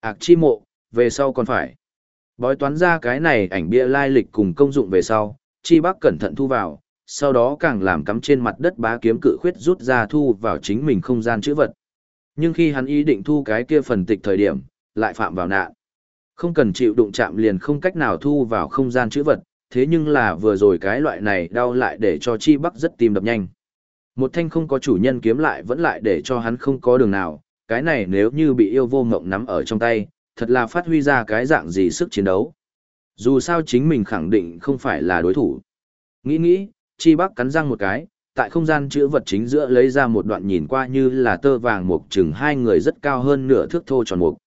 ạc chi mộ, về sau còn phải. Bói toán ra cái này ảnh bia lai lịch cùng công dụng về sau, chi bắc cẩn thận thu vào, sau đó càng làm cắm trên mặt đất bá kiếm cự khuyết rút ra thu vào chính mình không gian chữ vật. Nhưng khi hắn ý định thu cái kia phần tịch thời điểm, lại phạm vào nạn. Không cần chịu đụng chạm liền không cách nào thu vào không gian chữ vật, thế nhưng là vừa rồi cái loại này đau lại để cho chi bắc rất tìm đập nhanh. Một thanh không có chủ nhân kiếm lại vẫn lại để cho hắn không có đường nào, cái này nếu như bị yêu vô ngộng nắm ở trong tay, thật là phát huy ra cái dạng gì sức chiến đấu. Dù sao chính mình khẳng định không phải là đối thủ. Nghĩ nghĩ, chi bắc cắn răng một cái, tại không gian chữ vật chính giữa lấy ra một đoạn nhìn qua như là tơ vàng mục chừng hai người rất cao hơn nửa thước thô tròn mục.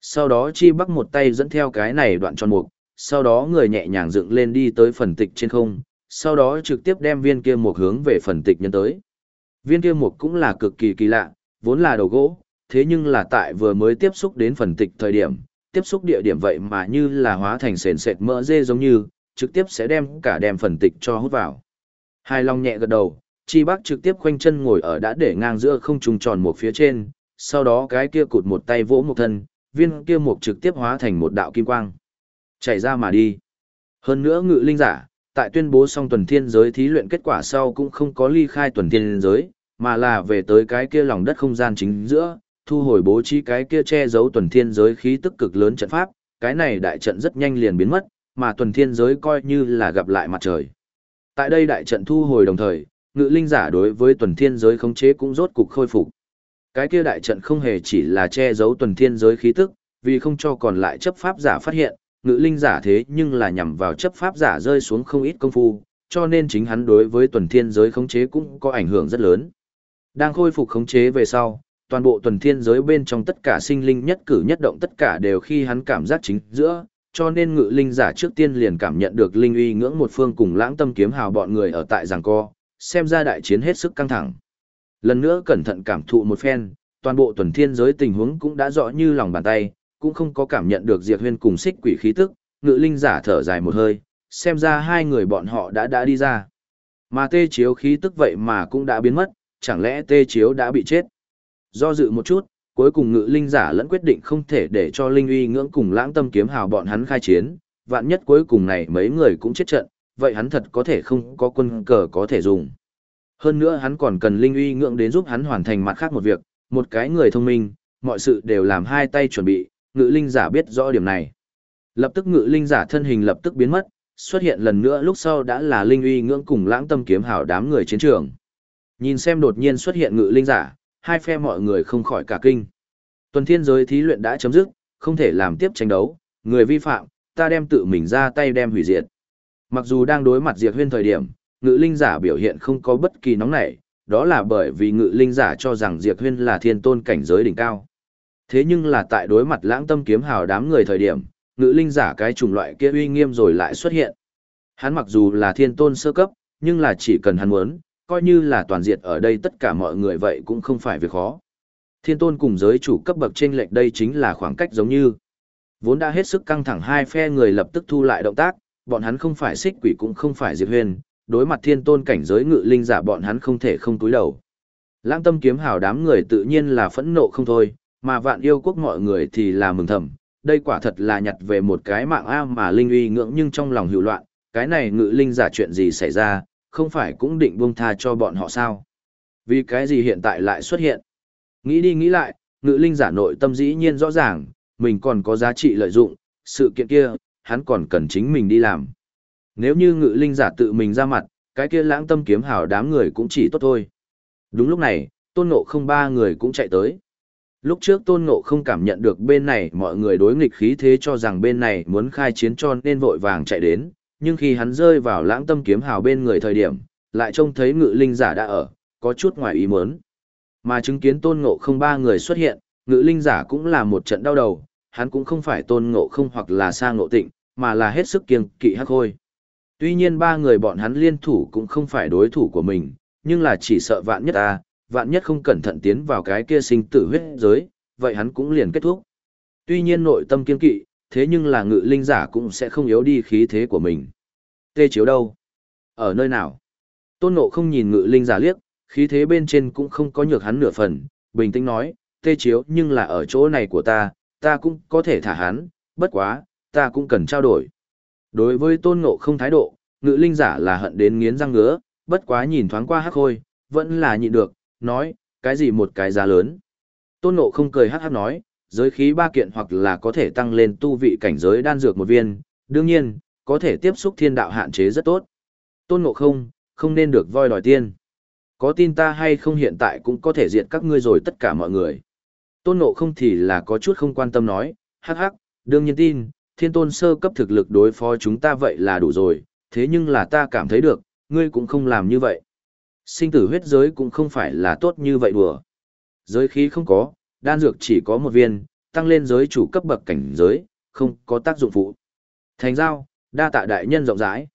Sau đó chi bắc một tay dẫn theo cái này đoạn tròn mục, sau đó người nhẹ nhàng dựng lên đi tới phần tịch trên không, sau đó trực tiếp đem viên kia mục hướng về phần tịch nhân tới. Viên kia mục cũng là cực kỳ kỳ lạ, vốn là đầu gỗ, thế nhưng là tại vừa mới tiếp xúc đến phần tịch thời điểm, tiếp xúc địa điểm vậy mà như là hóa thành sền sệt mỡ dê giống như, trực tiếp sẽ đem cả đem phần tịch cho hút vào. Hai long nhẹ gật đầu, chi bác trực tiếp khoanh chân ngồi ở đã để ngang giữa không trùng tròn một phía trên, sau đó cái kia cụt một tay vỗ một thân, viên kia mục trực tiếp hóa thành một đạo kim quang. Chạy ra mà đi. Hơn nữa ngự linh giả, tại tuyên bố xong tuần thiên giới thí luyện kết quả sau cũng không có ly khai tuần thiên giới, mà là về tới cái kia lòng đất không gian chính giữa, thu hồi bố trí cái kia che giấu tuần thiên giới khí tức cực lớn trận pháp, cái này đại trận rất nhanh liền biến mất, mà tuần thiên giới coi như là gặp lại mặt trời. Tại đây đại trận thu hồi đồng thời, ngự linh giả đối với tuần thiên giới khống chế cũng rốt cục khôi phục. Cái kia đại trận không hề chỉ là che giấu tuần thiên giới khí tức, vì không cho còn lại chấp pháp giả phát hiện, ngự linh giả thế nhưng là nhằm vào chấp pháp giả rơi xuống không ít công phu, cho nên chính hắn đối với tuần thiên giới khống chế cũng có ảnh hưởng rất lớn. Đang khôi phục khống chế về sau, toàn bộ tuần thiên giới bên trong tất cả sinh linh nhất cử nhất động tất cả đều khi hắn cảm giác chính giữa, cho nên ngự linh giả trước tiên liền cảm nhận được linh uy ngưỡng một phương cùng lãng tâm kiếm hào bọn người ở tại giằng co, xem ra đại chiến hết sức căng thẳng. Lần nữa cẩn thận cảm thụ một phen, toàn bộ tuần thiên giới tình huống cũng đã rõ như lòng bàn tay, cũng không có cảm nhận được Diệp Huyên cùng xích quỷ khí tức, ngự linh giả thở dài một hơi, xem ra hai người bọn họ đã đã đi ra. Mà tê chiếu khí tức vậy mà cũng đã biến mất, chẳng lẽ tê chiếu đã bị chết. Do dự một chút, cuối cùng ngự linh giả lẫn quyết định không thể để cho linh uy ngưỡng cùng lãng tâm kiếm hào bọn hắn khai chiến, vạn nhất cuối cùng này mấy người cũng chết trận, vậy hắn thật có thể không có quân cờ có thể dùng. Hơn nữa hắn còn cần linh uy ngưỡng đến giúp hắn hoàn thành mặt khác một việc, một cái người thông minh, mọi sự đều làm hai tay chuẩn bị, ngự linh giả biết rõ điểm này. Lập tức ngự linh giả thân hình lập tức biến mất, xuất hiện lần nữa lúc sau đã là linh uy ngưỡng cùng lãng tâm kiếm hào đám người chiến trường. Nhìn xem đột nhiên xuất hiện ngự linh giả, hai phe mọi người không khỏi cả kinh. Tuần thiên giới thí luyện đã chấm dứt, không thể làm tiếp tranh đấu, người vi phạm, ta đem tự mình ra tay đem hủy diệt. Mặc dù đang đối mặt Diệt Huyên thời điểm, ngự linh giả biểu hiện không có bất kỳ nóng nảy, đó là bởi vì ngự linh giả cho rằng Diệt Huyên là thiên tôn cảnh giới đỉnh cao. Thế nhưng là tại đối mặt lãng tâm kiếm hào đám người thời điểm, ngự linh giả cái chủng loại kia uy nghiêm rồi lại xuất hiện. Hắn mặc dù là thiên tôn sơ cấp, nhưng là chỉ cần hắn muốn, coi như là toàn diện ở đây tất cả mọi người vậy cũng không phải việc khó. Thiên tôn cùng giới chủ cấp bậc trên lệch đây chính là khoảng cách giống như. Vốn đã hết sức căng thẳng hai phe người lập tức thu lại động tác, bọn hắn không phải xích quỷ cũng không phải diệt huyền, đối mặt thiên tôn cảnh giới ngự linh giả bọn hắn không thể không túi đầu. Lãng tâm kiếm hào đám người tự nhiên là phẫn nộ không thôi, mà vạn yêu quốc mọi người thì là mừng thầm. Đây quả thật là nhặt về một cái mạng A mà linh uy ngưỡng nhưng trong lòng hữu loạn, cái này ngự linh giả chuyện gì xảy ra, không phải cũng định buông tha cho bọn họ sao? Vì cái gì hiện tại lại xuất hiện? Nghĩ đi nghĩ lại, ngự linh giả nội tâm dĩ nhiên rõ ràng, mình còn có giá trị lợi dụng, sự kiện kia, hắn còn cần chính mình đi làm. Nếu như ngự linh giả tự mình ra mặt, cái kia lãng tâm kiếm hào đám người cũng chỉ tốt thôi. Đúng lúc này, tôn ngộ không ba người cũng chạy tới. Lúc trước tôn ngộ không cảm nhận được bên này mọi người đối nghịch khí thế cho rằng bên này muốn khai chiến cho nên vội vàng chạy đến, nhưng khi hắn rơi vào lãng tâm kiếm hào bên người thời điểm, lại trông thấy ngự linh giả đã ở, có chút ngoài ý muốn. Mà chứng kiến tôn ngộ không ba người xuất hiện, ngự linh giả cũng là một trận đau đầu, hắn cũng không phải tôn ngộ không hoặc là sa ngộ tịnh, mà là hết sức kiêng kỵ hắc hôi. Tuy nhiên ba người bọn hắn liên thủ cũng không phải đối thủ của mình, nhưng là chỉ sợ vạn nhất ta, vạn nhất không cẩn thận tiến vào cái kia sinh tử huyết giới, vậy hắn cũng liền kết thúc. Tuy nhiên nội tâm kiên kỵ, thế nhưng là ngự linh giả cũng sẽ không yếu đi khí thế của mình. Tê chiếu đâu? Ở nơi nào? Tôn nộ không nhìn ngự linh giả liếc, khí thế bên trên cũng không có nhược hắn nửa phần, bình tĩnh nói, tê chiếu nhưng là ở chỗ này của ta, ta cũng có thể thả hắn, bất quá, ta cũng cần trao đổi. Đối với tôn ngộ không thái độ, ngự linh giả là hận đến nghiến răng ngứa, bất quá nhìn thoáng qua hắc khôi, vẫn là nhịn được, nói, cái gì một cái giá lớn. Tôn ngộ không cười hắc hắc nói, giới khí ba kiện hoặc là có thể tăng lên tu vị cảnh giới đan dược một viên, đương nhiên, có thể tiếp xúc thiên đạo hạn chế rất tốt. Tôn ngộ không, không nên được voi đòi tiên. Có tin ta hay không hiện tại cũng có thể diệt các ngươi rồi tất cả mọi người. Tôn ngộ không thì là có chút không quan tâm nói, hắc hắc, đương nhiên tin, thiên tôn sơ cấp thực lực đối phó chúng ta vậy là đủ rồi, thế nhưng là ta cảm thấy được, ngươi cũng không làm như vậy. Sinh tử huyết giới cũng không phải là tốt như vậy đùa. Giới khí không có, đan dược chỉ có một viên, tăng lên giới chủ cấp bậc cảnh giới, không có tác dụng phụ. Thành giao, đa tạ đại nhân rộng rãi.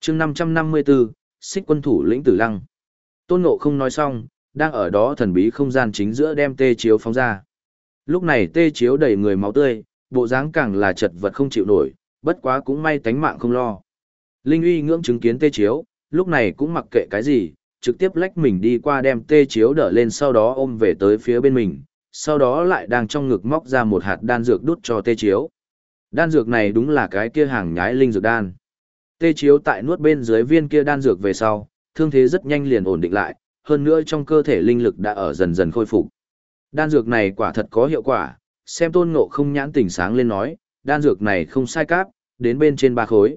chương 554, xích quân thủ lĩnh tử lăng. Tôn ngộ không nói xong, đang ở đó thần bí không gian chính giữa đem tê chiếu phóng ra. Lúc này tê chiếu đầy người máu tươi, bộ dáng càng là chật vật không chịu nổi, bất quá cũng may tánh mạng không lo. Linh uy ngưỡng chứng kiến tê chiếu, lúc này cũng mặc kệ cái gì, trực tiếp lách mình đi qua đem tê chiếu đỡ lên sau đó ôm về tới phía bên mình, sau đó lại đang trong ngực móc ra một hạt đan dược đút cho tê chiếu. Đan dược này đúng là cái kia hàng nhái linh dược đan. Tê chiếu tại nuốt bên dưới viên kia đan dược về sau, thương thế rất nhanh liền ổn định lại, hơn nữa trong cơ thể linh lực đã ở dần dần khôi phục. Đan dược này quả thật có hiệu quả, xem tôn ngộ không nhãn tỉnh sáng lên nói, đan dược này không sai cáp, đến bên trên ba khối.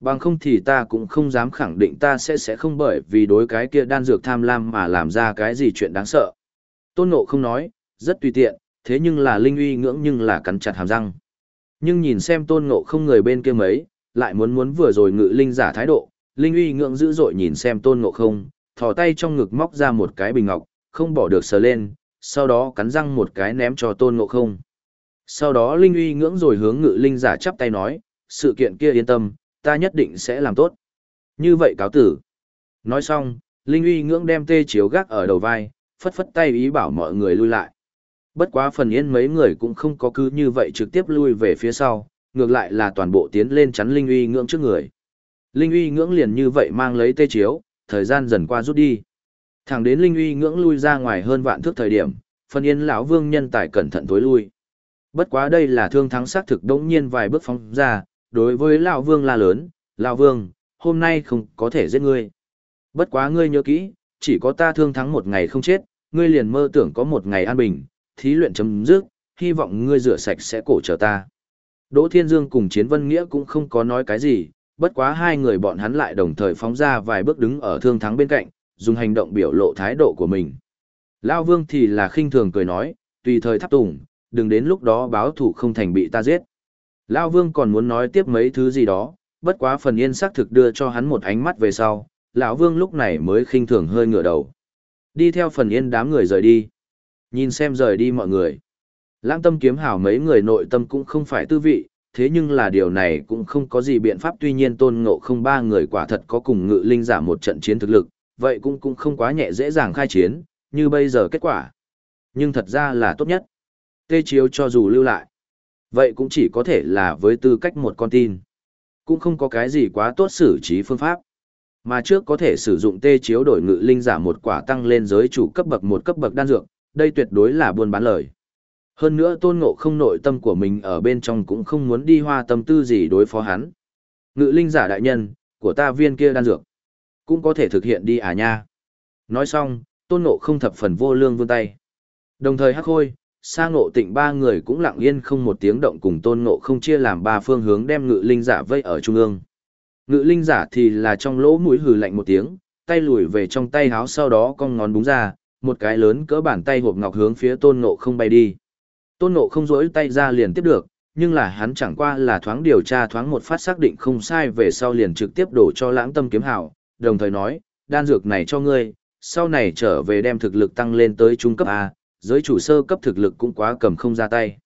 Bằng không thì ta cũng không dám khẳng định ta sẽ sẽ không bởi vì đối cái kia đan dược tham lam mà làm ra cái gì chuyện đáng sợ. Tôn ngộ không nói, rất tùy tiện, thế nhưng là linh uy ngưỡng nhưng là cắn chặt hàm răng. Nhưng nhìn xem tôn ngộ không người bên kia mấy, lại muốn muốn vừa rồi ngự linh giả thái độ, linh uy ngưỡng dữ dội nhìn xem tôn ngộ không, thò tay trong ngực móc ra một cái bình ngọc, không bỏ được sờ lên, sau đó cắn răng một cái ném cho tôn ngộ không. Sau đó linh uy ngưỡng rồi hướng ngự linh giả chắp tay nói, sự kiện kia yên tâm, ta nhất định sẽ làm tốt. Như vậy cáo tử. Nói xong, linh uy ngưỡng đem tê chiếu gác ở đầu vai, phất phất tay ý bảo mọi người lui lại. Bất quá phần yên mấy người cũng không có cứ như vậy trực tiếp lui về phía sau, ngược lại là toàn bộ tiến lên chắn Linh uy ngưỡng trước người. Linh uy ngưỡng liền như vậy mang lấy tê chiếu, thời gian dần qua rút đi. Thẳng đến Linh uy ngưỡng lui ra ngoài hơn vạn thước thời điểm, phần yên lão vương nhân tài cẩn thận tối lui. Bất quá đây là thương thắng xác thực đống nhiên vài bước phóng ra, đối với lão vương la lớn, lão vương, hôm nay không có thể giết ngươi. Bất quá ngươi nhớ kỹ, chỉ có ta thương thắng một ngày không chết, ngươi liền mơ tưởng có một ngày an bình, thí luyện chấm dứt, hy vọng ngươi rửa sạch sẽ cổ chờ ta. Đỗ Thiên Dương cùng Chiến Vân Nghĩa cũng không có nói cái gì, bất quá hai người bọn hắn lại đồng thời phóng ra vài bước đứng ở thương thắng bên cạnh, dùng hành động biểu lộ thái độ của mình. Lao Vương thì là khinh thường cười nói, tùy thời thắp tùng, đừng đến lúc đó báo thủ không thành bị ta giết. Lao Vương còn muốn nói tiếp mấy thứ gì đó, bất quá phần yên xác thực đưa cho hắn một ánh mắt về sau, lão Vương lúc này mới khinh thường hơi ngửa đầu. Đi theo phần yên đám người rời đi. Nhìn xem rời đi mọi người. Lãng tâm kiếm hảo mấy người nội tâm cũng không phải tư vị, thế nhưng là điều này cũng không có gì biện pháp tuy nhiên tôn ngộ không ba người quả thật có cùng ngự linh giả một trận chiến thực lực, vậy cũng cũng không quá nhẹ dễ dàng khai chiến, như bây giờ kết quả. Nhưng thật ra là tốt nhất. Tê chiếu cho dù lưu lại. Vậy cũng chỉ có thể là với tư cách một con tin. Cũng không có cái gì quá tốt xử trí phương pháp. Mà trước có thể sử dụng tê chiếu đổi ngự linh giả một quả tăng lên giới chủ cấp bậc một cấp bậc đan dược, đây tuyệt đối là buôn bán lời. Hơn nữa tôn ngộ không nội tâm của mình ở bên trong cũng không muốn đi hoa tâm tư gì đối phó hắn. Ngự linh giả đại nhân, của ta viên kia đan dược, cũng có thể thực hiện đi à nha. Nói xong, tôn ngộ không thập phần vô lương vươn tay. Đồng thời hắc khôi, sa ngộ tịnh ba người cũng lặng yên không một tiếng động cùng tôn ngộ không chia làm ba phương hướng đem ngự linh giả vây ở trung ương. Ngự linh giả thì là trong lỗ mũi hừ lạnh một tiếng, tay lùi về trong tay háo sau đó cong ngón đúng ra, một cái lớn cỡ bàn tay hộp ngọc hướng phía tôn ngộ không bay đi. Tôn ngộ không rỗi tay ra liền tiếp được, nhưng là hắn chẳng qua là thoáng điều tra thoáng một phát xác định không sai về sau liền trực tiếp đổ cho lãng tâm kiếm hảo, đồng thời nói, đan dược này cho ngươi, sau này trở về đem thực lực tăng lên tới trung cấp A, giới chủ sơ cấp thực lực cũng quá cầm không ra tay.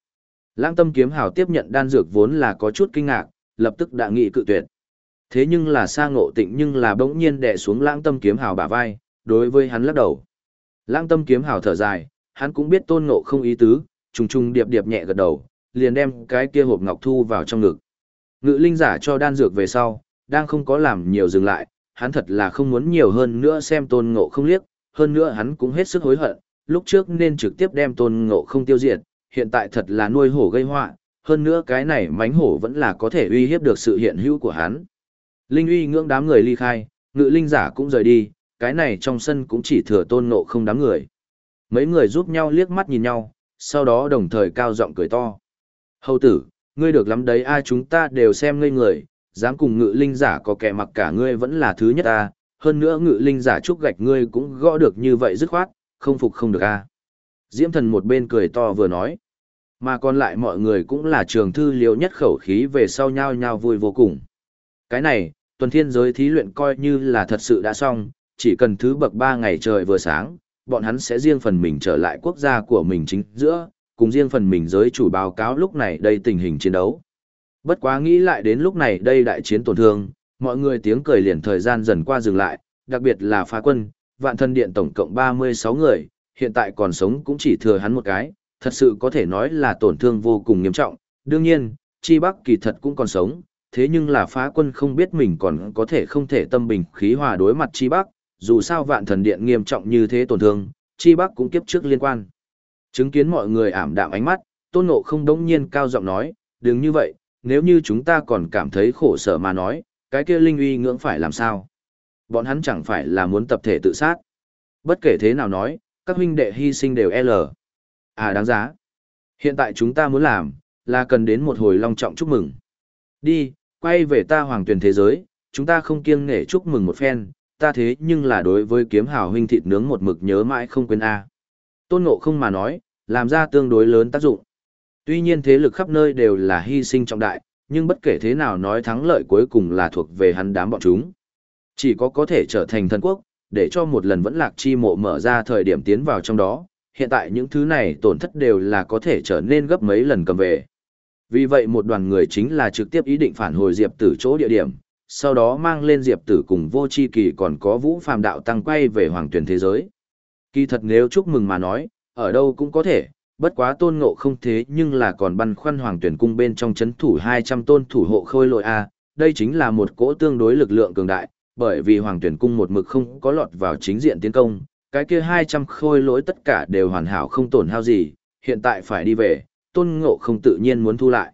Lãng tâm kiếm hảo tiếp nhận đan dược vốn là có chút kinh ngạc, lập tức đã nghị cự tuyệt. Thế nhưng là sa ngộ tịnh nhưng là bỗng nhiên đè xuống lãng tâm kiếm hảo bả vai, đối với hắn lắc đầu. Lãng tâm kiếm hảo thở dài, hắn cũng biết tôn ngộ không ý tứ, trùng trùng điệp điệp nhẹ gật đầu, liền đem cái kia hộp ngọc thu vào trong ngực. Ngự linh giả cho đan dược về sau, đang không có làm nhiều dừng lại, hắn thật là không muốn nhiều hơn nữa xem tôn ngộ không liếc, hơn nữa hắn cũng hết sức hối hận, lúc trước nên trực tiếp đem tôn ngộ không tiêu diệt, hiện tại thật là nuôi hổ gây họa, hơn nữa cái này mánh hổ vẫn là có thể uy hiếp được sự hiện hữu của hắn. Linh uy ngưỡng đám người ly khai, ngự linh giả cũng rời đi, cái này trong sân cũng chỉ thừa tôn ngộ không đám người. Mấy người giúp nhau liếc mắt nhìn nhau, sau đó đồng thời cao giọng cười to. Hầu tử, ngươi được lắm đấy ai chúng ta đều xem ngây người, dám cùng ngự linh giả có kẻ mặc cả ngươi vẫn là thứ nhất ta, hơn nữa ngự linh giả trúc gạch ngươi cũng gõ được như vậy dứt khoát, không phục không được a. Diễm thần một bên cười to vừa nói, mà còn lại mọi người cũng là trường thư liều nhất khẩu khí về sau nhau nhau vui vô cùng. Cái này, tuần thiên giới thí luyện coi như là thật sự đã xong, chỉ cần thứ bậc ba ngày trời vừa sáng, bọn hắn sẽ riêng phần mình trở lại quốc gia của mình chính giữa, cùng riêng phần mình giới chủ báo cáo lúc này đây tình hình chiến đấu. Bất quá nghĩ lại đến lúc này đây đại chiến tổn thương, mọi người tiếng cười liền thời gian dần qua dừng lại, đặc biệt là phá quân, vạn thân điện tổng cộng 36 người, hiện tại còn sống cũng chỉ thừa hắn một cái, thật sự có thể nói là tổn thương vô cùng nghiêm trọng. Đương nhiên, Chi Bắc kỳ thật cũng còn sống, thế nhưng là phá quân không biết mình còn có thể không thể tâm bình khí hòa đối mặt Chi Bắc, dù sao vạn thần điện nghiêm trọng như thế tổn thương, Chi Bắc cũng kiếp trước liên quan. Chứng kiến mọi người ảm đạm ánh mắt, tôn ngộ không đống nhiên cao giọng nói, đừng như vậy, nếu như chúng ta còn cảm thấy khổ sở mà nói, cái kia linh uy ngưỡng phải làm sao? Bọn hắn chẳng phải là muốn tập thể tự sát. Bất kể thế nào nói, các huynh đệ hy sinh đều L. À đáng giá. Hiện tại chúng ta muốn làm, là cần đến một hồi long trọng chúc mừng. Đi, quay về ta hoàng tuyển thế giới, chúng ta không kiêng nể chúc mừng một phen, ta thế nhưng là đối với kiếm hào huynh thịt nướng một mực nhớ mãi không quên A. Tôn ngộ không mà nói, làm ra tương đối lớn tác dụng. Tuy nhiên thế lực khắp nơi đều là hy sinh trọng đại, nhưng bất kể thế nào nói thắng lợi cuối cùng là thuộc về hắn đám bọn chúng. Chỉ có có thể trở thành thần quốc, để cho một lần vẫn lạc chi mộ mở ra thời điểm tiến vào trong đó, hiện tại những thứ này tổn thất đều là có thể trở nên gấp mấy lần cầm về. Vì vậy một đoàn người chính là trực tiếp ý định phản hồi Diệp Tử chỗ địa điểm, sau đó mang lên Diệp Tử cùng vô chi kỳ còn có vũ phàm đạo tăng quay về hoàng tuyển thế giới. Kỳ thật nếu chúc mừng mà nói, ở đâu cũng có thể, bất quá tôn ngộ không thế nhưng là còn băn khoăn hoàng tuyển cung bên trong chấn thủ 200 tôn thủ hộ khôi lội A, đây chính là một cỗ tương đối lực lượng cường đại, bởi vì hoàng tuyển cung một mực không có lọt vào chính diện tiến công, cái kia 200 khôi lỗi tất cả đều hoàn hảo không tổn hao gì, hiện tại phải đi về, tôn ngộ không tự nhiên muốn thu lại.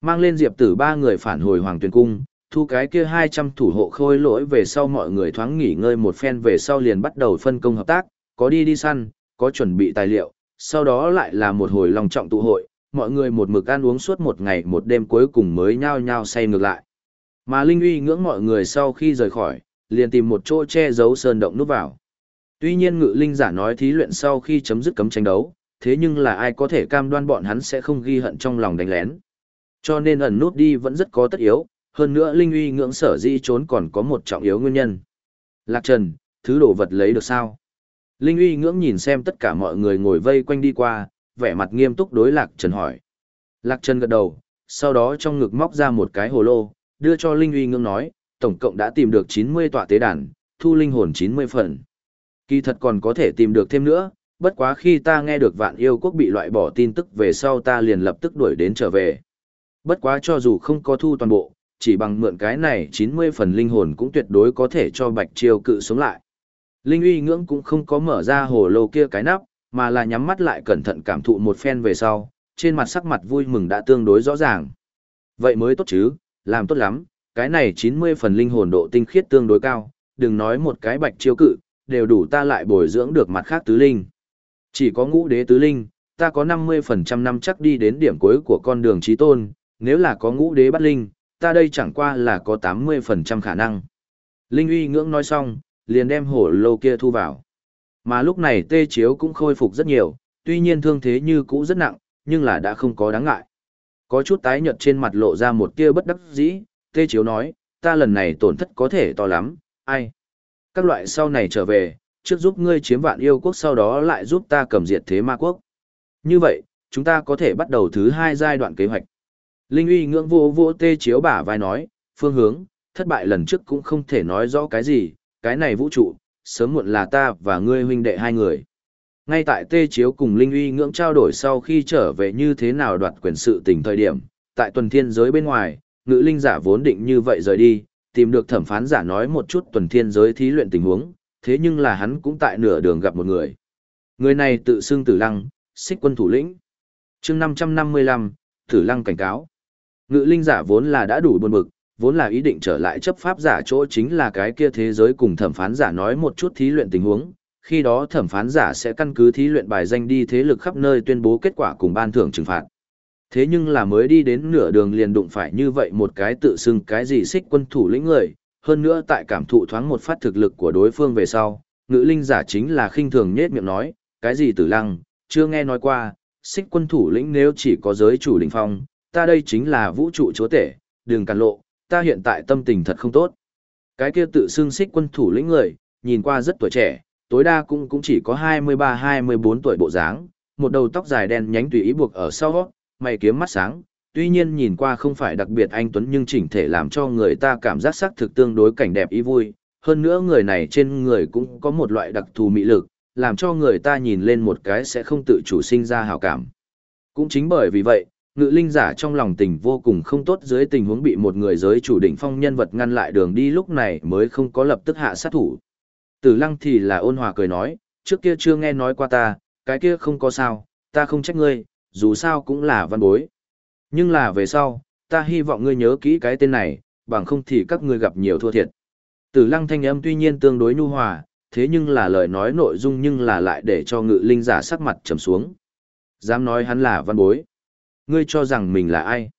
Mang lên diệp tử ba người phản hồi hoàng tuyển cung, thu cái kia 200 thủ hộ khôi lỗi về sau mọi người thoáng nghỉ ngơi một phen về sau liền bắt đầu phân công hợp tác, có đi đi săn, có chuẩn bị tài liệu, sau đó lại là một hồi lòng trọng tụ hội, mọi người một mực ăn uống suốt một ngày một đêm cuối cùng mới nhao nhao say ngược lại. Mà Linh uy ngưỡng mọi người sau khi rời khỏi, liền tìm một chỗ che giấu sơn động núp vào. Tuy nhiên ngự linh giả nói thí luyện sau khi chấm dứt cấm tranh đấu, thế nhưng là ai có thể cam đoan bọn hắn sẽ không ghi hận trong lòng đánh lén. Cho nên ẩn nút đi vẫn rất có tất yếu, hơn nữa Linh uy ngưỡng sở di trốn còn có một trọng yếu nguyên nhân. Lạc Trần, thứ đồ vật lấy được sao? Linh uy ngưỡng nhìn xem tất cả mọi người ngồi vây quanh đi qua, vẻ mặt nghiêm túc đối Lạc Trần hỏi. Lạc Trần gật đầu, sau đó trong ngực móc ra một cái hồ lô, đưa cho Linh uy ngưỡng nói, tổng cộng đã tìm được 90 tọa tế đàn, thu linh hồn 90 phần. Kỳ thật còn có thể tìm được thêm nữa, bất quá khi ta nghe được vạn yêu quốc bị loại bỏ tin tức về sau ta liền lập tức đuổi đến trở về. Bất quá cho dù không có thu toàn bộ, chỉ bằng mượn cái này 90 phần linh hồn cũng tuyệt đối có thể cho bạch chiêu cự sống lại. Linh uy ngưỡng cũng không có mở ra hồ lô kia cái nắp, mà là nhắm mắt lại cẩn thận cảm thụ một phen về sau, trên mặt sắc mặt vui mừng đã tương đối rõ ràng. Vậy mới tốt chứ, làm tốt lắm, cái này 90 phần linh hồn độ tinh khiết tương đối cao, đừng nói một cái bạch chiêu cự, đều đủ ta lại bồi dưỡng được mặt khác tứ linh. Chỉ có ngũ đế tứ linh, ta có 50% năm chắc đi đến điểm cuối của con đường trí tôn, nếu là có ngũ đế bắt linh, ta đây chẳng qua là có 80% khả năng. Linh uy ngưỡng nói xong, liền đem hổ lô kia thu vào. Mà lúc này tê chiếu cũng khôi phục rất nhiều, tuy nhiên thương thế như cũ rất nặng, nhưng là đã không có đáng ngại. Có chút tái nhợt trên mặt lộ ra một tia bất đắc dĩ, tê chiếu nói, ta lần này tổn thất có thể to lắm, ai? Các loại sau này trở về, trước giúp ngươi chiếm vạn yêu quốc sau đó lại giúp ta cầm diệt thế ma quốc. Như vậy, chúng ta có thể bắt đầu thứ hai giai đoạn kế hoạch. Linh uy ngưỡng vô vô tê chiếu bả vai nói, phương hướng, thất bại lần trước cũng không thể nói rõ cái gì, cái này vũ trụ, sớm muộn là ta và ngươi huynh đệ hai người. Ngay tại tê chiếu cùng Linh uy ngưỡng trao đổi sau khi trở về như thế nào đoạt quyền sự tình thời điểm, tại tuần thiên giới bên ngoài, ngự linh giả vốn định như vậy rời đi, tìm được thẩm phán giả nói một chút tuần thiên giới thí luyện tình huống, thế nhưng là hắn cũng tại nửa đường gặp một người. Người này tự xưng tử lăng, xích quân thủ lĩnh. chương 555, Tử Lăng cảnh cáo. Ngự linh giả vốn là đã đủ buồn bực, vốn là ý định trở lại chấp pháp giả chỗ chính là cái kia thế giới cùng thẩm phán giả nói một chút thí luyện tình huống, khi đó thẩm phán giả sẽ căn cứ thí luyện bài danh đi thế lực khắp nơi tuyên bố kết quả cùng ban thưởng trừng phạt. Thế nhưng là mới đi đến nửa đường liền đụng phải như vậy một cái tự xưng cái gì xích quân thủ lĩnh người, hơn nữa tại cảm thụ thoáng một phát thực lực của đối phương về sau, ngự linh giả chính là khinh thường nhết miệng nói, cái gì tử lăng, chưa nghe nói qua, xích quân thủ lĩnh nếu chỉ có giới chủ đỉnh phong, ta đây chính là vũ trụ chúa tể, đừng càn lộ, ta hiện tại tâm tình thật không tốt. Cái kia tự xưng xích quân thủ lĩnh người, nhìn qua rất tuổi trẻ, tối đa cũng cũng chỉ có 23-24 tuổi bộ dáng, một đầu tóc dài đen nhánh tùy ý buộc ở sau, mày kiếm mắt sáng, tuy nhiên nhìn qua không phải đặc biệt anh tuấn nhưng chỉnh thể làm cho người ta cảm giác sắc thực tương đối cảnh đẹp ý vui, hơn nữa người này trên người cũng có một loại đặc thù mỹ lực, làm cho người ta nhìn lên một cái sẽ không tự chủ sinh ra hảo cảm. Cũng chính bởi vì vậy, ngự linh giả trong lòng tình vô cùng không tốt dưới tình huống bị một người giới chủ đỉnh phong nhân vật ngăn lại đường đi lúc này mới không có lập tức hạ sát thủ. Tử lăng thì là ôn hòa cười nói, trước kia chưa nghe nói qua ta, cái kia không có sao, ta không trách ngươi, dù sao cũng là văn bối. Nhưng là về sau, ta hy vọng ngươi nhớ kỹ cái tên này, bằng không thì các ngươi gặp nhiều thua thiệt. Tử lăng thanh âm tuy nhiên tương đối nhu hòa, thế nhưng là lời nói nội dung nhưng là lại để cho ngự linh giả sắc mặt trầm xuống. Dám nói hắn là văn bối. Ngươi cho rằng mình là ai?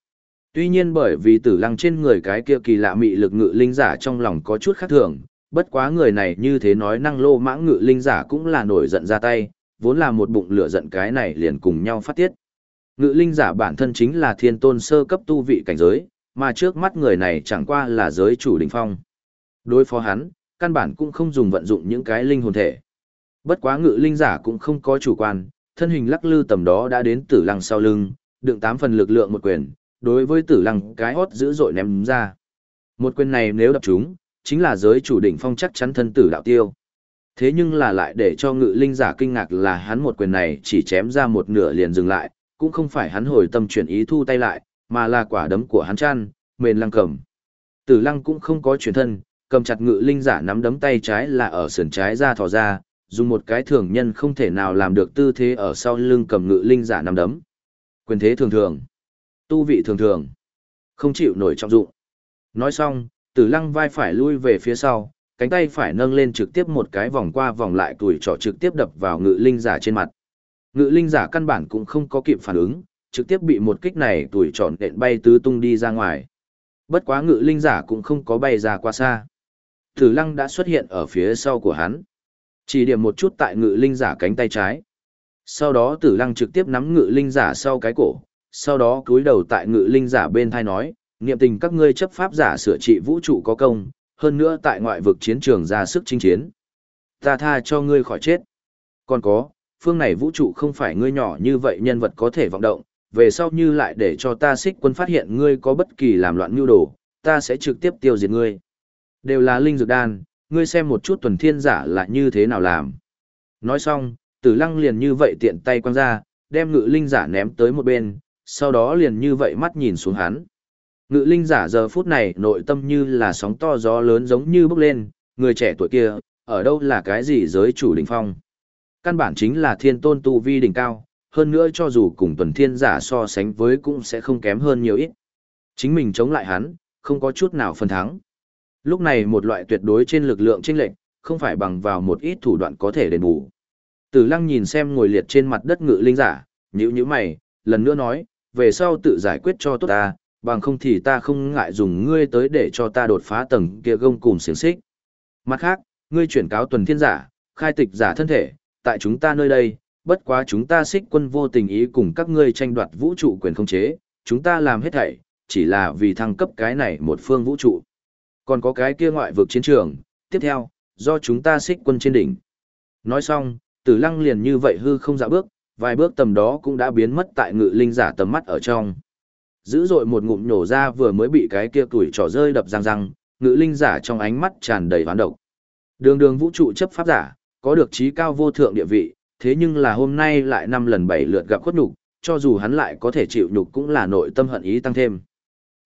Tuy nhiên bởi vì tử lăng trên người cái kia kỳ lạ mị lực ngự linh giả trong lòng có chút khác thường, bất quá người này như thế nói năng lô mãng ngự linh giả cũng là nổi giận ra tay, vốn là một bụng lửa giận cái này liền cùng nhau phát tiết. Ngự linh giả bản thân chính là thiên tôn sơ cấp tu vị cảnh giới, mà trước mắt người này chẳng qua là giới chủ đỉnh phong. Đối phó hắn, căn bản cũng không dùng vận dụng những cái linh hồn thể. Bất quá ngự linh giả cũng không có chủ quan, thân hình lắc lư tầm đó đã đến tử lăng sau lưng, đựng tám phần lực lượng một quyền, đối với tử lăng cái hót dữ dội ném ra. Một quyền này nếu đập chúng, chính là giới chủ đỉnh phong chắc chắn thân tử đạo tiêu. Thế nhưng là lại để cho ngự linh giả kinh ngạc là hắn một quyền này chỉ chém ra một nửa liền dừng lại, cũng không phải hắn hồi tâm chuyển ý thu tay lại, mà là quả đấm của hắn chăn, mền lăng cầm. Tử lăng cũng không có chuyển thân, cầm chặt ngự linh giả nắm đấm tay trái là ở sườn trái ra thò ra, dùng một cái thường nhân không thể nào làm được tư thế ở sau lưng cầm ngự linh giả nắm đấm. Quyền thế thường thường, tu vị thường thường, không chịu nổi trọng dụng. Nói xong, tử lăng vai phải lui về phía sau, cánh tay phải nâng lên trực tiếp một cái vòng qua vòng lại tuổi trỏ trực tiếp đập vào ngự linh giả trên mặt. Ngự linh giả căn bản cũng không có kịp phản ứng, trực tiếp bị một kích này tuổi trọn đện bay tứ tung đi ra ngoài. Bất quá ngự linh giả cũng không có bay ra qua xa. Tử lăng đã xuất hiện ở phía sau của hắn. Chỉ điểm một chút tại ngự linh giả cánh tay trái. Sau đó tử lăng trực tiếp nắm ngự linh giả sau cái cổ, sau đó cúi đầu tại ngự linh giả bên thai nói, niệm tình các ngươi chấp pháp giả sửa trị vũ trụ có công, hơn nữa tại ngoại vực chiến trường ra sức chinh chiến. Ta tha cho ngươi khỏi chết. Còn có, phương này vũ trụ không phải ngươi nhỏ như vậy nhân vật có thể vọng động, về sau như lại để cho ta xích quân phát hiện ngươi có bất kỳ làm loạn mưu đồ, ta sẽ trực tiếp tiêu diệt ngươi. Đều là linh dược đan, ngươi xem một chút tuần thiên giả là như thế nào làm. Nói xong, tử lăng liền như vậy tiện tay quăng ra, đem ngự linh giả ném tới một bên, sau đó liền như vậy mắt nhìn xuống hắn. Ngự linh giả giờ phút này nội tâm như là sóng to gió lớn giống như bốc lên, người trẻ tuổi kia, ở đâu là cái gì giới chủ đỉnh phong. Căn bản chính là thiên tôn tu vi đỉnh cao, hơn nữa cho dù cùng tuần thiên giả so sánh với cũng sẽ không kém hơn nhiều ít. Chính mình chống lại hắn, không có chút nào phần thắng. Lúc này một loại tuyệt đối trên lực lượng chênh lệnh, không phải bằng vào một ít thủ đoạn có thể đền bù. Tử lăng nhìn xem ngồi liệt trên mặt đất ngự linh giả, nhữ nhữ mày, lần nữa nói, về sau tự giải quyết cho tốt ta, bằng không thì ta không ngại dùng ngươi tới để cho ta đột phá tầng kia gông cùng xiềng xích. Mặt khác, ngươi chuyển cáo tuần thiên giả, khai tịch giả thân thể, tại chúng ta nơi đây, bất quá chúng ta xích quân vô tình ý cùng các ngươi tranh đoạt vũ trụ quyền không chế, chúng ta làm hết thảy, chỉ là vì thăng cấp cái này một phương vũ trụ. Còn có cái kia ngoại vực chiến trường, tiếp theo, do chúng ta xích quân trên đỉnh. Nói xong, tử lăng liền như vậy hư không dạ bước, vài bước tầm đó cũng đã biến mất tại ngự linh giả tầm mắt ở trong. Dữ dội một ngụm nhổ ra vừa mới bị cái kia tuổi trỏ rơi đập răng răng, ngự linh giả trong ánh mắt tràn đầy hoán độc. Đường đường vũ trụ chấp pháp giả, có được trí cao vô thượng địa vị, thế nhưng là hôm nay lại năm lần bảy lượt gặp khuất nhục, cho dù hắn lại có thể chịu nhục cũng là nội tâm hận ý tăng thêm.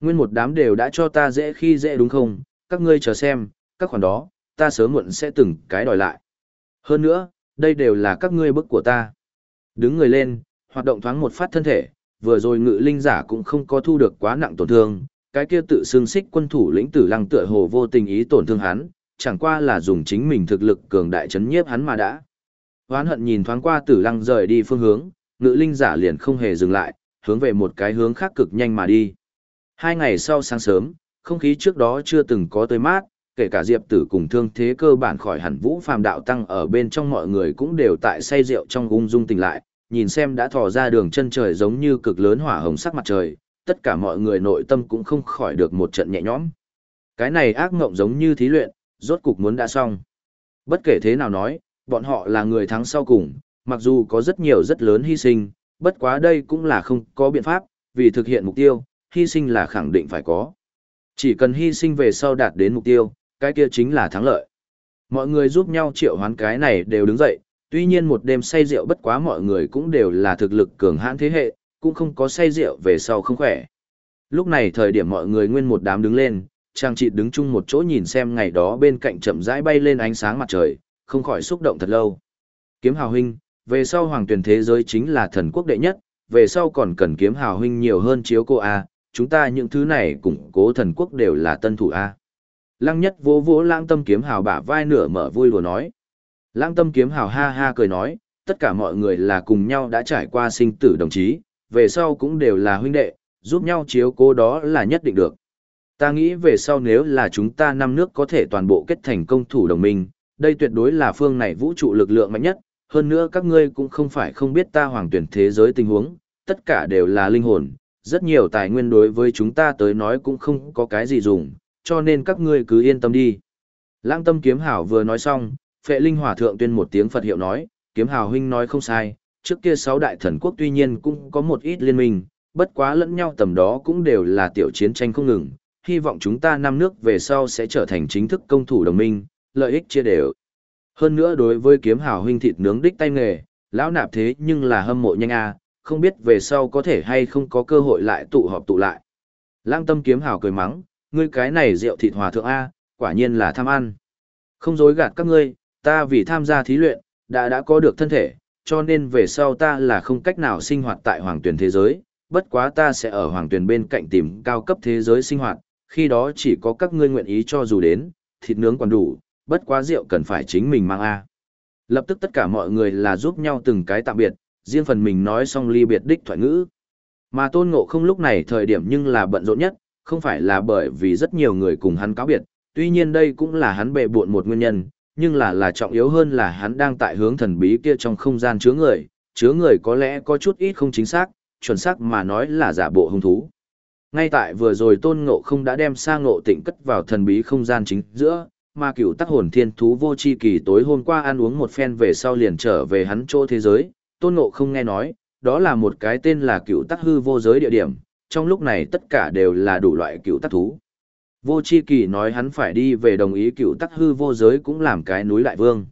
Nguyên một đám đều đã cho ta dễ khi dễ đúng không, các ngươi chờ xem, các khoản đó, ta sớm muộn sẽ từng cái đòi lại. Hơn nữa, đây đều là các ngươi bức của ta. Đứng người lên, Hoạt động thoáng một phát thân thể, vừa rồi ngự linh giả cũng không có thu được quá nặng tổn thương, cái kia tự xương xích quân thủ lĩnh tử lăng tựa hồ vô tình ý tổn thương hắn, chẳng qua là dùng chính mình thực lực cường đại chấn nhiếp hắn mà đã. Hoán hận nhìn thoáng qua tử lăng rời đi phương hướng, ngự linh giả liền không hề dừng lại, hướng về một cái hướng khác cực nhanh mà đi. Hai ngày sau sáng sớm, không khí trước đó chưa từng có tới mát, kể cả diệp tử cùng thương thế cơ bản khỏi hẳn vũ phàm đạo tăng ở bên trong mọi người cũng đều tại say rượu trong ung dung tỉnh lại, nhìn xem đã thò ra đường chân trời giống như cực lớn hỏa hồng sắc mặt trời, tất cả mọi người nội tâm cũng không khỏi được một trận nhẹ nhõm. Cái này ác ngộng giống như thí luyện, rốt cục muốn đã xong. Bất kể thế nào nói, bọn họ là người thắng sau cùng, mặc dù có rất nhiều rất lớn hy sinh, bất quá đây cũng là không có biện pháp, vì thực hiện mục tiêu, hy sinh là khẳng định phải có. Chỉ cần hy sinh về sau đạt đến mục tiêu, cái kia chính là thắng lợi. Mọi người giúp nhau triệu hoán cái này đều đứng dậy, tuy nhiên một đêm say rượu bất quá mọi người cũng đều là thực lực cường hãn thế hệ, cũng không có say rượu về sau không khỏe. Lúc này thời điểm mọi người nguyên một đám đứng lên, trang trị đứng chung một chỗ nhìn xem ngày đó bên cạnh chậm rãi bay lên ánh sáng mặt trời, không khỏi xúc động thật lâu. Kiếm hào huynh, về sau hoàng tuyển thế giới chính là thần quốc đệ nhất, về sau còn cần kiếm hào huynh nhiều hơn chiếu cô A, chúng ta những thứ này củng cố thần quốc đều là tân thủ A. Lăng nhất vỗ vỗ lãng tâm kiếm hào bả vai nửa mở vui lùa nói. Lãng tâm kiếm hào ha ha cười nói, tất cả mọi người là cùng nhau đã trải qua sinh tử đồng chí, về sau cũng đều là huynh đệ, giúp nhau chiếu cố đó là nhất định được. Ta nghĩ về sau nếu là chúng ta năm nước có thể toàn bộ kết thành công thủ đồng minh, đây tuyệt đối là phương này vũ trụ lực lượng mạnh nhất, hơn nữa các ngươi cũng không phải không biết ta hoàng tuyển thế giới tình huống, tất cả đều là linh hồn, rất nhiều tài nguyên đối với chúng ta tới nói cũng không có cái gì dùng, cho nên các ngươi cứ yên tâm đi. Lãng tâm kiếm hảo vừa nói xong, phệ linh hỏa thượng tuyên một tiếng Phật hiệu nói, kiếm Hảo huynh nói không sai, trước kia sáu đại thần quốc tuy nhiên cũng có một ít liên minh, bất quá lẫn nhau tầm đó cũng đều là tiểu chiến tranh không ngừng, hy vọng chúng ta năm nước về sau sẽ trở thành chính thức công thủ đồng minh, lợi ích chia đều. Hơn nữa đối với kiếm Hảo huynh thịt nướng đích tay nghề, lão nạp thế nhưng là hâm mộ nhanh a, không biết về sau có thể hay không có cơ hội lại tụ họp tụ lại. Lãng tâm kiếm Hảo cười mắng, ngươi cái này rượu thịt hòa thượng a, quả nhiên là tham ăn. Không dối gạt các ngươi, ta vì tham gia thí luyện, đã đã có được thân thể, cho nên về sau ta là không cách nào sinh hoạt tại hoàng tuyển thế giới, bất quá ta sẽ ở hoàng tuyển bên cạnh tìm cao cấp thế giới sinh hoạt, khi đó chỉ có các ngươi nguyện ý cho dù đến, thịt nướng còn đủ, bất quá rượu cần phải chính mình mang a. Lập tức tất cả mọi người là giúp nhau từng cái tạm biệt, riêng phần mình nói xong ly biệt đích thoại ngữ. Mà tôn ngộ không lúc này thời điểm nhưng là bận rộn nhất, không phải là bởi vì rất nhiều người cùng hắn cáo biệt, tuy nhiên đây cũng là hắn bệ buộn một nguyên nhân, nhưng là là trọng yếu hơn là hắn đang tại hướng thần bí kia trong không gian chứa người, chứa người có lẽ có chút ít không chính xác, chuẩn xác mà nói là giả bộ hung thú. Ngay tại vừa rồi tôn ngộ không đã đem sang ngộ tịnh cất vào thần bí không gian chính giữa, mà cựu tắc hồn thiên thú vô chi kỳ tối hôm qua ăn uống một phen về sau liền trở về hắn chỗ thế giới, tôn ngộ không nghe nói, đó là một cái tên là cựu tắc hư vô giới địa điểm, trong lúc này tất cả đều là đủ loại cựu tắc thú. Vô chi kỳ nói hắn phải đi về đồng ý cựu tắc hư vô giới cũng làm cái núi lại vương.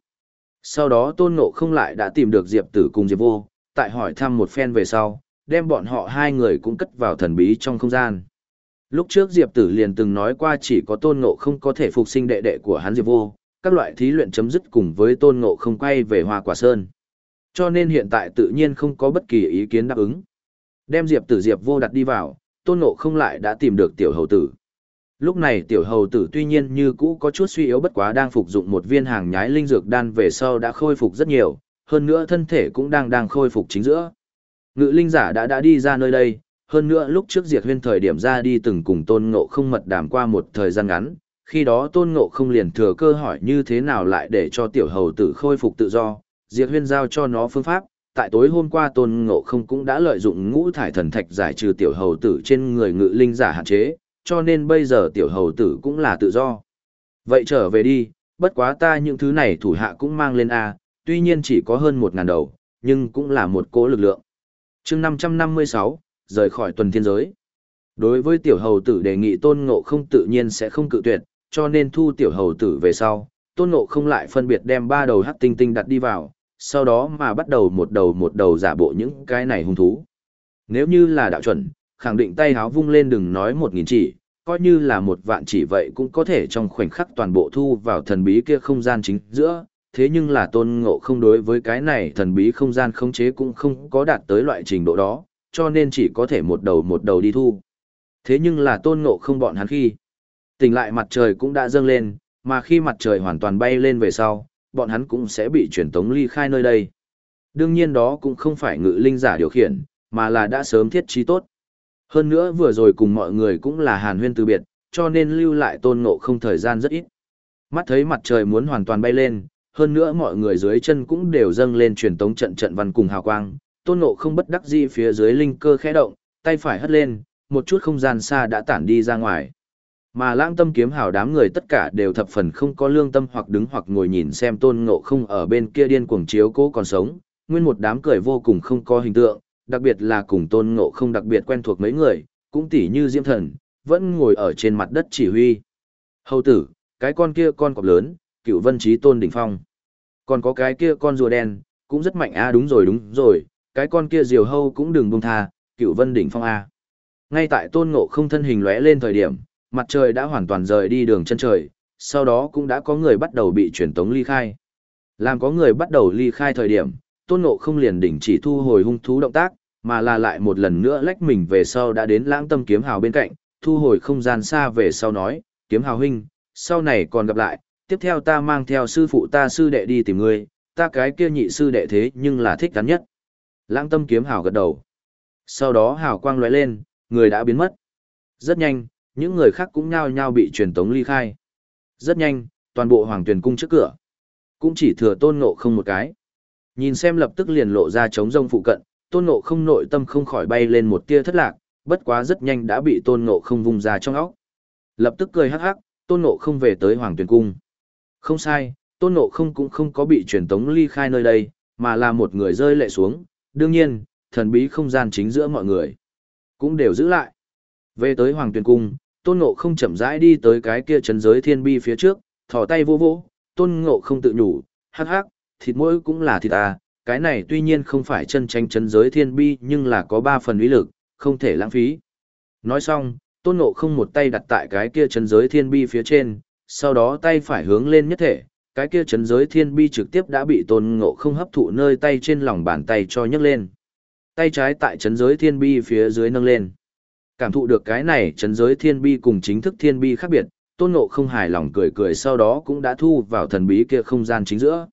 Sau đó tôn ngộ không lại đã tìm được Diệp tử cùng Diệp vô, tại hỏi thăm một phen về sau, đem bọn họ hai người cũng cất vào thần bí trong không gian. Lúc trước Diệp tử liền từng nói qua chỉ có tôn ngộ không có thể phục sinh đệ đệ của hắn Diệp vô, các loại thí luyện chấm dứt cùng với tôn ngộ không quay về hoa quả sơn. Cho nên hiện tại tự nhiên không có bất kỳ ý kiến đáp ứng. Đem Diệp tử Diệp vô đặt đi vào, tôn ngộ không lại đã tìm được tiểu hầu tử. Lúc này tiểu hầu tử tuy nhiên như cũ có chút suy yếu bất quá đang phục dụng một viên hàng nhái linh dược đan về sau đã khôi phục rất nhiều, hơn nữa thân thể cũng đang đang khôi phục chính giữa. Ngự linh giả đã đã đi ra nơi đây, hơn nữa lúc trước diệt huyên thời điểm ra đi từng cùng tôn ngộ không mật đàm qua một thời gian ngắn, khi đó tôn ngộ không liền thừa cơ hỏi như thế nào lại để cho tiểu hầu tử khôi phục tự do, diệt huyên giao cho nó phương pháp, tại tối hôm qua tôn ngộ không cũng đã lợi dụng ngũ thải thần thạch giải trừ tiểu hầu tử trên người ngự linh giả hạn chế, cho nên bây giờ tiểu hầu tử cũng là tự do. Vậy trở về đi, bất quá ta những thứ này thủ hạ cũng mang lên A, tuy nhiên chỉ có hơn một ngàn đầu, nhưng cũng là một cố lực lượng. chương 556, rời khỏi tuần thiên giới. Đối với tiểu hầu tử đề nghị tôn ngộ không tự nhiên sẽ không cự tuyệt, cho nên thu tiểu hầu tử về sau, tôn ngộ không lại phân biệt đem ba đầu hắc tinh tinh đặt đi vào, sau đó mà bắt đầu một đầu một đầu giả bộ những cái này hung thú. Nếu như là đạo chuẩn, khẳng định tay háo vung lên đừng nói một nghìn chỉ, coi như là một vạn chỉ vậy cũng có thể trong khoảnh khắc toàn bộ thu vào thần bí kia không gian chính giữa, thế nhưng là tôn ngộ không đối với cái này thần bí không gian khống chế cũng không có đạt tới loại trình độ đó, cho nên chỉ có thể một đầu một đầu đi thu. Thế nhưng là tôn ngộ không bọn hắn khi tỉnh lại mặt trời cũng đã dâng lên, mà khi mặt trời hoàn toàn bay lên về sau, bọn hắn cũng sẽ bị truyền tống ly khai nơi đây. Đương nhiên đó cũng không phải ngự linh giả điều khiển, mà là đã sớm thiết trí tốt. Hơn nữa vừa rồi cùng mọi người cũng là hàn huyên từ biệt, cho nên lưu lại tôn ngộ không thời gian rất ít. Mắt thấy mặt trời muốn hoàn toàn bay lên, hơn nữa mọi người dưới chân cũng đều dâng lên truyền tống trận trận văn cùng hào quang, tôn ngộ không bất đắc dĩ phía dưới linh cơ khẽ động, tay phải hất lên, một chút không gian xa đã tản đi ra ngoài. Mà lãng tâm kiếm hào đám người tất cả đều thập phần không có lương tâm hoặc đứng hoặc ngồi nhìn xem tôn ngộ không ở bên kia điên cuồng chiếu cố còn sống, nguyên một đám cười vô cùng không có hình tượng, đặc biệt là cùng tôn ngộ không đặc biệt quen thuộc mấy người, cũng tỉ như diễm thần, vẫn ngồi ở trên mặt đất chỉ huy. Hầu tử, cái con kia con cọp lớn, cựu vân trí tôn đỉnh phong. Còn có cái kia con rùa đen, cũng rất mạnh a đúng rồi đúng rồi, cái con kia diều hâu cũng đừng buông tha, cựu vân đỉnh phong a. Ngay tại tôn ngộ không thân hình lóe lên thời điểm, mặt trời đã hoàn toàn rời đi đường chân trời, sau đó cũng đã có người bắt đầu bị truyền tống ly khai. Làm có người bắt đầu ly khai thời điểm, tôn ngộ không liền đỉnh chỉ thu hồi hung thú động tác, mà là lại một lần nữa lách mình về sau đã đến lãng tâm kiếm hào bên cạnh, thu hồi không gian xa về sau nói, kiếm hào huynh, sau này còn gặp lại, tiếp theo ta mang theo sư phụ ta sư đệ đi tìm ngươi, ta cái kia nhị sư đệ thế nhưng là thích gắn nhất. Lãng tâm kiếm hào gật đầu. Sau đó hào quang lóe lên, người đã biến mất. Rất nhanh, những người khác cũng nhao nhao bị truyền tống ly khai. Rất nhanh, toàn bộ hoàng tuyển cung trước cửa. Cũng chỉ thừa tôn ngộ không một cái. Nhìn xem lập tức liền lộ ra trống rông phụ cận, tôn ngộ không nội tâm không khỏi bay lên một tia thất lạc, bất quá rất nhanh đã bị tôn ngộ không vung ra trong óc. Lập tức cười hắc hắc, tôn ngộ không về tới hoàng tuyển cung. Không sai, tôn ngộ không cũng không có bị truyền tống ly khai nơi đây, mà là một người rơi lệ xuống, đương nhiên, thần bí không gian chính giữa mọi người. Cũng đều giữ lại. Về tới hoàng tuyển cung, tôn ngộ không chậm rãi đi tới cái kia trấn giới thiên bi phía trước, thò tay vô vô, tôn ngộ không tự nhủ, hắc hắc, thịt mỗi cũng là thịt à, cái này tuy nhiên không phải chân tranh trấn giới thiên bi nhưng là có ba phần uy lực, không thể lãng phí. Nói xong, tôn ngộ không một tay đặt tại cái kia trấn giới thiên bi phía trên, sau đó tay phải hướng lên nhất thể, cái kia trấn giới thiên bi trực tiếp đã bị tôn ngộ không hấp thụ nơi tay trên lòng bàn tay cho nhấc lên. Tay trái tại trấn giới thiên bi phía dưới nâng lên. Cảm thụ được cái này chấn giới thiên bi cùng chính thức thiên bi khác biệt, tôn ngộ không hài lòng cười cười sau đó cũng đã thu vào thần bí kia không gian chính giữa.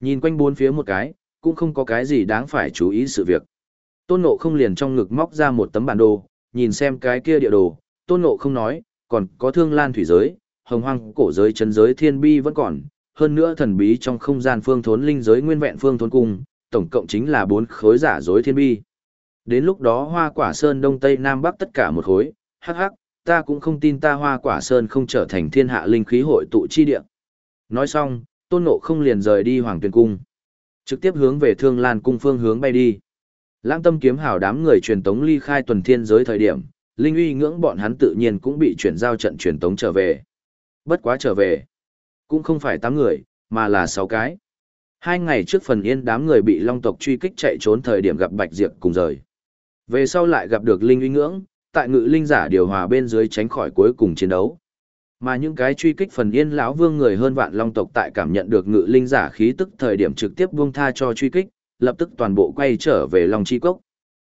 Nhìn quanh bốn phía một cái, cũng không có cái gì đáng phải chú ý sự việc. Tôn ngộ không liền trong ngực móc ra một tấm bản đồ, nhìn xem cái kia địa đồ, tôn ngộ không nói, còn có thương lan thủy giới, hồng hoang cổ giới chấn giới thiên bi vẫn còn, hơn nữa thần bí trong không gian phương thốn linh giới nguyên vẹn phương thốn cung, tổng cộng chính là bốn khối giả dối thiên bi. Đến lúc đó hoa quả sơn đông tây nam bắc tất cả một khối, hắc hắc, ta cũng không tin ta hoa quả sơn không trở thành thiên hạ linh khí hội tụ chi địa. Nói xong, tôn nộ không liền rời đi hoàng tuyên cung. Trực tiếp hướng về thương lan cung phương hướng bay đi. Lãng tâm kiếm hào đám người truyền tống ly khai tuần thiên giới thời điểm, linh uy ngưỡng bọn hắn tự nhiên cũng bị chuyển giao trận truyền tống trở về. Bất quá trở về. Cũng không phải tám người, mà là sáu cái. Hai ngày trước phần yên đám người bị long tộc truy kích chạy trốn thời điểm gặp Bạch Diệp cùng rời. Về sau lại gặp được Linh uy ngưỡng, tại ngự linh giả điều hòa bên dưới tránh khỏi cuối cùng chiến đấu. Mà những cái truy kích phần yên lão vương người hơn vạn long tộc tại cảm nhận được ngự linh giả khí tức thời điểm trực tiếp buông tha cho truy kích, lập tức toàn bộ quay trở về Long Chi Cốc.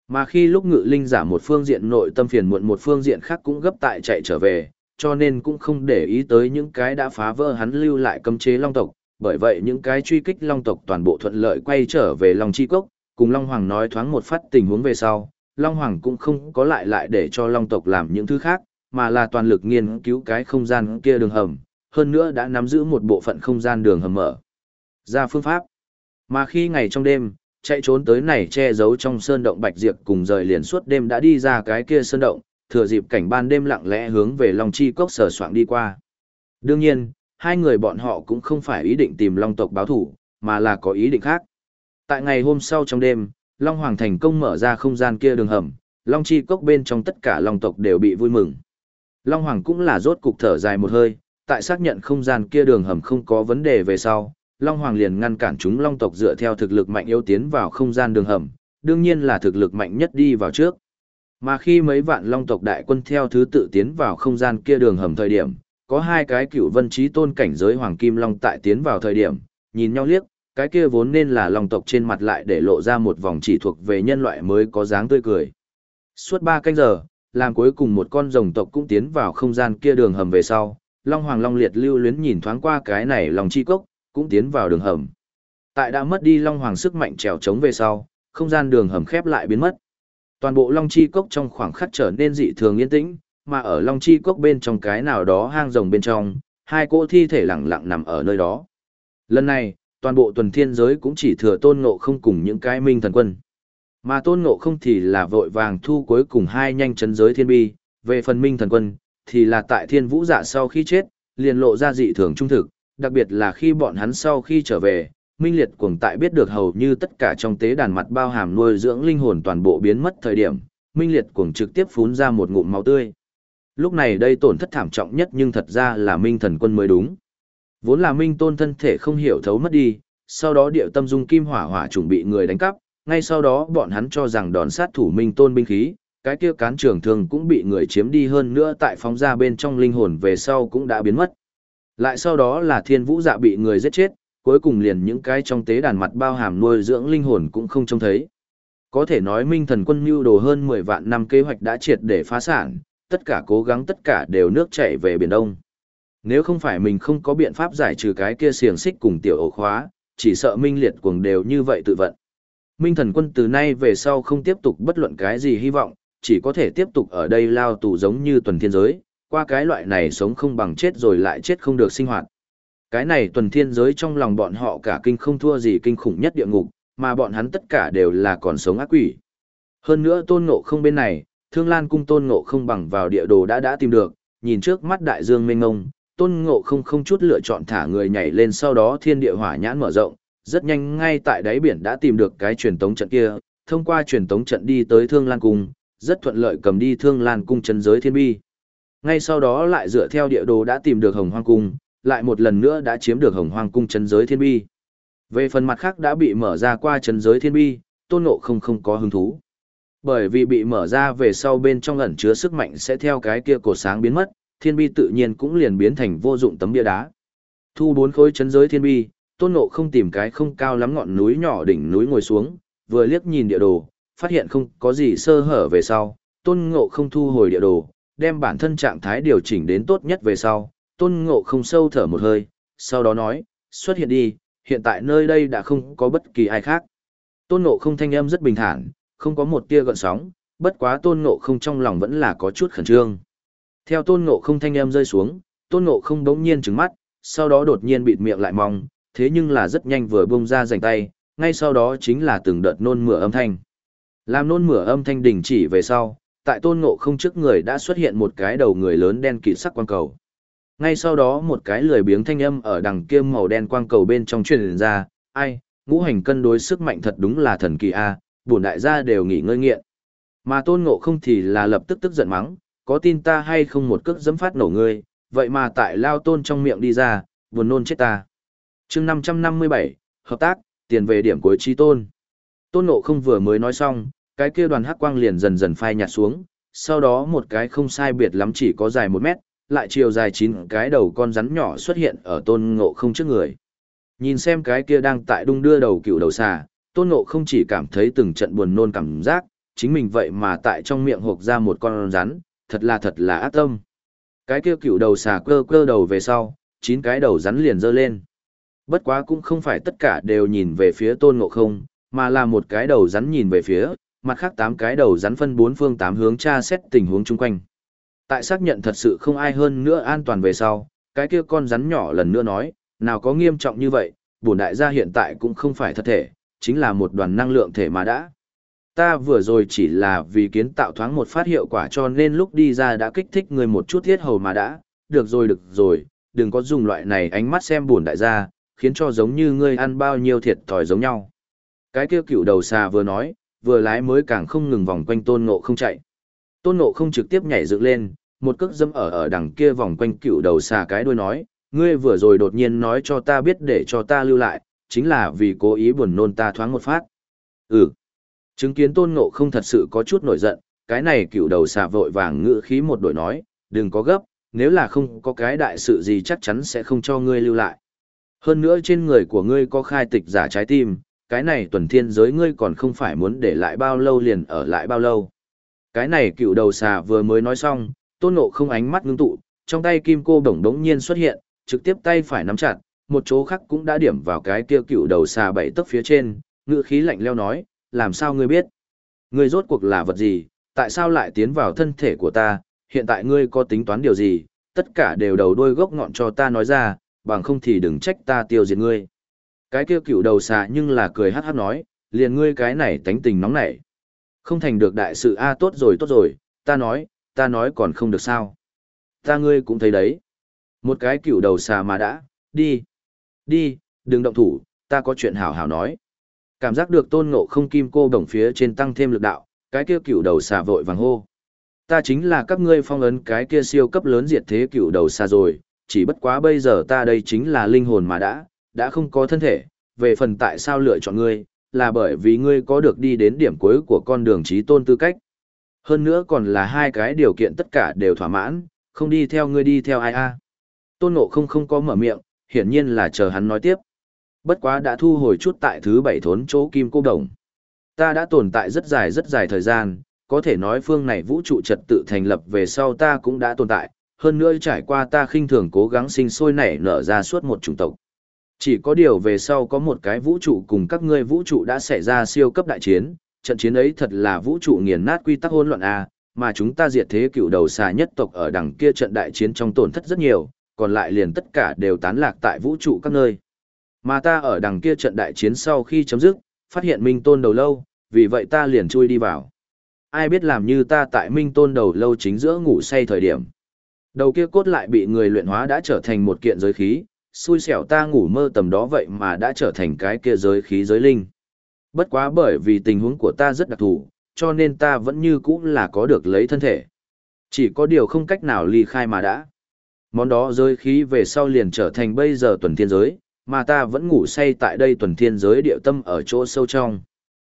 Mà khi lúc ngự linh giả một phương diện nội tâm phiền muộn một phương diện khác cũng gấp tại chạy trở về, cho nên cũng không để ý tới những cái đã phá vỡ hắn lưu lại cấm chế long tộc, bởi vậy những cái truy kích long tộc toàn bộ thuận lợi quay trở về Long Chi Cốc, cùng Long Hoàng nói thoáng một phát tình huống về sau, Long Hoàng cũng không có lại lại để cho Long tộc làm những thứ khác, mà là toàn lực nghiên cứu cái không gian kia đường hầm, hơn nữa đã nắm giữ một bộ phận không gian đường hầm mở. Ra phương pháp. Mà khi ngày trong đêm, chạy trốn tới này che giấu trong sơn động Bạch Diệp cùng rời liền suốt đêm đã đi ra cái kia sơn động, thừa dịp cảnh ban đêm lặng lẽ hướng về Long Chi Cốc sở soạn đi qua. Đương nhiên, hai người bọn họ cũng không phải ý định tìm Long tộc báo thủ, mà là có ý định khác. Tại ngày hôm sau trong đêm, Long Hoàng thành công mở ra không gian kia đường hầm, Long Chi Cốc bên trong tất cả Long tộc đều bị vui mừng. Long Hoàng cũng là rốt cục thở dài một hơi, tại xác nhận không gian kia đường hầm không có vấn đề về sau, Long Hoàng liền ngăn cản chúng Long tộc dựa theo thực lực mạnh yếu tiến vào không gian đường hầm, đương nhiên là thực lực mạnh nhất đi vào trước. Mà khi mấy vạn Long tộc đại quân theo thứ tự tiến vào không gian kia đường hầm thời điểm, có hai cái cựu vân trí tôn cảnh giới Hoàng Kim Long tại tiến vào thời điểm, nhìn nhau liếc, cái kia vốn nên là lòng tộc trên mặt lại để lộ ra một vòng chỉ thuộc về nhân loại mới có dáng tươi cười. Suốt ba canh giờ, làm cuối cùng một con rồng tộc cũng tiến vào không gian kia đường hầm về sau, Long Hoàng Long Liệt lưu luyến nhìn thoáng qua cái này lòng chi cốc, cũng tiến vào đường hầm. Tại đã mất đi Long Hoàng sức mạnh trèo trống về sau, không gian đường hầm khép lại biến mất. Toàn bộ Long Chi Cốc trong khoảng khắc trở nên dị thường yên tĩnh, mà ở Long Chi Cốc bên trong cái nào đó hang rồng bên trong, hai cỗ thi thể lặng lặng nằm ở nơi đó. Lần này, toàn bộ tuần thiên giới cũng chỉ thừa tôn ngộ không cùng những cái minh thần quân. Mà tôn ngộ không thì là vội vàng thu cuối cùng hai nhanh chấn giới thiên bi, về phần minh thần quân, thì là tại thiên vũ dạ sau khi chết, liền lộ ra dị thường trung thực, đặc biệt là khi bọn hắn sau khi trở về, minh liệt cuồng tại biết được hầu như tất cả trong tế đàn mặt bao hàm nuôi dưỡng linh hồn toàn bộ biến mất thời điểm, minh liệt cuồng trực tiếp phún ra một ngụm máu tươi. Lúc này đây tổn thất thảm trọng nhất nhưng thật ra là minh thần quân mới đúng. Vốn là minh tôn thân thể không hiểu thấu mất đi, sau đó điệu tâm dung kim hỏa hỏa chuẩn bị người đánh cắp, ngay sau đó bọn hắn cho rằng đòn sát thủ minh tôn binh khí, cái kia cán trường thường cũng bị người chiếm đi hơn nữa tại phóng ra bên trong linh hồn về sau cũng đã biến mất. Lại sau đó là thiên vũ dạ bị người giết chết, cuối cùng liền những cái trong tế đàn mặt bao hàm nuôi dưỡng linh hồn cũng không trông thấy. Có thể nói minh thần quân mưu đồ hơn 10 vạn năm kế hoạch đã triệt để phá sản, tất cả cố gắng tất cả đều nước chảy về Biển Đông. Nếu không phải mình không có biện pháp giải trừ cái kia xiềng xích cùng tiểu ổ khóa, chỉ sợ minh liệt cuồng đều như vậy tự vận. Minh thần quân từ nay về sau không tiếp tục bất luận cái gì hy vọng, chỉ có thể tiếp tục ở đây lao tù giống như tuần thiên giới, qua cái loại này sống không bằng chết rồi lại chết không được sinh hoạt. Cái này tuần thiên giới trong lòng bọn họ cả kinh không thua gì kinh khủng nhất địa ngục, mà bọn hắn tất cả đều là còn sống ác quỷ. Hơn nữa tôn ngộ không bên này, thương lan cung tôn ngộ không bằng vào địa đồ đã đã tìm được, nhìn trước mắt đại dương mênh ngông, tôn ngộ không không chút lựa chọn thả người nhảy lên sau đó thiên địa hỏa nhãn mở rộng, rất nhanh ngay tại đáy biển đã tìm được cái truyền tống trận kia, thông qua truyền tống trận đi tới thương lan cung, rất thuận lợi cầm đi thương lan cung chân giới thiên bi. Ngay sau đó lại dựa theo địa đồ đã tìm được hồng hoang cung, lại một lần nữa đã chiếm được hồng hoang cung chân giới thiên bi. Về phần mặt khác đã bị mở ra qua chân giới thiên bi, tôn ngộ không không có hứng thú. Bởi vì bị mở ra về sau bên trong ẩn chứa sức mạnh sẽ theo cái kia cổ sáng biến mất, thiên bi tự nhiên cũng liền biến thành vô dụng tấm bia đá. Thu bốn khối chân giới thiên bi, tôn ngộ không tìm cái không cao lắm ngọn núi nhỏ đỉnh núi ngồi xuống, vừa liếc nhìn địa đồ, phát hiện không có gì sơ hở về sau, tôn ngộ không thu hồi địa đồ, đem bản thân trạng thái điều chỉnh đến tốt nhất về sau, tôn ngộ không sâu thở một hơi, sau đó nói, xuất hiện đi, hiện tại nơi đây đã không có bất kỳ ai khác. Tôn ngộ không thanh âm rất bình thản, không có một tia gợn sóng, bất quá tôn ngộ không trong lòng vẫn là có chút khẩn trương. Theo tôn ngộ không thanh âm rơi xuống, tôn ngộ không đống nhiên trứng mắt, sau đó đột nhiên bịt miệng lại mong, thế nhưng là rất nhanh vừa bông ra rảnh tay, ngay sau đó chính là từng đợt nôn mửa âm thanh. Làm nôn mửa âm thanh đình chỉ về sau, tại tôn ngộ không trước người đã xuất hiện một cái đầu người lớn đen kịt sắc quang cầu. Ngay sau đó một cái lười biếng thanh âm ở đằng kia màu đen quang cầu bên trong truyền ra, ai, ngũ hành cân đối sức mạnh thật đúng là thần kỳ a, bổn đại gia đều nghỉ ngơi nghiện. Mà tôn ngộ không thì là lập tức tức giận mắng, có tin ta hay không một cước dẫm phát nổ ngươi, vậy mà tại lao tôn trong miệng đi ra, buồn nôn chết ta. chương 557, hợp tác, tiền về điểm cuối chi tôn. Tôn ngộ không vừa mới nói xong, cái kia đoàn hắc quang liền dần dần phai nhạt xuống, sau đó một cái không sai biệt lắm chỉ có dài một mét, lại chiều dài chín cái đầu con rắn nhỏ xuất hiện ở tôn ngộ không trước người. Nhìn xem cái kia đang tại đung đưa đầu cựu đầu xà, tôn ngộ không chỉ cảm thấy từng trận buồn nôn cảm giác, chính mình vậy mà tại trong miệng hộp ra một con rắn, thật là thật là ác tâm. Cái kia cựu đầu xà cơ cơ đầu về sau, chín cái đầu rắn liền dơ lên. Bất quá cũng không phải tất cả đều nhìn về phía tôn ngộ không, mà là một cái đầu rắn nhìn về phía, mặt khác tám cái đầu rắn phân bốn phương tám hướng tra xét tình huống chung quanh. Tại xác nhận thật sự không ai hơn nữa an toàn về sau, cái kia con rắn nhỏ lần nữa nói, nào có nghiêm trọng như vậy, bổn đại gia hiện tại cũng không phải thật thể, chính là một đoàn năng lượng thể mà đã. Ta vừa rồi chỉ là vì kiến tạo thoáng một phát hiệu quả cho nên lúc đi ra đã kích thích người một chút thiết hầu mà đã, được rồi được rồi, đừng có dùng loại này ánh mắt xem buồn đại gia, khiến cho giống như ngươi ăn bao nhiêu thiệt thòi giống nhau. Cái kia cựu đầu xà vừa nói, vừa lái mới càng không ngừng vòng quanh tôn ngộ không chạy. Tôn ngộ không trực tiếp nhảy dựng lên, một cước dâm ở ở đằng kia vòng quanh cựu đầu xà cái đuôi nói, ngươi vừa rồi đột nhiên nói cho ta biết để cho ta lưu lại, chính là vì cố ý buồn nôn ta thoáng một phát. Ừ. Chứng kiến tôn ngộ không thật sự có chút nổi giận, cái này cựu đầu xà vội vàng ngự khí một đổi nói, đừng có gấp, nếu là không có cái đại sự gì chắc chắn sẽ không cho ngươi lưu lại. Hơn nữa trên người của ngươi có khai tịch giả trái tim, cái này tuần thiên giới ngươi còn không phải muốn để lại bao lâu liền ở lại bao lâu. Cái này cựu đầu xà vừa mới nói xong, tôn ngộ không ánh mắt ngưng tụ, trong tay kim cô đồng đống nhiên xuất hiện, trực tiếp tay phải nắm chặt, một chỗ khác cũng đã điểm vào cái kia cựu đầu xà bảy tấc phía trên, ngựa khí lạnh leo nói, làm sao ngươi biết? Ngươi rốt cuộc là vật gì, tại sao lại tiến vào thân thể của ta, hiện tại ngươi có tính toán điều gì, tất cả đều đầu đuôi gốc ngọn cho ta nói ra, bằng không thì đừng trách ta tiêu diệt ngươi. Cái kia cựu đầu xà nhưng là cười hát hát nói, liền ngươi cái này tánh tình nóng nảy. Không thành được đại sự a à, tốt rồi tốt rồi, ta nói, ta nói còn không được sao. Ta ngươi cũng thấy đấy. Một cái cựu đầu xà mà đã, đi, đi, đừng động thủ, ta có chuyện hảo hảo nói. Cảm giác được tôn ngộ không kim cô đồng phía trên tăng thêm lực đạo, cái kia cựu đầu xà vội vàng hô. Ta chính là các ngươi phong ấn cái kia siêu cấp lớn diệt thế cựu đầu xà rồi, chỉ bất quá bây giờ ta đây chính là linh hồn mà đã, đã không có thân thể, về phần tại sao lựa chọn ngươi, là bởi vì ngươi có được đi đến điểm cuối của con đường trí tôn tư cách. Hơn nữa còn là hai cái điều kiện tất cả đều thỏa mãn, không đi theo ngươi đi theo ai a. Tôn Ngộ không không có mở miệng, hiển nhiên là chờ hắn nói tiếp. Bất quá đã thu hồi chút tại thứ bảy thốn chỗ kim cô đồng. Ta đã tồn tại rất dài rất dài thời gian, có thể nói phương này vũ trụ trật tự thành lập về sau ta cũng đã tồn tại, hơn nữa trải qua ta khinh thường cố gắng sinh sôi nảy nở ra suốt một chủng tộc. Chỉ có điều về sau có một cái vũ trụ cùng các ngươi vũ trụ đã xảy ra siêu cấp đại chiến, trận chiến ấy thật là vũ trụ nghiền nát quy tắc hỗn loạn a, mà chúng ta diệt thế cựu đầu xà nhất tộc ở đằng kia trận đại chiến trong tổn thất rất nhiều, còn lại liền tất cả đều tán lạc tại vũ trụ các nơi. Mà ta ở đằng kia trận đại chiến sau khi chấm dứt, phát hiện Minh Tôn đầu lâu, vì vậy ta liền chui đi vào. Ai biết làm như ta tại Minh Tôn đầu lâu chính giữa ngủ say thời điểm. Đầu kia cốt lại bị người luyện hóa đã trở thành một kiện giới khí, xui xẻo ta ngủ mơ tầm đó vậy mà đã trở thành cái kia giới khí giới linh. Bất quá bởi vì tình huống của ta rất đặc thù, cho nên ta vẫn như cũ là có được lấy thân thể. Chỉ có điều không cách nào ly khai mà đã. Món đó giới khí về sau liền trở thành bây giờ tuần thiên giới, mà ta vẫn ngủ say tại đây tuần thiên giới địa tâm ở chỗ sâu trong.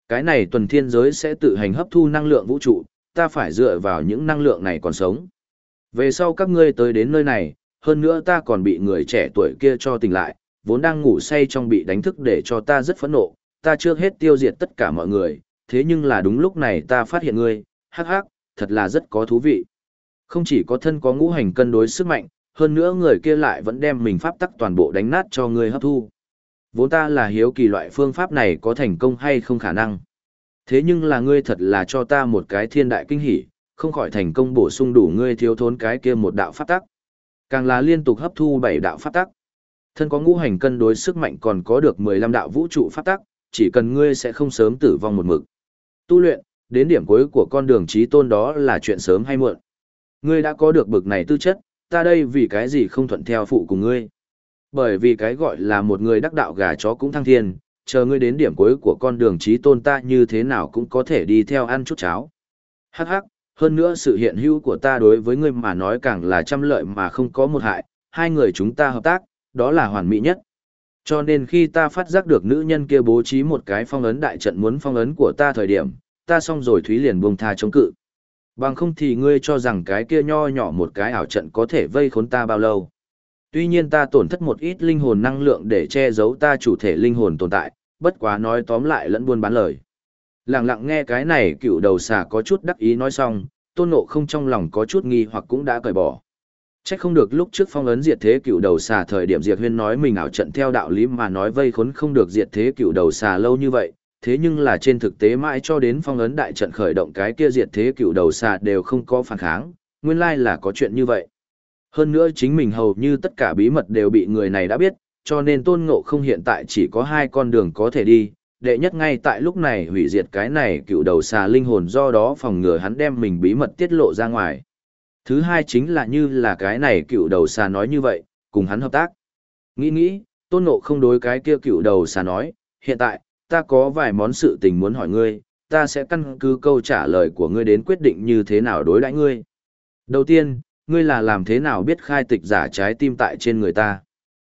Cái này tuần thiên giới sẽ tự hành hấp thu năng lượng vũ trụ, ta phải dựa vào những năng lượng này còn sống. Về sau các ngươi tới đến nơi này, hơn nữa ta còn bị người trẻ tuổi kia cho tỉnh lại, vốn đang ngủ say trong bị đánh thức để cho ta rất phẫn nộ, ta trước hết tiêu diệt tất cả mọi người, thế nhưng là đúng lúc này ta phát hiện ngươi, hắc hắc, thật là rất có thú vị. Không chỉ có thân có ngũ hành cân đối sức mạnh, hơn nữa người kia lại vẫn đem mình pháp tắc toàn bộ đánh nát cho ngươi hấp thu. Vốn ta là hiếu kỳ loại phương pháp này có thành công hay không khả năng. Thế nhưng là ngươi thật là cho ta một cái thiên đại kinh hỉ, không khỏi thành công bổ sung đủ ngươi thiếu thốn cái kia một đạo pháp tắc. Càng là liên tục hấp thu bảy đạo pháp tắc. Thân có ngũ hành cân đối sức mạnh còn có được 15 đạo vũ trụ pháp tắc, chỉ cần ngươi sẽ không sớm tử vong một mực. Tu luyện, đến điểm cuối của con đường trí tôn đó là chuyện sớm hay muộn. Ngươi đã có được bực này tư chất, ta đây vì cái gì không thuận theo phụ cùng ngươi. Bởi vì cái gọi là một người đắc đạo gà chó cũng thăng thiên, chờ ngươi đến điểm cuối của con đường trí tôn ta như thế nào cũng có thể đi theo ăn chút cháo. Hắc hắc, hơn nữa sự hiện hữu của ta đối với ngươi mà nói càng là trăm lợi mà không có một hại, hai người chúng ta hợp tác, đó là hoàn mỹ nhất. Cho nên khi ta phát giác được nữ nhân kia bố trí một cái phong ấn đại trận muốn phong ấn của ta thời điểm, ta xong rồi Thúy liền buông tha chống cự. Bằng không thì ngươi cho rằng cái kia nho nhỏ một cái ảo trận có thể vây khốn ta bao lâu. Tuy nhiên ta tổn thất một ít linh hồn năng lượng để che giấu ta chủ thể linh hồn tồn tại, bất quá nói tóm lại lẫn buôn bán lời. Lặng lặng nghe cái này cựu đầu xà có chút đắc ý nói xong, tôn nộ không trong lòng có chút nghi hoặc cũng đã cởi bỏ. Chắc không được lúc trước phong ấn diệt thế cựu đầu xà thời điểm diệt huyên nói mình ảo trận theo đạo lý mà nói vây khốn không được diệt thế cựu đầu xà lâu như vậy, thế nhưng là trên thực tế mãi cho đến phong ấn đại trận khởi động cái kia diệt thế cựu đầu xà đều không có phản kháng, nguyên lai là có chuyện như vậy. Hơn nữa chính mình hầu như tất cả bí mật đều bị người này đã biết, cho nên tôn ngộ không hiện tại chỉ có hai con đường có thể đi, đệ nhất ngay tại lúc này hủy diệt cái này cựu đầu xà linh hồn do đó phòng ngừa hắn đem mình bí mật tiết lộ ra ngoài. Thứ hai chính là như là cái này cựu đầu xà nói như vậy, cùng hắn hợp tác. Nghĩ nghĩ, tôn ngộ không đối cái kia cựu đầu xà nói, hiện tại, ta có vài món sự tình muốn hỏi ngươi, ta sẽ căn cứ câu trả lời của ngươi đến quyết định như thế nào đối đãi ngươi. Đầu tiên, ngươi là làm thế nào biết khai tịch giả trái tim tại trên người ta.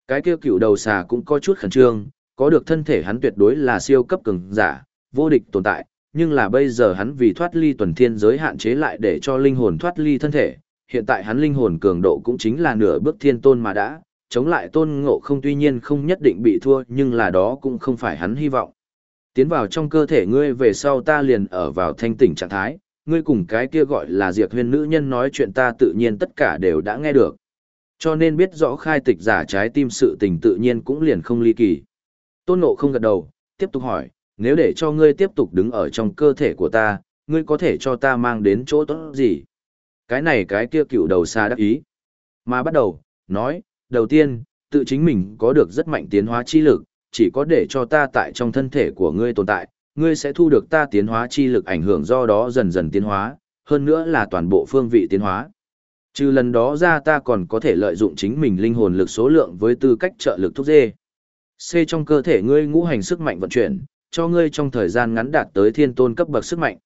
Cái kia cựu đầu xà cũng có chút khẩn trương, có được thân thể hắn tuyệt đối là siêu cấp cường giả, vô địch tồn tại, nhưng là bây giờ hắn vì thoát ly tuần thiên giới hạn chế lại để cho linh hồn thoát ly thân thể, hiện tại hắn linh hồn cường độ cũng chính là nửa bước thiên tôn mà đã, chống lại tôn ngộ không tuy nhiên không nhất định bị thua nhưng là đó cũng không phải hắn hy vọng. Tiến vào trong cơ thể ngươi về sau ta liền ở vào thanh tỉnh trạng thái, ngươi cùng cái kia gọi là diệt huyên nữ nhân nói chuyện ta tự nhiên tất cả đều đã nghe được. Cho nên biết rõ khai tịch giả trái tim sự tình tự nhiên cũng liền không ly kỳ. Tôn ngộ không gật đầu, tiếp tục hỏi, nếu để cho ngươi tiếp tục đứng ở trong cơ thể của ta, ngươi có thể cho ta mang đến chỗ tốt gì? Cái này cái kia cựu đầu xa đắc ý. Mà bắt đầu, nói, đầu tiên, tự chính mình có được rất mạnh tiến hóa chi lực, chỉ có để cho ta tại trong thân thể của ngươi tồn tại, ngươi sẽ thu được ta tiến hóa chi lực ảnh hưởng do đó dần dần tiến hóa, hơn nữa là toàn bộ phương vị tiến hóa. Trừ lần đó ra ta còn có thể lợi dụng chính mình linh hồn lực số lượng với tư cách trợ lực thúc dê. C trong cơ thể ngươi ngũ hành sức mạnh vận chuyển, cho ngươi trong thời gian ngắn đạt tới thiên tôn cấp bậc sức mạnh.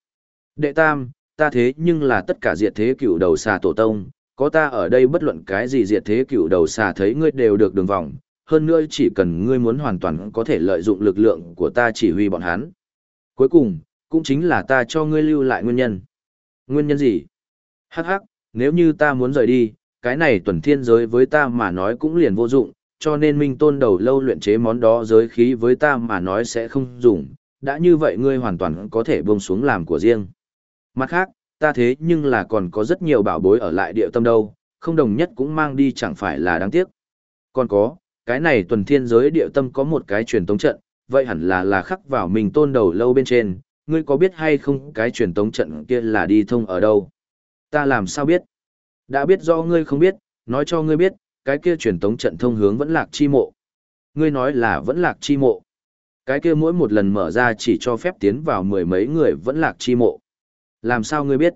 Đệ tam, ta thế nhưng là tất cả diệt thế cựu đầu xà tổ tông, có ta ở đây bất luận cái gì diệt thế cựu đầu xà thấy ngươi đều được đường vòng, hơn nữa chỉ cần ngươi muốn hoàn toàn có thể lợi dụng lực lượng của ta chỉ huy bọn hắn. Cuối cùng, cũng chính là ta cho ngươi lưu lại nguyên nhân. Nguyên nhân gì? Hắc hắc, nếu như ta muốn rời đi, cái này tuần thiên giới với ta mà nói cũng liền vô dụng, cho nên minh tôn đầu lâu luyện chế món đó giới khí với ta mà nói sẽ không dùng, đã như vậy ngươi hoàn toàn có thể buông xuống làm của riêng. Mặt khác, ta thế nhưng là còn có rất nhiều bảo bối ở lại địa tâm đâu, không đồng nhất cũng mang đi chẳng phải là đáng tiếc. Còn có, cái này tuần thiên giới địa tâm có một cái truyền tống trận, vậy hẳn là là khắc vào mình tôn đầu lâu bên trên, ngươi có biết hay không cái truyền tống trận kia là đi thông ở đâu? Ta làm sao biết? Đã biết do ngươi không biết, nói cho ngươi biết, cái kia truyền tống trận thông hướng vẫn lạc chi mộ. Ngươi nói là vẫn lạc chi mộ. Cái kia mỗi một lần mở ra chỉ cho phép tiến vào mười mấy người vẫn lạc chi mộ. Làm sao ngươi biết?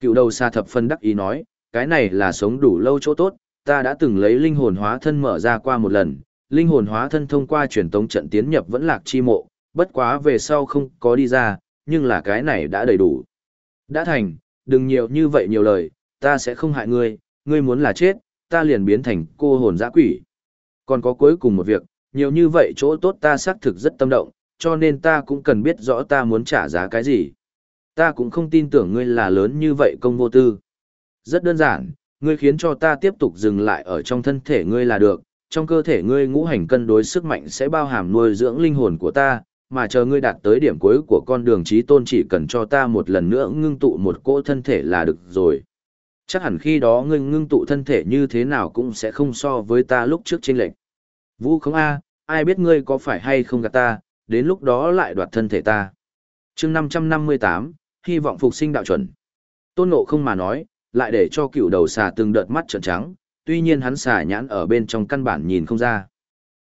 Cựu đầu xa thập phân đắc ý nói, cái này là sống đủ lâu chỗ tốt, ta đã từng lấy linh hồn hóa thân mở ra qua một lần, linh hồn hóa thân thông qua truyền tống trận tiến nhập vẫn lạc chi mộ, bất quá về sau không có đi ra, nhưng là cái này đã đầy đủ. Đã thành, đừng nhiều như vậy nhiều lời, ta sẽ không hại ngươi, ngươi muốn là chết, ta liền biến thành cô hồn dã quỷ. Còn có cuối cùng một việc, nhiều như vậy chỗ tốt ta xác thực rất tâm động, cho nên ta cũng cần biết rõ ta muốn trả giá cái gì. Ta cũng không tin tưởng ngươi là lớn như vậy công vô tư. Rất đơn giản, ngươi khiến cho ta tiếp tục dừng lại ở trong thân thể ngươi là được, trong cơ thể ngươi ngũ hành cân đối sức mạnh sẽ bao hàm nuôi dưỡng linh hồn của ta, mà chờ ngươi đạt tới điểm cuối của con đường trí tôn chỉ cần cho ta một lần nữa ngưng tụ một cỗ thân thể là được rồi. Chắc hẳn khi đó ngươi ngưng tụ thân thể như thế nào cũng sẽ không so với ta lúc trước trên lệnh. Vũ không A, ai biết ngươi có phải hay không gạt ta, đến lúc đó lại đoạt thân thể ta. chương 558, hy vọng phục sinh đạo chuẩn. Tôn ngộ không mà nói, lại để cho cựu đầu xà từng đợt mắt trợn trắng, tuy nhiên hắn xà nhãn ở bên trong căn bản nhìn không ra.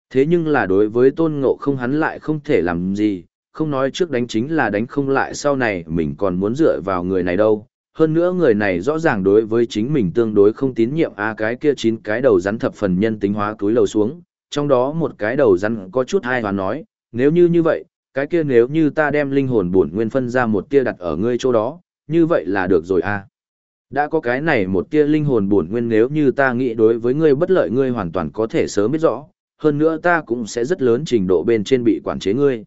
Thế nhưng là đối với tôn ngộ không hắn lại không thể làm gì, không nói trước đánh chính là đánh không lại sau này mình còn muốn dựa vào người này đâu. Hơn nữa người này rõ ràng đối với chính mình tương đối không tín nhiệm a cái kia chín cái đầu rắn thập phần nhân tính hóa túi lầu xuống, trong đó một cái đầu rắn có chút hai và nói, nếu như như vậy, cái kia nếu như ta đem linh hồn bổn nguyên phân ra một tia đặt ở ngươi chỗ đó, như vậy là được rồi a. Đã có cái này một tia linh hồn bổn nguyên nếu như ta nghĩ đối với ngươi bất lợi ngươi hoàn toàn có thể sớm biết rõ, hơn nữa ta cũng sẽ rất lớn trình độ bên trên bị quản chế ngươi.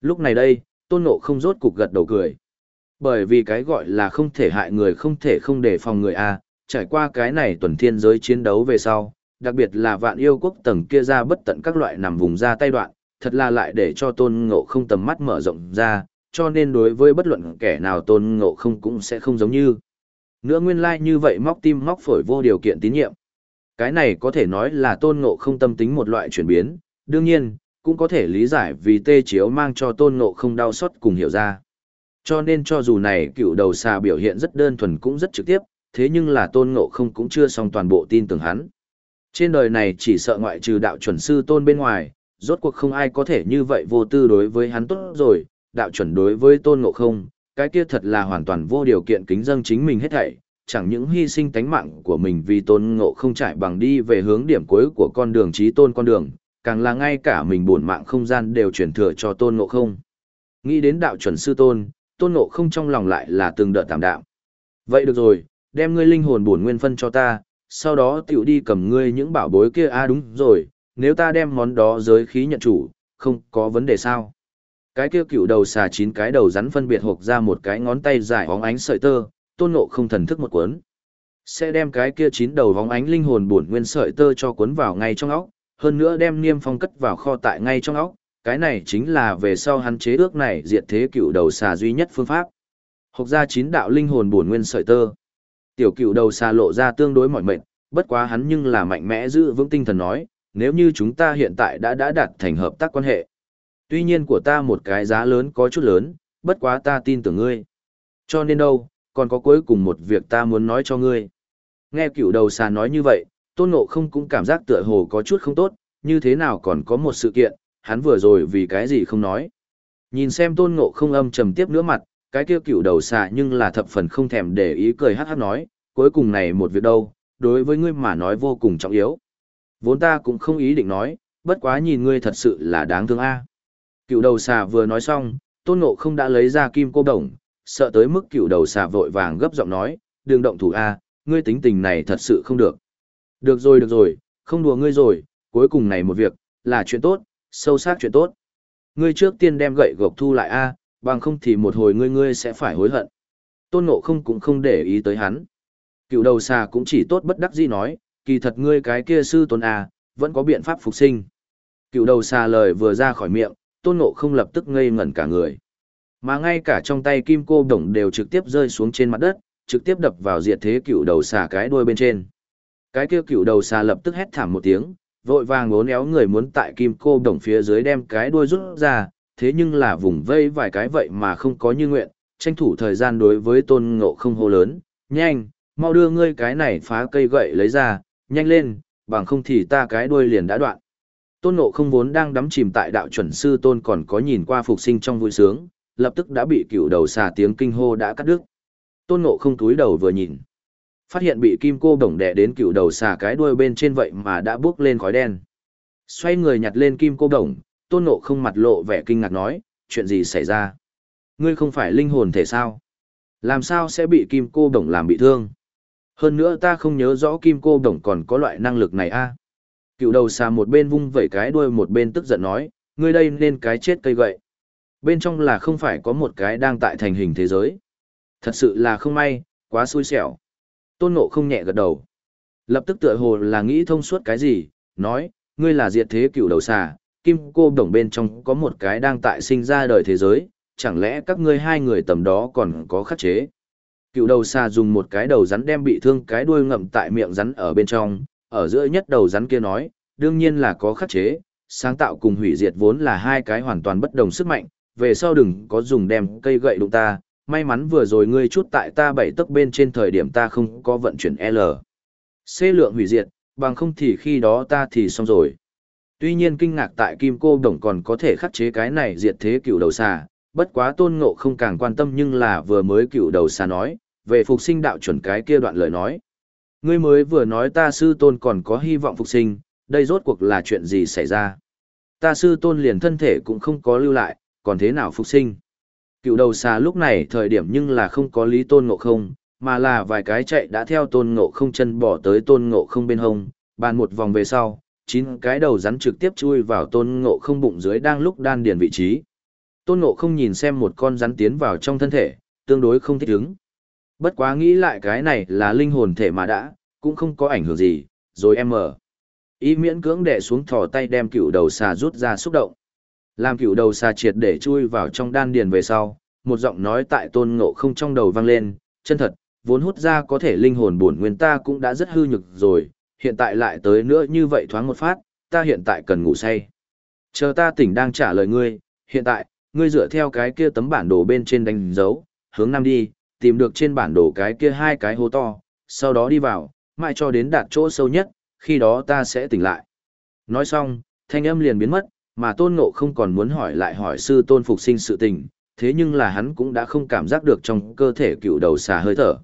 Lúc này đây, tôn ngộ không rốt cục gật đầu cười. Bởi vì cái gọi là không thể hại người không thể không đề phòng người a trải qua cái này tuần thiên giới chiến đấu về sau, đặc biệt là vạn yêu quốc tầng kia ra bất tận các loại nằm vùng ra tay đoạn, thật là lại để cho tôn ngộ không tầm mắt mở rộng ra, cho nên đối với bất luận kẻ nào tôn ngộ không cũng sẽ không giống như. Nữa nguyên lai like như vậy móc tim móc phổi vô điều kiện tín nhiệm. Cái này có thể nói là tôn ngộ không tâm tính một loại chuyển biến, đương nhiên, cũng có thể lý giải vì tê chiếu mang cho tôn ngộ không đau xót cùng hiểu ra. Cho nên cho dù này cựu đầu xà biểu hiện rất đơn thuần cũng rất trực tiếp, thế nhưng là tôn ngộ không cũng chưa xong toàn bộ tin tưởng hắn. Trên đời này chỉ sợ ngoại trừ đạo chuẩn sư tôn bên ngoài, rốt cuộc không ai có thể như vậy vô tư đối với hắn tốt rồi, đạo chuẩn đối với tôn ngộ không, cái kia thật là hoàn toàn vô điều kiện kính dâng chính mình hết thảy, chẳng những hy sinh tánh mạng của mình vì tôn ngộ không trải bằng đi về hướng điểm cuối của con đường trí tôn con đường, càng là ngay cả mình buồn mạng không gian đều chuyển thừa cho tôn ngộ không. Nghĩ đến đạo chuẩn sư tôn, tôn ngộ không trong lòng lại là từng đợt tạm đạo. Vậy được rồi, đem ngươi linh hồn bổn nguyên phân cho ta, sau đó tiểu đi cầm ngươi những bảo bối kia a à đúng rồi, nếu ta đem món đó giới khí nhận chủ, không có vấn đề sao. Cái kia cựu đầu xà chín cái đầu rắn phân biệt hộp ra một cái ngón tay dài hóng ánh sợi tơ, tôn ngộ không thần thức một cuốn. Sẽ đem cái kia chín đầu hóng ánh linh hồn bổn nguyên sợi tơ cho cuốn vào ngay trong óc, hơn nữa đem niêm phong cất vào kho tại ngay trong óc, cái này chính là về sau hắn chế ước này diệt thế cựu đầu xà duy nhất phương pháp. Hộc ra chín đạo linh hồn bổn nguyên sợi tơ. Tiểu cựu đầu xà lộ ra tương đối mỏi mệt, bất quá hắn nhưng là mạnh mẽ giữ vững tinh thần nói, nếu như chúng ta hiện tại đã đã đạt thành hợp tác quan hệ. Tuy nhiên của ta một cái giá lớn có chút lớn, bất quá ta tin tưởng ngươi. Cho nên đâu, còn có cuối cùng một việc ta muốn nói cho ngươi. Nghe cựu đầu xà nói như vậy, tôn ngộ không cũng cảm giác tựa hồ có chút không tốt, như thế nào còn có một sự kiện, hắn vừa rồi vì cái gì không nói. Nhìn xem tôn ngộ không âm trầm tiếp nữa mặt, cái kia cựu đầu xà nhưng là thập phần không thèm để ý cười hát hát nói, cuối cùng này một việc đâu, đối với ngươi mà nói vô cùng trọng yếu. Vốn ta cũng không ý định nói, bất quá nhìn ngươi thật sự là đáng thương a. Cựu đầu xà vừa nói xong, tôn ngộ không đã lấy ra kim cô đồng, sợ tới mức cựu đầu xà vội vàng gấp giọng nói, đừng động thủ a, ngươi tính tình này thật sự không được. Được rồi được rồi, không đùa ngươi rồi, cuối cùng này một việc, là chuyện tốt, sâu sắc chuyện tốt. Ngươi trước tiên đem gậy gộc thu lại a, bằng không thì một hồi ngươi ngươi sẽ phải hối hận. Tôn Ngộ không cũng không để ý tới hắn. Cựu đầu xà cũng chỉ tốt bất đắc dĩ nói, kỳ thật ngươi cái kia sư tôn a, vẫn có biện pháp phục sinh. Cựu đầu xà lời vừa ra khỏi miệng, Tôn Ngộ không lập tức ngây ngẩn cả người. Mà ngay cả trong tay kim cô đồng đều trực tiếp rơi xuống trên mặt đất, trực tiếp đập vào diệt thế cựu đầu xà cái đuôi bên trên. Cái kia cựu đầu xà lập tức hét thảm một tiếng, vội vàng ngốn éo người muốn tại kim cô đồng phía dưới đem cái đuôi rút ra, thế nhưng là vùng vây vài cái vậy mà không có như nguyện, tranh thủ thời gian đối với tôn ngộ không hô lớn, nhanh, mau đưa ngươi cái này phá cây gậy lấy ra, nhanh lên, bằng không thì ta cái đuôi liền đã đoạn. Tôn ngộ không vốn đang đắm chìm tại đạo chuẩn sư tôn còn có nhìn qua phục sinh trong vui sướng, lập tức đã bị cựu đầu xà tiếng kinh hô đã cắt đứt. Tôn ngộ không túi đầu vừa nhìn. Phát hiện bị kim cô bổng đẻ đến cựu đầu xà cái đuôi bên trên vậy mà đã bước lên khói đen. Xoay người nhặt lên kim cô bổng, tôn ngộ không mặt lộ vẻ kinh ngạc nói, chuyện gì xảy ra? Ngươi không phải linh hồn thể sao? Làm sao sẽ bị kim cô bổng làm bị thương? Hơn nữa ta không nhớ rõ kim cô đồng còn có loại năng lực này a. Cựu đầu xà một bên vung vẩy cái đuôi một bên tức giận nói, ngươi đây nên cái chết cây gậy. Bên trong là không phải có một cái đang tại thành hình thế giới. Thật sự là không may, quá xui xẻo. Tôn Ngộ không nhẹ gật đầu. Lập tức tựa hồ là nghĩ thông suốt cái gì, nói, ngươi là diệt thế cựu đầu xà, kim cô đồng bên trong có một cái đang tại sinh ra đời thế giới, chẳng lẽ các ngươi hai người tầm đó còn có khắc chế. Cựu đầu xà dùng một cái đầu rắn đem bị thương cái đuôi ngậm tại miệng rắn ở bên trong, ở giữa nhất đầu rắn kia nói, đương nhiên là có khắc chế, sáng tạo cùng hủy diệt vốn là hai cái hoàn toàn bất đồng sức mạnh, về sau đừng có dùng đem cây gậy đụng ta, may mắn vừa rồi ngươi chút tại ta bảy tấc bên trên thời điểm ta không có vận chuyển L. C lượng hủy diệt, bằng không thì khi đó ta thì xong rồi. Tuy nhiên kinh ngạc tại Kim Cô Đồng còn có thể khắc chế cái này diệt thế cựu đầu xà, bất quá tôn ngộ không càng quan tâm nhưng là vừa mới cựu đầu xà nói, về phục sinh đạo chuẩn cái kia đoạn lời nói. Ngươi mới vừa nói ta sư tôn còn có hy vọng phục sinh, đây rốt cuộc là chuyện gì xảy ra. Ta sư tôn liền thân thể cũng không có lưu lại, còn thế nào phục sinh. Cựu đầu xà lúc này thời điểm nhưng là không có lý tôn ngộ không, mà là vài cái chạy đã theo tôn ngộ không chân bỏ tới tôn ngộ không bên hông, bàn một vòng về sau, chín cái đầu rắn trực tiếp chui vào tôn ngộ không bụng dưới đang lúc đan điền vị trí. Tôn ngộ không nhìn xem một con rắn tiến vào trong thân thể, tương đối không thích ứng. Bất quá nghĩ lại cái này là linh hồn thể mà đã, cũng không có ảnh hưởng gì, rồi em mở. Ý miễn cưỡng đè xuống thò tay đem cựu đầu xà rút ra xúc động. Làm cựu đầu xà triệt để chui vào trong đan điền về sau, một giọng nói tại tôn ngộ không trong đầu vang lên, chân thật, vốn hút ra có thể linh hồn buồn nguyên ta cũng đã rất hư nhực rồi, hiện tại lại tới nữa như vậy thoáng một phát, ta hiện tại cần ngủ say. Chờ ta tỉnh đang trả lời ngươi, hiện tại, ngươi dựa theo cái kia tấm bản đồ bên trên đánh dấu, hướng nam đi, tìm được trên bản đồ cái kia hai cái hố to, sau đó đi vào, mãi cho đến đạt chỗ sâu nhất, khi đó ta sẽ tỉnh lại. Nói xong, thanh âm liền biến mất, mà tôn ngộ không còn muốn hỏi lại hỏi sư tôn phục sinh sự tình, thế nhưng là hắn cũng đã không cảm giác được trong cơ thể cựu đầu xà hơi thở.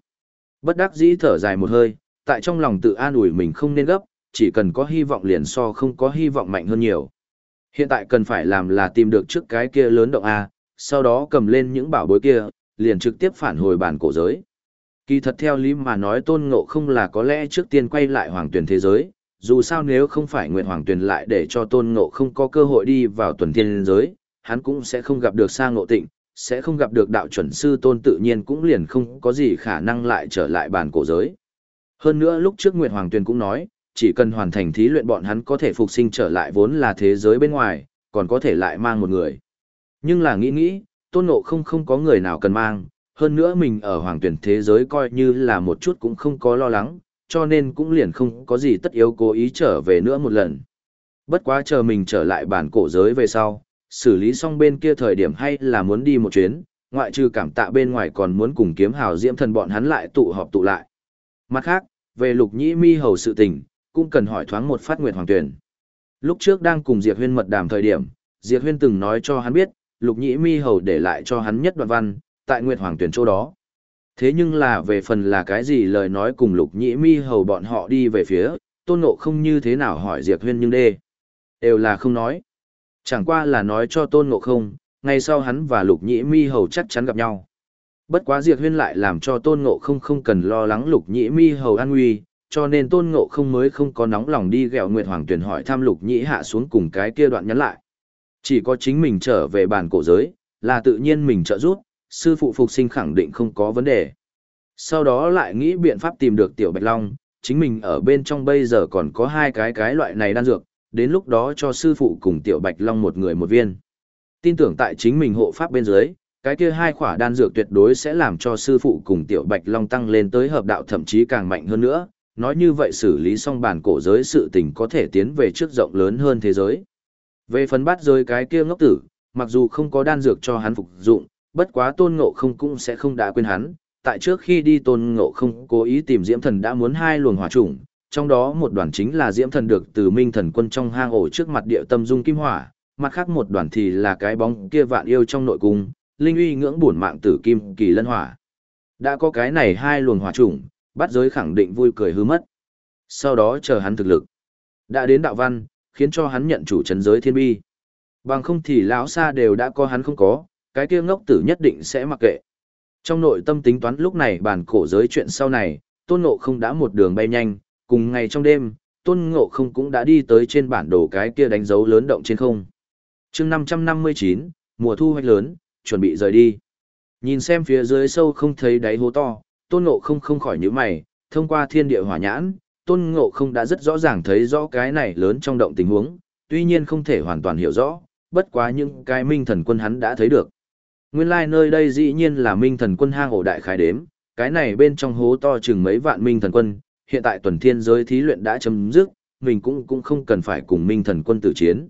Bất đắc dĩ thở dài một hơi, tại trong lòng tự an ủi mình không nên gấp, chỉ cần có hy vọng liền so không có hy vọng mạnh hơn nhiều. Hiện tại cần phải làm là tìm được trước cái kia lớn động A, sau đó cầm lên những bảo bối kia, liền trực tiếp phản hồi bản cổ giới. Kỳ thật theo lý mà nói tôn ngộ không là có lẽ trước tiên quay lại hoàng tuyển thế giới, dù sao nếu không phải Nguyệt Hoàng Tuyền lại để cho tôn ngộ không có cơ hội đi vào tuần thiên giới, hắn cũng sẽ không gặp được sa ngộ tịnh, sẽ không gặp được đạo chuẩn sư tôn tự nhiên cũng liền không có gì khả năng lại trở lại bản cổ giới. Hơn nữa lúc trước Nguyệt Hoàng Tuyền cũng nói, chỉ cần hoàn thành thí luyện bọn hắn có thể phục sinh trở lại vốn là thế giới bên ngoài, còn có thể lại mang một người. Nhưng là nghĩ nghĩ, tôn ngộ không không có người nào cần mang, hơn nữa mình ở hoàng tuyển thế giới coi như là một chút cũng không có lo lắng, cho nên cũng liền không có gì tất yếu cố ý trở về nữa một lần. Bất quá chờ mình trở lại bản cổ giới về sau, xử lý xong bên kia thời điểm hay là muốn đi một chuyến, ngoại trừ cảm tạ bên ngoài còn muốn cùng kiếm hào diễm thần bọn hắn lại tụ họp tụ lại. Mặt khác, về lục nhĩ mi hầu sự tình, cũng cần hỏi thoáng một phát nguyệt hoàng tuyển. Lúc trước đang cùng Diệp Huyên mật đàm thời điểm, Diệp Huyên từng nói cho hắn biết, lục nhĩ mi hầu để lại cho hắn nhất đoạn văn, tại nguyệt hoàng tuyển chỗ đó. Thế nhưng là về phần là cái gì lời nói cùng lục nhĩ mi hầu bọn họ đi về phía, tôn ngộ không như thế nào hỏi Diệp Huyên nhưng đê. Đều là không nói. Chẳng qua là nói cho tôn ngộ không, ngay sau hắn và lục nhĩ mi hầu chắc chắn gặp nhau. Bất quá Diệp Huyên lại làm cho tôn ngộ không không cần lo lắng lục nhĩ mi hầu an nguy, cho nên tôn ngộ không mới không có nóng lòng đi ghẹo Nguyệt Hoàng Tuyền hỏi thăm lục nhĩ hạ xuống cùng cái kia đoạn nhắn lại. Chỉ có chính mình trở về bàn cổ giới, là tự nhiên mình trợ giúp, sư phụ phục sinh khẳng định không có vấn đề. Sau đó lại nghĩ biện pháp tìm được tiểu bạch long, chính mình ở bên trong bây giờ còn có hai cái cái loại này đan dược, đến lúc đó cho sư phụ cùng tiểu bạch long một người một viên. Tin tưởng tại chính mình hộ pháp bên dưới, cái kia hai khỏa đan dược tuyệt đối sẽ làm cho sư phụ cùng tiểu bạch long tăng lên tới hợp đạo thậm chí càng mạnh hơn nữa, nói như vậy xử lý xong bản cổ giới sự tình có thể tiến về trước rộng lớn hơn thế giới. Về phần bắt giới cái kia ngốc tử, mặc dù không có đan dược cho hắn phục dụng, bất quá tôn ngộ không cũng sẽ không đã quên hắn. Tại trước khi đi tôn ngộ không cố ý tìm diễm thần đã muốn hai luồng hỏa trùng, trong đó một đoàn chính là diễm thần được từ minh thần quân trong hang ổ trước mặt địa tâm dung kim hỏa, mặt khác một đoàn thì là cái bóng kia vạn yêu trong nội cung, linh uy ngưỡng buồn mạng tử kim kỳ lân hỏa. Đã có cái này hai luồng hỏa trùng, bắt giới khẳng định vui cười hư mất. Sau đó chờ hắn thực lực. Đã đến đạo văn, khiến cho hắn nhận chủ trấn giới thiên bi. Bằng không thì lão xa đều đã có hắn không có, cái kia ngốc tử nhất định sẽ mặc kệ. Trong nội tâm tính toán lúc này bản cổ giới chuyện sau này, tôn ngộ không đã một đường bay nhanh, cùng ngày trong đêm, tôn ngộ không cũng đã đi tới trên bản đồ cái kia đánh dấu lớn động trên không. chương 559, mùa thu hoạch lớn, chuẩn bị rời đi. Nhìn xem phía dưới sâu không thấy đáy hố to, tôn ngộ không không khỏi nhíu mày, thông qua thiên địa hỏa nhãn, tôn ngộ không đã rất rõ ràng thấy rõ cái này lớn trong động tình huống, tuy nhiên không thể hoàn toàn hiểu rõ, bất quá những cái minh thần quân hắn đã thấy được. Nguyên lai like nơi đây dĩ nhiên là minh thần quân hang ổ đại khái đếm, cái này bên trong hố to chừng mấy vạn minh thần quân, hiện tại tuần thiên giới thí luyện đã chấm dứt, mình cũng cũng không cần phải cùng minh thần quân tử chiến.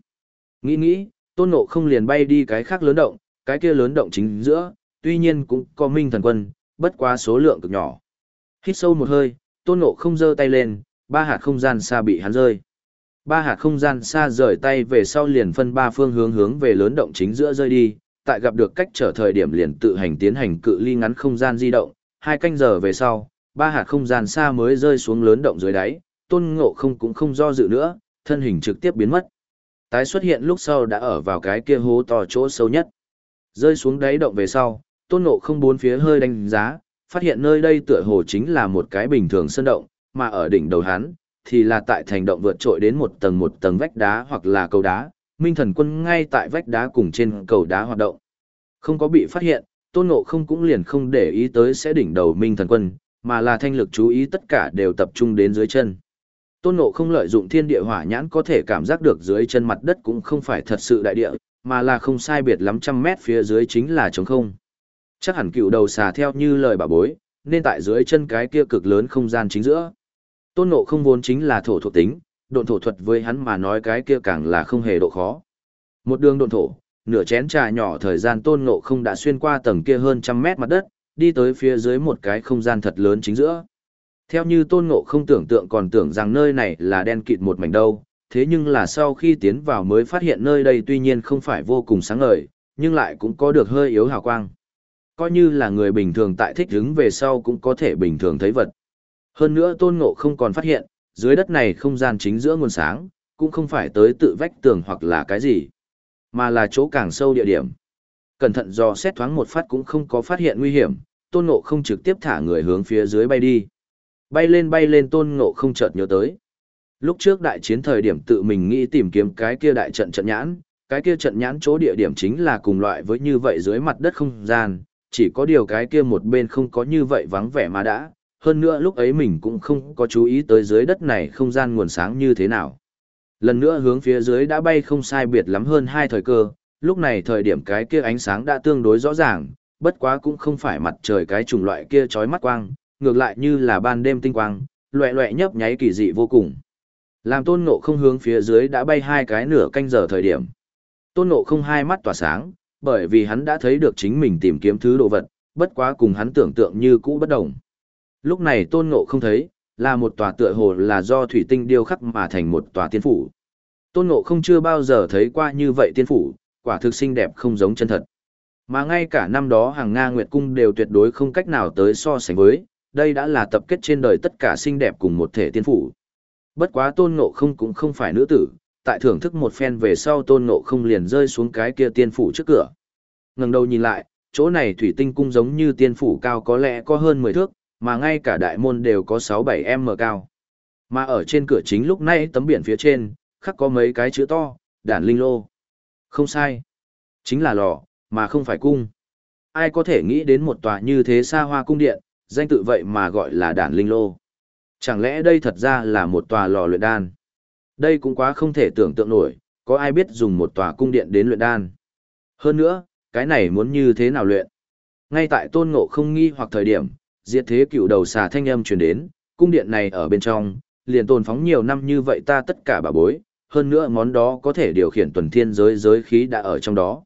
Nghĩ nghĩ, tôn ngộ không liền bay đi cái khác lớn động, cái kia lớn động chính giữa, tuy nhiên cũng có minh thần quân, bất quá số lượng cực nhỏ. Hít sâu một hơi, tôn ngộ không giơ tay lên, ba hạt không gian xa bị hắn rơi. Ba hạt không gian xa rời tay về sau liền phân ba phương hướng hướng về lớn động chính giữa rơi đi, tại gặp được cách trở thời điểm liền tự hành tiến hành cự ly ngắn không gian di động, hai canh giờ về sau, ba hạt không gian xa mới rơi xuống lớn động dưới đáy, tôn ngộ không cũng không do dự nữa, thân hình trực tiếp biến mất. Tái xuất hiện lúc sau đã ở vào cái kia hố to chỗ sâu nhất. Rơi xuống đáy động về sau, tôn ngộ không bốn phía hơi đánh giá, phát hiện nơi đây tựa hồ chính là một cái bình thường sân động, mà ở đỉnh đầu hắn, thì là tại thành động vượt trội đến một tầng một tầng vách đá hoặc là cầu đá, minh thần quân ngay tại vách đá cùng trên cầu đá hoạt động. Không có bị phát hiện, tôn ngộ không cũng liền không để ý tới sẽ đỉnh đầu minh thần quân, mà là thanh lực chú ý tất cả đều tập trung đến dưới chân. Tôn ngộ không lợi dụng thiên địa hỏa nhãn có thể cảm giác được dưới chân mặt đất cũng không phải thật sự đại địa, mà là không sai biệt lắm trăm mét phía dưới chính là trống không. Chắc hẳn cựu đầu xà theo như lời bà bối, nên tại dưới chân cái kia cực lớn không gian chính giữa. Tôn ngộ không vốn chính là thổ thuộc tính, độn thổ thuật với hắn mà nói cái kia càng là không hề độ khó. Một đường độn thổ, nửa chén trà nhỏ thời gian tôn ngộ không đã xuyên qua tầng kia hơn trăm mét mặt đất, đi tới phía dưới một cái không gian thật lớn chính giữa. Theo như tôn ngộ không tưởng tượng còn tưởng rằng nơi này là đen kịt một mảnh đâu, thế nhưng là sau khi tiến vào mới phát hiện nơi đây tuy nhiên không phải vô cùng sáng ngời, nhưng lại cũng có được hơi yếu hào quang. Coi như là người bình thường tại thích hứng về sau cũng có thể bình thường thấy vật. Hơn nữa tôn ngộ không còn phát hiện, dưới đất này không gian chính giữa nguồn sáng, cũng không phải tới tự vách tường hoặc là cái gì, mà là chỗ càng sâu địa điểm. Cẩn thận do xét thoáng một phát cũng không có phát hiện nguy hiểm, tôn ngộ không trực tiếp thả người hướng phía dưới bay đi. Bay lên bay lên tôn ngộ không chợt nhớ tới. Lúc trước đại chiến thời điểm tự mình nghĩ tìm kiếm cái kia đại trận trận nhãn, cái kia trận nhãn chỗ địa điểm chính là cùng loại với như vậy dưới mặt đất không gian, chỉ có điều cái kia một bên không có như vậy vắng vẻ mà đã, hơn nữa lúc ấy mình cũng không có chú ý tới dưới đất này không gian nguồn sáng như thế nào. Lần nữa hướng phía dưới đã bay không sai biệt lắm hơn hai thời cơ, lúc này thời điểm cái kia ánh sáng đã tương đối rõ ràng, bất quá cũng không phải mặt trời cái chủng loại kia chói mắt quang, ngược lại như là ban đêm tinh quang, loẹ loẹ nhấp nháy kỳ dị vô cùng. Làm tôn ngộ không hướng phía dưới đã bay hai cái nửa canh giờ thời điểm. Tôn ngộ không hai mắt tỏa sáng, bởi vì hắn đã thấy được chính mình tìm kiếm thứ đồ vật, bất quá cùng hắn tưởng tượng như cũ bất đồng. Lúc này tôn ngộ không thấy, là một tòa tựa hồ là do thủy tinh điêu khắc mà thành một tòa tiên phủ. Tôn ngộ không chưa bao giờ thấy qua như vậy tiên phủ, quả thực xinh đẹp không giống chân thật. Mà ngay cả năm đó hàng Nga Nguyệt Cung đều tuyệt đối không cách nào tới so sánh với, đây đã là tập kết trên đời tất cả xinh đẹp cùng một thể tiên phủ. Bất quá tôn ngộ không cũng không phải nữ tử, tại thưởng thức một phen về sau tôn ngộ không liền rơi xuống cái kia tiên phủ trước cửa. ngẩng đầu nhìn lại, chỗ này thủy tinh cung giống như tiên phủ cao có lẽ có hơn 10 thước, mà ngay cả đại môn đều có 6-7 m cao. Mà ở trên cửa chính lúc này tấm biển phía trên, khắc có mấy cái chữ to, đản linh lô. Không sai. Chính là lò, mà không phải cung. Ai có thể nghĩ đến một tòa như thế xa hoa cung điện, danh tự vậy mà gọi là đản linh lô. Chẳng lẽ đây thật ra là một tòa lò luyện đan? Đây cũng quá không thể tưởng tượng nổi, có ai biết dùng một tòa cung điện đến luyện đan. Hơn nữa, cái này muốn như thế nào luyện? Ngay tại tôn ngộ không nghi hoặc thời điểm, diệt thế cựu đầu xà thanh âm truyền đến, cung điện này ở bên trong, liền tồn phóng nhiều năm như vậy ta tất cả bà bối, hơn nữa món đó có thể điều khiển tuần thiên giới giới khí đã ở trong đó.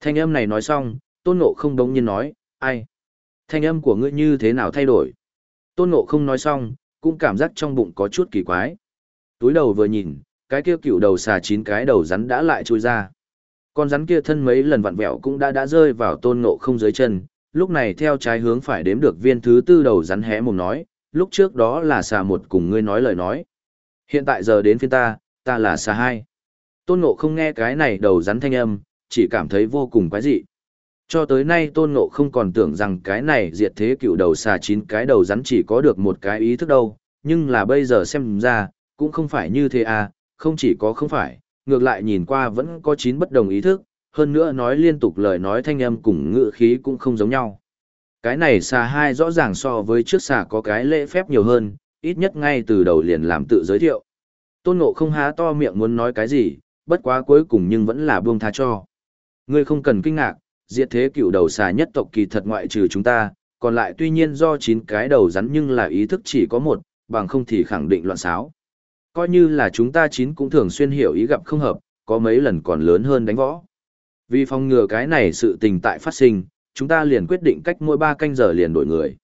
Thanh âm này nói xong, tôn ngộ không đống nhiên nói, ai? Thanh âm của ngươi như thế nào thay đổi? Tôn ngộ không nói xong, cũng cảm giác trong bụng có chút kỳ quái. Túi đầu vừa nhìn, cái kia cựu đầu xà chín cái đầu rắn đã lại trôi ra. Con rắn kia thân mấy lần vặn vẹo cũng đã đã rơi vào tôn ngộ không dưới chân, lúc này theo trái hướng phải đếm được viên thứ tư đầu rắn hé mồm nói, lúc trước đó là xà một cùng ngươi nói lời nói. Hiện tại giờ đến phiên ta, ta là xà hai. Tôn ngộ không nghe cái này đầu rắn thanh âm, chỉ cảm thấy vô cùng quái dị. Cho tới nay tôn ngộ không còn tưởng rằng cái này diệt thế cựu đầu xà chín cái đầu rắn chỉ có được một cái ý thức đâu, nhưng là bây giờ xem ra, cũng không phải như thế à, không chỉ có không phải, ngược lại nhìn qua vẫn có chín bất đồng ý thức, hơn nữa nói liên tục lời nói thanh âm cùng ngữ khí cũng không giống nhau. Cái này xà hai rõ ràng so với trước xà có cái lễ phép nhiều hơn, ít nhất ngay từ đầu liền làm tự giới thiệu. Tôn ngộ không há to miệng muốn nói cái gì, bất quá cuối cùng nhưng vẫn là buông tha cho. Ngươi không cần kinh ngạc, diệt thế cựu đầu xà nhất tộc kỳ thật ngoại trừ chúng ta, còn lại tuy nhiên do chín cái đầu rắn nhưng là ý thức chỉ có một, bằng không thì khẳng định loạn xáo. Coi như là chúng ta chín cũng thường xuyên hiểu ý gặp không hợp, có mấy lần còn lớn hơn đánh võ. Vì phòng ngừa cái này sự tình tại phát sinh, chúng ta liền quyết định cách mỗi ba canh giờ liền đổi người.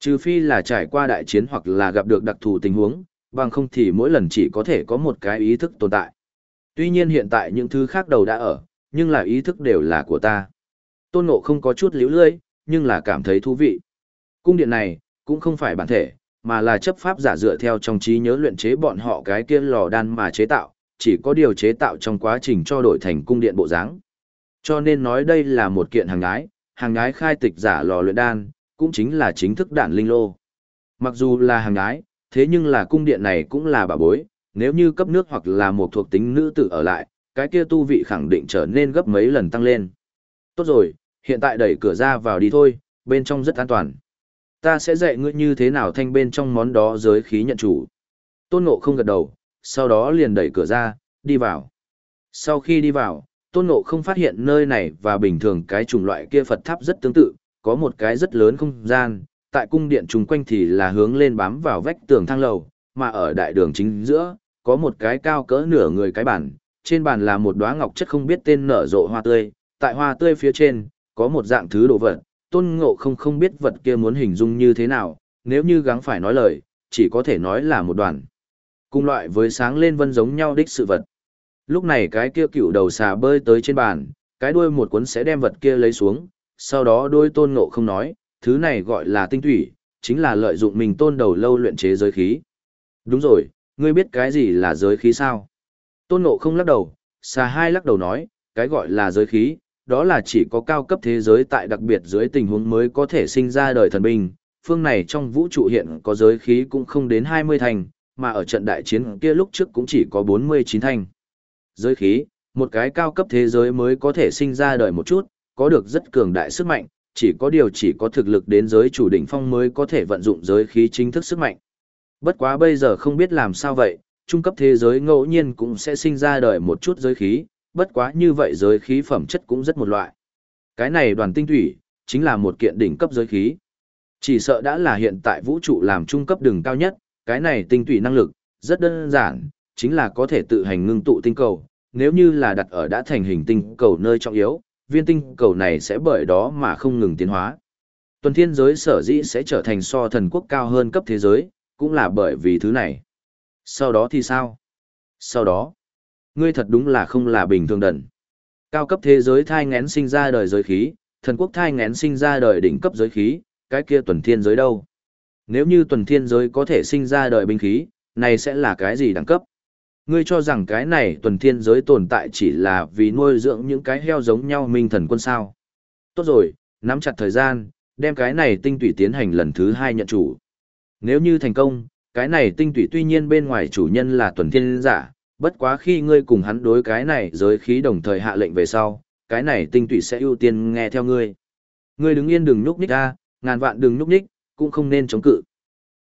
Trừ phi là trải qua đại chiến hoặc là gặp được đặc thù tình huống, bằng không thì mỗi lần chỉ có thể có một cái ý thức tồn tại. Tuy nhiên hiện tại những thứ khác đầu đã ở, nhưng là ý thức đều là của ta. Tôn Ngộ không có chút liễu lưỡi, nhưng là cảm thấy thú vị. Cung điện này, cũng không phải bản thể, mà là chấp pháp giả dựa theo trong trí nhớ luyện chế bọn họ cái kia lò đan mà chế tạo, chỉ có điều chế tạo trong quá trình cho đổi thành cung điện bộ dáng. Cho nên nói đây là một kiện hàng ái, hàng ái khai tịch giả lò luyện đan, cũng chính là chính thức đạn linh lô. Mặc dù là hàng ái, thế nhưng là cung điện này cũng là bà bối, nếu như cấp nước hoặc là một thuộc tính nữ tử ở lại, cái kia tu vị khẳng định trở nên gấp mấy lần tăng lên. Tốt rồi, hiện tại đẩy cửa ra vào đi thôi, bên trong rất an toàn. Ta sẽ dạy ngươi như thế nào thanh bên trong món đó giới khí nhận chủ. Tôn Ngộ không gật đầu, sau đó liền đẩy cửa ra, đi vào. Sau khi đi vào, Tôn Ngộ không phát hiện nơi này và bình thường cái chủng loại kia Phật tháp rất tương tự, có một cái rất lớn không gian, tại cung điện chung quanh thì là hướng lên bám vào vách tường thang lầu, mà ở đại đường chính giữa, có một cái cao cỡ nửa người cái bàn, trên bàn là một đóa ngọc chất không biết tên nở rộ hoa tươi, tại hoa tươi phía trên, có một dạng thứ đồ vật, tôn ngộ không không biết vật kia muốn hình dung như thế nào, nếu như gắng phải nói lời, chỉ có thể nói là một đoàn. Cùng loại với sáng lên vân giống nhau đích sự vật. Lúc này cái kia cựu đầu xà bơi tới trên bàn, cái đuôi một cuốn sẽ đem vật kia lấy xuống, sau đó đôi tôn ngộ không nói, thứ này gọi là tinh thủy, chính là lợi dụng mình tôn đầu lâu luyện chế giới khí. Đúng rồi, ngươi biết cái gì là giới khí sao? Tôn ngộ không lắc đầu, xà hai lắc đầu nói, cái gọi là giới khí, đó là chỉ có cao cấp thế giới tại đặc biệt dưới tình huống mới có thể sinh ra đời thần binh. Phương này trong vũ trụ hiện có giới khí cũng không đến 20 thành, mà ở trận đại chiến kia lúc trước cũng chỉ có 49 thành. Giới khí, một cái cao cấp thế giới mới có thể sinh ra đời một chút, có được rất cường đại sức mạnh, chỉ có điều chỉ có thực lực đến giới chủ đỉnh phong mới có thể vận dụng giới khí chính thức sức mạnh. Bất quá bây giờ không biết làm sao vậy, trung cấp thế giới ngẫu nhiên cũng sẽ sinh ra đời một chút giới khí, bất quá như vậy giới khí phẩm chất cũng rất một loại. Cái này đoàn tinh thủy, chính là một kiện đỉnh cấp giới khí. Chỉ sợ đã là hiện tại vũ trụ làm trung cấp đường cao nhất, cái này tinh thủy năng lực, rất đơn giản, chính là có thể tự hành ngưng tụ tinh cầu. Nếu như là đặt ở đã thành hình tinh cầu nơi trọng yếu, viên tinh cầu này sẽ bởi đó mà không ngừng tiến hóa. Tuần thiên giới sở dĩ sẽ trở thành so thần quốc cao hơn cấp thế giới, cũng là bởi vì thứ này. Sau đó thì sao? Sau đó, ngươi thật đúng là không là bình thường đần. Cao cấp thế giới thai ngén sinh ra đời giới khí, thần quốc thai ngén sinh ra đời đỉnh cấp giới khí, cái kia tuần thiên giới đâu? Nếu như tuần thiên giới có thể sinh ra đời binh khí, này sẽ là cái gì đẳng cấp? Ngươi cho rằng cái này tuần thiên giới tồn tại chỉ là vì nuôi dưỡng những cái heo giống nhau minh thần quân sao. Tốt rồi, nắm chặt thời gian, đem cái này tinh tủy tiến hành lần thứ hai nhận chủ. Nếu như thành công, cái này tinh tủy tuy nhiên bên ngoài chủ nhân là tuần thiên giả, bất quá khi ngươi cùng hắn đối cái này giới khí đồng thời hạ lệnh về sau, cái này tinh tủy sẽ ưu tiên nghe theo ngươi. Ngươi đứng yên đừng nhúc nhích ra, ngàn vạn đừng nhúc nhích, cũng không nên chống cự.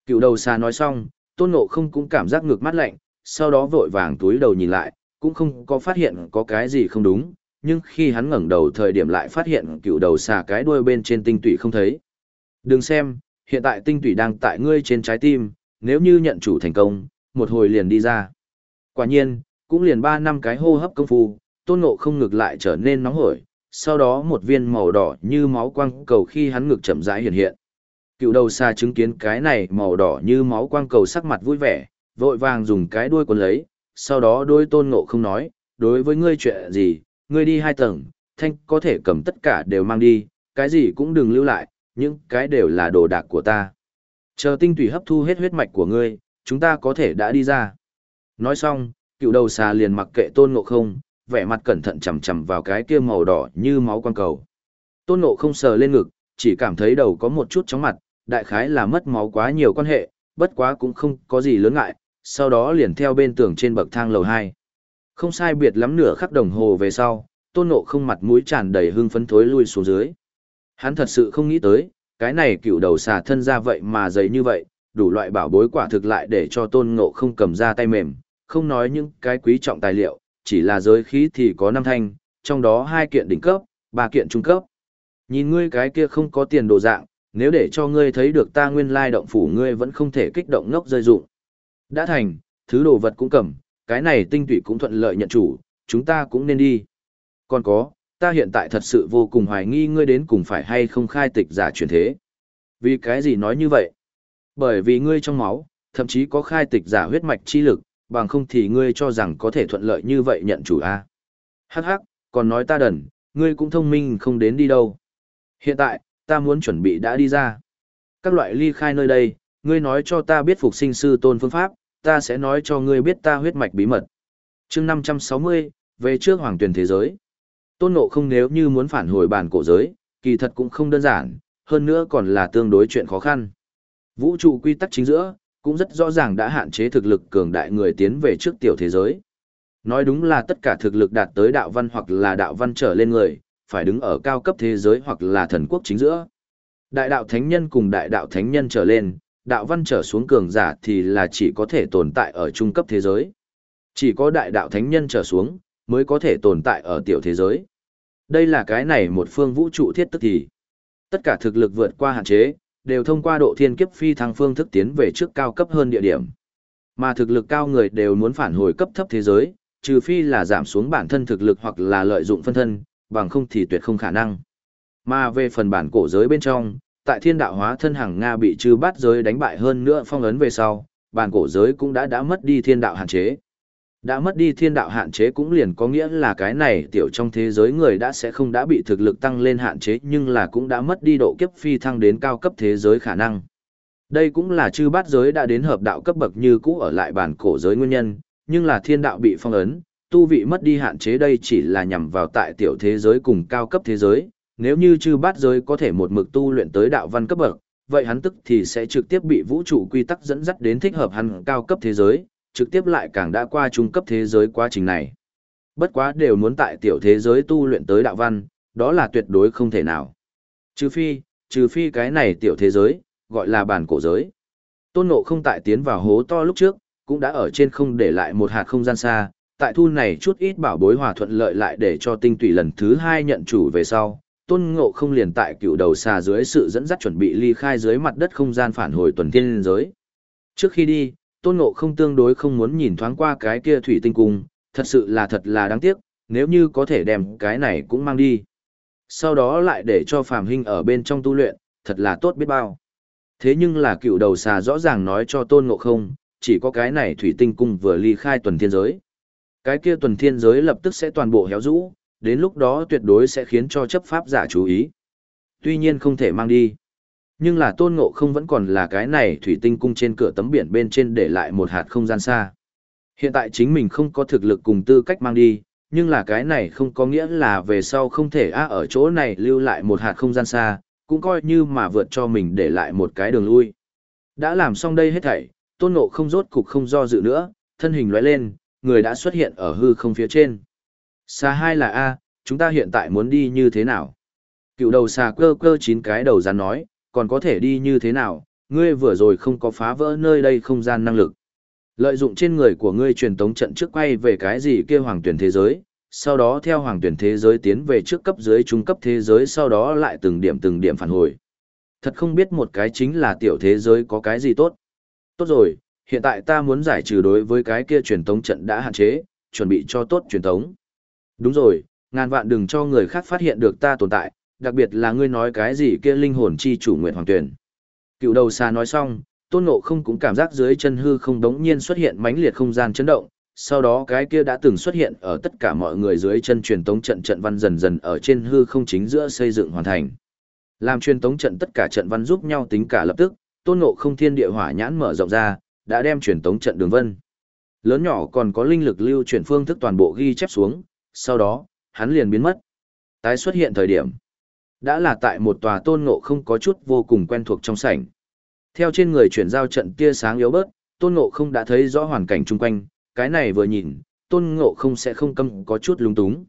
Cựu đầu xà nói xong, tôn ngộ không cũng cảm giác ngược mắt lạnh, sau đó vội vàng túi đầu nhìn lại, cũng không có phát hiện có cái gì không đúng, nhưng khi hắn ngẩng đầu thời điểm lại phát hiện cựu đầu xà cái đuôi bên trên tinh tủy không thấy. Đừng xem, hiện tại tinh tủy đang tại ngươi trên trái tim, nếu như nhận chủ thành công, một hồi liền đi ra. Quả nhiên, cũng liền 3 năm cái hô hấp công phu, tôn ngộ không ngực lại trở nên nóng hổi, sau đó một viên màu đỏ như máu quang cầu khi hắn ngực chậm rãi hiện hiện. Cựu đầu xa chứng kiến cái này màu đỏ như máu quang cầu sắc mặt vui vẻ, vội vàng dùng cái đuôi cuốn lấy, sau đó đôi tôn ngộ không nói, đối với ngươi chuyện gì, ngươi đi hai tầng, thanh có thể cầm tất cả đều mang đi, cái gì cũng đừng lưu lại, những cái đều là đồ đạc của ta. Chờ tinh tủy hấp thu hết huyết mạch của ngươi, chúng ta có thể đã đi ra. Nói xong, cựu đầu xà liền mặc kệ tôn ngộ không, vẻ mặt cẩn thận chầm chầm vào cái kia màu đỏ như máu quan cầu. Tôn ngộ không sờ lên ngực, chỉ cảm thấy đầu có một chút chóng mặt, đại khái là mất máu quá nhiều quan hệ, bất quá cũng không có gì lớn ngại, sau đó liền theo bên tường trên bậc thang lầu 2. Không sai biệt lắm nửa khắc đồng hồ về sau, tôn ngộ không mặt mũi tràn đầy hưng phấn thối lui xuống dưới. Hắn thật sự không nghĩ tới, cái này cựu đầu xà thân ra vậy mà dày như vậy, đủ loại bảo bối quả thực lại để cho tôn ngộ không cầm ra tay mềm, không nói những cái quý trọng tài liệu, chỉ là giới khí thì có năm thanh, trong đó hai kiện đỉnh cấp, ba kiện trung cấp. Nhìn ngươi cái kia không có tiền đồ dạng, nếu để cho ngươi thấy được ta nguyên lai động phủ ngươi vẫn không thể kích động ngốc rơi dụng. Đã thành, thứ đồ vật cũng cầm, cái này tinh tụy cũng thuận lợi nhận chủ, chúng ta cũng nên đi. Còn có, ta hiện tại thật sự vô cùng hoài nghi ngươi đến cùng phải hay không khai tịch giả truyền thế. Vì cái gì nói như vậy? Bởi vì ngươi trong máu, thậm chí có khai tịch giả huyết mạch chi lực, bằng không thì ngươi cho rằng có thể thuận lợi như vậy nhận chủ a. Hắc hắc, còn nói ta đần, ngươi cũng thông minh không đến đi đâu. Hiện tại, ta muốn chuẩn bị đã đi ra. Các loại ly khai nơi đây, ngươi nói cho ta biết phục sinh sư tôn phương pháp, ta sẽ nói cho ngươi biết ta huyết mạch bí mật. chương 560, về trước hoàng tuyển thế giới. Tôn ngộ không nếu như muốn phản hồi bản cổ giới, kỳ thật cũng không đơn giản, hơn nữa còn là tương đối chuyện khó khăn. Vũ trụ quy tắc chính giữa, cũng rất rõ ràng đã hạn chế thực lực cường đại người tiến về trước tiểu thế giới. Nói đúng là tất cả thực lực đạt tới đạo văn hoặc là đạo văn trở lên người, phải đứng ở cao cấp thế giới hoặc là thần quốc chính giữa. Đại đạo thánh nhân cùng đại đạo thánh nhân trở lên, đạo văn trở xuống cường giả thì là chỉ có thể tồn tại ở trung cấp thế giới. Chỉ có đại đạo thánh nhân trở xuống, mới có thể tồn tại ở tiểu thế giới. Đây là cái này một phương vũ trụ thiết tức thì. Tất cả thực lực vượt qua hạn chế, đều thông qua độ thiên kiếp phi thăng phương thức tiến về trước cao cấp hơn địa điểm. Mà thực lực cao người đều muốn phản hồi cấp thấp thế giới, trừ phi là giảm xuống bản thân thực lực hoặc là lợi dụng phân thân, bằng không thì tuyệt không khả năng. Mà về phần bản cổ giới bên trong, tại thiên đạo hóa thân hàng Nga bị trừ bát giới đánh bại hơn nữa phong ấn về sau, bản cổ giới cũng đã đã mất đi thiên đạo hạn chế. Đã mất đi thiên đạo hạn chế cũng liền có nghĩa là cái này tiểu trong thế giới người đã sẽ không đã bị thực lực tăng lên hạn chế nhưng là cũng đã mất đi độ kiếp phi thăng đến cao cấp thế giới khả năng. Đây cũng là chư bát giới đã đến hợp đạo cấp bậc như cũ ở lại bản cổ giới nguyên nhân, nhưng là thiên đạo bị phong ấn, tu vị mất đi hạn chế đây chỉ là nhằm vào tại tiểu thế giới cùng cao cấp thế giới, nếu như chư bát giới có thể một mực tu luyện tới đạo văn cấp bậc, vậy hắn tức thì sẽ trực tiếp bị vũ trụ quy tắc dẫn dắt đến thích hợp hắn cao cấp thế giới, trực tiếp lại càng đã qua trung cấp thế giới quá trình này. Bất quá đều muốn tại tiểu thế giới tu luyện tới đạo văn, đó là tuyệt đối không thể nào. Trừ phi, trừ phi cái này tiểu thế giới, gọi là bản cổ giới. Tôn Ngộ không tại tiến vào hố to lúc trước, cũng đã ở trên không để lại một hạt không gian xa, tại thu này chút ít bảo bối hòa thuận lợi lại để cho tinh tủy lần thứ hai nhận chủ về sau. Tôn Ngộ không liền tại cựu đầu xà dưới sự dẫn dắt chuẩn bị ly khai dưới mặt đất không gian phản hồi tuần thiên giới. Trước khi đi, Tôn Ngộ không tương đối không muốn nhìn thoáng qua cái kia thủy tinh cung, thật sự là thật là đáng tiếc, nếu như có thể đem cái này cũng mang đi. Sau đó lại để cho Phạm Hinh ở bên trong tu luyện, thật là tốt biết bao. Thế nhưng là cựu đầu xà rõ ràng nói cho Tôn Ngộ không, chỉ có cái này thủy tinh cung vừa ly khai tuần thiên giới. Cái kia tuần thiên giới lập tức sẽ toàn bộ héo rũ, đến lúc đó tuyệt đối sẽ khiến cho chấp pháp giả chú ý. Tuy nhiên không thể mang đi. Nhưng là tôn ngộ không vẫn còn là cái này thủy tinh cung trên cửa tấm biển bên trên để lại một hạt không gian xa. Hiện tại chính mình không có thực lực cùng tư cách mang đi, nhưng là cái này không có nghĩa là về sau không thể a ở chỗ này lưu lại một hạt không gian xa, cũng coi như mà vượt cho mình để lại một cái đường lui. Đã làm xong đây hết thảy, tôn ngộ không rốt cục không do dự nữa, thân hình lóe lên, người đã xuất hiện ở hư không phía trên. Xa hai là A, chúng ta hiện tại muốn đi như thế nào? Cựu đầu xà cơ cơ chín cái đầu rắn nói, còn có thể đi như thế nào, ngươi vừa rồi không có phá vỡ nơi đây không gian năng lực. Lợi dụng trên người của ngươi truyền tống trận trước quay về cái gì kia hoàng tuyển thế giới, sau đó theo hoàng tuyển thế giới tiến về trước cấp dưới trung cấp thế giới sau đó lại từng điểm từng điểm phản hồi. Thật không biết một cái chính là tiểu thế giới có cái gì tốt. Tốt rồi, hiện tại ta muốn giải trừ đối với cái kia truyền tống trận đã hạn chế, chuẩn bị cho tốt truyền tống. Đúng rồi, ngàn vạn đừng cho người khác phát hiện được ta tồn tại, đặc biệt là ngươi nói cái gì kia linh hồn chi chủ nguyện hoàng tuyển. Cựu đầu xa nói xong, tôn ngộ không cũng cảm giác dưới chân hư không đống nhiên xuất hiện mãnh liệt không gian chấn động, sau đó cái kia đã từng xuất hiện ở tất cả mọi người dưới chân truyền tống trận trận văn dần dần ở trên hư không chính giữa xây dựng hoàn thành. Làm truyền tống trận tất cả trận văn giúp nhau tính cả lập tức, tôn ngộ không thiên địa hỏa nhãn mở rộng ra, đã đem truyền tống trận đường vân. Lớn nhỏ còn có linh lực lưu chuyển phương thức toàn bộ ghi chép xuống, sau đó, hắn liền biến mất. Tái xuất hiện thời điểm. Đã là tại một tòa tôn ngộ không có chút vô cùng quen thuộc trong sảnh. Theo trên người chuyển giao trận tia sáng yếu bớt, tôn ngộ không đã thấy rõ hoàn cảnh chung quanh, cái này vừa nhìn, tôn ngộ không sẽ không câm có chút lung túng.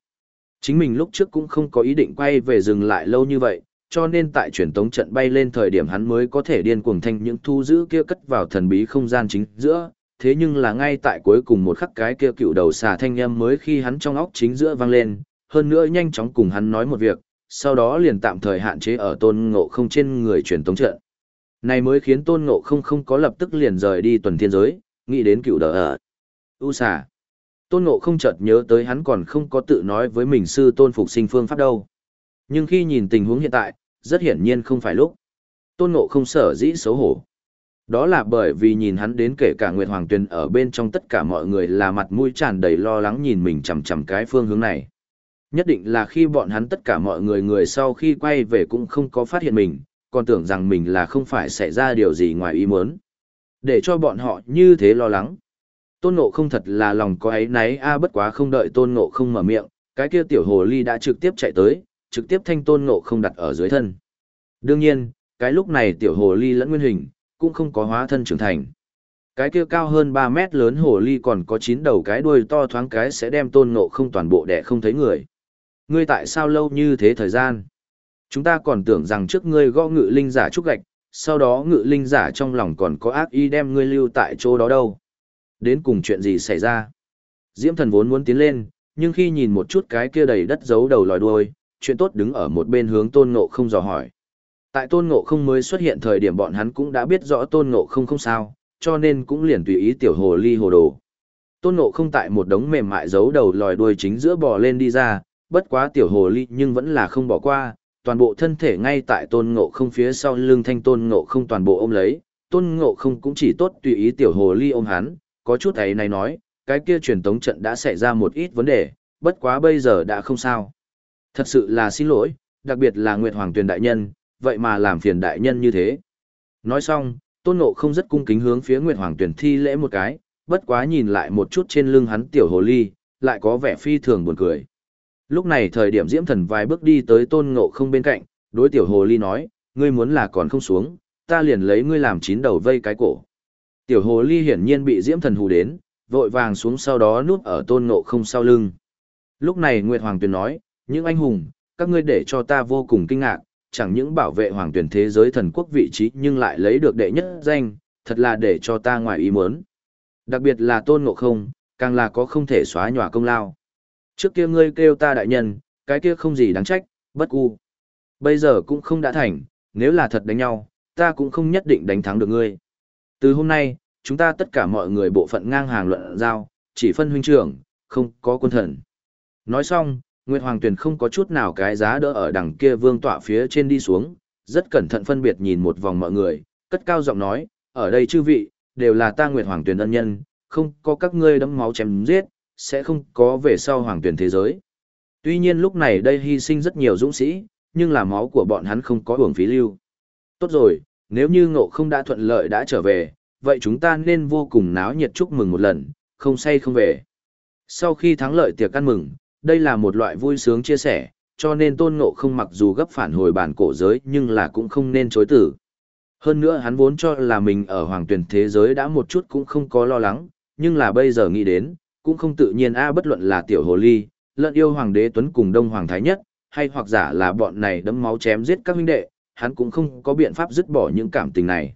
Chính mình lúc trước cũng không có ý định quay về dừng lại lâu như vậy, cho nên tại truyền tống trận bay lên thời điểm hắn mới có thể điên cuồng thanh những thu giữ kia cất vào thần bí không gian chính giữa, thế nhưng là ngay tại cuối cùng một khắc cái kia cựu đầu xà thanh âm mới khi hắn trong óc chính giữa vang lên, hơn nữa nhanh chóng cùng hắn nói một việc, sau đó liền tạm thời hạn chế ở tôn ngộ không trên người truyền tống trận. Này mới khiến tôn ngộ không không có lập tức liền rời đi tuần thiên giới, nghĩ đến cựu đờ ở. U xà. Tôn ngộ không chợt nhớ tới hắn còn không có tự nói với mình sư tôn phục sinh phương pháp đâu. Nhưng khi nhìn tình huống hiện tại, rất hiển nhiên không phải lúc. Tôn ngộ không sở dĩ xấu hổ. Đó là bởi vì nhìn hắn đến kể cả Nguyệt Hoàng Tuyền ở bên trong tất cả mọi người là mặt mũi tràn đầy lo lắng nhìn mình chằm chằm cái phương hướng này. Nhất định là khi bọn hắn tất cả mọi người người sau khi quay về cũng không có phát hiện mình, còn tưởng rằng mình là không phải xảy ra điều gì ngoài ý muốn. Để cho bọn họ như thế lo lắng. Tôn Ngộ không thật là lòng có ấy náy a bất quá không đợi Tôn Ngộ không mở miệng, cái kia tiểu hồ ly đã trực tiếp chạy tới, trực tiếp thanh Tôn Ngộ không đặt ở dưới thân. Đương nhiên, cái lúc này tiểu hồ ly lẫn nguyên hình, cũng không có hóa thân trưởng thành. Cái kia cao hơn 3 mét lớn hồ ly còn có 9 đầu cái đuôi to thoáng cái sẽ đem tôn ngộ không toàn bộ đẻ không thấy người. Ngươi tại sao lâu như thế thời gian? Chúng ta còn tưởng rằng trước ngươi gõ ngự linh giả trúc gạch, sau đó ngự linh giả trong lòng còn có ác ý đem ngươi lưu tại chỗ đó đâu. Đến cùng chuyện gì xảy ra? Diễm thần vốn muốn tiến lên, nhưng khi nhìn một chút cái kia đầy đất giấu đầu lòi đuôi, chuyện tốt đứng ở một bên hướng tôn ngộ không dò hỏi. Tại tôn ngộ không mới xuất hiện thời điểm bọn hắn cũng đã biết rõ tôn ngộ không không sao, cho nên cũng liền tùy ý tiểu hồ ly hồ đồ. Tôn ngộ không tại một đống mềm mại giấu đầu lòi đuôi chính giữa bò lên đi ra, bất quá tiểu hồ ly nhưng vẫn là không bỏ qua, toàn bộ thân thể ngay tại tôn ngộ không phía sau lưng thanh tôn ngộ không toàn bộ ôm lấy, tôn ngộ không cũng chỉ tốt tùy ý tiểu hồ ly ôm hắn, có chút ấy này nói, cái kia truyền tống trận đã xảy ra một ít vấn đề, bất quá bây giờ đã không sao. Thật sự là xin lỗi, đặc biệt là Nguyệt Hoàng Tuyền Đại Nhân, vậy mà làm phiền đại nhân như thế. Nói xong, tôn ngộ không rất cung kính hướng phía Nguyệt Hoàng tuyển thi lễ một cái, bất quá nhìn lại một chút trên lưng hắn tiểu hồ ly, lại có vẻ phi thường buồn cười. Lúc này thời điểm diễm thần vài bước đi tới tôn ngộ không bên cạnh, đối tiểu hồ ly nói, ngươi muốn là còn không xuống, ta liền lấy ngươi làm chín đầu vây cái cổ. Tiểu hồ ly hiển nhiên bị diễm thần hù đến, vội vàng xuống sau đó núp ở tôn ngộ không sau lưng. Lúc này Nguyệt Hoàng Tuyền nói, những anh hùng, các ngươi để cho ta vô cùng kinh ngạc, chẳng những bảo vệ hoàng tuyển thế giới thần quốc vị trí nhưng lại lấy được đệ nhất danh, thật là để cho ta ngoài ý muốn. Đặc biệt là tôn ngộ không, càng là có không thể xóa nhòa công lao. Trước kia ngươi kêu ta đại nhân, cái kia không gì đáng trách, bất cu. Bây giờ cũng không đã thành, nếu là thật đánh nhau, ta cũng không nhất định đánh thắng được ngươi. Từ hôm nay, chúng ta tất cả mọi người bộ phận ngang hàng luận giao, chỉ phân huynh trưởng, không có quân thần. Nói xong, Nguyệt Hoàng Tuyền không có chút nào cái giá đỡ ở đằng kia vương tọa phía trên đi xuống, rất cẩn thận phân biệt nhìn một vòng mọi người, cất cao giọng nói, ở đây chư vị, đều là ta Nguyệt Hoàng Tuyền ân nhân, không có các ngươi đấm máu chém giết, sẽ không có về sau Hoàng Tuyền thế giới. Tuy nhiên lúc này đây hy sinh rất nhiều dũng sĩ, nhưng là máu của bọn hắn không có uổng phí lưu. Tốt rồi, nếu như ngộ không đã thuận lợi đã trở về, vậy chúng ta nên vô cùng náo nhiệt chúc mừng một lần, không say không về. Sau khi thắng lợi tiệc ăn mừng, đây là một loại vui sướng chia sẻ, cho nên tôn ngộ không mặc dù gấp phản hồi bản cổ giới nhưng là cũng không nên chối tử. Hơn nữa hắn vốn cho là mình ở hoàng tuyển thế giới đã một chút cũng không có lo lắng, nhưng là bây giờ nghĩ đến, cũng không tự nhiên a bất luận là tiểu hồ ly, lợn yêu hoàng đế tuấn cùng đông hoàng thái nhất, hay hoặc giả là bọn này đấm máu chém giết các huynh đệ, hắn cũng không có biện pháp dứt bỏ những cảm tình này.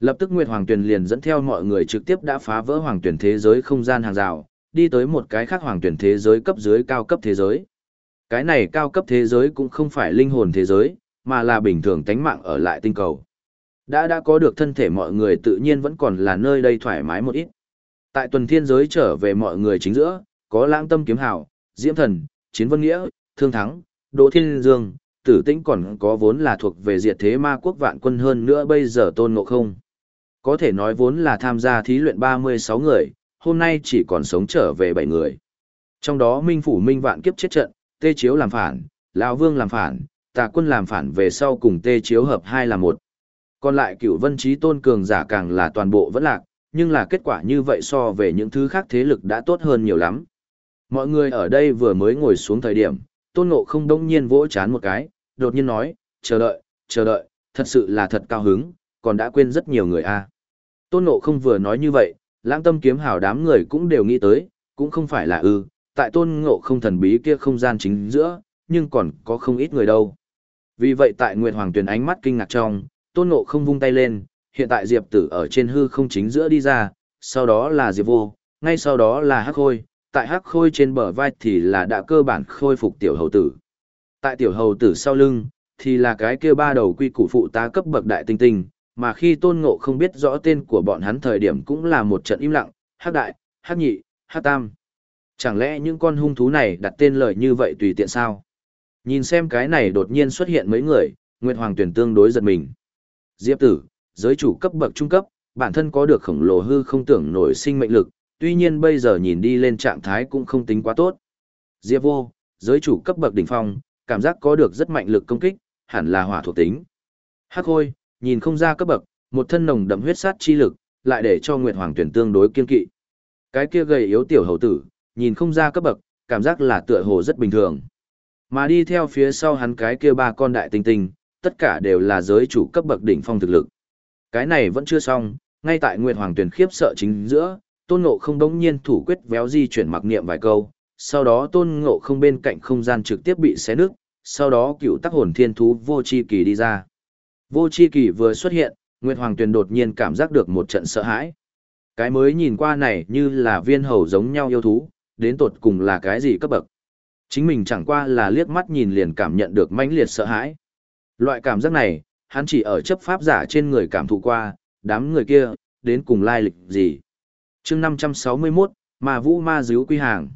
Lập tức Nguyệt Hoàng Tuyền liền dẫn theo mọi người trực tiếp đã phá vỡ Hoàng Tuyền thế giới không gian hàng rào, đi tới một cái khác Hoàng tuyển thế giới cấp dưới cao cấp thế giới. Cái này cao cấp thế giới cũng không phải linh hồn thế giới, mà là bình thường tánh mạng ở lại tinh cầu. Đã đã có được thân thể mọi người tự nhiên vẫn còn là nơi đây thoải mái một ít. Tại tuần thiên giới trở về mọi người chính giữa, có lãng tâm kiếm hào, diễm thần, chiến vân nghĩa, thương thắng, đỗ thiên dương, tử tĩnh còn có vốn là thuộc về diệt thế ma quốc vạn quân hơn nữa bây giờ tôn ngộ không. Có thể nói vốn là tham gia thí luyện 36 người, hôm nay chỉ còn sống trở về bảy người. Trong đó Minh Phủ Minh Vạn kiếp chết trận, Tê Chiếu làm phản, lão Vương làm phản, Tà Quân làm phản về sau cùng Tê Chiếu hợp hai là một. Còn lại cựu vân trí tôn cường giả càng là toàn bộ vẫn lạc, nhưng là kết quả như vậy so về những thứ khác thế lực đã tốt hơn nhiều lắm. Mọi người ở đây vừa mới ngồi xuống thời điểm, tôn ngộ không đông nhiên vỗ chán một cái, đột nhiên nói, chờ đợi, chờ đợi, thật sự là thật cao hứng, còn đã quên rất nhiều người a. Tôn ngộ không vừa nói như vậy, lãng tâm kiếm hào đám người cũng đều nghĩ tới, cũng không phải là ư, tại tôn ngộ không thần bí kia không gian chính giữa, nhưng còn có không ít người đâu. Vì vậy tại Nguyệt Hoàng Tuyền ánh mắt kinh ngạc trong, tôn ngộ không vung tay lên, hiện tại Diệp tử ở trên hư không chính giữa đi ra, sau đó là Diệp vô, ngay sau đó là Hắc Khôi, tại Hắc Khôi trên bờ vai thì là đã cơ bản khôi phục tiểu hầu tử. Tại tiểu hầu tử sau lưng, thì là cái kia ba đầu quy củ phụ tá cấp bậc đại tinh tinh, mà khi tôn ngộ không biết rõ tên của bọn hắn thời điểm cũng là một trận im lặng, hắc đại, hắc nhị, hắc tam. Chẳng lẽ những con hung thú này đặt tên lời như vậy tùy tiện sao? Nhìn xem cái này đột nhiên xuất hiện mấy người, Nguyệt Hoàng tuyển tương đối giật mình. Diệp tử, giới chủ cấp bậc trung cấp, bản thân có được khổng lồ hư không tưởng nổi sinh mệnh lực, tuy nhiên bây giờ nhìn đi lên trạng thái cũng không tính quá tốt. Diệp vô, giới chủ cấp bậc đỉnh phong, cảm giác có được rất mạnh lực công kích, hẳn là hỏa thuộc tính. Hắc hôi, nhìn không ra cấp bậc, một thân nồng đậm huyết sát chi lực, lại để cho Nguyệt Hoàng tuyển tương đối kiên kỵ. Cái kia gầy yếu tiểu hầu tử, nhìn không ra cấp bậc, cảm giác là tựa hồ rất bình thường. Mà đi theo phía sau hắn cái kia ba con đại tinh tinh, tất cả đều là giới chủ cấp bậc đỉnh phong thực lực. Cái này vẫn chưa xong, ngay tại Nguyệt Hoàng tuyển khiếp sợ chính giữa, Tôn Ngộ không đống nhiên thủ quyết véo di chuyển mặc niệm vài câu, sau đó Tôn Ngộ không bên cạnh không gian trực tiếp bị xé nứt, sau đó cựu tắc hồn thiên thú vô chi kỳ đi ra. Vô chi kỳ vừa xuất hiện, Nguyệt Hoàng Tuyền đột nhiên cảm giác được một trận sợ hãi. Cái mới nhìn qua này như là viên hầu giống nhau yêu thú, đến tột cùng là cái gì cấp bậc. Chính mình chẳng qua là liếc mắt nhìn liền cảm nhận được mãnh liệt sợ hãi. Loại cảm giác này, hắn chỉ ở chấp pháp giả trên người cảm thụ qua, đám người kia, đến cùng lai lịch gì. chương 561, mà vũ ma díu quy hàng.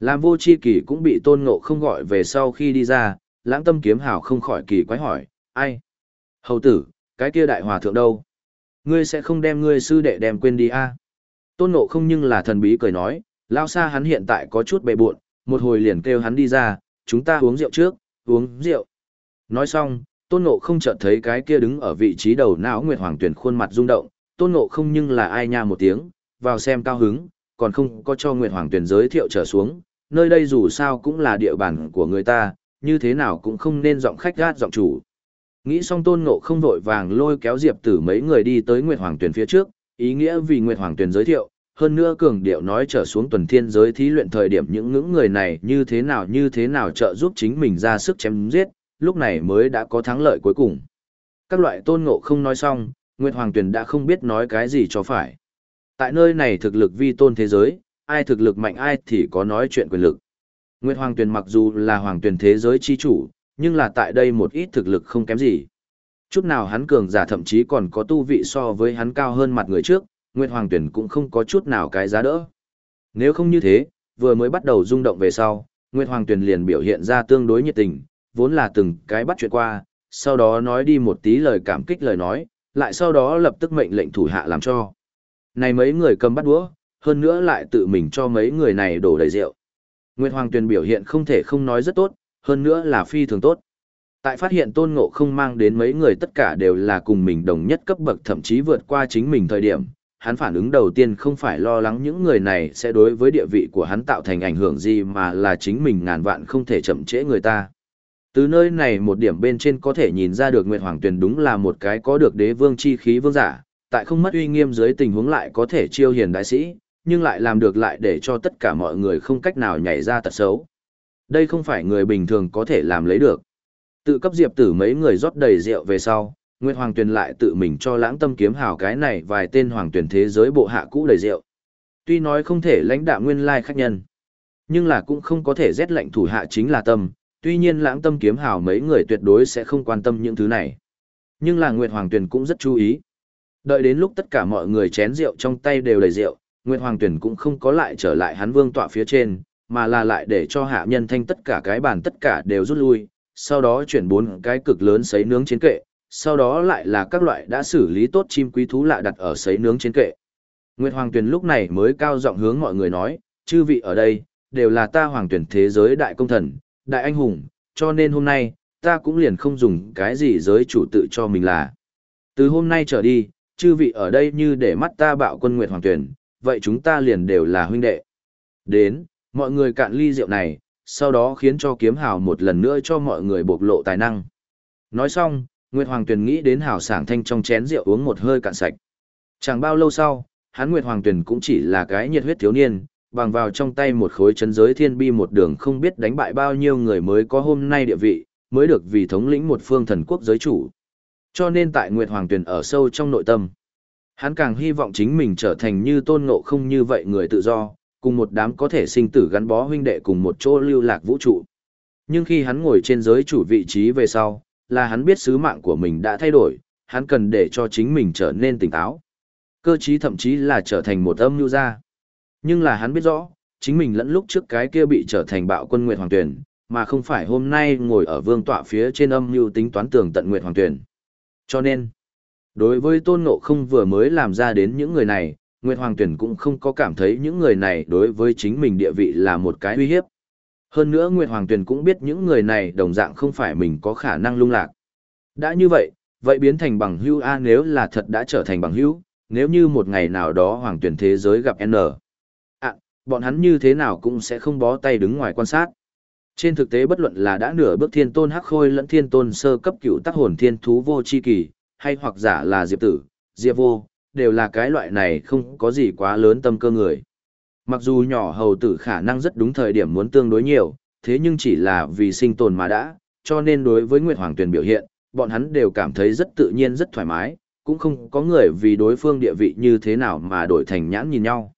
Làm vô chi kỳ cũng bị tôn ngộ không gọi về sau khi đi ra, lãng tâm kiếm hào không khỏi kỳ quái hỏi, ai? Hầu tử, cái kia đại hòa thượng đâu? Ngươi sẽ không đem ngươi sư đệ đem quên đi a? À? Tôn ngộ không nhưng là thần bí cười nói, lao xa hắn hiện tại có chút bệ buộn, một hồi liền kêu hắn đi ra, chúng ta uống rượu trước, uống rượu. Nói xong, tôn ngộ không chợt thấy cái kia đứng ở vị trí đầu não Nguyệt Hoàng tuyển khuôn mặt rung động, tôn ngộ không nhưng là ai nha một tiếng, vào xem cao hứng, còn không có cho Nguyệt Hoàng tuyển giới thiệu trở xuống, nơi đây dù sao cũng là địa bàn của người ta, như thế nào cũng không nên giọng khách gát giọng chủ. Nghĩ xong tôn ngộ không vội vàng lôi kéo diệp tử mấy người đi tới Nguyệt Hoàng tuyền phía trước, ý nghĩa vì Nguyệt Hoàng tuyền giới thiệu, hơn nữa cường điệu nói trở xuống tuần thiên giới thí luyện thời điểm những ngưỡng người này như thế nào như thế nào trợ giúp chính mình ra sức chém giết, lúc này mới đã có thắng lợi cuối cùng. Các loại tôn ngộ không nói xong, Nguyệt Hoàng Tuyền đã không biết nói cái gì cho phải. Tại nơi này thực lực vi tôn thế giới, ai thực lực mạnh ai thì có nói chuyện quyền lực. Nguyệt Hoàng Tuyền mặc dù là Hoàng Tuyền thế giới chi chủ, nhưng là tại đây một ít thực lực không kém gì. Chút nào hắn cường giả thậm chí còn có tu vị so với hắn cao hơn mặt người trước, Nguyệt Hoàng Tuyền cũng không có chút nào cái giá đỡ. Nếu không như thế, vừa mới bắt đầu rung động về sau, Nguyệt Hoàng Tuyền liền biểu hiện ra tương đối nhiệt tình, vốn là từng cái bắt chuyện qua, sau đó nói đi một tí lời cảm kích lời nói, lại sau đó lập tức mệnh lệnh thủ hạ làm cho. Này mấy người cầm bắt đũa, hơn nữa lại tự mình cho mấy người này đổ đầy rượu. Nguyệt Hoàng Tuyền biểu hiện không thể không nói rất tốt, hơn nữa là phi thường tốt. Tại phát hiện tôn ngộ không mang đến mấy người tất cả đều là cùng mình đồng nhất cấp bậc thậm chí vượt qua chính mình thời điểm, hắn phản ứng đầu tiên không phải lo lắng những người này sẽ đối với địa vị của hắn tạo thành ảnh hưởng gì mà là chính mình ngàn vạn không thể chậm trễ người ta. Từ nơi này một điểm bên trên có thể nhìn ra được Nguyệt Hoàng Tuyền đúng là một cái có được đế vương chi khí vương giả, tại không mất uy nghiêm dưới tình huống lại có thể chiêu hiền đại sĩ, nhưng lại làm được lại để cho tất cả mọi người không cách nào nhảy ra tật xấu. Đây không phải người bình thường có thể làm lấy được. Tự cấp diệp tử mấy người rót đầy rượu về sau, Nguyệt Hoàng Tuyền lại tự mình cho lãng tâm kiếm hào cái này vài tên hoàng Tuyền thế giới bộ hạ cũ đầy rượu. Tuy nói không thể lãnh đạo nguyên lai khách nhân, nhưng là cũng không có thể rét lệnh thủ hạ chính là tâm, tuy nhiên lãng tâm kiếm hào mấy người tuyệt đối sẽ không quan tâm những thứ này. Nhưng là Nguyệt Hoàng Tuyền cũng rất chú ý. Đợi đến lúc tất cả mọi người chén rượu trong tay đều đầy rượu, Nguyệt Hoàng Tuyền cũng không có lại trở lại hắn vương tọa phía trên, mà là lại để cho hạ nhân thanh tất cả cái bàn tất cả đều rút lui, sau đó chuyển bốn cái cực lớn sấy nướng trên kệ, sau đó lại là các loại đã xử lý tốt chim quý thú lạ đặt ở sấy nướng trên kệ. Nguyệt Hoàng Tuyền lúc này mới cao giọng hướng mọi người nói, chư vị ở đây, đều là ta Hoàng Tuyền thế giới đại công thần, đại anh hùng, cho nên hôm nay, ta cũng liền không dùng cái gì giới chủ tự cho mình là. Từ hôm nay trở đi, chư vị ở đây như để mắt ta bạo quân Nguyệt Hoàng Tuyền, vậy chúng ta liền đều là huynh đệ. Đến, mọi người cạn ly rượu này, sau đó khiến cho kiếm hào một lần nữa cho mọi người bộc lộ tài năng. Nói xong, Nguyệt Hoàng Tuyền nghĩ đến hào sảng thanh trong chén rượu uống một hơi cạn sạch. Chẳng bao lâu sau, hắn Nguyệt Hoàng Tuyền cũng chỉ là cái nhiệt huyết thiếu niên, bằng vào trong tay một khối chấn giới thiên bi một đường không biết đánh bại bao nhiêu người mới có hôm nay địa vị, mới được vì thống lĩnh một phương thần quốc giới chủ. Cho nên tại Nguyệt Hoàng Tuyền ở sâu trong nội tâm, hắn càng hy vọng chính mình trở thành như tôn ngộ không như vậy người tự do, cùng một đám có thể sinh tử gắn bó huynh đệ cùng một chỗ lưu lạc vũ trụ. Nhưng khi hắn ngồi trên giới chủ vị trí về sau, là hắn biết sứ mạng của mình đã thay đổi, hắn cần để cho chính mình trở nên tỉnh táo. Cơ trí thậm chí là trở thành một âm nhu gia. Nhưng là hắn biết rõ, chính mình lẫn lúc trước cái kia bị trở thành bạo quân Nguyệt Hoàng Tuyển, mà không phải hôm nay ngồi ở vương tọa phía trên âm nhu tính toán tường tận Nguyệt Hoàng Tuyển. Cho nên, đối với tôn ngộ không vừa mới làm ra đến những người này, Nguyệt Hoàng Tuyển cũng không có cảm thấy những người này đối với chính mình địa vị là một cái uy hiếp. Hơn nữa Nguyệt Hoàng Tuyển cũng biết những người này đồng dạng không phải mình có khả năng lung lạc. Đã như vậy, vậy biến thành bằng hữu A nếu là thật đã trở thành bằng hữu, nếu như một ngày nào đó Hoàng Tuyển thế giới gặp N. À, bọn hắn như thế nào cũng sẽ không bó tay đứng ngoài quan sát. Trên thực tế bất luận là đã nửa bước thiên tôn hắc khôi lẫn thiên tôn sơ cấp cựu tác hồn thiên thú vô chi kỳ, hay hoặc giả là diệp tử, diệp vô, đều là cái loại này không có gì quá lớn tâm cơ người. Mặc dù nhỏ hầu tử khả năng rất đúng thời điểm muốn tương đối nhiều, thế nhưng chỉ là vì sinh tồn mà đã, cho nên đối với Nguyệt Hoàng Tuyền biểu hiện, bọn hắn đều cảm thấy rất tự nhiên rất thoải mái, cũng không có người vì đối phương địa vị như thế nào mà đổi thành nhãn nhìn nhau.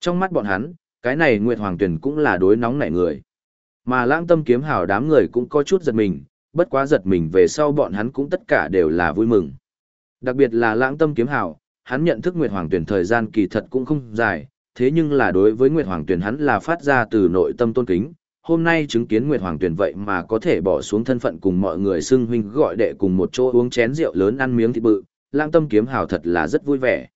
Trong mắt bọn hắn, cái này Nguyệt Hoàng Tuyền cũng là đối nóng nảy người. Mà lãng tâm kiếm hào đám người cũng có chút giật mình, bất quá giật mình về sau bọn hắn cũng tất cả đều là vui mừng. Đặc biệt là lãng tâm kiếm hào, hắn nhận thức Nguyệt Hoàng Tuyển thời gian kỳ thật cũng không dài, thế nhưng là đối với Nguyệt Hoàng Tuyển hắn là phát ra từ nội tâm tôn kính. Hôm nay chứng kiến Nguyệt Hoàng Tuyển vậy mà có thể bỏ xuống thân phận cùng mọi người xưng huynh gọi đệ cùng một chỗ uống chén rượu lớn ăn miếng thịt bự, lãng tâm kiếm hào thật là rất vui vẻ.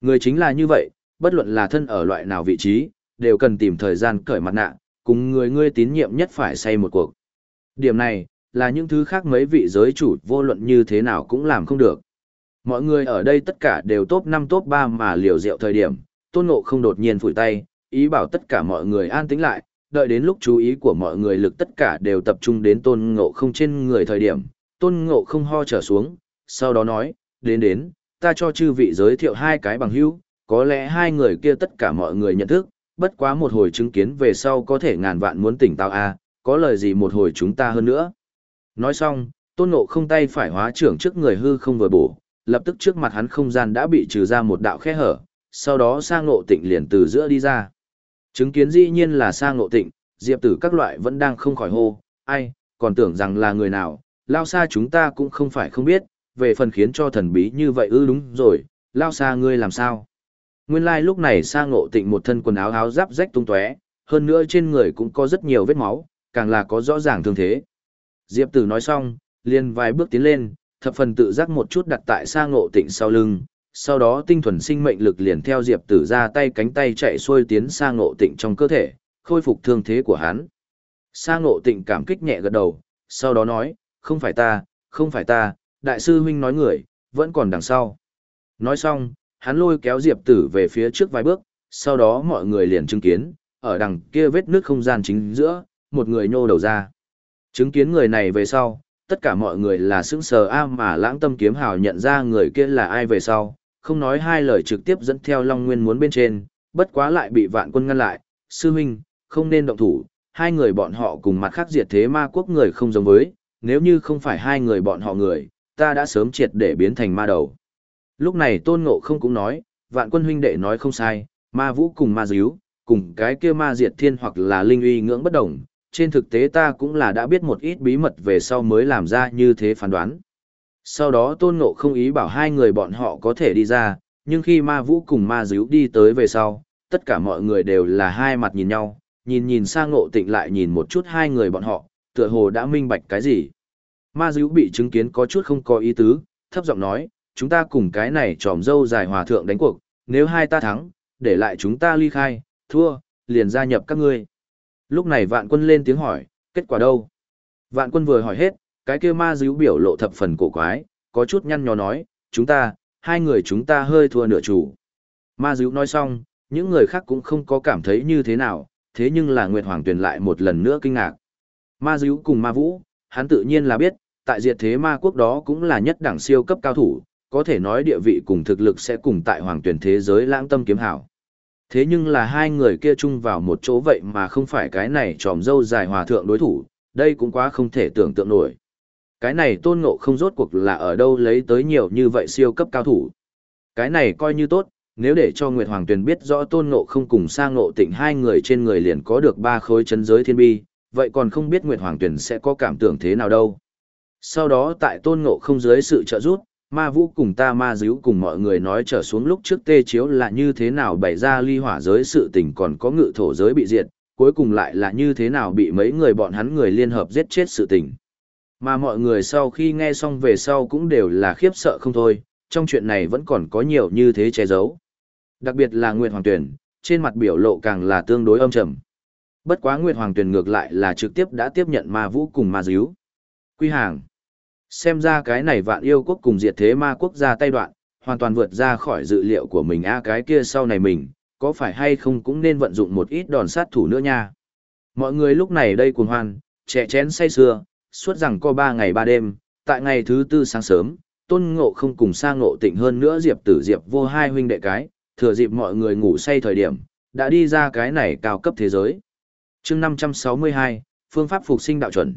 Người chính là như vậy, bất luận là thân ở loại nào vị trí, đều cần tìm thời gian cởi mặt nạ, cùng người ngươi tín nhiệm nhất phải say một cuộc. Điểm này, là những thứ khác mấy vị giới chủ vô luận như thế nào cũng làm không được. Mọi người ở đây tất cả đều top 5 top 3 mà liều rượu thời điểm, tôn ngộ không đột nhiên phủi tay, ý bảo tất cả mọi người an tĩnh lại, đợi đến lúc chú ý của mọi người lực tất cả đều tập trung đến tôn ngộ không trên người thời điểm, tôn ngộ không ho trở xuống, sau đó nói, đến đến, ta cho chư vị giới thiệu hai cái bằng hữu, có lẽ hai người kia tất cả mọi người nhận thức, bất quá một hồi chứng kiến về sau có thể ngàn vạn muốn tỉnh táo a, à, có lời gì một hồi chúng ta hơn nữa. Nói xong, tôn ngộ không tay phải hóa trưởng trước người hư không vừa bổ, lập tức trước mặt hắn không gian đã bị trừ ra một đạo khe hở, sau đó sang ngộ tịnh liền từ giữa đi ra. Chứng kiến dĩ nhiên là sang ngộ tịnh, diệp tử các loại vẫn đang không khỏi hô, ai, còn tưởng rằng là người nào, lao xa chúng ta cũng không phải không biết, về phần khiến cho thần bí như vậy ư đúng rồi, lao xa ngươi làm sao. Nguyên lai like lúc này sang ngộ tịnh một thân quần áo áo giáp rách tung tóe, hơn nữa trên người cũng có rất nhiều vết máu, càng là có rõ ràng thương thế. Diệp tử nói xong, liền vài bước tiến lên, thập phần tự giác một chút đặt tại xa ngộ tịnh sau lưng, sau đó tinh thuần sinh mệnh lực liền theo Diệp Tử ra tay cánh tay chạy xuôi tiến xa ngộ tịnh trong cơ thể, khôi phục thương thế của hắn. Sa ngộ tịnh cảm kích nhẹ gật đầu, sau đó nói, không phải ta, không phải ta, đại sư huynh nói người, vẫn còn đằng sau. Nói xong, hắn lôi kéo Diệp Tử về phía trước vài bước, sau đó mọi người liền chứng kiến, ở đằng kia vết nước không gian chính giữa, một người nhô đầu ra. Chứng kiến người này về sau, tất cả mọi người là sững sờ a mà lãng tâm kiếm hào nhận ra người kia là ai về sau, không nói hai lời trực tiếp dẫn theo Long Nguyên muốn bên trên, bất quá lại bị vạn quân ngăn lại, sư huynh, không nên động thủ, hai người bọn họ cùng mặt khác diệt thế ma quốc người không giống với, nếu như không phải hai người bọn họ người, ta đã sớm triệt để biến thành ma đầu. Lúc này tôn ngộ không cũng nói, vạn quân huynh đệ nói không sai, ma vũ cùng ma díu, cùng cái kia ma diệt thiên hoặc là linh uy ngưỡng bất đồng, trên thực tế ta cũng là đã biết một ít bí mật về sau mới làm ra như thế phán đoán. Sau đó tôn ngộ không ý bảo hai người bọn họ có thể đi ra, nhưng khi ma vũ cùng ma díu đi tới về sau, tất cả mọi người đều là hai mặt nhìn nhau, nhìn nhìn sang ngộ tịnh lại nhìn một chút hai người bọn họ, tựa hồ đã minh bạch cái gì. Ma díu bị chứng kiến có chút không có ý tứ, thấp giọng nói, chúng ta cùng cái này tròm dâu dài hòa thượng đánh cuộc, nếu hai ta thắng, để lại chúng ta ly khai, thua, liền gia nhập các ngươi. Lúc này vạn quân lên tiếng hỏi, kết quả đâu? Vạn quân vừa hỏi hết, cái kia ma díu biểu lộ thập phần cổ quái, có chút nhăn nhó nói, chúng ta, hai người chúng ta hơi thua nửa chủ. Ma díu nói xong, những người khác cũng không có cảm thấy như thế nào, thế nhưng là Nguyệt Hoàng Tuyền lại một lần nữa kinh ngạc. Ma díu cùng ma vũ, hắn tự nhiên là biết, tại diệt thế ma quốc đó cũng là nhất đẳng siêu cấp cao thủ, có thể nói địa vị cùng thực lực sẽ cùng tại Hoàng Tuyền thế giới lãng tâm kiếm hảo. Thế nhưng là hai người kia chung vào một chỗ vậy mà không phải cái này tròm dâu dài hòa thượng đối thủ, đây cũng quá không thể tưởng tượng nổi. Cái này tôn ngộ không rốt cuộc là ở đâu lấy tới nhiều như vậy siêu cấp cao thủ. Cái này coi như tốt, nếu để cho Nguyệt Hoàng Tuyền biết rõ tôn ngộ không cùng sang ngộ tịnh hai người trên người liền có được ba khối chân giới thiên bi, vậy còn không biết Nguyệt Hoàng Tuyền sẽ có cảm tưởng thế nào đâu. Sau đó tại tôn ngộ không dưới sự trợ giúp, ma vũ cùng ta ma díu cùng mọi người nói trở xuống lúc trước tê chiếu là như thế nào bày ra ly hỏa giới sự tình còn có ngự thổ giới bị diệt, cuối cùng lại là như thế nào bị mấy người bọn hắn người liên hợp giết chết sự tình. Mà mọi người sau khi nghe xong về sau cũng đều là khiếp sợ không thôi, trong chuyện này vẫn còn có nhiều như thế che giấu. Đặc biệt là Nguyệt Hoàng Tuyển, trên mặt biểu lộ càng là tương đối âm trầm. Bất quá Nguyệt Hoàng Tuyển ngược lại là trực tiếp đã tiếp nhận ma vũ cùng ma díu. Quy hàng. Xem ra cái này vạn yêu quốc cùng diệt thế ma quốc ra tay đoạn, hoàn toàn vượt ra khỏi dự liệu của mình a cái kia sau này mình, có phải hay không cũng nên vận dụng một ít đòn sát thủ nữa nha. Mọi người lúc này đây cuồng hoan, trẻ chén say sưa, suốt rằng có ba ngày ba đêm, tại ngày thứ tư sáng sớm, tôn ngộ không cùng sang ngộ tịnh hơn nữa diệp tử diệp vô hai huynh đệ cái, thừa dịp mọi người ngủ say thời điểm, đã đi ra cái này cao cấp thế giới. chương 562, phương pháp phục sinh đạo chuẩn.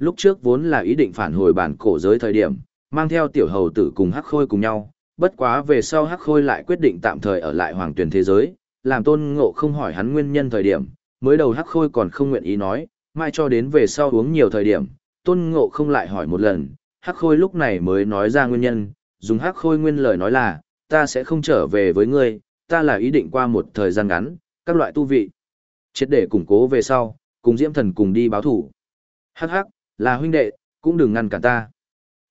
Lúc trước vốn là ý định phản hồi bản cổ giới thời điểm, mang theo tiểu hầu tử cùng hắc khôi cùng nhau, bất quá về sau hắc khôi lại quyết định tạm thời ở lại hoàng tuyển thế giới, làm tôn ngộ không hỏi hắn nguyên nhân thời điểm, mới đầu hắc khôi còn không nguyện ý nói, mai cho đến về sau uống nhiều thời điểm, tôn ngộ không lại hỏi một lần, hắc khôi lúc này mới nói ra nguyên nhân, dùng hắc khôi nguyên lời nói là, ta sẽ không trở về với ngươi, ta là ý định qua một thời gian ngắn, các loại tu vị. Chết để củng cố về sau, cùng diễm thần cùng đi báo thủ. Hắc hắc, là huynh đệ, cũng đừng ngăn cản ta.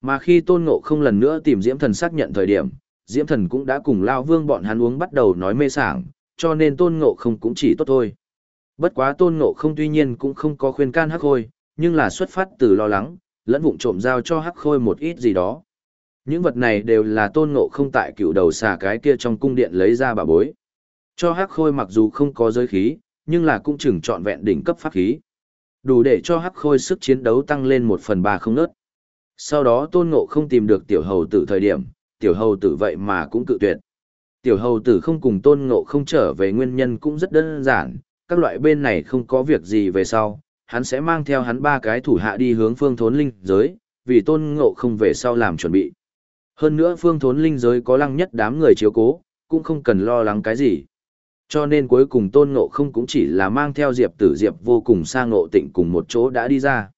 Mà khi tôn ngộ không lần nữa tìm diễm thần xác nhận thời điểm, diễm thần cũng đã cùng lao vương bọn hắn uống bắt đầu nói mê sảng, cho nên tôn ngộ không cũng chỉ tốt thôi. Bất quá tôn ngộ không tuy nhiên cũng không có khuyên can hắc khôi, nhưng là xuất phát từ lo lắng, lẫn vụng trộm giao cho hắc khôi một ít gì đó. Những vật này đều là tôn ngộ không tại cựu đầu xà cái kia trong cung điện lấy ra bà bối. Cho hắc khôi mặc dù không có giới khí, nhưng là cũng chừng trọn vẹn đỉnh cấp pháp khí. Đủ để cho hắc khôi sức chiến đấu tăng lên một phần ba không nớt. Sau đó tôn ngộ không tìm được tiểu hầu tử thời điểm, tiểu hầu tử vậy mà cũng cự tuyệt. Tiểu hầu tử không cùng tôn ngộ không trở về nguyên nhân cũng rất đơn giản, các loại bên này không có việc gì về sau, hắn sẽ mang theo hắn ba cái thủ hạ đi hướng phương thốn linh giới, vì tôn ngộ không về sau làm chuẩn bị. Hơn nữa phương thốn linh giới có lăng nhất đám người chiếu cố, cũng không cần lo lắng cái gì. Cho nên cuối cùng tôn ngộ không cũng chỉ là mang theo diệp tử diệp vô cùng sang ngộ tịnh cùng một chỗ đã đi ra.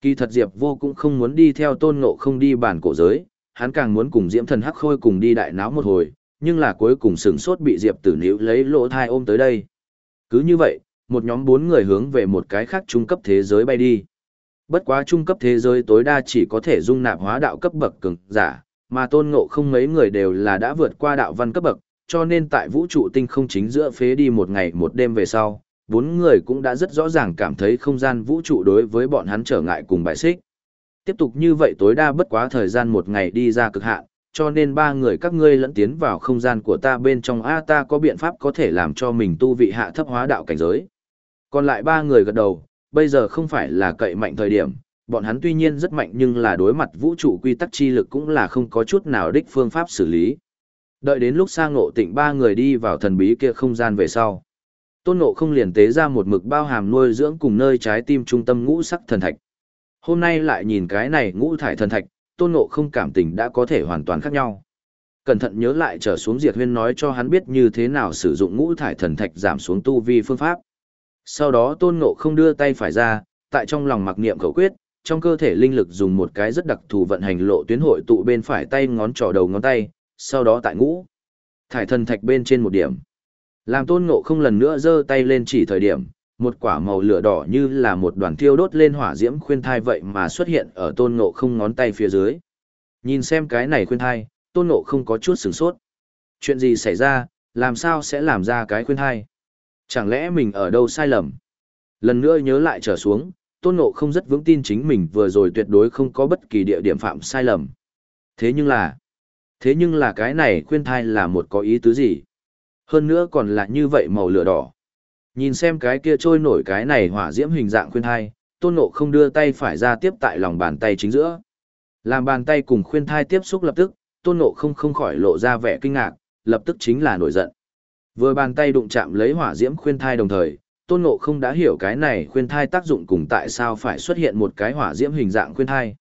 Kỳ thật diệp vô cũng không muốn đi theo tôn ngộ không đi bản cổ giới, hắn càng muốn cùng diễm thần hắc khôi cùng đi đại náo một hồi, nhưng là cuối cùng sửng sốt bị diệp tử níu lấy lỗ thai ôm tới đây. Cứ như vậy, một nhóm bốn người hướng về một cái khác trung cấp thế giới bay đi. Bất quá trung cấp thế giới tối đa chỉ có thể dung nạp hóa đạo cấp bậc cường giả, mà tôn ngộ không mấy người đều là đã vượt qua đạo văn cấp bậc, cho nên tại vũ trụ tinh không chính giữa phế đi một ngày một đêm về sau, bốn người cũng đã rất rõ ràng cảm thấy không gian vũ trụ đối với bọn hắn trở ngại cùng bại xích. Tiếp tục như vậy tối đa bất quá thời gian một ngày đi ra cực hạn, cho nên ba người các ngươi lẫn tiến vào không gian của ta bên trong A ta có biện pháp có thể làm cho mình tu vị hạ thấp hóa đạo cảnh giới. Còn lại ba người gật đầu, bây giờ không phải là cậy mạnh thời điểm, bọn hắn tuy nhiên rất mạnh nhưng là đối mặt vũ trụ quy tắc chi lực cũng là không có chút nào đích phương pháp xử lý. Đợi đến lúc sang ngộ tịnh ba người đi vào thần bí kia không gian về sau. Tôn ngộ không liền tế ra một mực bao hàm nuôi dưỡng cùng nơi trái tim trung tâm ngũ sắc thần thạch. Hôm nay lại nhìn cái này ngũ thải thần thạch, tôn ngộ không cảm tình đã có thể hoàn toàn khác nhau. Cẩn thận nhớ lại trở xuống diệt huyên nói cho hắn biết như thế nào sử dụng ngũ thải thần thạch giảm xuống tu vi phương pháp. Sau đó tôn ngộ không đưa tay phải ra, tại trong lòng mặc niệm khẩu quyết, trong cơ thể linh lực dùng một cái rất đặc thù vận hành lộ tuyến hội tụ bên phải tay ngón trỏ đầu ngón tay, sau đó tại ngũ. Thải thần thạch bên trên một điểm. Làm tôn ngộ không lần nữa giơ tay lên chỉ thời điểm, một quả màu lửa đỏ như là một đoàn thiêu đốt lên hỏa diễm khuyên thai vậy mà xuất hiện ở tôn ngộ không ngón tay phía dưới. Nhìn xem cái này khuyên thai, tôn ngộ không có chút sửng sốt. Chuyện gì xảy ra, làm sao sẽ làm ra cái khuyên thai? Chẳng lẽ mình ở đâu sai lầm? Lần nữa nhớ lại trở xuống, tôn ngộ không rất vững tin chính mình vừa rồi tuyệt đối không có bất kỳ địa điểm phạm sai lầm. Thế nhưng là, thế nhưng là cái này khuyên thai là một có ý tứ gì? Hơn nữa còn là như vậy màu lửa đỏ. Nhìn xem cái kia trôi nổi cái này hỏa diễm hình dạng khuyên thai, tôn ngộ không đưa tay phải ra tiếp tại lòng bàn tay chính giữa. Làm bàn tay cùng khuyên thai tiếp xúc lập tức, tôn ngộ không không khỏi lộ ra vẻ kinh ngạc, lập tức chính là nổi giận. Vừa bàn tay đụng chạm lấy hỏa diễm khuyên thai đồng thời, tôn ngộ không đã hiểu cái này khuyên thai tác dụng cùng tại sao phải xuất hiện một cái hỏa diễm hình dạng khuyên thai.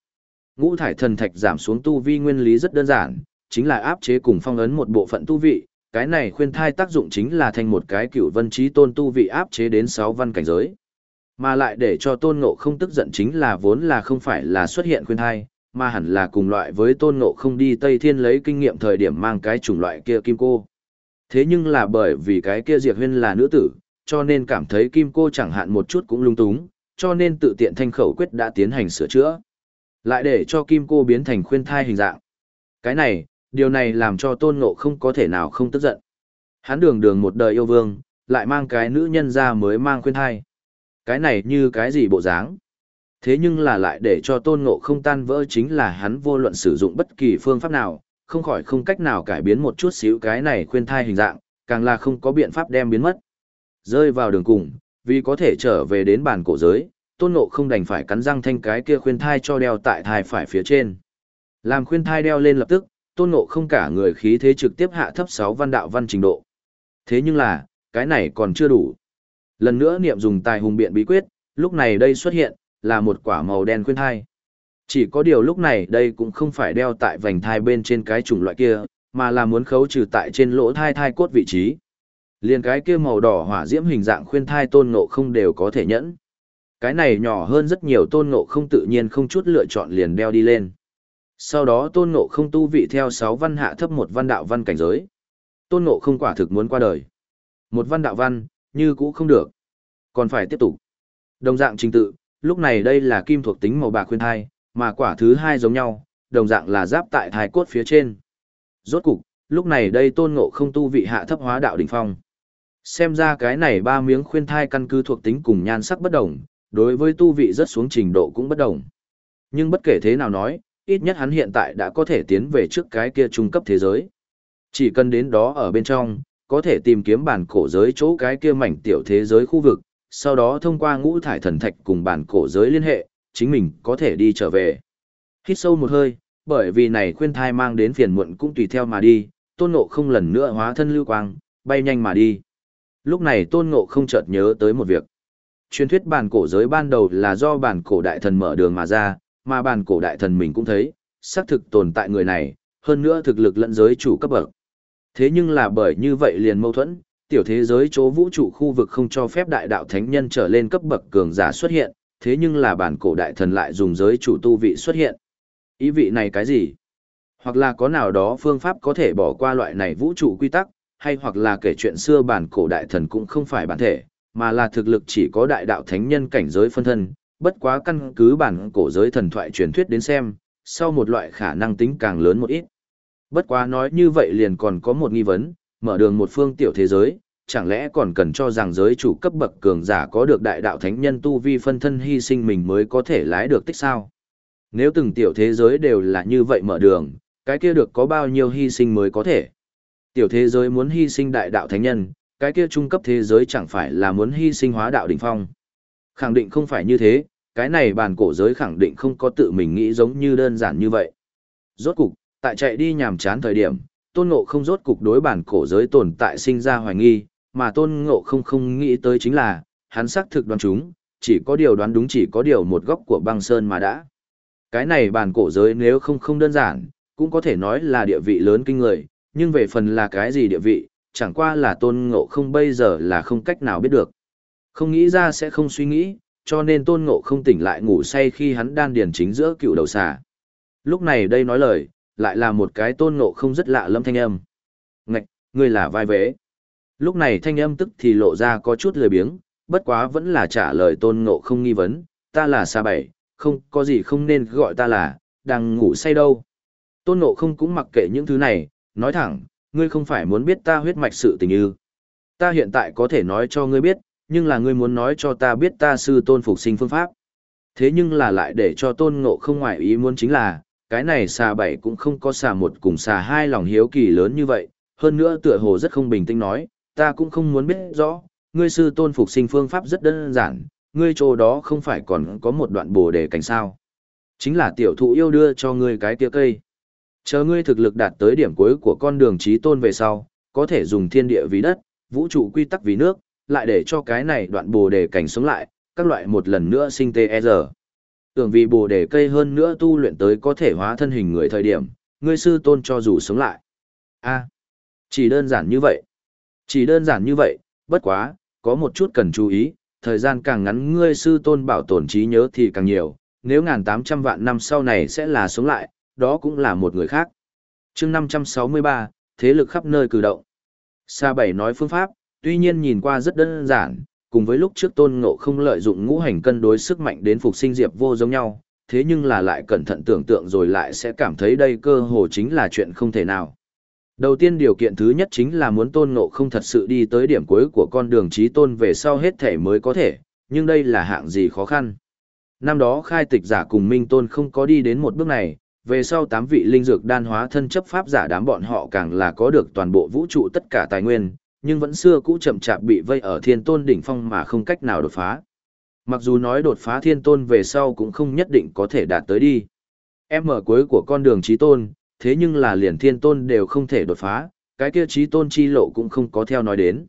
Ngũ thải thần thạch giảm xuống tu vi nguyên lý rất đơn giản, chính là áp chế cùng phong ấn một bộ phận tu vị, cái này khuyên thai tác dụng chính là thành một cái cựu vân trí tôn tu vị áp chế đến sáu văn cảnh giới. Mà lại để cho tôn ngộ không tức giận chính là vốn là không phải là xuất hiện khuyên thai, mà hẳn là cùng loại với tôn ngộ không đi Tây Thiên lấy kinh nghiệm thời điểm mang cái chủng loại kia kim cô. Thế nhưng là bởi vì cái kia diệt Huyên là nữ tử, cho nên cảm thấy kim cô chẳng hạn một chút cũng lung túng, cho nên tự tiện thanh khẩu quyết đã tiến hành sửa chữa. Lại để cho kim cô biến thành khuyên thai hình dạng. Cái này, điều này làm cho tôn ngộ không có thể nào không tức giận. Hắn đường đường một đời yêu vương, lại mang cái nữ nhân ra mới mang khuyên thai. Cái này như cái gì bộ dáng? Thế nhưng là lại để cho tôn ngộ không tan vỡ chính là hắn vô luận sử dụng bất kỳ phương pháp nào, không khỏi không cách nào cải biến một chút xíu cái này khuyên thai hình dạng, càng là không có biện pháp đem biến mất. Rơi vào đường cùng, vì có thể trở về đến bản cổ giới, tôn ngộ không đành phải cắn răng thanh cái kia khuyên thai cho đeo tại thai phải phía trên. Làm khuyên thai đeo lên lập tức, tôn ngộ không cả người khí thế trực tiếp hạ thấp sáu văn đạo văn trình độ. Thế nhưng là, cái này còn chưa đủ. Lần nữa niệm dùng tài hùng biện bí quyết, lúc này đây xuất hiện, là một quả màu đen khuyên thai. Chỉ có điều lúc này đây cũng không phải đeo tại vành thai bên trên cái chủng loại kia, mà là muốn khấu trừ tại trên lỗ thai thai cốt vị trí. Liên cái kia màu đỏ hỏa diễm hình dạng khuyên thai tôn ngộ không đều có thể nhẫn. Cái này nhỏ hơn rất nhiều tôn ngộ không tự nhiên không chút lựa chọn liền đeo đi lên. Sau đó tôn ngộ không tu vị theo 6 văn hạ thấp một văn đạo văn cảnh giới. Tôn ngộ không quả thực muốn qua đời. Một văn đạo văn, như cũ không được. Còn phải tiếp tục. Đồng dạng trình tự, lúc này đây là kim thuộc tính màu bạc khuyên thai, mà quả thứ hai giống nhau, đồng dạng là giáp tại thai cốt phía trên. Rốt cục, lúc này đây tôn ngộ không tu vị hạ thấp hóa đạo đỉnh phong. Xem ra cái này ba miếng khuyên thai căn cứ thuộc tính cùng nhan sắc bất đồng, đối với tu vị rất xuống trình độ cũng bất đồng. Nhưng bất kể thế nào nói, ít nhất hắn hiện tại đã có thể tiến về trước cái kia trung cấp thế giới. Chỉ cần đến đó ở bên trong, có thể tìm kiếm bản cổ giới chỗ cái kia mảnh tiểu thế giới khu vực, sau đó thông qua ngũ thải thần thạch cùng bản cổ giới liên hệ, chính mình có thể đi trở về. Hít sâu một hơi, bởi vì này khuyên thai mang đến phiền muộn cũng tùy theo mà đi, tôn ngộ không lần nữa hóa thân lưu quang, bay nhanh mà đi. Lúc này tôn ngộ không chợt nhớ tới một việc. Truyền thuyết bản cổ giới ban đầu là do bản cổ đại thần mở đường mà ra, mà bản cổ đại thần mình cũng thấy, xác thực tồn tại người này, hơn nữa thực lực lẫn giới chủ cấp bậc. Thế nhưng là bởi như vậy liền mâu thuẫn, tiểu thế giới chỗ vũ trụ khu vực không cho phép đại đạo thánh nhân trở lên cấp bậc cường giả xuất hiện, thế nhưng là bản cổ đại thần lại dùng giới chủ tu vị xuất hiện. Ý vị này cái gì? Hoặc là có nào đó phương pháp có thể bỏ qua loại này vũ trụ quy tắc, hay hoặc là kể chuyện xưa bản cổ đại thần cũng không phải bản thể, mà là thực lực chỉ có đại đạo thánh nhân cảnh giới phân thân, bất quá căn cứ bản cổ giới thần thoại truyền thuyết đến xem, sau một loại khả năng tính càng lớn một ít. Bất quá nói như vậy liền còn có một nghi vấn, mở đường một phương tiểu thế giới, chẳng lẽ còn cần cho rằng giới chủ cấp bậc cường giả có được đại đạo thánh nhân tu vi phân thân hy sinh mình mới có thể lái được tích sao? Nếu từng tiểu thế giới đều là như vậy mở đường, cái kia được có bao nhiêu hy sinh mới có thể? Tiểu thế giới muốn hy sinh đại đạo thánh nhân, cái kia trung cấp thế giới chẳng phải là muốn hy sinh hóa đạo đỉnh phong. Khẳng định không phải như thế, cái này bàn cổ giới khẳng định không có tự mình nghĩ giống như đơn giản như vậy. Rốt cục, tại chạy đi nhàm chán thời điểm, tôn ngộ không rốt cục đối bản cổ giới tồn tại sinh ra hoài nghi, mà tôn ngộ không không nghĩ tới chính là, hắn xác thực đoán chúng, chỉ có điều đoán đúng chỉ có điều một góc của băng sơn mà đã. Cái này bản cổ giới nếu không không đơn giản, cũng có thể nói là địa vị lớn kinh người, nhưng về phần là cái gì địa vị, chẳng qua là tôn ngộ không bây giờ là không cách nào biết được. Không nghĩ ra sẽ không suy nghĩ, cho nên tôn ngộ không tỉnh lại ngủ say khi hắn đan điền chính giữa cựu đầu xà. Lúc này đây nói lời, lại là một cái tôn ngộ không rất lạ lâm thanh âm. Ngạch, ngươi là vai vế. Lúc này thanh âm tức thì lộ ra có chút lười biếng, bất quá vẫn là trả lời tôn ngộ không nghi vấn, ta là xa bảy, không có gì không nên gọi ta là, đang ngủ say đâu. Tôn ngộ không cũng mặc kệ những thứ này, nói thẳng, ngươi không phải muốn biết ta huyết mạch sự tình ư. Ta hiện tại có thể nói cho ngươi biết, nhưng là ngươi muốn nói cho ta biết ta sư tôn phục sinh phương pháp. Thế nhưng là lại để cho tôn ngộ không ngoại ý muốn chính là, cái này xà bảy cũng không có xà một cùng xà hai lòng hiếu kỳ lớn như vậy, hơn nữa tựa hồ rất không bình tĩnh nói, ta cũng không muốn biết rõ, ngươi sư tôn phục sinh phương pháp rất đơn giản, ngươi chỗ đó không phải còn có một đoạn bồ đề cảnh sao. Chính là tiểu thụ yêu đưa cho ngươi cái tia cây. Chờ ngươi thực lực đạt tới điểm cuối của con đường trí tôn về sau, có thể dùng thiên địa vì đất, vũ trụ quy tắc vì nước, lại để cho cái này đoạn bồ đề cảnh sống lại, các loại một lần nữa sinh tê e giờ. Tưởng vì bồ đề cây hơn nữa tu luyện tới có thể hóa thân hình người thời điểm, ngươi sư tôn cho dù sống lại. a chỉ đơn giản như vậy. Chỉ đơn giản như vậy, bất quá, có một chút cần chú ý, thời gian càng ngắn ngươi sư tôn bảo tồn trí nhớ thì càng nhiều, nếu ngàn tám trăm vạn năm sau này sẽ là sống lại, đó cũng là một người khác. chương 563, thế lực khắp nơi cử động. Sa Bảy nói phương pháp, tuy nhiên nhìn qua rất đơn giản, cùng với lúc trước tôn ngộ không lợi dụng ngũ hành cân đối sức mạnh đến phục sinh diệp vô giống nhau, thế nhưng là lại cẩn thận tưởng tượng rồi lại sẽ cảm thấy đây cơ hồ chính là chuyện không thể nào. Đầu tiên điều kiện thứ nhất chính là muốn tôn ngộ không thật sự đi tới điểm cuối của con đường trí tôn về sau hết thể mới có thể, nhưng đây là hạng gì khó khăn. Năm đó khai tịch giả cùng minh tôn không có đi đến một bước này, về sau tám vị linh dược đan hóa thân chấp pháp giả đám bọn họ càng là có được toàn bộ vũ trụ tất cả tài nguyên, nhưng vẫn xưa cũ chậm chạp bị vây ở thiên tôn đỉnh phong mà không cách nào đột phá. Mặc dù nói đột phá thiên tôn về sau cũng không nhất định có thể đạt tới đi. Em mở cuối của con đường trí tôn, thế nhưng là liền thiên tôn đều không thể đột phá, cái kia trí tôn chi lộ cũng không có theo nói đến.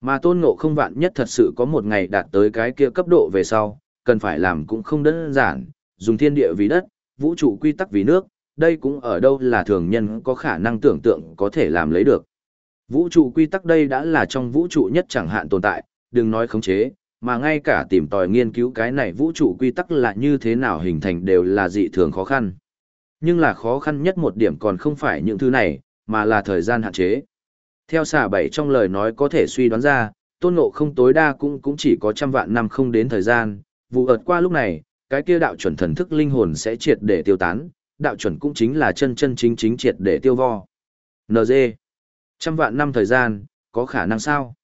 Mà tôn ngộ không vạn nhất thật sự có một ngày đạt tới cái kia cấp độ về sau, cần phải làm cũng không đơn giản, dùng thiên địa vì đất, vũ trụ quy tắc vì nước, đây cũng ở đâu là thường nhân có khả năng tưởng tượng có thể làm lấy được. Vũ trụ quy tắc đây đã là trong vũ trụ nhất chẳng hạn tồn tại, đừng nói khống chế, mà ngay cả tìm tòi nghiên cứu cái này vũ trụ quy tắc là như thế nào hình thành đều là dị thường khó khăn. Nhưng là khó khăn nhất một điểm còn không phải những thứ này, mà là thời gian hạn chế. Theo xà bảy trong lời nói có thể suy đoán ra, tôn ngộ không tối đa cũng cũng chỉ có trăm vạn năm không đến thời gian, vụ ợt qua lúc này, cái kia đạo chuẩn thần thức linh hồn sẽ triệt để tiêu tán, đạo chuẩn cũng chính là chân chân chính chính triệt để tiêu vo. NG. Trăm vạn năm thời gian, có khả năng sao?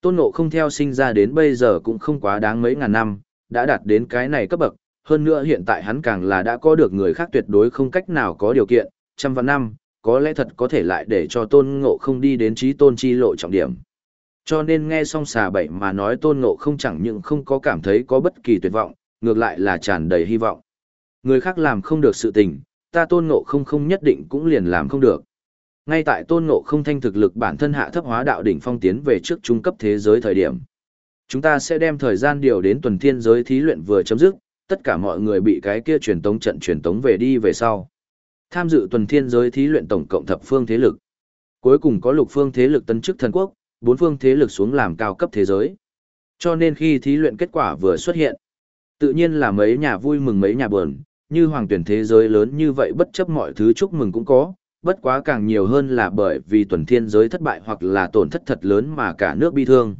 Tôn ngộ không theo sinh ra đến bây giờ cũng không quá đáng mấy ngàn năm, đã đạt đến cái này cấp bậc, hơn nữa hiện tại hắn càng là đã có được người khác tuyệt đối không cách nào có điều kiện, trăm vạn năm, có lẽ thật có thể lại để cho tôn ngộ không đi đến trí tôn chi lộ trọng điểm. Cho nên nghe xong xà bảy mà nói tôn ngộ không chẳng những không có cảm thấy có bất kỳ tuyệt vọng, ngược lại là tràn đầy hy vọng. Người khác làm không được sự tình, ta tôn ngộ không không nhất định cũng liền làm không được. Ngay tại tôn ngộ không thanh thực lực bản thân hạ thấp hóa đạo đỉnh phong tiến về trước trung cấp thế giới thời điểm. Chúng ta sẽ đem thời gian điều đến tuần thiên giới thí luyện vừa chấm dứt, tất cả mọi người bị cái kia truyền tống trận truyền tống về đi về sau. Tham dự tuần thiên giới thí luyện tổng cộng thập phương thế lực. Cuối cùng có lục phương thế lực tân chức thần quốc, bốn phương thế lực xuống làm cao cấp thế giới. Cho nên khi thí luyện kết quả vừa xuất hiện, tự nhiên là mấy nhà vui mừng mấy nhà buồn, như hoàng tuyển thế giới lớn như vậy bất chấp mọi thứ chúc mừng cũng có, bất quá càng nhiều hơn là bởi vì tuần thiên giới thất bại hoặc là tổn thất thật lớn mà cả nước bi thương.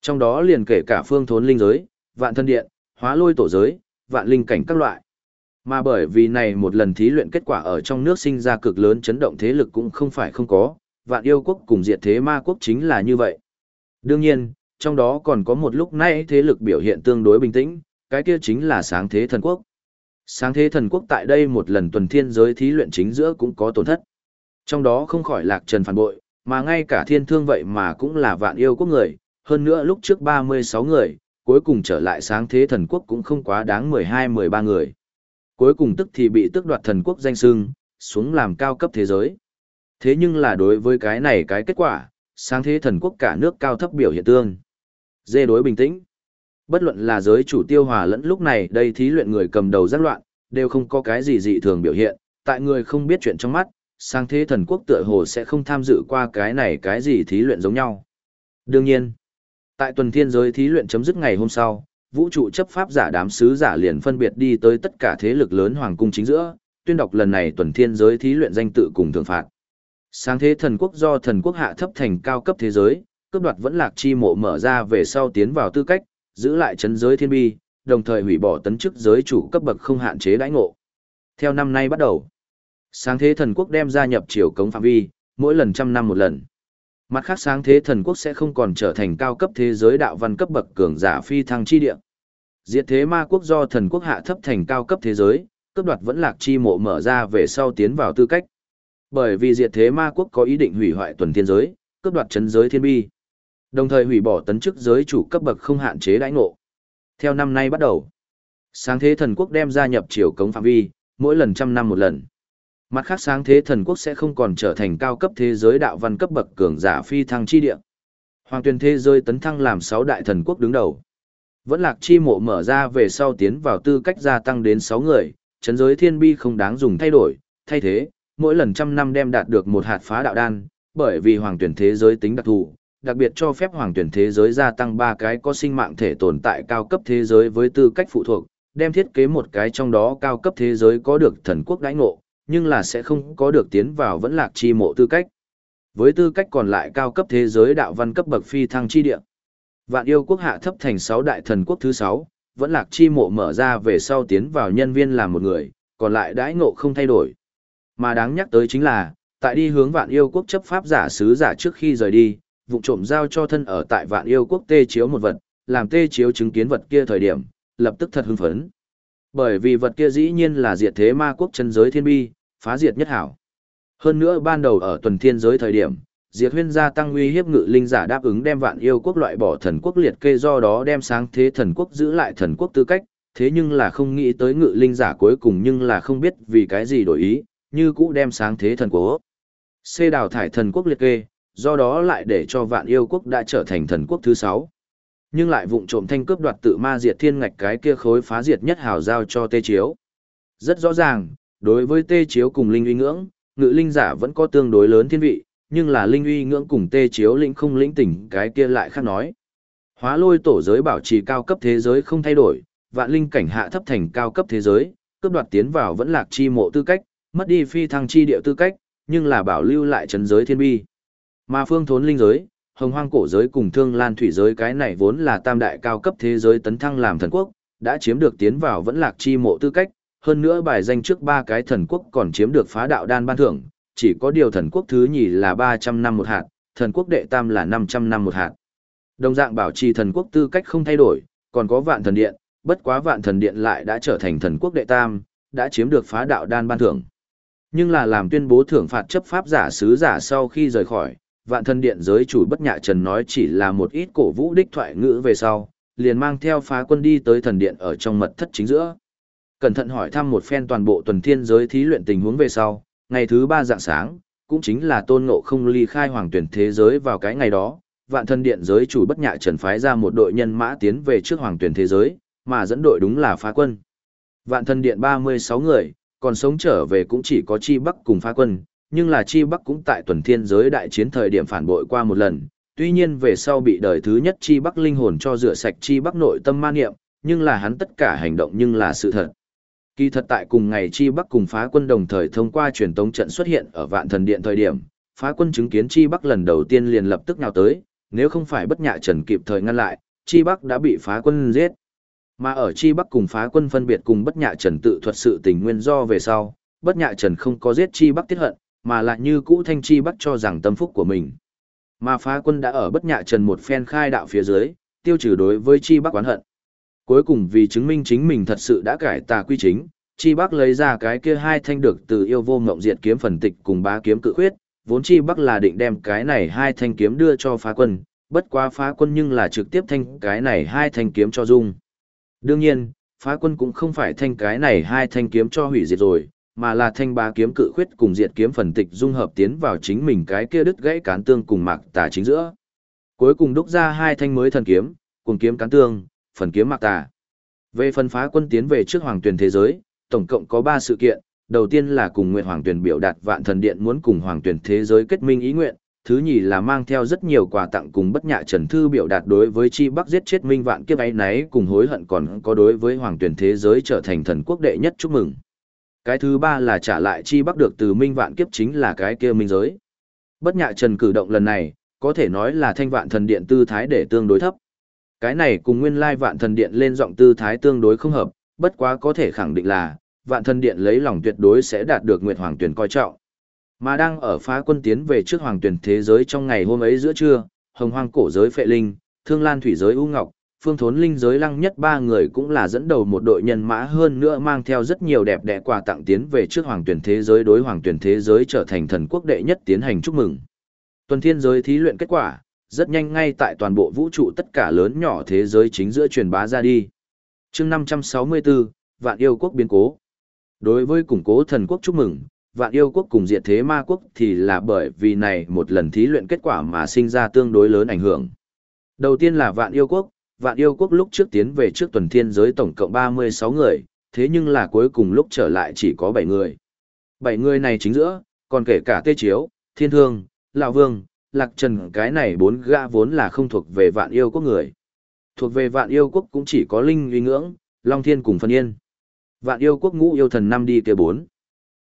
Trong đó liền kể cả phương thốn linh giới, vạn thân điện, hóa lôi tổ giới, vạn linh cảnh các loại. Mà bởi vì này một lần thí luyện kết quả ở trong nước sinh ra cực lớn chấn động thế lực cũng không phải không có, vạn yêu quốc cùng diệt thế ma quốc chính là như vậy. Đương nhiên, trong đó còn có một lúc nay thế lực biểu hiện tương đối bình tĩnh, cái kia chính là sáng thế thần quốc. Sáng thế thần quốc tại đây một lần tuần thiên giới thí luyện chính giữa cũng có tổn thất. Trong đó không khỏi lạc trần phản bội, mà ngay cả thiên thương vậy mà cũng là vạn yêu quốc người, hơn nữa lúc trước 36 người, cuối cùng trở lại sáng thế thần quốc cũng không quá đáng 12-13 người. Cuối cùng tức thì bị tước đoạt thần quốc danh sưng, xuống làm cao cấp thế giới. Thế nhưng là đối với cái này cái kết quả, sáng thế thần quốc cả nước cao thấp biểu hiện tương. Dê đối bình tĩnh. Bất luận là giới chủ tiêu hòa lẫn lúc này đây thí luyện người cầm đầu giác loạn, đều không có cái gì dị thường biểu hiện, tại người không biết chuyện trong mắt, Sang thế thần quốc tựa hồ sẽ không tham dự qua cái này cái gì thí luyện giống nhau. Đương nhiên, tại tuần thiên giới thí luyện chấm dứt ngày hôm sau, vũ trụ chấp pháp giả đám sứ giả liền phân biệt đi tới tất cả thế lực lớn hoàng cung chính giữa, tuyên đọc lần này tuần thiên giới thí luyện danh tự cùng thưởng phạt. Sáng thế thần quốc do thần quốc hạ thấp thành cao cấp thế giới, cướp đoạt vẫn lạc chi mộ mở ra về sau tiến vào tư cách, giữ lại chấn giới thiên bi, đồng thời hủy bỏ tấn chức giới chủ cấp bậc không hạn chế đãi ngộ. Theo năm nay bắt đầu, sáng thế thần quốc đem gia nhập triều cống phạm vi, mỗi lần trăm năm một lần. Mặt khác sáng thế thần quốc sẽ không còn trở thành cao cấp thế giới đạo văn cấp bậc cường giả phi thăng chi địa. Diệt thế ma quốc do thần quốc hạ thấp thành cao cấp thế giới, cấp đoạt vẫn lạc chi mộ mở ra về sau tiến vào tư cách. Bởi vì diệt thế ma quốc có ý định hủy hoại tuần thiên giới, cấp đoạt chấn giới thiên bi. Đồng thời hủy bỏ tấn chức giới chủ cấp bậc không hạn chế đãi ngộ. Theo năm nay bắt đầu, sáng thế thần quốc đem gia nhập triều cống phạm vi, mỗi lần trăm năm một lần. Mặt khác sáng thế thần quốc sẽ không còn trở thành cao cấp thế giới đạo văn cấp bậc cường giả phi thăng chi địa. Hoàng tuyền thế giới tấn thăng làm sáu đại thần quốc đứng đầu. Vẫn lạc chi mộ mở ra về sau tiến vào tư cách gia tăng đến sáu người, chấn giới thiên bi không đáng dùng thay đổi, thay thế, mỗi lần trăm năm đem đạt được một hạt phá đạo đan, bởi vì hoàng tuyển thế giới tính đặc thù, đặc biệt cho phép hoàng tuyển thế giới gia tăng ba cái có sinh mạng thể tồn tại cao cấp thế giới với tư cách phụ thuộc, đem thiết kế một cái trong đó cao cấp thế giới có được thần quốc đãi ngộ, nhưng là sẽ không có được tiến vào vẫn lạc chi mộ tư cách. Với tư cách còn lại cao cấp thế giới đạo văn cấp bậc phi thăng chi địa. Vạn yêu quốc hạ thấp thành 6 đại thần quốc thứ 6, vẫn lạc chi mộ mở ra về sau tiến vào nhân viên làm một người, còn lại đãi ngộ không thay đổi. Mà đáng nhắc tới chính là, tại đi hướng vạn yêu quốc chấp pháp giả sứ giả trước khi rời đi, vụ trộm giao cho thân ở tại vạn yêu quốc tê chiếu một vật, làm tê chiếu chứng kiến vật kia thời điểm, lập tức thật hưng phấn. Bởi vì vật kia dĩ nhiên là diệt thế ma quốc chân giới thiên bi, phá diệt nhất hảo. Hơn nữa ban đầu ở tuần thiên giới thời điểm, diệt huyên gia tăng uy hiếp ngự linh giả đáp ứng đem vạn yêu quốc loại bỏ thần quốc liệt kê do đó đem sáng thế thần quốc giữ lại thần quốc tư cách, thế nhưng là không nghĩ tới ngự linh giả cuối cùng nhưng là không biết vì cái gì đổi ý, như cũ đem sáng thế thần quốc. xê đào thải thần quốc liệt kê, do đó lại để cho vạn yêu quốc đã trở thành thần quốc thứ sáu nhưng lại vụng trộm thanh cướp đoạt tự ma diệt thiên ngạch cái kia khối phá diệt nhất hào giao cho tê chiếu rất rõ ràng đối với tê chiếu cùng linh uy ngưỡng ngự linh giả vẫn có tương đối lớn thiên vị nhưng là linh uy ngưỡng cùng tê chiếu lĩnh không lĩnh tỉnh cái kia lại khác nói. Hóa lôi tổ giới bảo trì cao cấp thế giới không thay đổi vạn linh cảnh hạ thấp thành cao cấp thế giới cướp đoạt tiến vào vẫn lạc chi mộ tư cách mất đi phi thăng chi địa tư cách nhưng là bảo lưu lại trấn giới thiên bi. Mà phương thốn linh giới, hồng hoang cổ giới cùng thương lan thủy giới cái này vốn là tam đại cao cấp thế giới tấn thăng làm thần quốc, đã chiếm được tiến vào vẫn lạc chi mộ tư cách, hơn nữa bài danh trước ba cái thần quốc còn chiếm được phá đạo đan ban thưởng, chỉ có điều thần quốc thứ nhì là 300 năm một hạt, thần quốc đệ tam là 500 năm một hạt. Đồng dạng bảo trì thần quốc tư cách không thay đổi, còn có vạn thần điện, bất quá vạn thần điện lại đã trở thành thần quốc đệ tam, đã chiếm được phá đạo đan ban thưởng. Nhưng là làm tuyên bố thưởng phạt chấp pháp giả sứ giả sau khi rời khỏi, vạn thần điện giới chủ bất nhạ trần nói chỉ là một ít cổ vũ đích thoại ngữ về sau, liền mang theo phá quân đi tới thần điện ở trong mật thất chính giữa. Cẩn thận hỏi thăm một phen toàn bộ tuần thiên giới thí luyện tình huống về sau, ngày thứ ba dạng sáng, cũng chính là tôn ngộ không ly khai hoàng tuyển thế giới vào cái ngày đó, vạn thân điện giới chủ bất nhạ trần phái ra một đội nhân mã tiến về trước hoàng tuyển thế giới, mà dẫn đội đúng là phá quân. Vạn thân điện 36 người, còn sống trở về cũng chỉ có Chi Bắc cùng phá quân, nhưng là Chi Bắc cũng tại tuần thiên giới đại chiến thời điểm phản bội qua một lần, tuy nhiên về sau bị đời thứ nhất Chi Bắc linh hồn cho rửa sạch Chi Bắc nội tâm ma niệm, nhưng là hắn tất cả hành động nhưng là sự thật. Kỳ thật tại cùng ngày Chi Bắc cùng phá quân đồng thời thông qua truyền tống trận xuất hiện ở vạn thần điện thời điểm, phá quân chứng kiến Chi Bắc lần đầu tiên liền lập tức nào tới, nếu không phải bất nhạ trần kịp thời ngăn lại, Chi Bắc đã bị phá quân giết. Mà ở Chi Bắc cùng phá quân phân biệt cùng bất nhạ trần tự thuật sự tình nguyên do về sau, bất nhạ trần không có giết Chi Bắc tiết hận, mà lại như cũ thanh Chi Bắc cho rằng tâm phúc của mình. Mà phá quân đã ở bất nhạ trần một phen khai đạo phía dưới, tiêu trừ đối với Chi Bắc oán hận. Cuối cùng vì chứng minh chính mình thật sự đã cải tà quy chính, Chi Bắc lấy ra cái kia hai thanh được từ yêu vô ngộng diệt kiếm phần tịch cùng bá kiếm cự khuyết, vốn Chi Bắc là định đem cái này hai thanh kiếm đưa cho phá quân, bất quá phá quân nhưng là trực tiếp thanh cái này hai thanh kiếm cho dung. Đương nhiên, phá quân cũng không phải thanh cái này hai thanh kiếm cho hủy diệt rồi, mà là thanh bá kiếm cự khuyết cùng diệt kiếm phần tịch dung hợp tiến vào chính mình cái kia đứt gãy cán tương cùng mạc tà chính giữa. Cuối cùng đúc ra hai thanh mới thần kiếm, cùng kiếm cán tương, phần kiếm mạc tà. Về phần phá quân tiến về trước hoàng tuyển thế giới, tổng cộng có ba sự kiện, đầu tiên là cùng Nguyệt Hoàng Tuyển biểu đạt vạn thần điện muốn cùng Hoàng Tuyển thế giới kết minh ý nguyện, thứ nhì là mang theo rất nhiều quà tặng cùng bất nhạ trần thư biểu đạt đối với chi bắc giết chết minh vạn kiếp ấy náy cùng hối hận còn có đối với Hoàng Tuyển thế giới trở thành thần quốc đệ nhất chúc mừng. Cái thứ ba là trả lại chi bắc được từ minh vạn kiếp chính là cái kia minh giới. Bất nhạ trần cử động lần này, có thể nói là thanh vạn thần điện tư thái để tương đối thấp. Cái này cùng nguyên lai vạn thần điện lên giọng tư thái tương đối không hợp, bất quá có thể khẳng định là, vạn thần điện lấy lòng tuyệt đối sẽ đạt được Nguyệt Hoàng Tuyển coi trọng. Mà đang ở phá quân tiến về trước Hoàng Tuyển thế giới trong ngày hôm ấy giữa trưa, Hồng Hoang cổ giới Phệ Linh, Thương Lan thủy giới U Ngọc, Phương Thốn Linh giới Lăng Nhất ba người cũng là dẫn đầu một đội nhân mã hơn nữa mang theo rất nhiều đẹp đẽ quà tặng tiến về trước Hoàng Tuyển thế giới đối Hoàng Tuyển thế giới trở thành thần quốc đệ nhất tiến hành chúc mừng. Tuần Thiên giới thí luyện kết quả, rất nhanh ngay tại toàn bộ vũ trụ tất cả lớn nhỏ thế giới chính giữa truyền bá ra đi. Chương 564, Vạn yêu quốc biến cố. Đối với củng cố thần quốc chúc mừng, vạn yêu quốc cùng diệt thế ma quốc thì là bởi vì này một lần thí luyện kết quả mà sinh ra tương đối lớn ảnh hưởng. Đầu tiên là vạn yêu quốc, vạn yêu quốc lúc trước tiến về trước tuần thiên giới tổng cộng 36 người, thế nhưng là cuối cùng lúc trở lại chỉ có 7 người. 7 người này chính giữa, còn kể cả Tê Chiếu, Thiên Thương, Lão Vương, Lạc Trần cái này bốn gã vốn là không thuộc về vạn yêu quốc người. Thuộc về vạn yêu quốc cũng chỉ có Linh uy ngưỡng, Long Thiên cùng Phân Yên. Vạn yêu quốc ngũ yêu thần năm đi kia bốn.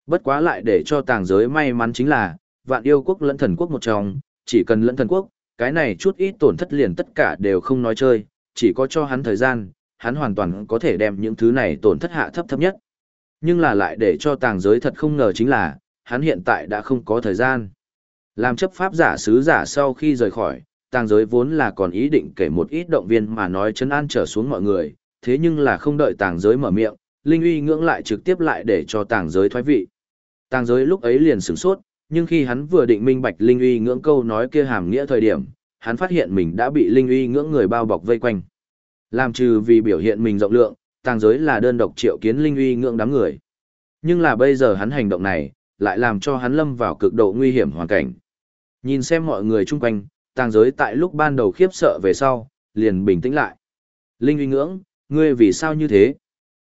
Bất quá lại để cho tàng giới may mắn chính là, vạn yêu quốc lẫn thần quốc một trong, chỉ cần lẫn thần quốc, cái này chút ít tổn thất liền tất cả đều không nói chơi, chỉ có cho hắn thời gian, hắn hoàn toàn có thể đem những thứ này tổn thất hạ thấp thấp nhất. Nhưng là lại để cho tàng giới thật không ngờ chính là, hắn hiện tại đã không có thời gian. Làm chấp pháp giả sứ giả sau khi rời khỏi, tàng giới vốn là còn ý định kể một ít động viên mà nói chấn an trở xuống mọi người, thế nhưng là không đợi tàng giới mở miệng, Linh uy ngưỡng lại trực tiếp lại để cho tàng giới thoái vị. Tàng giới lúc ấy liền sửng sốt, nhưng khi hắn vừa định minh bạch Linh uy ngưỡng câu nói kia hàm nghĩa thời điểm, hắn phát hiện mình đã bị Linh uy ngưỡng người bao bọc vây quanh. Làm trừ vì biểu hiện mình rộng lượng, tàng giới là đơn độc triệu kiến Linh uy ngưỡng đám người. Nhưng là bây giờ hắn hành động này, lại làm cho hắn lâm vào cực độ nguy hiểm hoàn cảnh. Nhìn xem mọi người chung quanh, tàng giới tại lúc ban đầu khiếp sợ về sau, liền bình tĩnh lại. Linh uy ngưỡng, ngươi vì sao như thế?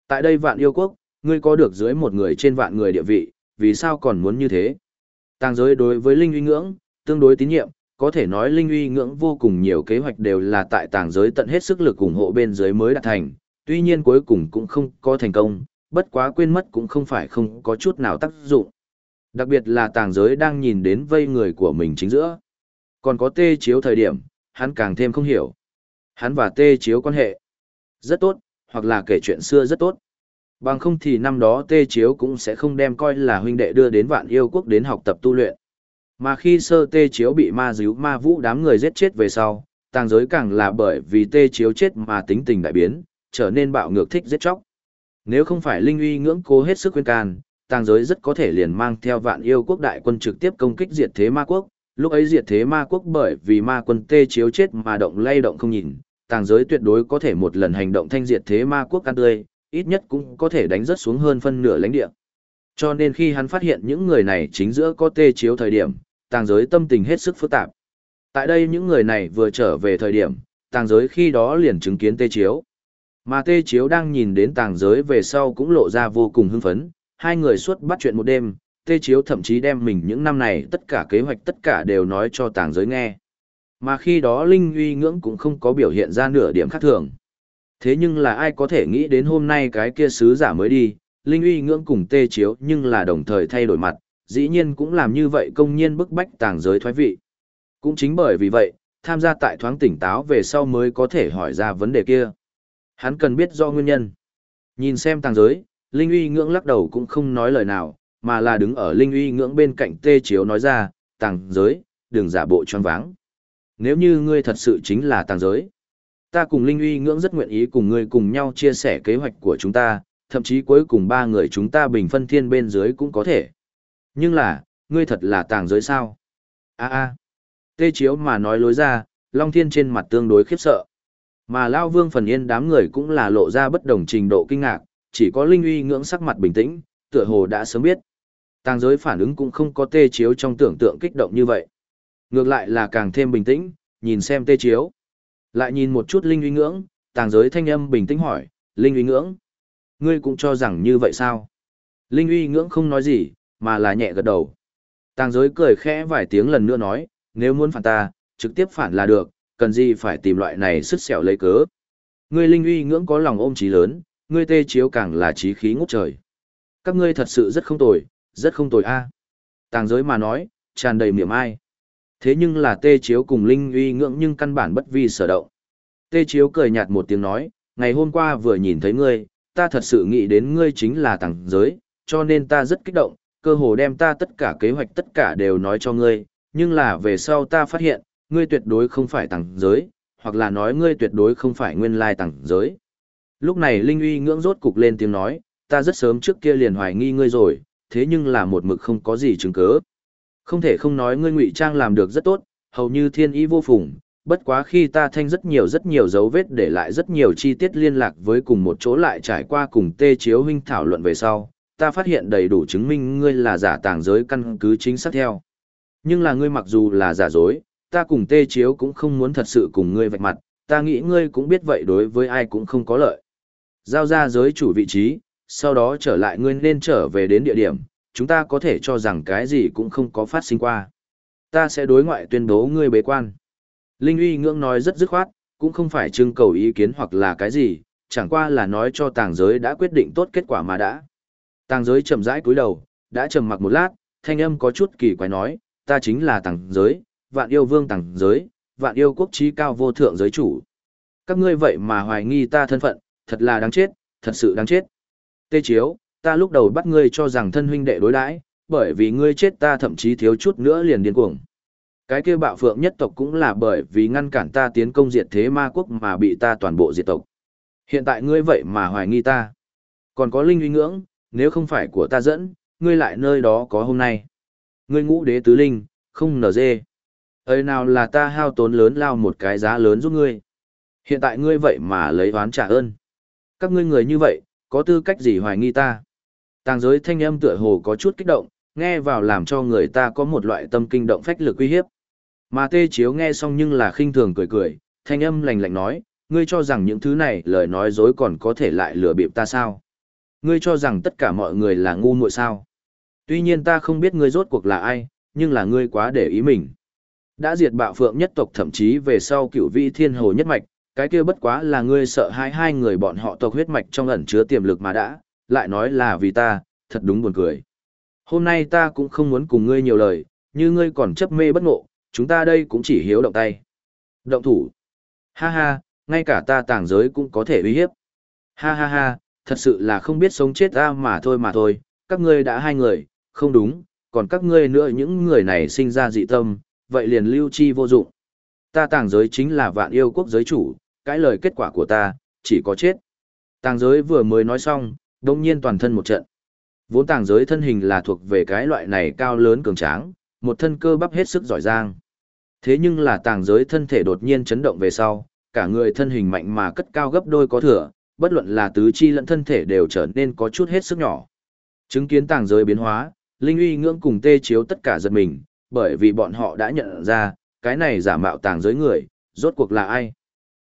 Tại đây vạn yêu quốc, ngươi có được dưới một người trên vạn người địa vị, vì sao còn muốn như thế? Tàng giới đối với Linh uy ngưỡng, tương đối tín nhiệm, có thể nói Linh uy ngưỡng vô cùng nhiều kế hoạch đều là tại tàng giới tận hết sức lực ủng hộ bên dưới mới đạt thành, tuy nhiên cuối cùng cũng không có thành công, bất quá quên mất cũng không phải không có chút nào tác dụng. Đặc biệt là tàng giới đang nhìn đến vây người của mình chính giữa. Còn có tê chiếu thời điểm, hắn càng thêm không hiểu. Hắn và tê chiếu quan hệ. Rất tốt, hoặc là kể chuyện xưa rất tốt. Bằng không thì năm đó Tê Chiếu cũng sẽ không đem coi là huynh đệ đưa đến vạn yêu quốc đến học tập tu luyện. Mà khi sơ Tê Chiếu bị ma díu ma vũ đám người giết chết về sau, tàng giới càng là bởi vì Tê Chiếu chết mà tính tình đại biến, trở nên bạo ngược thích giết chóc. Nếu không phải Linh uy ngưỡng cố hết sức khuyên can, tàng giới rất có thể liền mang theo vạn yêu quốc đại quân trực tiếp công kích diệt thế ma quốc. Lúc ấy diệt thế ma quốc bởi vì ma quân Tê Chiếu chết mà động lay động không nhìn, tàng giới tuyệt đối có thể một lần hành động thanh diệt thế ma quốc ăn tươi, ít nhất cũng có thể đánh rất xuống hơn phân nửa lãnh địa. Cho nên khi hắn phát hiện những người này chính giữa có tê chiếu thời điểm, tàng giới tâm tình hết sức phức tạp. Tại đây những người này vừa trở về thời điểm, tàng giới khi đó liền chứng kiến tê chiếu. Mà tê chiếu đang nhìn đến tàng giới về sau cũng lộ ra vô cùng hưng phấn, hai người suốt bắt chuyện một đêm, tê chiếu thậm chí đem mình những năm này tất cả kế hoạch tất cả đều nói cho tàng giới nghe. Mà khi đó Linh uy ngưỡng cũng không có biểu hiện ra nửa điểm khác thường. Thế nhưng là ai có thể nghĩ đến hôm nay cái kia sứ giả mới đi, Linh uy ngưỡng cùng tê chiếu nhưng là đồng thời thay đổi mặt, dĩ nhiên cũng làm như vậy công nhiên bức bách tàng giới thoái vị. Cũng chính bởi vì vậy, tham gia tại thoáng tỉnh táo về sau mới có thể hỏi ra vấn đề kia. Hắn cần biết do nguyên nhân. Nhìn xem tàng giới, Linh uy ngưỡng lắc đầu cũng không nói lời nào, mà là đứng ở Linh uy ngưỡng bên cạnh tê chiếu nói ra, tàng giới, đừng giả bộ tròn váng. Nếu như ngươi thật sự chính là tàng giới, ta cùng Linh uy ngưỡng rất nguyện ý cùng ngươi cùng nhau chia sẻ kế hoạch của chúng ta, thậm chí cuối cùng ba người chúng ta bình phân thiên bên dưới cũng có thể. Nhưng là, ngươi thật là tàng giới sao? a a Tê chiếu mà nói lối ra, Long Thiên trên mặt tương đối khiếp sợ. Mà Lao Vương phần yên đám người cũng là lộ ra bất đồng trình độ kinh ngạc, chỉ có Linh uy ngưỡng sắc mặt bình tĩnh, tựa hồ đã sớm biết. Tàng giới phản ứng cũng không có tê chiếu trong tưởng tượng kích động như vậy. Ngược lại là càng thêm bình tĩnh, nhìn xem tê chiếu. Lại nhìn một chút Linh uy ngưỡng, tàng giới thanh âm bình tĩnh hỏi, Linh uy ngưỡng. Ngươi cũng cho rằng như vậy sao? Linh uy ngưỡng không nói gì, mà là nhẹ gật đầu. Tàng giới cười khẽ vài tiếng lần nữa nói, nếu muốn phản ta, trực tiếp phản là được, cần gì phải tìm loại này sứt xẻo lấy cớ. Ngươi linh uy ngưỡng có lòng ôm trí lớn, ngươi tê chiếu càng là trí khí ngút trời. Các ngươi thật sự rất không tồi, rất không tồi a. À. Tàng giới mà nói, tràn đầy miệng ai. Thế nhưng là tê chiếu cùng linh uy ngưỡng nhưng căn bản bất vi sở động. Tê chiếu cười nhạt một tiếng nói, ngày hôm qua vừa nhìn thấy ngươi, ta thật sự nghĩ đến ngươi chính là tàng giới, cho nên ta rất kích động, cơ hồ đem ta tất cả kế hoạch tất cả đều nói cho ngươi, nhưng là về sau ta phát hiện, ngươi tuyệt đối không phải tàng giới, hoặc là nói ngươi tuyệt đối không phải nguyên lai tàng giới. Lúc này Linh uy ngưỡng rốt cục lên tiếng nói, ta rất sớm trước kia liền hoài nghi ngươi rồi, thế nhưng là một mực không có gì chứng cứ. Không thể không nói ngươi ngụy trang làm được rất tốt, hầu như thiên ý vô phùng, bất quá khi ta thanh rất nhiều rất nhiều dấu vết để lại rất nhiều chi tiết liên lạc với cùng một chỗ lại trải qua cùng tê chiếu huynh thảo luận về sau, ta phát hiện đầy đủ chứng minh ngươi là giả tàng giới căn cứ chính xác theo. Nhưng là ngươi mặc dù là giả dối, ta cùng tê chiếu cũng không muốn thật sự cùng ngươi vạch mặt, ta nghĩ ngươi cũng biết vậy đối với ai cũng không có lợi. Giao ra giới chủ vị trí, sau đó trở lại ngươi nên trở về đến địa điểm, chúng ta có thể cho rằng cái gì cũng không có phát sinh qua. Ta sẽ đối ngoại tuyên bố ngươi bế quan. Linh uy ngưỡng nói rất dứt khoát, cũng không phải trưng cầu ý kiến hoặc là cái gì, chẳng qua là nói cho tàng giới đã quyết định tốt kết quả mà đã. Tàng giới chậm rãi cúi đầu, đã trầm mặc một lát, thanh âm có chút kỳ quái nói, ta chính là tàng giới, vạn yêu vương tàng giới, vạn yêu quốc trí cao vô thượng giới chủ. Các ngươi vậy mà hoài nghi ta thân phận, thật là đáng chết, thật sự đáng chết. Tê chiếu, ta lúc đầu bắt ngươi cho rằng thân huynh đệ đối đãi, bởi vì ngươi chết ta thậm chí thiếu chút nữa liền điên cuồng. Cái kia bạo phượng nhất tộc cũng là bởi vì ngăn cản ta tiến công diệt thế ma quốc mà bị ta toàn bộ diệt tộc. Hiện tại ngươi vậy mà hoài nghi ta. Còn có linh uy ngưỡng, nếu không phải của ta dẫn, ngươi lại nơi đó có hôm nay. Ngươi ngũ đế tứ linh, không nở dê. ấy nào là ta hao tốn lớn lao một cái giá lớn giúp ngươi. Hiện tại ngươi vậy mà lấy oán trả ơn. Các ngươi người như vậy, có tư cách gì hoài nghi ta? Tàng giới thanh âm tựa hồ có chút kích động, nghe vào làm cho người ta có một loại tâm kinh động phách lực uy hiếp. Mà tê chiếu nghe xong nhưng là khinh thường cười cười, thanh âm lạnh lạnh nói, ngươi cho rằng những thứ này lời nói dối còn có thể lại lừa bịp ta sao? Ngươi cho rằng tất cả mọi người là ngu muội sao? Tuy nhiên ta không biết ngươi rốt cuộc là ai, nhưng là ngươi quá để ý mình. Đã diệt bạo phượng nhất tộc thậm chí về sau cửu vị thiên hồ nhất mạch, cái kia bất quá là ngươi sợ hai hai người bọn họ tộc huyết mạch trong ẩn chứa tiềm lực mà đã, lại nói là vì ta, thật đúng buồn cười. Hôm nay ta cũng không muốn cùng ngươi nhiều lời, như ngươi còn chấp mê bất ngộ, chúng ta đây cũng chỉ hiếu động tay. Động thủ. Ha ha, ngay cả ta tàng giới cũng có thể uy hiếp. Ha ha ha, thật sự là không biết sống chết ta mà thôi mà thôi, các ngươi đã hai người, không đúng, còn các ngươi nữa những người này sinh ra dị tâm, vậy liền lưu chi vô dụng. Ta tàng giới chính là vạn yêu quốc giới chủ, cái lời kết quả của ta, chỉ có chết. Tàng giới vừa mới nói xong, đông nhiên toàn thân một trận. Vốn tàng giới thân hình là thuộc về cái loại này cao lớn cường tráng, một thân cơ bắp hết sức giỏi giang. Thế nhưng là tàng giới thân thể đột nhiên chấn động về sau, cả người thân hình mạnh mà cất cao gấp đôi có thừa, bất luận là tứ chi lẫn thân thể đều trở nên có chút hết sức nhỏ. Chứng kiến tàng giới biến hóa, Linh uy ngưỡng cùng tê chiếu tất cả giật mình, bởi vì bọn họ đã nhận ra, cái này giả mạo tàng giới người, rốt cuộc là ai?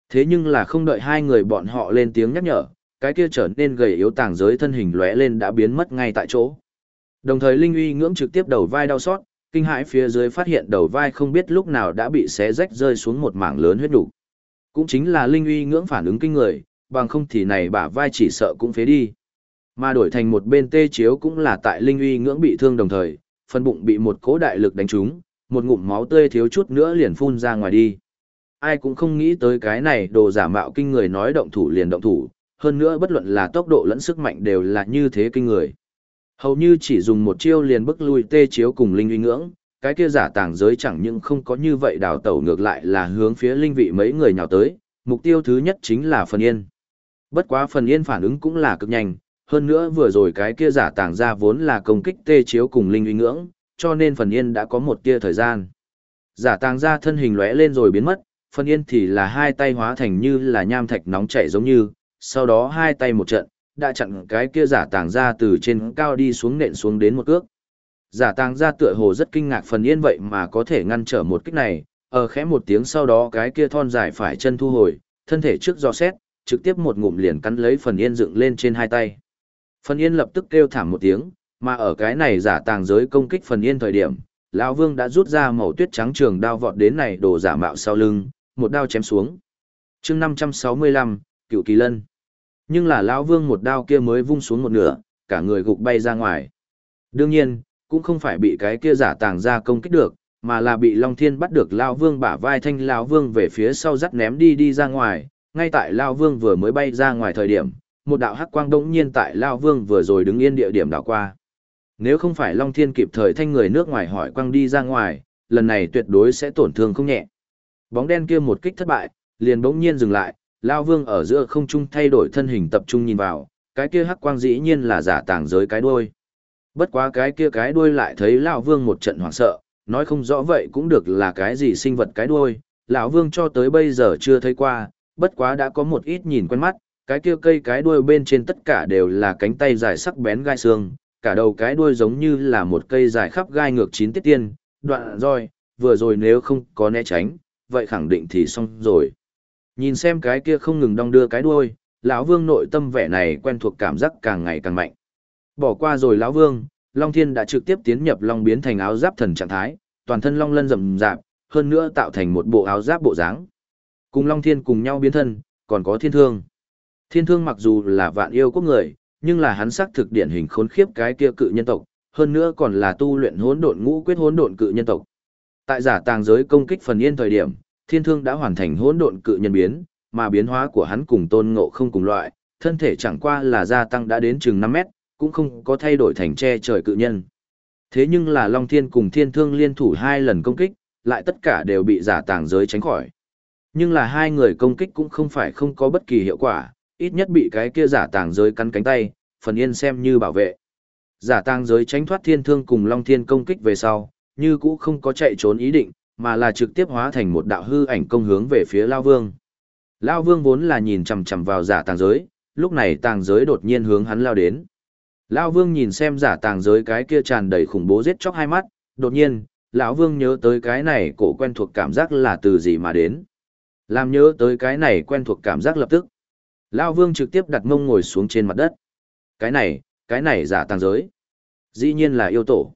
Thế nhưng là không đợi hai người bọn họ lên tiếng nhắc nhở, cái kia trở nên gầy yếu tàng giới thân hình lóe lên đã biến mất ngay tại chỗ. Đồng thời Linh uy ngưỡng trực tiếp đầu vai đau xót, kinh hãi phía dưới phát hiện đầu vai không biết lúc nào đã bị xé rách rơi xuống một mảng lớn huyết đủ. Cũng chính là Linh uy ngưỡng phản ứng kinh người, bằng không thì này bả vai chỉ sợ cũng phế đi. Mà đổi thành một bên tê chiếu cũng là tại Linh uy ngưỡng bị thương đồng thời, phần bụng bị một cỗ đại lực đánh trúng, một ngụm máu tươi thiếu chút nữa liền phun ra ngoài đi. Ai cũng không nghĩ tới cái này đồ giả mạo kinh người nói động thủ liền động thủ, hơn nữa bất luận là tốc độ lẫn sức mạnh đều là như thế kinh người. Hầu như chỉ dùng một chiêu liền bức lui tê chiếu cùng linh uy ngưỡng, cái kia giả tàng giới chẳng những không có như vậy đào tẩu ngược lại là hướng phía linh vị mấy người nhào tới, mục tiêu thứ nhất chính là phần yên. Bất quá phần yên phản ứng cũng là cực nhanh, hơn nữa vừa rồi cái kia giả tàng ra vốn là công kích tê chiếu cùng linh uy ngưỡng, cho nên phần yên đã có một tia thời gian. Giả tàng ra thân hình lóe lên rồi biến mất, phần yên thì là hai tay hóa thành như là nham thạch nóng chảy giống như, sau đó hai tay một trận, đã chặn cái kia giả tàng ra từ trên cao đi xuống nện xuống đến một cước. Giả tàng ra tựa hồ rất kinh ngạc phần yên vậy mà có thể ngăn trở một kích này, ở khẽ một tiếng sau đó cái kia thon dài phải chân thu hồi, thân thể trước do xét, trực tiếp một ngụm liền cắn lấy phần yên dựng lên trên hai tay. Phần yên lập tức kêu thảm một tiếng, mà ở cái này giả tàng giới công kích phần yên thời điểm, lão vương đã rút ra màu tuyết trắng trường đao vọt đến này đổ giả mạo sau lưng, một đao chém xuống. chương 565, cựu kỳ lân. Nhưng là lão vương một đao kia mới vung xuống một nửa, cả người gục bay ra ngoài. Đương nhiên, cũng không phải bị cái kia giả tàng ra công kích được, mà là bị Long Thiên bắt được lão vương bả vai thanh lão vương về phía sau dắt ném đi đi ra ngoài, ngay tại lão vương vừa mới bay ra ngoài thời điểm, một đạo hắc quang đống nhiên tại lão vương vừa rồi đứng yên địa điểm đảo qua. Nếu không phải Long Thiên kịp thời thanh người nước ngoài hỏi quang đi ra ngoài, lần này tuyệt đối sẽ tổn thương không nhẹ. Bóng đen kia một kích thất bại, liền bỗng nhiên dừng lại, Lao Vương ở giữa không trung thay đổi thân hình tập trung nhìn vào, cái kia hắc quang dĩ nhiên là giả tàng giới cái đuôi. Bất quá cái kia cái đuôi lại thấy Lão Vương một trận hoảng sợ, nói không rõ vậy cũng được là cái gì sinh vật cái đuôi, lão Vương cho tới bây giờ chưa thấy qua, bất quá đã có một ít nhìn quen mắt, cái kia cây cái đuôi bên trên tất cả đều là cánh tay dài sắc bén gai xương, cả đầu cái đuôi giống như là một cây dài khắp gai ngược chín tiết tiên, đoạn roi, vừa rồi nếu không có né tránh, vậy khẳng định thì xong rồi. Nhìn xem cái kia không ngừng đong đưa cái đuôi, lão vương nội tâm vẻ này quen thuộc cảm giác càng ngày càng mạnh. Bỏ qua rồi lão vương, Long Thiên đã trực tiếp tiến nhập long biến thành áo giáp thần trạng thái, toàn thân long lân rậm rạp, hơn nữa tạo thành một bộ áo giáp bộ dáng. Cùng Long Thiên cùng nhau biến thân, còn có Thiên Thương. Thiên Thương mặc dù là vạn yêu quốc người, nhưng là hắn xác thực điển hình khốn khiếp cái kia cự nhân tộc, hơn nữa còn là tu luyện hỗn độn ngũ quyết hỗn độn cự nhân tộc. Tại giả tàng giới công kích phần yên thời điểm, thiên thương đã hoàn thành hỗn độn cự nhân biến, mà biến hóa của hắn cùng tôn ngộ không cùng loại, thân thể chẳng qua là gia tăng đã đến chừng 5 mét, cũng không có thay đổi thành che trời cự nhân. Thế nhưng là Long Thiên cùng Thiên Thương liên thủ hai lần công kích, lại tất cả đều bị giả tàng giới tránh khỏi. Nhưng là hai người công kích cũng không phải không có bất kỳ hiệu quả, ít nhất bị cái kia giả tàng giới cắn cánh tay, phần yên xem như bảo vệ. Giả tàng giới tránh thoát Thiên Thương cùng Long Thiên công kích về sau, như cũ không có chạy trốn ý định, mà là trực tiếp hóa thành một đạo hư ảnh công hướng về phía Lao Vương. Lao Vương vốn là nhìn chằm chằm vào giả tàng giới, lúc này tàng giới đột nhiên hướng hắn lao đến. Lao Vương nhìn xem giả tàng giới cái kia tràn đầy khủng bố giết chóc hai mắt, đột nhiên, lão Vương nhớ tới cái này cổ quen thuộc cảm giác là từ gì mà đến. Làm nhớ tới cái này quen thuộc cảm giác lập tức. Lao Vương trực tiếp đặt mông ngồi xuống trên mặt đất. Cái này, cái này giả tàng giới. Dĩ nhiên là yêu tổ.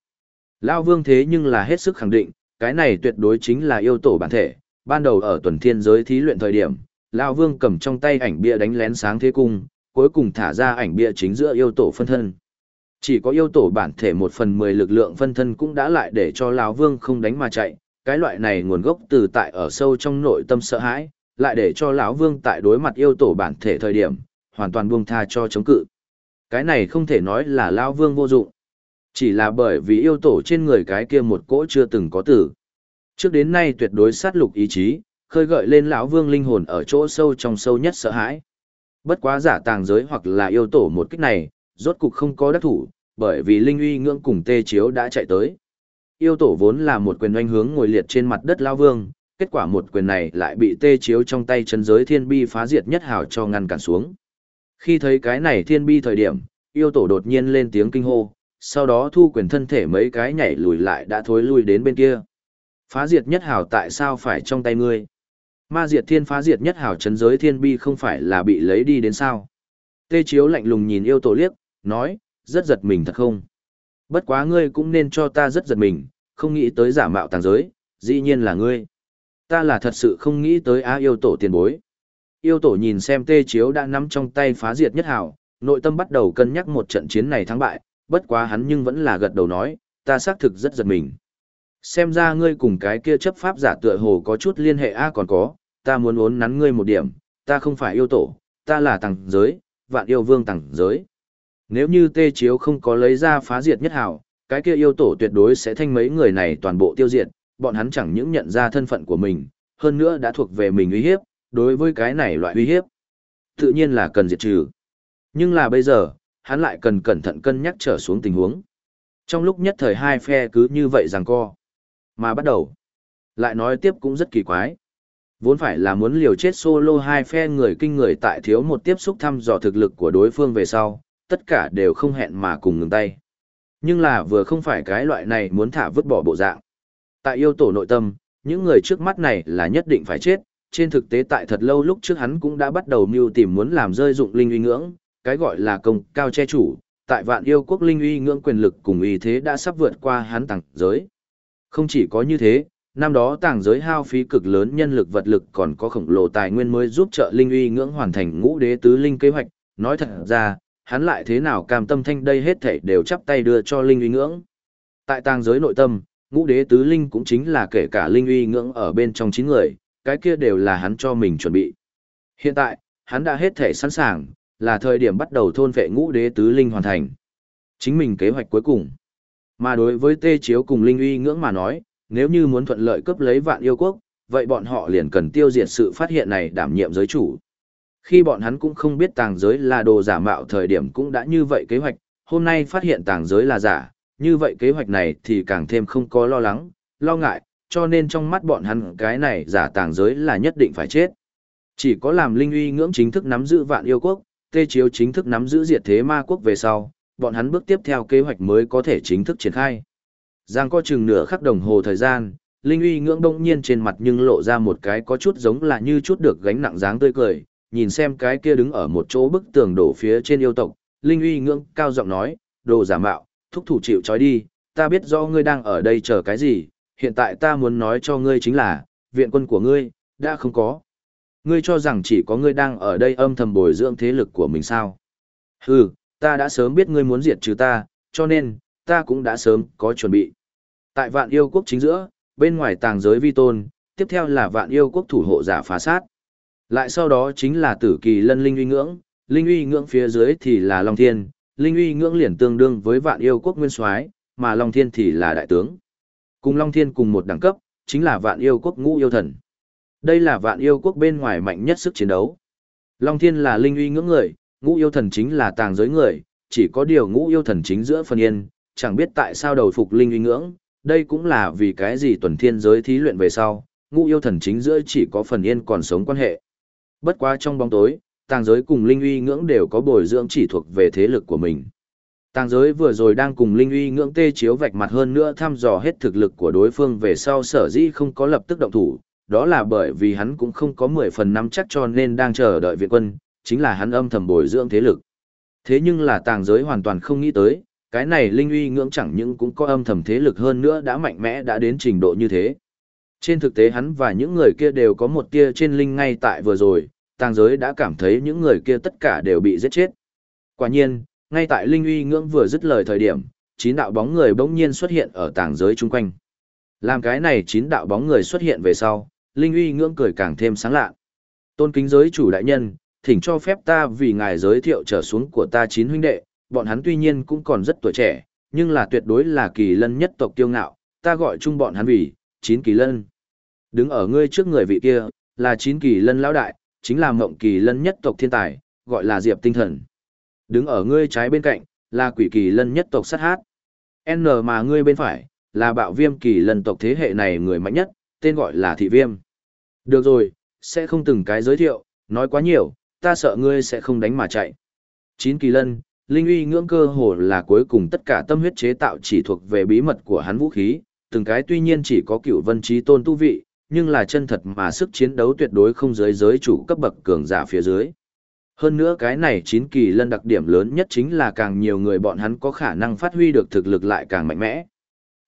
Lao Vương thế nhưng là hết sức khẳng định, cái này tuyệt đối chính là yêu tổ bản thể. Ban đầu ở tuần thiên giới thí luyện thời điểm, Lao Vương cầm trong tay ảnh bia đánh lén sáng thế cung, cuối cùng thả ra ảnh bia chính giữa yêu tổ phân thân. Chỉ có yêu tổ bản thể một phần mười lực lượng phân thân cũng đã lại để cho Lão Vương không đánh mà chạy, cái loại này nguồn gốc từ tại ở sâu trong nội tâm sợ hãi, lại để cho lão Vương tại đối mặt yêu tổ bản thể thời điểm, hoàn toàn buông tha cho chống cự. Cái này không thể nói là Lão Vương vô dụng. Chỉ là bởi vì yêu tổ trên người cái kia một cỗ chưa từng có tử. Trước đến nay tuyệt đối sát lục ý chí, khơi gợi lên lão vương linh hồn ở chỗ sâu trong sâu nhất sợ hãi. Bất quá giả tàng giới hoặc là yêu tổ một kích này, rốt cục không có đắc thủ, bởi vì linh uy ngưỡng cùng tê chiếu đã chạy tới. Yêu tổ vốn là một quyền oanh hướng ngồi liệt trên mặt đất lão vương, kết quả một quyền này lại bị tê chiếu trong tay chân giới thiên bi phá diệt nhất hào cho ngăn cản xuống. Khi thấy cái này thiên bi thời điểm, yêu tổ đột nhiên lên tiếng kinh hô, sau đó thu quyền thân thể mấy cái nhảy lùi lại đã thối lui đến bên kia. Phá diệt nhất hào tại sao phải trong tay ngươi? Ma diệt thiên phá diệt nhất hào chấn giới thiên bi không phải là bị lấy đi đến sao? Tê chiếu lạnh lùng nhìn yêu tổ liếc, nói, rất giật mình thật không? Bất quá ngươi cũng nên cho ta rất giật mình, không nghĩ tới giả mạo tàng giới, dĩ nhiên là ngươi. Ta là thật sự không nghĩ tới á yêu tổ tiền bối. Yêu tổ nhìn xem tê chiếu đã nắm trong tay phá diệt nhất hảo, nội tâm bắt đầu cân nhắc một trận chiến này thắng bại, bất quá hắn nhưng vẫn là gật đầu nói, ta xác thực rất giật mình. Xem ra ngươi cùng cái kia chấp pháp giả tựa hồ có chút liên hệ a à còn có, ta muốn uốn nắn ngươi một điểm, ta không phải yêu tổ, ta là tàng giới, vạn yêu vương tàng giới. Nếu như tê chiếu không có lấy ra phá diệt nhất hảo, cái kia yêu tổ tuyệt đối sẽ thanh mấy người này toàn bộ tiêu diệt, bọn hắn chẳng những nhận ra thân phận của mình, hơn nữa đã thuộc về mình uy hiếp, đối với cái này loại uy hiếp. Tự nhiên là cần diệt trừ. Nhưng là bây giờ, hắn lại cần cẩn thận cân nhắc trở xuống tình huống. Trong lúc nhất thời hai phe cứ như vậy rằng co. Mà bắt đầu. Lại nói tiếp cũng rất kỳ quái. Vốn phải là muốn liều chết solo hai phe người kinh người tại thiếu một tiếp xúc thăm dò thực lực của đối phương về sau, tất cả đều không hẹn mà cùng ngừng tay. Nhưng là vừa không phải cái loại này muốn thả vứt bỏ bộ dạng. Tại yêu tổ nội tâm, những người trước mắt này là nhất định phải chết, trên thực tế tại thật lâu lúc trước hắn cũng đã bắt đầu mưu tìm muốn làm rơi dụng linh uy ngưỡng, cái gọi là công cao che chủ, tại vạn yêu quốc linh uy ngưỡng quyền lực cùng uy thế đã sắp vượt qua hắn tàng giới. Không chỉ có như thế, năm đó tàng giới hao phí cực lớn nhân lực vật lực còn có khổng lồ tài nguyên mới giúp trợ linh uy ngưỡng hoàn thành ngũ đế tứ linh kế hoạch, nói thật ra, hắn lại thế nào cam tâm thanh đây hết thảy đều chắp tay đưa cho linh uy ngưỡng. Tại tàng giới nội tâm, ngũ đế tứ linh cũng chính là kể cả linh uy ngưỡng ở bên trong chín người, cái kia đều là hắn cho mình chuẩn bị. Hiện tại, hắn đã hết thể sẵn sàng, là thời điểm bắt đầu thôn vệ ngũ đế tứ linh hoàn thành. Chính mình kế hoạch cuối cùng. Mà đối với tê chiếu cùng linh uy ngưỡng mà nói, nếu như muốn thuận lợi cướp lấy vạn yêu quốc, vậy bọn họ liền cần tiêu diệt sự phát hiện này đảm nhiệm giới chủ. Khi bọn hắn cũng không biết tàng giới là đồ giả mạo thời điểm cũng đã như vậy kế hoạch, hôm nay phát hiện tàng giới là giả, như vậy kế hoạch này thì càng thêm không có lo lắng, lo ngại, cho nên trong mắt bọn hắn cái này giả tàng giới là nhất định phải chết. Chỉ có làm linh uy ngưỡng chính thức nắm giữ vạn yêu quốc, tê chiếu chính thức nắm giữ diệt thế ma quốc về sau, bọn hắn bước tiếp theo kế hoạch mới có thể chính thức triển khai. Giang có chừng nửa khắc đồng hồ thời gian, linh uy ngưỡng đông nhiên trên mặt nhưng lộ ra một cái có chút giống là như chút được gánh nặng dáng tươi cười, nhìn xem cái kia đứng ở một chỗ bức tường đổ phía trên yêu tộc, linh uy ngưỡng cao giọng nói, đồ giả mạo, thúc thủ chịu trói đi, ta biết do ngươi đang ở đây chờ cái gì, hiện tại ta muốn nói cho ngươi chính là, viện quân của ngươi, đã không có. Ngươi cho rằng chỉ có ngươi đang ở đây âm thầm bồi dưỡng thế lực của mình sao. Hừ, ta đã sớm biết ngươi muốn diệt trừ ta, cho nên, ta cũng đã sớm có chuẩn bị. Tại vạn yêu quốc chính giữa, bên ngoài tàng giới vi tôn, tiếp theo là vạn yêu quốc thủ hộ giả phá sát. Lại sau đó chính là tử kỳ lân linh uy ngưỡng, linh uy ngưỡng phía dưới thì là Long Thiên, linh uy ngưỡng liền tương đương với vạn yêu quốc nguyên soái, mà Long Thiên thì là đại tướng. Cùng Long Thiên cùng một đẳng cấp, chính là vạn yêu quốc ngũ yêu thần. Đây là vạn yêu quốc bên ngoài mạnh nhất sức chiến đấu. Long Thiên là linh uy ngưỡng người, ngũ yêu thần chính là tàng giới người, chỉ có điều ngũ yêu thần chính giữa phần yên, chẳng biết tại sao đầu phục linh uy ngưỡng, đây cũng là vì cái gì tuần thiên giới thí luyện về sau, ngũ yêu thần chính giữa chỉ có phần yên còn sống quan hệ. Bất quá trong bóng tối, tàng giới cùng linh uy ngưỡng đều có bồi dưỡng chỉ thuộc về thế lực của mình. Tàng giới vừa rồi đang cùng linh uy ngưỡng tê chiếu vạch mặt hơn nữa thăm dò hết thực lực của đối phương về sau sở dĩ không có lập tức động thủ, đó là bởi vì hắn cũng không có 10 phần năm chắc cho nên đang chờ đợi viện quân, chính là hắn âm thầm bồi dưỡng thế lực. Thế nhưng là tàng giới hoàn toàn không nghĩ tới, cái này linh uy ngưỡng chẳng những cũng có âm thầm thế lực hơn nữa đã mạnh mẽ đã đến trình độ như thế. Trên thực tế hắn và những người kia đều có một tia trên linh ngay tại vừa rồi, tàng giới đã cảm thấy những người kia tất cả đều bị giết chết. Quả nhiên, ngay tại linh uy ngưỡng vừa dứt lời thời điểm, chín đạo bóng người bỗng nhiên xuất hiện ở tàng giới chung quanh. Làm cái này chín đạo bóng người xuất hiện về sau, linh uy ngưỡng cười càng thêm sáng lạ. Tôn kính giới chủ đại nhân, thỉnh cho phép ta vì ngài giới thiệu trở xuống của ta chín huynh đệ, bọn hắn tuy nhiên cũng còn rất tuổi trẻ, nhưng là tuyệt đối là kỳ lân nhất tộc kiêu ngạo, ta gọi chung bọn hắn vì chín kỳ lân. Đứng ở ngươi trước người vị kia, là chín kỳ lân lão đại, chính là mộng kỳ lân nhất tộc thiên tài, gọi là diệp tinh thần. Đứng ở ngươi trái bên cạnh, là quỷ kỳ lân nhất tộc sát hát. N mà ngươi bên phải, là bạo viêm kỳ lân tộc thế hệ này người mạnh nhất, tên gọi là thị viêm. Được rồi, sẽ không từng cái giới thiệu, nói quá nhiều, ta sợ ngươi sẽ không đánh mà chạy. Chín kỳ lân, linh uy ngưỡng cơ hồ là cuối cùng tất cả tâm huyết chế tạo chỉ thuộc về bí mật của hắn vũ khí, từng cái tuy nhiên chỉ có cựu vân trí tôn tu vị, nhưng là chân thật mà sức chiến đấu tuyệt đối không giới giới chủ cấp bậc cường giả phía dưới. Hơn nữa cái này chín kỳ lân đặc điểm lớn nhất chính là càng nhiều người bọn hắn có khả năng phát huy được thực lực lại càng mạnh mẽ.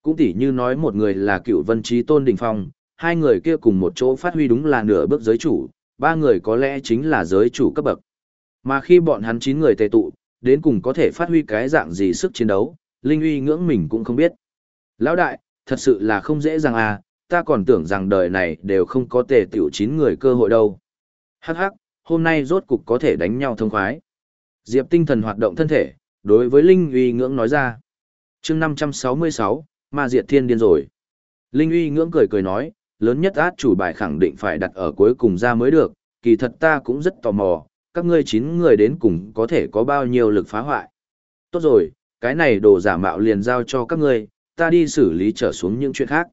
Cũng tỉ như nói một người là cựu vân trí tôn đỉnh phong, hai người kia cùng một chỗ phát huy đúng là nửa bước giới chủ, ba người có lẽ chính là giới chủ cấp bậc. Mà khi bọn hắn chín người tề tụ, đến cùng có thể phát huy cái dạng gì sức chiến đấu, Linh uy ngưỡng mình cũng không biết. Lão đại, thật sự là không dễ dàng à, ta còn tưởng rằng đời này đều không có tề tiểu chín người cơ hội đâu. Hắc hắc, hôm nay rốt cục có thể đánh nhau thông khoái. Diệp tinh thần hoạt động thân thể, đối với Linh uy ngưỡng nói ra. chương 566, ma diệt thiên điên rồi. Linh uy ngưỡng cười cười nói, lớn nhất át chủ bài khẳng định phải đặt ở cuối cùng ra mới được, kỳ thật ta cũng rất tò mò, các ngươi chín người đến cùng có thể có bao nhiêu lực phá hoại. Tốt rồi, cái này đồ giả mạo liền giao cho các ngươi, ta đi xử lý trở xuống những chuyện khác.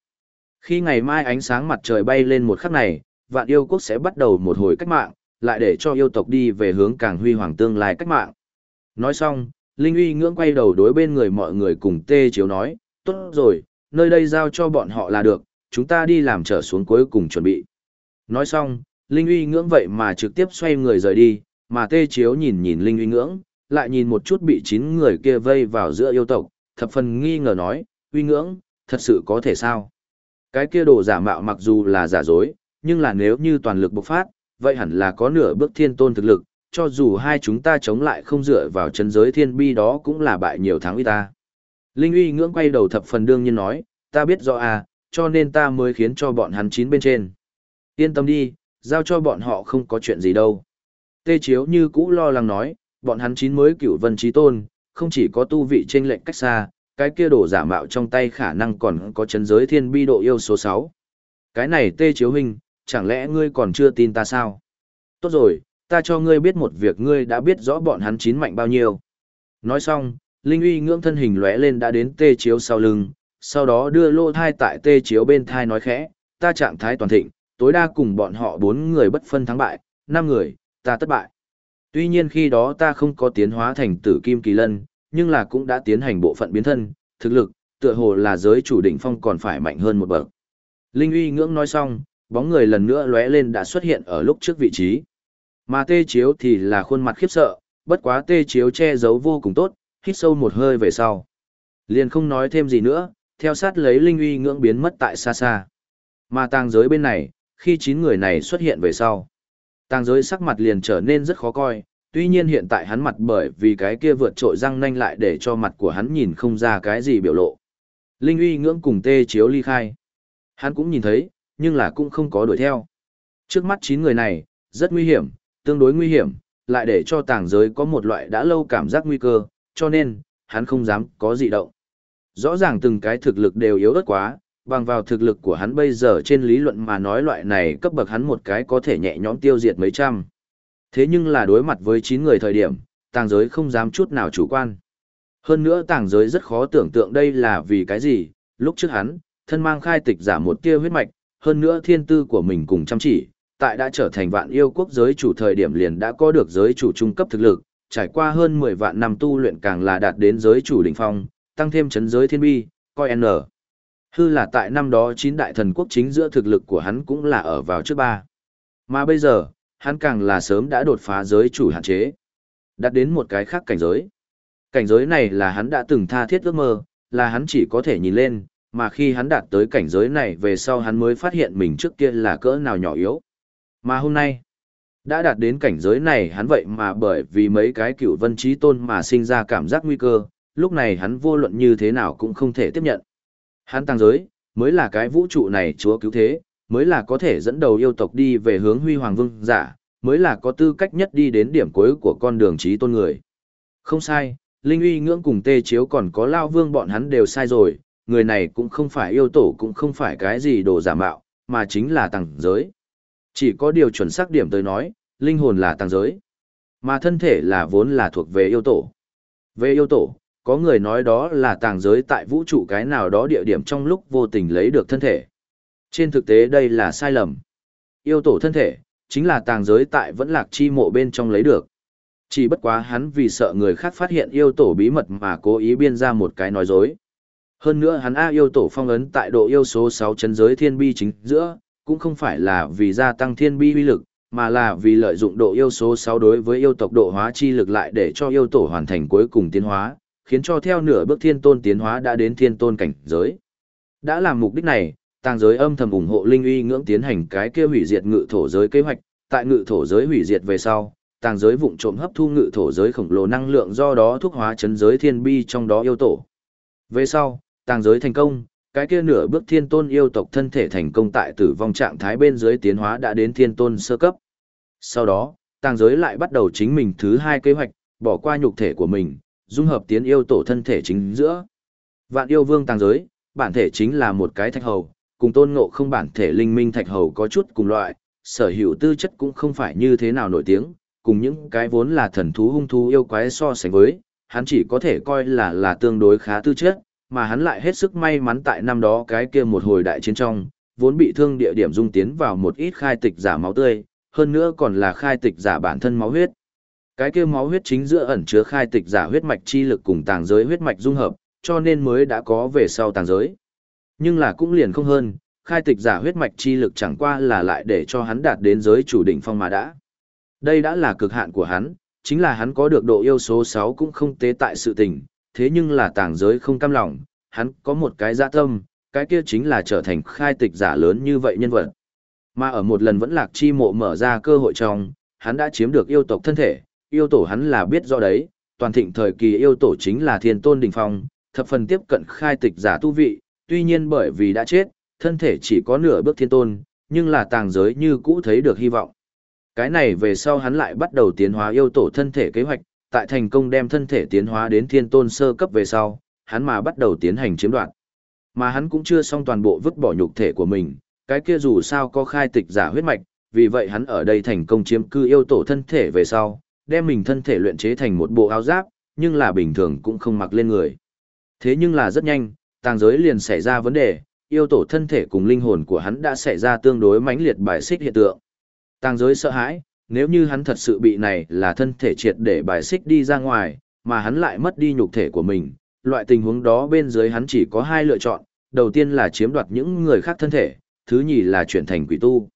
Khi ngày mai ánh sáng mặt trời bay lên một khắc này, vạn yêu quốc sẽ bắt đầu một hồi cách mạng, lại để cho yêu tộc đi về hướng càng huy hoàng tương lai cách mạng. Nói xong, Linh uy ngưỡng quay đầu đối bên người mọi người cùng tê chiếu nói, tốt rồi, nơi đây giao cho bọn họ là được, chúng ta đi làm trở xuống cuối cùng chuẩn bị. Nói xong, Linh uy ngưỡng vậy mà trực tiếp xoay người rời đi, mà tê chiếu nhìn nhìn Linh uy ngưỡng, lại nhìn một chút bị chín người kia vây vào giữa yêu tộc, thập phần nghi ngờ nói, uy ngưỡng, thật sự có thể sao? Cái kia đồ giả mạo mặc dù là giả dối, nhưng là nếu như toàn lực bộc phát, vậy hẳn là có nửa bước thiên tôn thực lực, cho dù hai chúng ta chống lại không dựa vào chân giới thiên bi đó cũng là bại nhiều tháng uy ta. Linh uy ngưỡng quay đầu thập phần đương nhiên nói, ta biết rõ à, cho nên ta mới khiến cho bọn hắn chín bên trên. Yên tâm đi, giao cho bọn họ không có chuyện gì đâu. Tê Chiếu như cũ lo lắng nói, bọn hắn chín mới cửu vân trí tôn, không chỉ có tu vị trên lệnh cách xa, cái kia đổ giả mạo trong tay khả năng còn có chấn giới thiên bi độ yêu số 6. Cái này Tê Chiếu huynh, chẳng lẽ ngươi còn chưa tin ta sao? Tốt rồi, ta cho ngươi biết một việc ngươi đã biết rõ bọn hắn chín mạnh bao nhiêu. Nói xong, Linh uy ngưỡng thân hình lóe lên đã đến Tê Chiếu sau lưng, sau đó đưa lô thai tại Tê Chiếu bên thai nói khẽ, ta trạng thái toàn thịnh, tối đa cùng bọn họ bốn người bất phân thắng bại, năm người, ta thất bại. Tuy nhiên khi đó ta không có tiến hóa thành tử kim kỳ lân, nhưng là cũng đã tiến hành bộ phận biến thân, thực lực, tựa hồ là giới chủ đỉnh phong còn phải mạnh hơn một bậc. Linh uy ngưỡng nói xong, bóng người lần nữa lóe lên đã xuất hiện ở lúc trước vị trí. Mà tê chiếu thì là khuôn mặt khiếp sợ, bất quá tê chiếu che giấu vô cùng tốt, hít sâu một hơi về sau. Liền không nói thêm gì nữa, theo sát lấy linh uy ngưỡng biến mất tại xa xa. Mà tàng giới bên này, khi chín người này xuất hiện về sau. Tàng giới sắc mặt liền trở nên rất khó coi, tuy nhiên hiện tại hắn mặt bởi vì cái kia vượt trội răng nanh lại để cho mặt của hắn nhìn không ra cái gì biểu lộ. Linh uy ngưỡng cùng tê chiếu ly khai. Hắn cũng nhìn thấy, nhưng là cũng không có đuổi theo. Trước mắt chín người này, rất nguy hiểm, tương đối nguy hiểm, lại để cho tàng giới có một loại đã lâu cảm giác nguy cơ, cho nên, hắn không dám có gì động. Rõ ràng từng cái thực lực đều yếu ớt quá, bằng vào thực lực của hắn bây giờ trên lý luận mà nói loại này cấp bậc hắn một cái có thể nhẹ nhõm tiêu diệt mấy trăm. Thế nhưng là đối mặt với 9 người thời điểm, tàng giới không dám chút nào chủ quan. Hơn nữa tàng giới rất khó tưởng tượng đây là vì cái gì, lúc trước hắn, thân mang khai tịch giả một tia huyết mạch, hơn nữa thiên tư của mình cùng chăm chỉ, tại đã trở thành vạn yêu quốc giới chủ thời điểm liền đã có được giới chủ trung cấp thực lực, trải qua hơn 10 vạn năm tu luyện càng là đạt đến giới chủ đỉnh phong, tăng thêm chấn giới thiên bi, coi n. Hư là tại năm đó chín đại thần quốc chính giữa thực lực của hắn cũng là ở vào trước ba. Mà bây giờ, hắn càng là sớm đã đột phá giới chủ hạn chế. Đạt đến một cái khác cảnh giới. Cảnh giới này là hắn đã từng tha thiết ước mơ, là hắn chỉ có thể nhìn lên, mà khi hắn đạt tới cảnh giới này về sau hắn mới phát hiện mình trước kia là cỡ nào nhỏ yếu. Mà hôm nay, đã đạt đến cảnh giới này hắn vậy mà bởi vì mấy cái cựu vân trí tôn mà sinh ra cảm giác nguy cơ, lúc này hắn vô luận như thế nào cũng không thể tiếp nhận. Hắn tăng giới, mới là cái vũ trụ này chúa cứu thế, mới là có thể dẫn đầu yêu tộc đi về hướng huy hoàng vương giả, mới là có tư cách nhất đi đến điểm cuối của con đường trí tôn người. Không sai, Linh uy ngưỡng cùng tê chiếu còn có lao vương bọn hắn đều sai rồi, người này cũng không phải yêu tổ cũng không phải cái gì đồ giả mạo, mà chính là tăng giới. Chỉ có điều chuẩn xác điểm tới nói, linh hồn là tăng giới, mà thân thể là vốn là thuộc về yêu tổ. Về yêu tổ, có người nói đó là tàng giới tại vũ trụ cái nào đó địa điểm trong lúc vô tình lấy được thân thể. Trên thực tế đây là sai lầm. Yêu tổ thân thể, chính là tàng giới tại vẫn lạc chi mộ bên trong lấy được. Chỉ bất quá hắn vì sợ người khác phát hiện yêu tổ bí mật mà cố ý biên ra một cái nói dối. Hơn nữa hắn A yêu tổ phong ấn tại độ yêu số 6 chân giới thiên bi chính giữa, cũng không phải là vì gia tăng thiên bi uy lực, mà là vì lợi dụng độ yêu số 6 đối với yêu tộc độ hóa chi lực lại để cho yêu tổ hoàn thành cuối cùng tiến hóa, khiến cho theo nửa bước thiên tôn tiến hóa đã đến thiên tôn cảnh giới. Đã làm mục đích này, tàng giới âm thầm ủng hộ linh uy ngưỡng tiến hành cái kia hủy diệt ngự thổ giới kế hoạch, tại ngự thổ giới hủy diệt về sau, tàng giới vụng trộm hấp thu ngự thổ giới khổng lồ năng lượng do đó thuốc hóa chấn giới thiên bi trong đó yêu tổ. Về sau, tàng giới thành công, cái kia nửa bước thiên tôn yêu tộc thân thể thành công tại tử vong trạng thái bên dưới tiến hóa đã đến thiên tôn sơ cấp. Sau đó, tàng giới lại bắt đầu chính mình thứ hai kế hoạch, bỏ qua nhục thể của mình, dung hợp tiến yêu tổ thân thể chính giữa. Vạn yêu vương tàng giới, bản thể chính là một cái thạch hầu, cùng tôn ngộ không bản thể linh minh thạch hầu có chút cùng loại, sở hữu tư chất cũng không phải như thế nào nổi tiếng, cùng những cái vốn là thần thú hung thú yêu quái so sánh với, hắn chỉ có thể coi là là tương đối khá tư chất, mà hắn lại hết sức may mắn tại năm đó cái kia một hồi đại chiến trong, vốn bị thương địa điểm dung tiến vào một ít khai tịch giả máu tươi, hơn nữa còn là khai tịch giả bản thân máu huyết. Cái kia máu huyết chính giữa ẩn chứa khai tịch giả huyết mạch chi lực cùng tàng giới huyết mạch dung hợp, cho nên mới đã có về sau tàng giới. Nhưng là cũng liền không hơn, khai tịch giả huyết mạch chi lực chẳng qua là lại để cho hắn đạt đến giới chủ đỉnh phong mà đã. Đây đã là cực hạn của hắn, chính là hắn có được độ yêu số 6 cũng không tế tại sự tình, thế nhưng là tàng giới không cam lòng, hắn có một cái dạ tâm, cái kia chính là trở thành khai tịch giả lớn như vậy nhân vật. Mà ở một lần vẫn lạc chi mộ mở ra cơ hội trong, hắn đã chiếm được yêu tộc thân thể, yêu tổ hắn là biết rõ đấy, toàn thịnh thời kỳ yêu tổ chính là thiên tôn đỉnh phong, thập phần tiếp cận khai tịch giả tu vị, tuy nhiên bởi vì đã chết, thân thể chỉ có nửa bước thiên tôn, nhưng là tàng giới như cũ thấy được hy vọng. Cái này về sau hắn lại bắt đầu tiến hóa yêu tổ thân thể kế hoạch, tại thành công đem thân thể tiến hóa đến thiên tôn sơ cấp về sau, hắn mà bắt đầu tiến hành chiếm đoạt. Mà hắn cũng chưa xong toàn bộ vứt bỏ nhục thể của mình, cái kia dù sao có khai tịch giả huyết mạch, vì vậy hắn ở đây thành công chiếm cư yêu tổ thân thể về sau, đem mình thân thể luyện chế thành một bộ áo giáp, nhưng là bình thường cũng không mặc lên người. Thế nhưng là rất nhanh, tàng giới liền xảy ra vấn đề, yêu tổ thân thể cùng linh hồn của hắn đã xảy ra tương đối mãnh liệt bài xích hiện tượng. Tàng giới sợ hãi, nếu như hắn thật sự bị này là thân thể triệt để bài xích đi ra ngoài, mà hắn lại mất đi nhục thể của mình, loại tình huống đó bên dưới hắn chỉ có hai lựa chọn, đầu tiên là chiếm đoạt những người khác thân thể, thứ nhì là chuyển thành quỷ tu.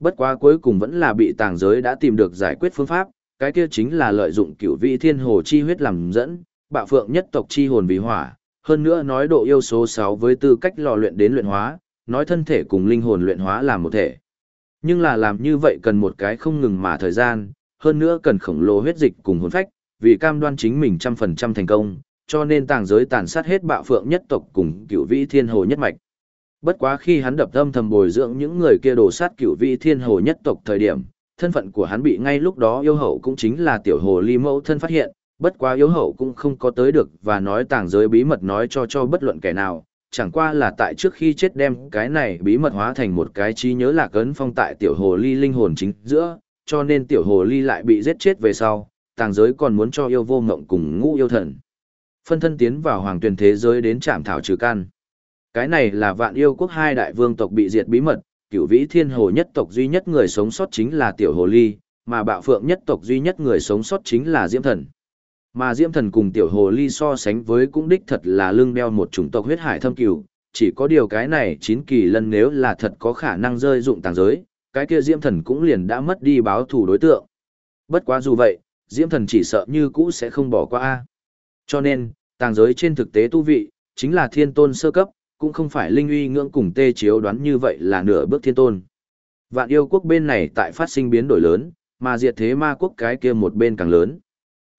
Bất quá cuối cùng vẫn là bị tàng giới đã tìm được giải quyết phương pháp, cái kia chính là lợi dụng cửu vị thiên hồ chi huyết làm dẫn, bạo phượng nhất tộc chi hồn vì hỏa, hơn nữa nói độ yêu số 6 với tư cách lò luyện đến luyện hóa, nói thân thể cùng linh hồn luyện hóa làm một thể. Nhưng là làm như vậy cần một cái không ngừng mà thời gian, hơn nữa cần khổng lồ huyết dịch cùng hồn phách, vì cam đoan chính mình trăm phần trăm thành công, cho nên tàng giới tàn sát hết bạo phượng nhất tộc cùng cửu vĩ thiên hồ nhất mạch. Bất quá khi hắn đập tâm thầm bồi dưỡng những người kia đổ sát cửu vĩ thiên hồ nhất tộc thời điểm, thân phận của hắn bị ngay lúc đó yêu hậu cũng chính là tiểu hồ ly mẫu thân phát hiện, bất quá yêu hậu cũng không có tới được và nói tàng giới bí mật nói cho cho bất luận kẻ nào, chẳng qua là tại trước khi chết đem cái này bí mật hóa thành một cái trí nhớ lạc ấn phong tại tiểu hồ ly linh hồn chính giữa, cho nên tiểu hồ ly lại bị giết chết về sau, tàng giới còn muốn cho yêu vô ngộng cùng ngũ yêu thần. Phân thân tiến vào hoàng tuyển thế giới đến trạm thảo trừ căn. Cái này là vạn yêu quốc hai đại vương tộc bị diệt bí mật, cửu vĩ thiên hồ nhất tộc duy nhất người sống sót chính là tiểu hồ ly, mà bạo phượng nhất tộc duy nhất người sống sót chính là diễm thần. Mà Diễm Thần cùng Tiểu Hồ Ly so sánh với cũng đích thật là lưng đeo một chủng tộc huyết hải thâm cửu, chỉ có điều cái này chín kỳ lân nếu là thật có khả năng rơi dụng tàng giới, cái kia Diễm Thần cũng liền đã mất đi báo thù đối tượng. Bất quá dù vậy, Diễm Thần chỉ sợ như cũ sẽ không bỏ qua a. Cho nên, tàng giới trên thực tế tu vị, chính là thiên tôn sơ cấp, cũng không phải linh uy ngưỡng cùng tê chiếu đoán như vậy là nửa bước thiên tôn. Vạn yêu quốc bên này tại phát sinh biến đổi lớn, mà diệt thế ma quốc cái kia một bên càng lớn.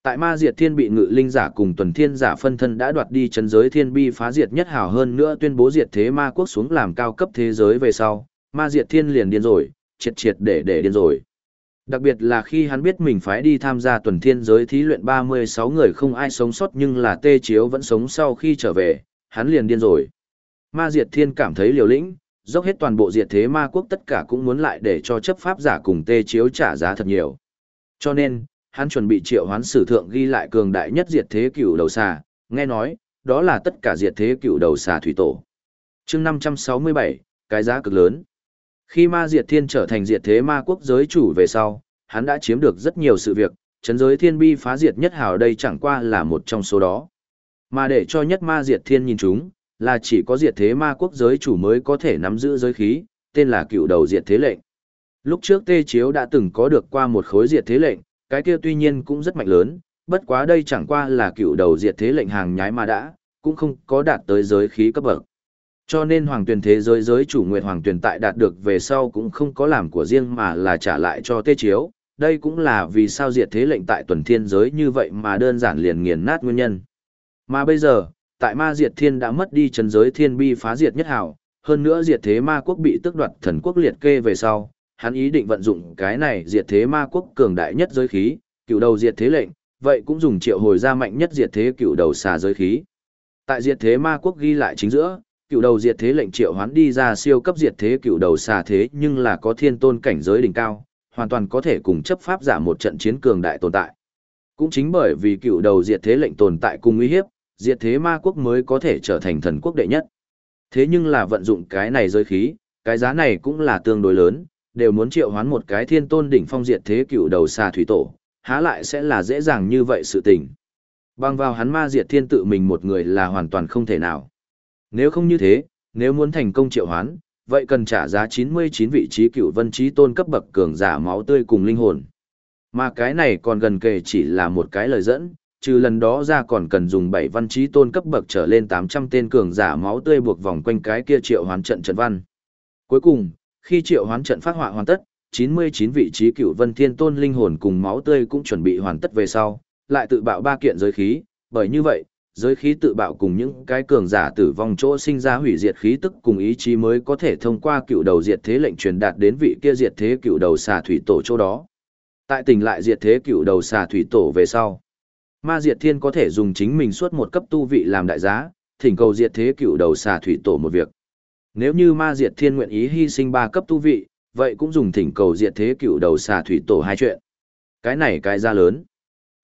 Tại ma diệt thiên bị ngự linh giả cùng tuần thiên giả phân thân đã đoạt đi chân giới thiên bi phá diệt nhất hào hơn nữa tuyên bố diệt thế ma quốc xuống làm cao cấp thế giới về sau, ma diệt thiên liền điên rồi, triệt triệt để để điên rồi. Đặc biệt là khi hắn biết mình phải đi tham gia tuần thiên giới thí luyện 36 người không ai sống sót nhưng là tê chiếu vẫn sống sau khi trở về, hắn liền điên rồi. Ma diệt thiên cảm thấy liều lĩnh, dốc hết toàn bộ diệt thế ma quốc tất cả cũng muốn lại để cho chấp pháp giả cùng tê chiếu trả giá thật nhiều. Cho nên, hắn chuẩn bị triệu hoán sử thượng ghi lại cường đại nhất diệt thế cựu đầu xà, nghe nói, đó là tất cả diệt thế cựu đầu xà thủy tổ. chương 567, cái giá cực lớn. Khi ma diệt thiên trở thành diệt thế ma quốc giới chủ về sau, hắn đã chiếm được rất nhiều sự việc, chấn giới thiên bi phá diệt nhất hào đây chẳng qua là một trong số đó. Mà để cho nhất ma diệt thiên nhìn chúng, là chỉ có diệt thế ma quốc giới chủ mới có thể nắm giữ giới khí, tên là cựu đầu diệt thế lệnh. Lúc trước Tê Chiếu đã từng có được qua một khối diệt thế lệnh, cái kia tuy nhiên cũng rất mạnh lớn, bất quá đây chẳng qua là cựu đầu diệt thế lệnh hàng nhái mà đã, cũng không có đạt tới giới khí cấp bậc. Cho nên hoàng tuyển thế giới giới chủ nguyệt hoàng tuyển tại đạt được về sau cũng không có làm của riêng mà là trả lại cho Tê Chiếu, đây cũng là vì sao diệt thế lệnh tại tuần thiên giới như vậy mà đơn giản liền nghiền nát nguyên nhân. Mà bây giờ, tại ma diệt thiên đã mất đi chân giới thiên bi phá diệt nhất hảo, hơn nữa diệt thế ma quốc bị tước đoạt thần quốc liệt kê về sau, hắn ý định vận dụng cái này diệt thế ma quốc cường đại nhất giới khí, cựu đầu diệt thế lệnh, vậy cũng dùng triệu hồi ra mạnh nhất diệt thế cựu đầu xà giới khí. Tại diệt thế ma quốc ghi lại chính giữa, cựu đầu diệt thế lệnh triệu hoán đi ra siêu cấp diệt thế cựu đầu xà thế nhưng là có thiên tôn cảnh giới đỉnh cao, hoàn toàn có thể cùng chấp pháp giả một trận chiến cường đại tồn tại. Cũng chính bởi vì cựu đầu diệt thế lệnh tồn tại cùng uy hiếp, diệt thế ma quốc mới có thể trở thành thần quốc đệ nhất. Thế nhưng là vận dụng cái này giới khí, cái giá này cũng là tương đối lớn, đều muốn triệu hoán một cái thiên tôn đỉnh phong diệt thế cựu đầu xà thủy tổ, há lại sẽ là dễ dàng như vậy sự tình. Bằng vào hắn ma diệt thiên tự mình một người là hoàn toàn không thể nào. Nếu không như thế, nếu muốn thành công triệu hoán, vậy cần trả giá 99 vị trí cựu vân trí tôn cấp bậc cường giả máu tươi cùng linh hồn. Mà cái này còn gần kề chỉ là một cái lời dẫn, trừ lần đó ra còn cần dùng 7 văn trí tôn cấp bậc trở lên 800 tên cường giả máu tươi buộc vòng quanh cái kia triệu hoán trận trận văn. Cuối cùng, khi triệu hoán trận phát họa hoàn tất, 99 vị trí cựu vân thiên tôn linh hồn cùng máu tươi cũng chuẩn bị hoàn tất về sau, lại tự bạo ba kiện giới khí, bởi như vậy, giới khí tự bạo cùng những cái cường giả tử vong chỗ sinh ra hủy diệt khí tức cùng ý chí mới có thể thông qua cựu đầu diệt thế lệnh truyền đạt đến vị kia diệt thế cựu đầu xà thủy tổ chỗ đó. Tại tỉnh lại diệt thế cựu đầu xà thủy tổ về sau, ma diệt thiên có thể dùng chính mình suốt một cấp tu vị làm đại giá, thỉnh cầu diệt thế cựu đầu xà thủy tổ một việc. Nếu như ma diệt thiên nguyện ý hy sinh ba cấp tu vị, vậy cũng dùng thỉnh cầu diệt thế cựu đầu xà thủy tổ hai chuyện. Cái này cái ra lớn.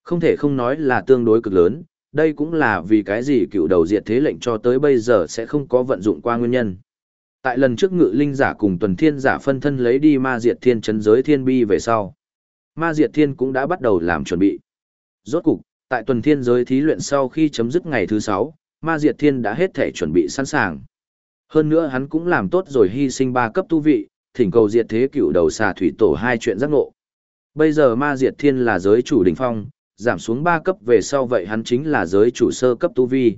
Không thể không nói là tương đối cực lớn, đây cũng là vì cái gì cựu đầu diệt thế lệnh cho tới bây giờ sẽ không có vận dụng qua nguyên nhân. Tại lần trước ngự linh giả cùng tuần thiên giả phân thân lấy đi ma diệt thiên chấn giới thiên bi về sau. Ma diệt thiên cũng đã bắt đầu làm chuẩn bị. Rốt cục, tại tuần thiên giới thí luyện sau khi chấm dứt ngày thứ sáu, ma diệt thiên đã hết thể chuẩn bị sẵn sàng. Hơn nữa hắn cũng làm tốt rồi hy sinh ba cấp tu vị, thỉnh cầu diệt thế cựu đầu xà thủy tổ hai chuyện giác ngộ. Bây giờ ma diệt thiên là giới chủ đỉnh phong, giảm xuống ba cấp về sau vậy hắn chính là giới chủ sơ cấp tu vi.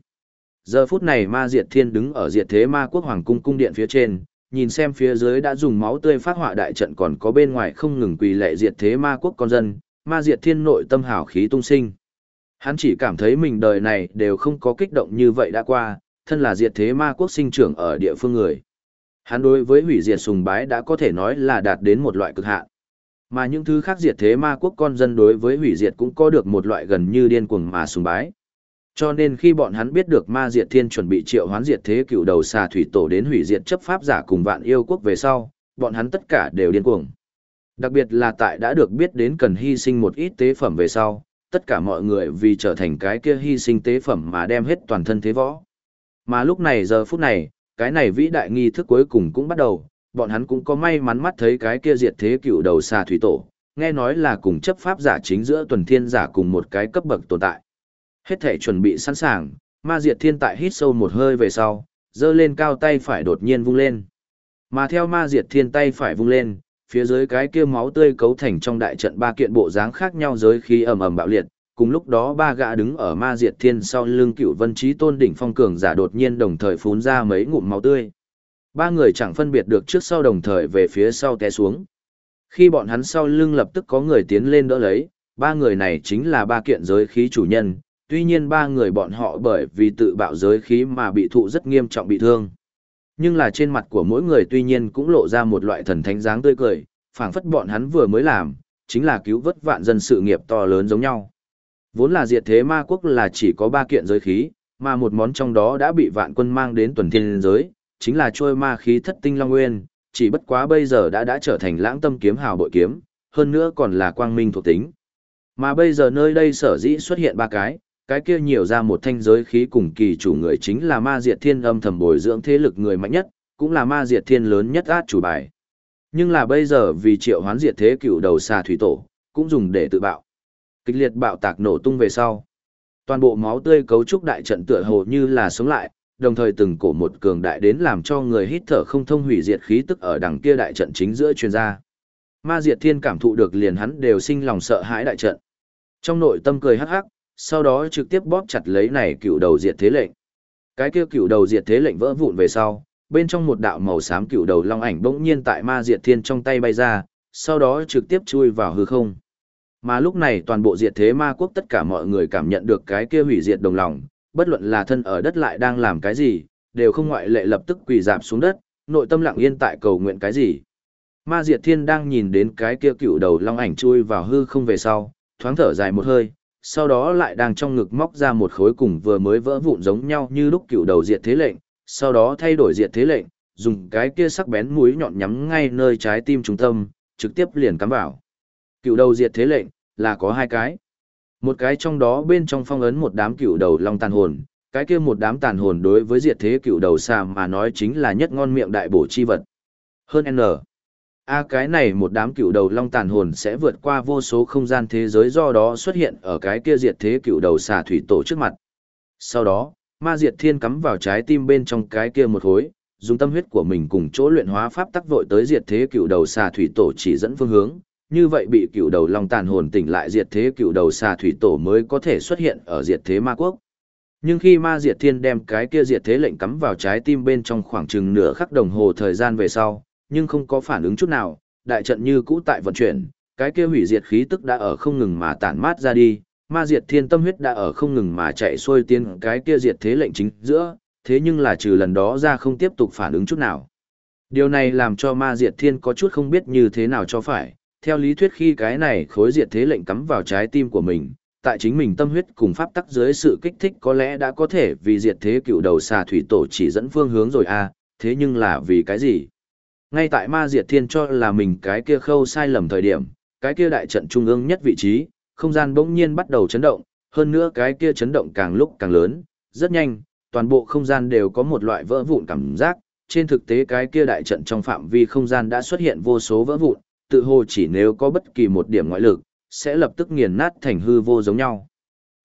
Giờ phút này ma diệt thiên đứng ở diệt thế ma quốc hoàng cung cung điện phía trên, nhìn xem phía dưới đã dùng máu tươi phát họa đại trận còn có bên ngoài không ngừng quỳ lệ diệt thế ma quốc con dân, ma diệt thiên nội tâm hào khí tung sinh. Hắn chỉ cảm thấy mình đời này đều không có kích động như vậy đã qua, thân là diệt thế ma quốc sinh trưởng ở địa phương người. Hắn đối với hủy diệt sùng bái đã có thể nói là đạt đến một loại cực hạn. Mà những thứ khác diệt thế ma quốc con dân đối với hủy diệt cũng có được một loại gần như điên cuồng mà sùng bái. Cho nên khi bọn hắn biết được ma diệt thiên chuẩn bị triệu hoán diệt thế cựu đầu xà thủy tổ đến hủy diệt chấp pháp giả cùng vạn yêu quốc về sau, bọn hắn tất cả đều điên cuồng. Đặc biệt là tại đã được biết đến cần hy sinh một ít tế phẩm về sau, tất cả mọi người vì trở thành cái kia hy sinh tế phẩm mà đem hết toàn thân thế võ. Mà lúc này giờ phút này, cái này vĩ đại nghi thức cuối cùng cũng bắt đầu, bọn hắn cũng có may mắn mắt thấy cái kia diệt thế cựu đầu xà thủy tổ, nghe nói là cùng chấp pháp giả chính giữa tuần thiên giả cùng một cái cấp bậc tồn tại. Hết thể chuẩn bị sẵn sàng, ma diệt thiên tại hít sâu một hơi về sau, giơ lên cao tay phải đột nhiên vung lên. Mà theo ma diệt thiên tay phải vung lên, phía dưới cái kia máu tươi cấu thành trong đại trận ba kiện bộ dáng khác nhau giới khí ầm ầm bạo liệt, cùng lúc đó ba gã đứng ở ma diệt thiên sau lưng cựu vân trí tôn đỉnh phong cường giả đột nhiên đồng thời phun ra mấy ngụm máu tươi. Ba người chẳng phân biệt được trước sau đồng thời về phía sau té xuống. Khi bọn hắn sau lưng lập tức có người tiến lên đỡ lấy, ba người này chính là ba kiện giới khí chủ nhân, tuy nhiên ba người bọn họ bởi vì tự bạo giới khí mà bị thụ rất nghiêm trọng bị thương. Nhưng là trên mặt của mỗi người tuy nhiên cũng lộ ra một loại thần thánh dáng tươi cười, phảng phất bọn hắn vừa mới làm, chính là cứu vớt vạn dân sự nghiệp to lớn giống nhau. Vốn là diệt thế ma quốc là chỉ có ba kiện giới khí, mà một món trong đó đã bị vạn quân mang đến tuần thiên giới, chính là trôi ma khí thất tinh long nguyên, chỉ bất quá bây giờ đã đã trở thành lãng tâm kiếm hào bội kiếm, hơn nữa còn là quang minh thuộc tính. Mà bây giờ nơi đây sở dĩ xuất hiện ba cái, cái kia nhiều ra một thanh giới khí cùng kỳ chủ người chính là ma diệt thiên âm thầm bồi dưỡng thế lực người mạnh nhất, cũng là ma diệt thiên lớn nhất át chủ bài. Nhưng là bây giờ vì triệu hoán diệt thế cựu đầu xà thủy tổ, cũng dùng để tự bạo. Kịch liệt bạo tạc nổ tung về sau. Toàn bộ máu tươi cấu trúc đại trận tựa hồ như là sống lại, đồng thời từng cổ một cường đại đến làm cho người hít thở không thông hủy diệt khí tức ở đằng kia đại trận chính giữa chuyên gia. Ma Diệt Thiên cảm thụ được liền hắn đều sinh lòng sợ hãi đại trận. Trong nội tâm cười hắc hắc, sau đó trực tiếp bóp chặt lấy này cựu đầu diệt thế lệnh. Cái kia cựu đầu diệt thế lệnh vỡ vụn về sau, bên trong một đạo màu xám cựu đầu long ảnh bỗng nhiên tại Ma Diệt Thiên trong tay bay ra, sau đó trực tiếp chui vào hư không. Mà lúc này toàn bộ diệt thế ma quốc tất cả mọi người cảm nhận được cái kia hủy diệt đồng lòng, bất luận là thân ở đất lại đang làm cái gì, đều không ngoại lệ lập tức quỳ dạp xuống đất, nội tâm lặng yên tại cầu nguyện cái gì. Ma Diệt Thiên đang nhìn đến cái kia cựu đầu long ảnh chui vào hư không về sau, thoáng thở dài một hơi, sau đó lại đang trong ngực móc ra một khối cùng vừa mới vỡ vụn giống nhau như lúc cựu đầu diệt thế lệnh, sau đó thay đổi diệt thế lệnh, dùng cái kia sắc bén mũi nhọn nhắm ngay nơi trái tim trung tâm, trực tiếp liền cắm vào. Cựu đầu diệt thế lệnh, là có hai cái. Một cái trong đó bên trong phong ấn một đám cựu đầu long tàn hồn, cái kia một đám tàn hồn đối với diệt thế cựu đầu xà mà nói chính là nhất ngon miệng đại bổ chi vật. Hơn N. A cái này một đám cựu đầu long tàn hồn sẽ vượt qua vô số không gian thế giới do đó xuất hiện ở cái kia diệt thế cựu đầu xà thủy tổ trước mặt. Sau đó, ma diệt thiên cắm vào trái tim bên trong cái kia một khối, dùng tâm huyết của mình cùng chỗ luyện hóa pháp tắc vội tới diệt thế cựu đầu xà thủy tổ chỉ dẫn phương hướng, như vậy bị cựu đầu long tàn hồn tỉnh lại diệt thế cựu đầu xà thủy tổ mới có thể xuất hiện ở diệt thế ma quốc. Nhưng khi ma diệt thiên đem cái kia diệt thế lệnh cắm vào trái tim bên trong khoảng chừng nửa khắc đồng hồ thời gian về sau, nhưng không có phản ứng chút nào, đại trận như cũ tại vận chuyển, cái kia hủy diệt khí tức đã ở không ngừng mà tản mát ra đi, ma diệt thiên tâm huyết đã ở không ngừng mà chạy xuôi tiên cái kia diệt thế lệnh chính giữa, thế nhưng là trừ lần đó ra không tiếp tục phản ứng chút nào. Điều này làm cho ma diệt thiên có chút không biết như thế nào cho phải, theo lý thuyết khi cái này khối diệt thế lệnh cắm vào trái tim của mình, tại chính mình tâm huyết cùng pháp tắc dưới sự kích thích có lẽ đã có thể vì diệt thế cựu đầu xà thủy tổ chỉ dẫn phương hướng rồi à, thế nhưng là vì cái gì? Ngay tại ma diệt thiên cho là mình cái kia khâu sai lầm thời điểm, cái kia đại trận trung ương nhất vị trí, không gian bỗng nhiên bắt đầu chấn động, hơn nữa cái kia chấn động càng lúc càng lớn, rất nhanh, toàn bộ không gian đều có một loại vỡ vụn cảm giác, trên thực tế cái kia đại trận trong phạm vi không gian đã xuất hiện vô số vỡ vụn, tự hồ chỉ nếu có bất kỳ một điểm ngoại lực, sẽ lập tức nghiền nát thành hư vô giống nhau.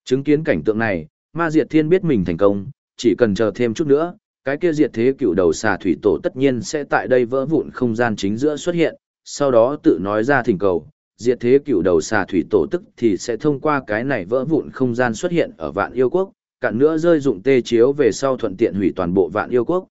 Chứng kiến cảnh tượng này, Ma Diệt Thiên biết mình thành công, chỉ cần chờ thêm chút nữa, cái kia diệt thế cựu đầu xà thủy tổ tất nhiên sẽ tại đây vỡ vụn không gian chính giữa xuất hiện, sau đó tự nói ra thỉnh cầu, diệt thế cựu đầu xà thủy tổ tức thì sẽ thông qua cái này vỡ vụn không gian xuất hiện ở vạn yêu quốc, cạn nữa rơi dụng tê chiếu về sau thuận tiện hủy toàn bộ vạn yêu quốc.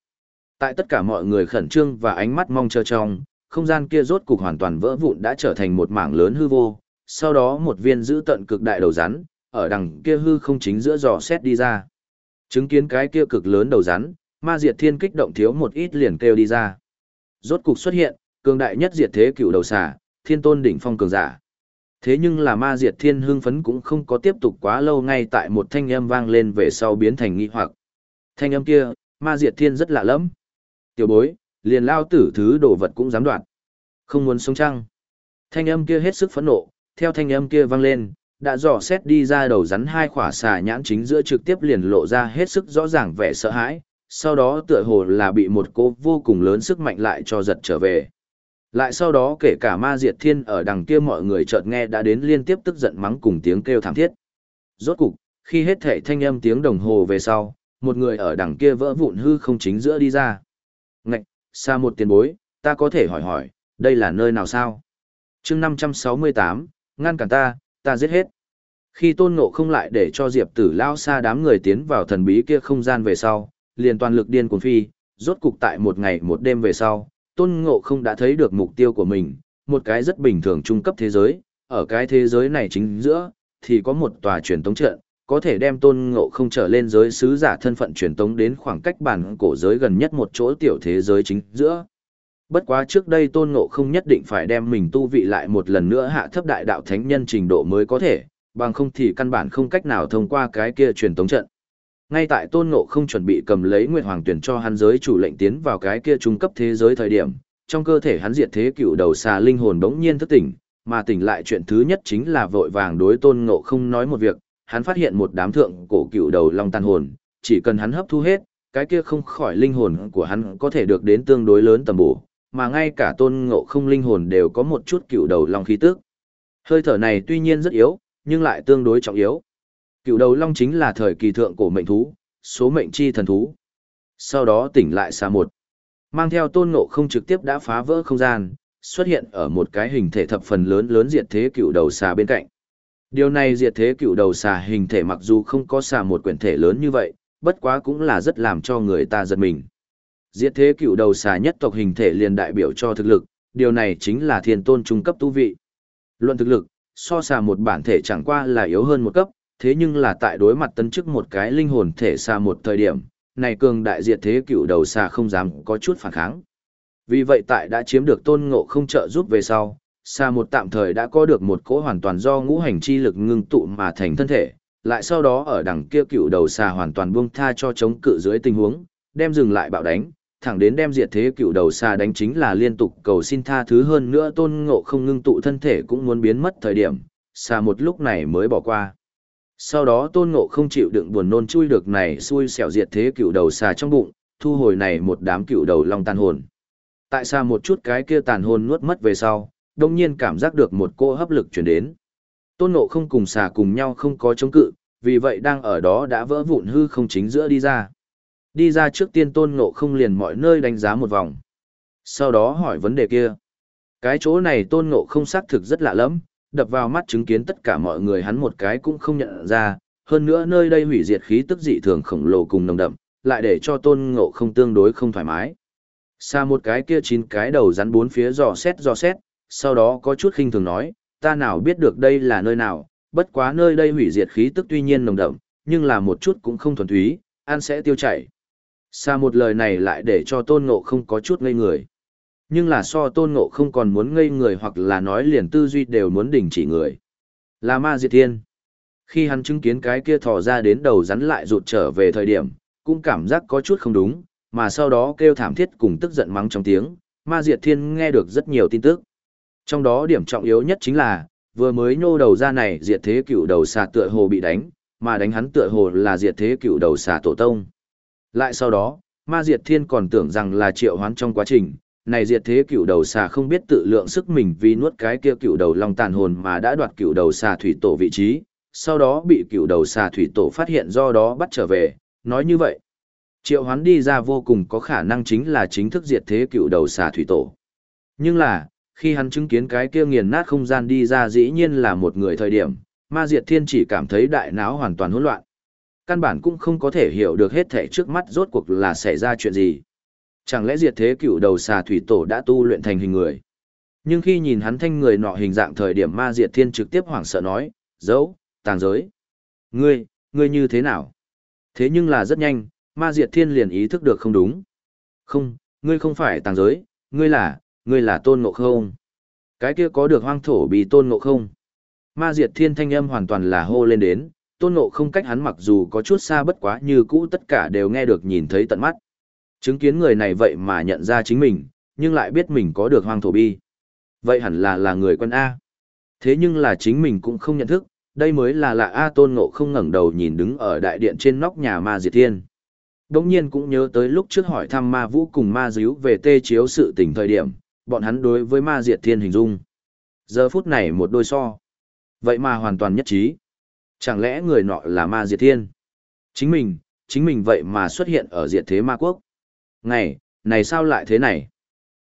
Tại tất cả mọi người khẩn trương và ánh mắt mong chờ trong, không gian kia rốt cục hoàn toàn vỡ vụn đã trở thành một mảng lớn hư vô, sau đó một viên giữ tận cực đại đầu rắn, ở đằng kia hư không chính giữa dò xét đi ra. Chứng kiến cái kia cực lớn đầu rắn, ma diệt thiên kích động thiếu một ít liền kêu đi ra. Rốt cục xuất hiện, cường đại nhất diệt thế cựu đầu xà, thiên tôn đỉnh phong cường giả. Thế nhưng là ma diệt thiên hưng phấn cũng không có tiếp tục quá lâu ngay tại một thanh âm vang lên về sau biến thành nghi hoặc. Thanh âm kia, ma diệt thiên rất lạ lẫm. Tiểu bối, liền lao tử thứ đồ vật cũng dám đoạt. Không muốn sống trăng. Thanh âm kia hết sức phẫn nộ, theo thanh âm kia vang lên, đã dò xét đi ra đầu rắn hai khỏa xà nhãn chính giữa trực tiếp liền lộ ra hết sức rõ ràng vẻ sợ hãi, sau đó tựa hồ là bị một cô vô cùng lớn sức mạnh lại cho giật trở về. Lại sau đó kể cả ma diệt thiên ở đằng kia mọi người chợt nghe đã đến liên tiếp tức giận mắng cùng tiếng kêu thảm thiết. Rốt cục, khi hết thể thanh âm tiếng đồng hồ về sau, một người ở đằng kia vỡ vụn hư không chính giữa đi ra. Ngạch, xa một tiền bối, ta có thể hỏi hỏi, đây là nơi nào sao? chương 568, ngăn cản ta, ta giết hết. Khi tôn ngộ không lại để cho diệp tử lao xa đám người tiến vào thần bí kia không gian về sau, liền toàn lực điên cuồng phi, rốt cục tại một ngày một đêm về sau, tôn ngộ không đã thấy được mục tiêu của mình, một cái rất bình thường trung cấp thế giới, ở cái thế giới này chính giữa, thì có một tòa truyền tống trận, có thể đem tôn ngộ không trở lên giới sứ giả thân phận truyền tống đến khoảng cách bản cổ giới gần nhất một chỗ tiểu thế giới chính giữa. Bất quá trước đây tôn ngộ không nhất định phải đem mình tu vị lại một lần nữa hạ thấp đại đạo thánh nhân trình độ mới có thể, bằng không thì căn bản không cách nào thông qua cái kia truyền tống trận. Ngay tại Tôn Ngộ không chuẩn bị cầm lấy Nguyệt Hoàng tuyển cho hắn giới chủ lệnh tiến vào cái kia trung cấp thế giới thời điểm, trong cơ thể hắn diệt thế cựu đầu xà linh hồn đống nhiên thức tỉnh, mà tỉnh lại chuyện thứ nhất chính là vội vàng đối Tôn Ngộ không nói một việc, hắn phát hiện một đám thượng cổ cựu đầu long tàn hồn, chỉ cần hắn hấp thu hết, cái kia không khỏi linh hồn của hắn có thể được đến tương đối lớn tầm bổ, mà ngay cả Tôn Ngộ không linh hồn đều có một chút cựu đầu long khí tức. Hơi thở này tuy nhiên rất yếu, nhưng lại tương đối trọng yếu. Cựu đầu long chính là thời kỳ thượng cổ mệnh thú, số mệnh chi thần thú. Sau đó tỉnh lại xa một. Mang theo tôn ngộ không trực tiếp đã phá vỡ không gian, xuất hiện ở một cái hình thể thập phần lớn lớn diệt thế cựu đầu xà bên cạnh. Điều này diệt thế cựu đầu xà hình thể mặc dù không có xà một quyển thể lớn như vậy, bất quá cũng là rất làm cho người ta giật mình. Diệt thế cựu đầu xà nhất tộc hình thể liền đại biểu cho thực lực, điều này chính là thiên tôn trung cấp tu vị. Luận thực lực, so xà một bản thể chẳng qua là yếu hơn một cấp, thế nhưng là tại đối mặt tấn chức một cái linh hồn thể xa một thời điểm, này cường đại diệt thế cựu đầu xà không dám có chút phản kháng. Vì vậy tại đã chiếm được tôn ngộ không trợ giúp về sau, xà một tạm thời đã có được một cỗ hoàn toàn do ngũ hành chi lực ngưng tụ mà thành thân thể, lại sau đó ở đằng kia cựu đầu xà hoàn toàn buông tha cho chống cự dưới tình huống, đem dừng lại bạo đánh, thẳng đến đem diệt thế cựu đầu xà đánh chính là liên tục cầu xin tha thứ hơn nữa tôn ngộ không ngưng tụ thân thể cũng muốn biến mất thời điểm, xà một lúc này mới bỏ qua. Sau đó tôn ngộ không chịu đựng buồn nôn chui được này xui xẻo diệt thế cựu đầu xà trong bụng, thu hồi này một đám cựu đầu long tàn hồn. Tại sao một chút cái kia tàn hồn nuốt mất về sau, đông nhiên cảm giác được một cô hấp lực chuyển đến. Tôn ngộ không cùng xà cùng nhau không có chống cự, vì vậy đang ở đó đã vỡ vụn hư không chính giữa đi ra. Đi ra trước tiên tôn ngộ không liền mọi nơi đánh giá một vòng. Sau đó hỏi vấn đề kia. Cái chỗ này tôn ngộ không xác thực rất lạ lắm, đập vào mắt chứng kiến tất cả mọi người hắn một cái cũng không nhận ra, hơn nữa nơi đây hủy diệt khí tức dị thường khổng lồ cùng nồng đậm, lại để cho tôn ngộ không tương đối không thoải mái. Xa một cái kia chín cái đầu rắn bốn phía dò xét dò xét, sau đó có chút khinh thường nói, ta nào biết được đây là nơi nào, bất quá nơi đây hủy diệt khí tức tuy nhiên nồng đậm, nhưng là một chút cũng không thuần túy, ăn sẽ tiêu chảy. Xa một lời này lại để cho tôn ngộ không có chút ngây người. Nhưng là so tôn ngộ không còn muốn ngây người hoặc là nói liền tư duy đều muốn đình chỉ người. Là ma diệt thiên. Khi hắn chứng kiến cái kia thò ra đến đầu rắn lại rụt trở về thời điểm, cũng cảm giác có chút không đúng, mà sau đó kêu thảm thiết cùng tức giận mắng trong tiếng, ma diệt thiên nghe được rất nhiều tin tức. Trong đó điểm trọng yếu nhất chính là, vừa mới nhô đầu ra này diệt thế cựu đầu xà tựa hồ bị đánh, mà đánh hắn tựa hồ là diệt thế cựu đầu xà tổ tông. Lại sau đó, ma diệt thiên còn tưởng rằng là triệu hoán trong quá trình, này diệt thế cựu đầu xà không biết tự lượng sức mình vì nuốt cái kia cựu đầu long tàn hồn mà đã đoạt cựu đầu xà thủy tổ vị trí, sau đó bị cựu đầu xà thủy tổ phát hiện do đó bắt trở về, nói như vậy. Triệu hoán đi ra vô cùng có khả năng chính là chính thức diệt thế cựu đầu xà thủy tổ. Nhưng là, khi hắn chứng kiến cái kia nghiền nát không gian đi ra dĩ nhiên là một người thời điểm, ma diệt thiên chỉ cảm thấy đại não hoàn toàn hỗn loạn. Căn bản cũng không có thể hiểu được hết thể trước mắt rốt cuộc là xảy ra chuyện gì. Chẳng lẽ diệt thế cựu đầu xà thủy tổ đã tu luyện thành hình người? Nhưng khi nhìn hắn thanh người nọ hình dạng thời điểm ma diệt thiên trực tiếp hoảng sợ nói, giấu, tàng giới. Ngươi, ngươi như thế nào? Thế nhưng là rất nhanh, ma diệt thiên liền ý thức được không đúng. Không, ngươi không phải tàng giới, ngươi là, ngươi là tôn ngộ không. Cái kia có được hoang thổ bị tôn ngộ không. Ma diệt thiên thanh âm hoàn toàn là hô lên đến, tôn ngộ không cách hắn mặc dù có chút xa bất quá như cũ tất cả đều nghe được nhìn thấy tận mắt. Chứng kiến người này vậy mà nhận ra chính mình, nhưng lại biết mình có được hoang thổ bi. Vậy hẳn là là người quân A. Thế nhưng là chính mình cũng không nhận thức, đây mới là lạ A tôn ngộ không ngẩng đầu nhìn đứng ở đại điện trên nóc nhà ma diệt thiên. đống nhiên cũng nhớ tới lúc trước hỏi thăm ma vũ cùng ma díu về tê chiếu sự tình thời điểm, bọn hắn đối với ma diệt thiên hình dung. Giờ phút này một đôi so. Vậy mà hoàn toàn nhất trí. Chẳng lẽ người nọ là ma diệt thiên? Chính mình, chính mình vậy mà xuất hiện ở diệt thế ma quốc. Ngày, này sao lại thế này?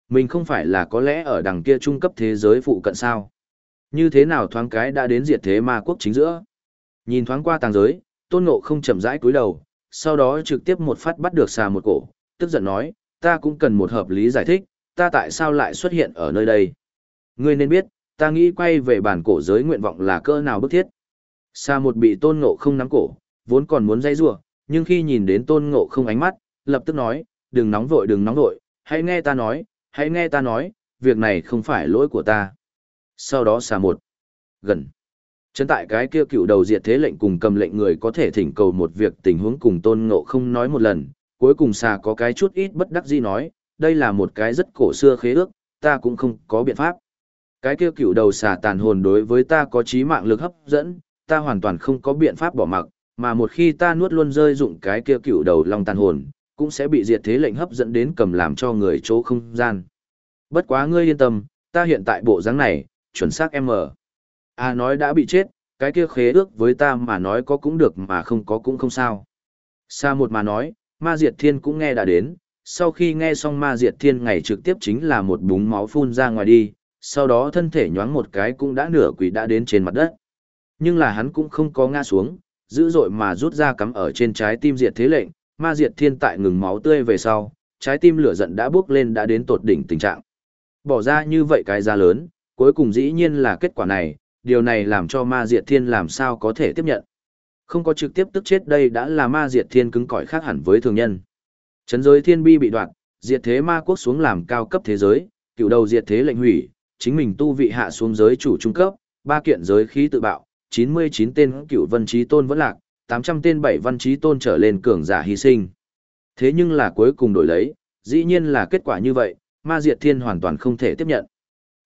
Mình không phải là có lẽ ở đằng kia trung cấp thế giới phụ cận sao? Như thế nào thoáng cái đã đến diệt thế ma quốc chính giữa? Nhìn thoáng qua tàng giới, tôn ngộ không chậm rãi cúi đầu, sau đó trực tiếp một phát bắt được xà một cổ, tức giận nói, ta cũng cần một hợp lý giải thích, ta tại sao lại xuất hiện ở nơi đây? Ngươi nên biết, ta nghĩ quay về bản cổ giới nguyện vọng là cỡ nào bức thiết. Xà một bị tôn ngộ không nắm cổ, vốn còn muốn dây rủa nhưng khi nhìn đến tôn ngộ không ánh mắt, lập tức nói, đừng nóng vội đừng nóng vội, hãy nghe ta nói, hãy nghe ta nói, việc này không phải lỗi của ta. Sau đó xà một, gần. Chân tại cái kia cựu đầu diệt thế lệnh cùng cầm lệnh người có thể thỉnh cầu một việc tình huống cùng tôn ngộ không nói một lần, cuối cùng xà có cái chút ít bất đắc dĩ nói, đây là một cái rất cổ xưa khế ước, ta cũng không có biện pháp. Cái kia cựu đầu xà tàn hồn đối với ta có trí mạng lực hấp dẫn, ta hoàn toàn không có biện pháp bỏ mặc, mà một khi ta nuốt luôn rơi dụng cái kia cựu đầu long tàn hồn, cũng sẽ bị diệt thế lệnh hấp dẫn đến cầm làm cho người chỗ không gian. Bất quá ngươi yên tâm, ta hiện tại bộ dáng này, chuẩn xác em ở. à nói đã bị chết, cái kia khế ước với ta mà nói có cũng được mà không có cũng không sao. Sa một mà nói, Ma Diệt Thiên cũng nghe đã đến, sau khi nghe xong Ma Diệt Thiên ngày trực tiếp chính là một búng máu phun ra ngoài đi, sau đó thân thể nhoáng một cái cũng đã nửa quỷ đã đến trên mặt đất. Nhưng là hắn cũng không có ngã xuống, dữ dội mà rút ra cắm ở trên trái tim Diệt Thế lệnh, Ma Diệt Thiên tại ngừng máu tươi về sau, trái tim lửa giận đã bước lên đã đến tột đỉnh tình trạng. Bỏ ra như vậy cái giá lớn, cuối cùng dĩ nhiên là kết quả này, điều này làm cho Ma Diệt Thiên làm sao có thể tiếp nhận. Không có trực tiếp tức chết đây đã là Ma Diệt Thiên cứng cỏi khác hẳn với thường nhân. Trấn giới thiên bi bị đoạn, diệt thế ma quốc xuống làm cao cấp thế giới, cựu đầu diệt thế lệnh hủy, chính mình tu vị hạ xuống giới chủ trung cấp, ba kiện giới khí tự bạo, 99 tên cựu vân trí tôn vẫn lạc, 800 tên bảy văn trí tôn trở lên cường giả hy sinh. Thế nhưng là cuối cùng đổi lấy, dĩ nhiên là kết quả như vậy, ma diệt thiên hoàn toàn không thể tiếp nhận.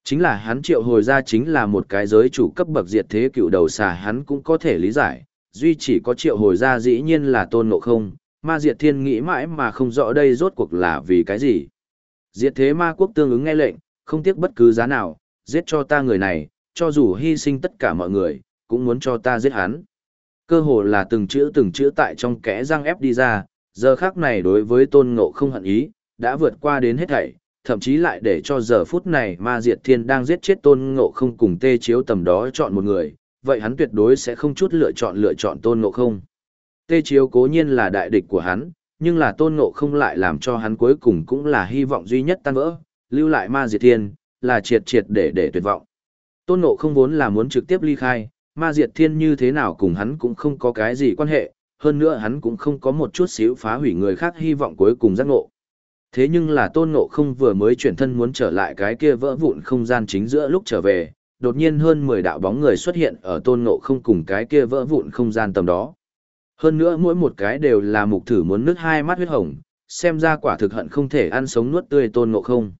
Chính là hắn triệu hồi ra chính là một cái giới chủ cấp bậc diệt thế cựu đầu xà hắn cũng có thể lý giải, duy chỉ có triệu hồi ra dĩ nhiên là tôn ngộ không, ma diệt thiên nghĩ mãi mà không rõ đây rốt cuộc là vì cái gì. Diệt thế ma quốc tương ứng nghe lệnh, không tiếc bất cứ giá nào, giết cho ta người này, cho dù hy sinh tất cả mọi người, cũng muốn cho ta giết hắn. Cơ hồ là từng chữ từng chữ tại trong kẽ răng ép đi ra, giờ khác này đối với tôn ngộ không hận ý, đã vượt qua đến hết thảy, thậm chí lại để cho giờ phút này ma diệt thiên đang giết chết tôn ngộ không cùng tê chiếu tầm đó chọn một người, vậy hắn tuyệt đối sẽ không chút lựa chọn lựa chọn tôn ngộ không. Tê chiếu cố nhiên là đại địch của hắn, nhưng là tôn ngộ không lại làm cho hắn cuối cùng cũng là hy vọng duy nhất tan vỡ, lưu lại ma diệt thiên, là triệt triệt để để tuyệt vọng. Tôn ngộ không vốn là muốn trực tiếp ly khai, ma diệt thiên như thế nào cùng hắn cũng không có cái gì quan hệ, hơn nữa hắn cũng không có một chút xíu phá hủy người khác hy vọng cuối cùng giác ngộ. Thế nhưng là tôn ngộ không vừa mới chuyển thân muốn trở lại cái kia vỡ vụn không gian chính giữa lúc trở về, đột nhiên hơn 10 đạo bóng người xuất hiện ở tôn ngộ không cùng cái kia vỡ vụn không gian tầm đó. Hơn nữa mỗi một cái đều là mục thử muốn nước hai mắt huyết hồng, xem ra quả thực hận không thể ăn sống nuốt tươi tôn ngộ không.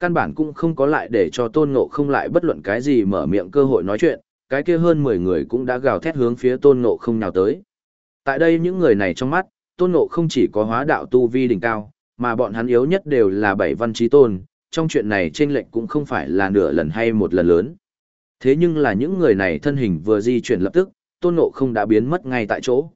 Căn bản cũng không có lại để cho tôn ngộ không lại bất luận cái gì mở miệng cơ hội nói chuyện, cái kia hơn 10 người cũng đã gào thét hướng phía tôn ngộ không nào tới. Tại đây những người này trong mắt, tôn ngộ không chỉ có hóa đạo tu vi đỉnh cao, mà bọn hắn yếu nhất đều là bảy văn trí tôn, trong chuyện này trên lệnh cũng không phải là nửa lần hay một lần lớn. Thế nhưng là những người này thân hình vừa di chuyển lập tức, tôn ngộ không đã biến mất ngay tại chỗ.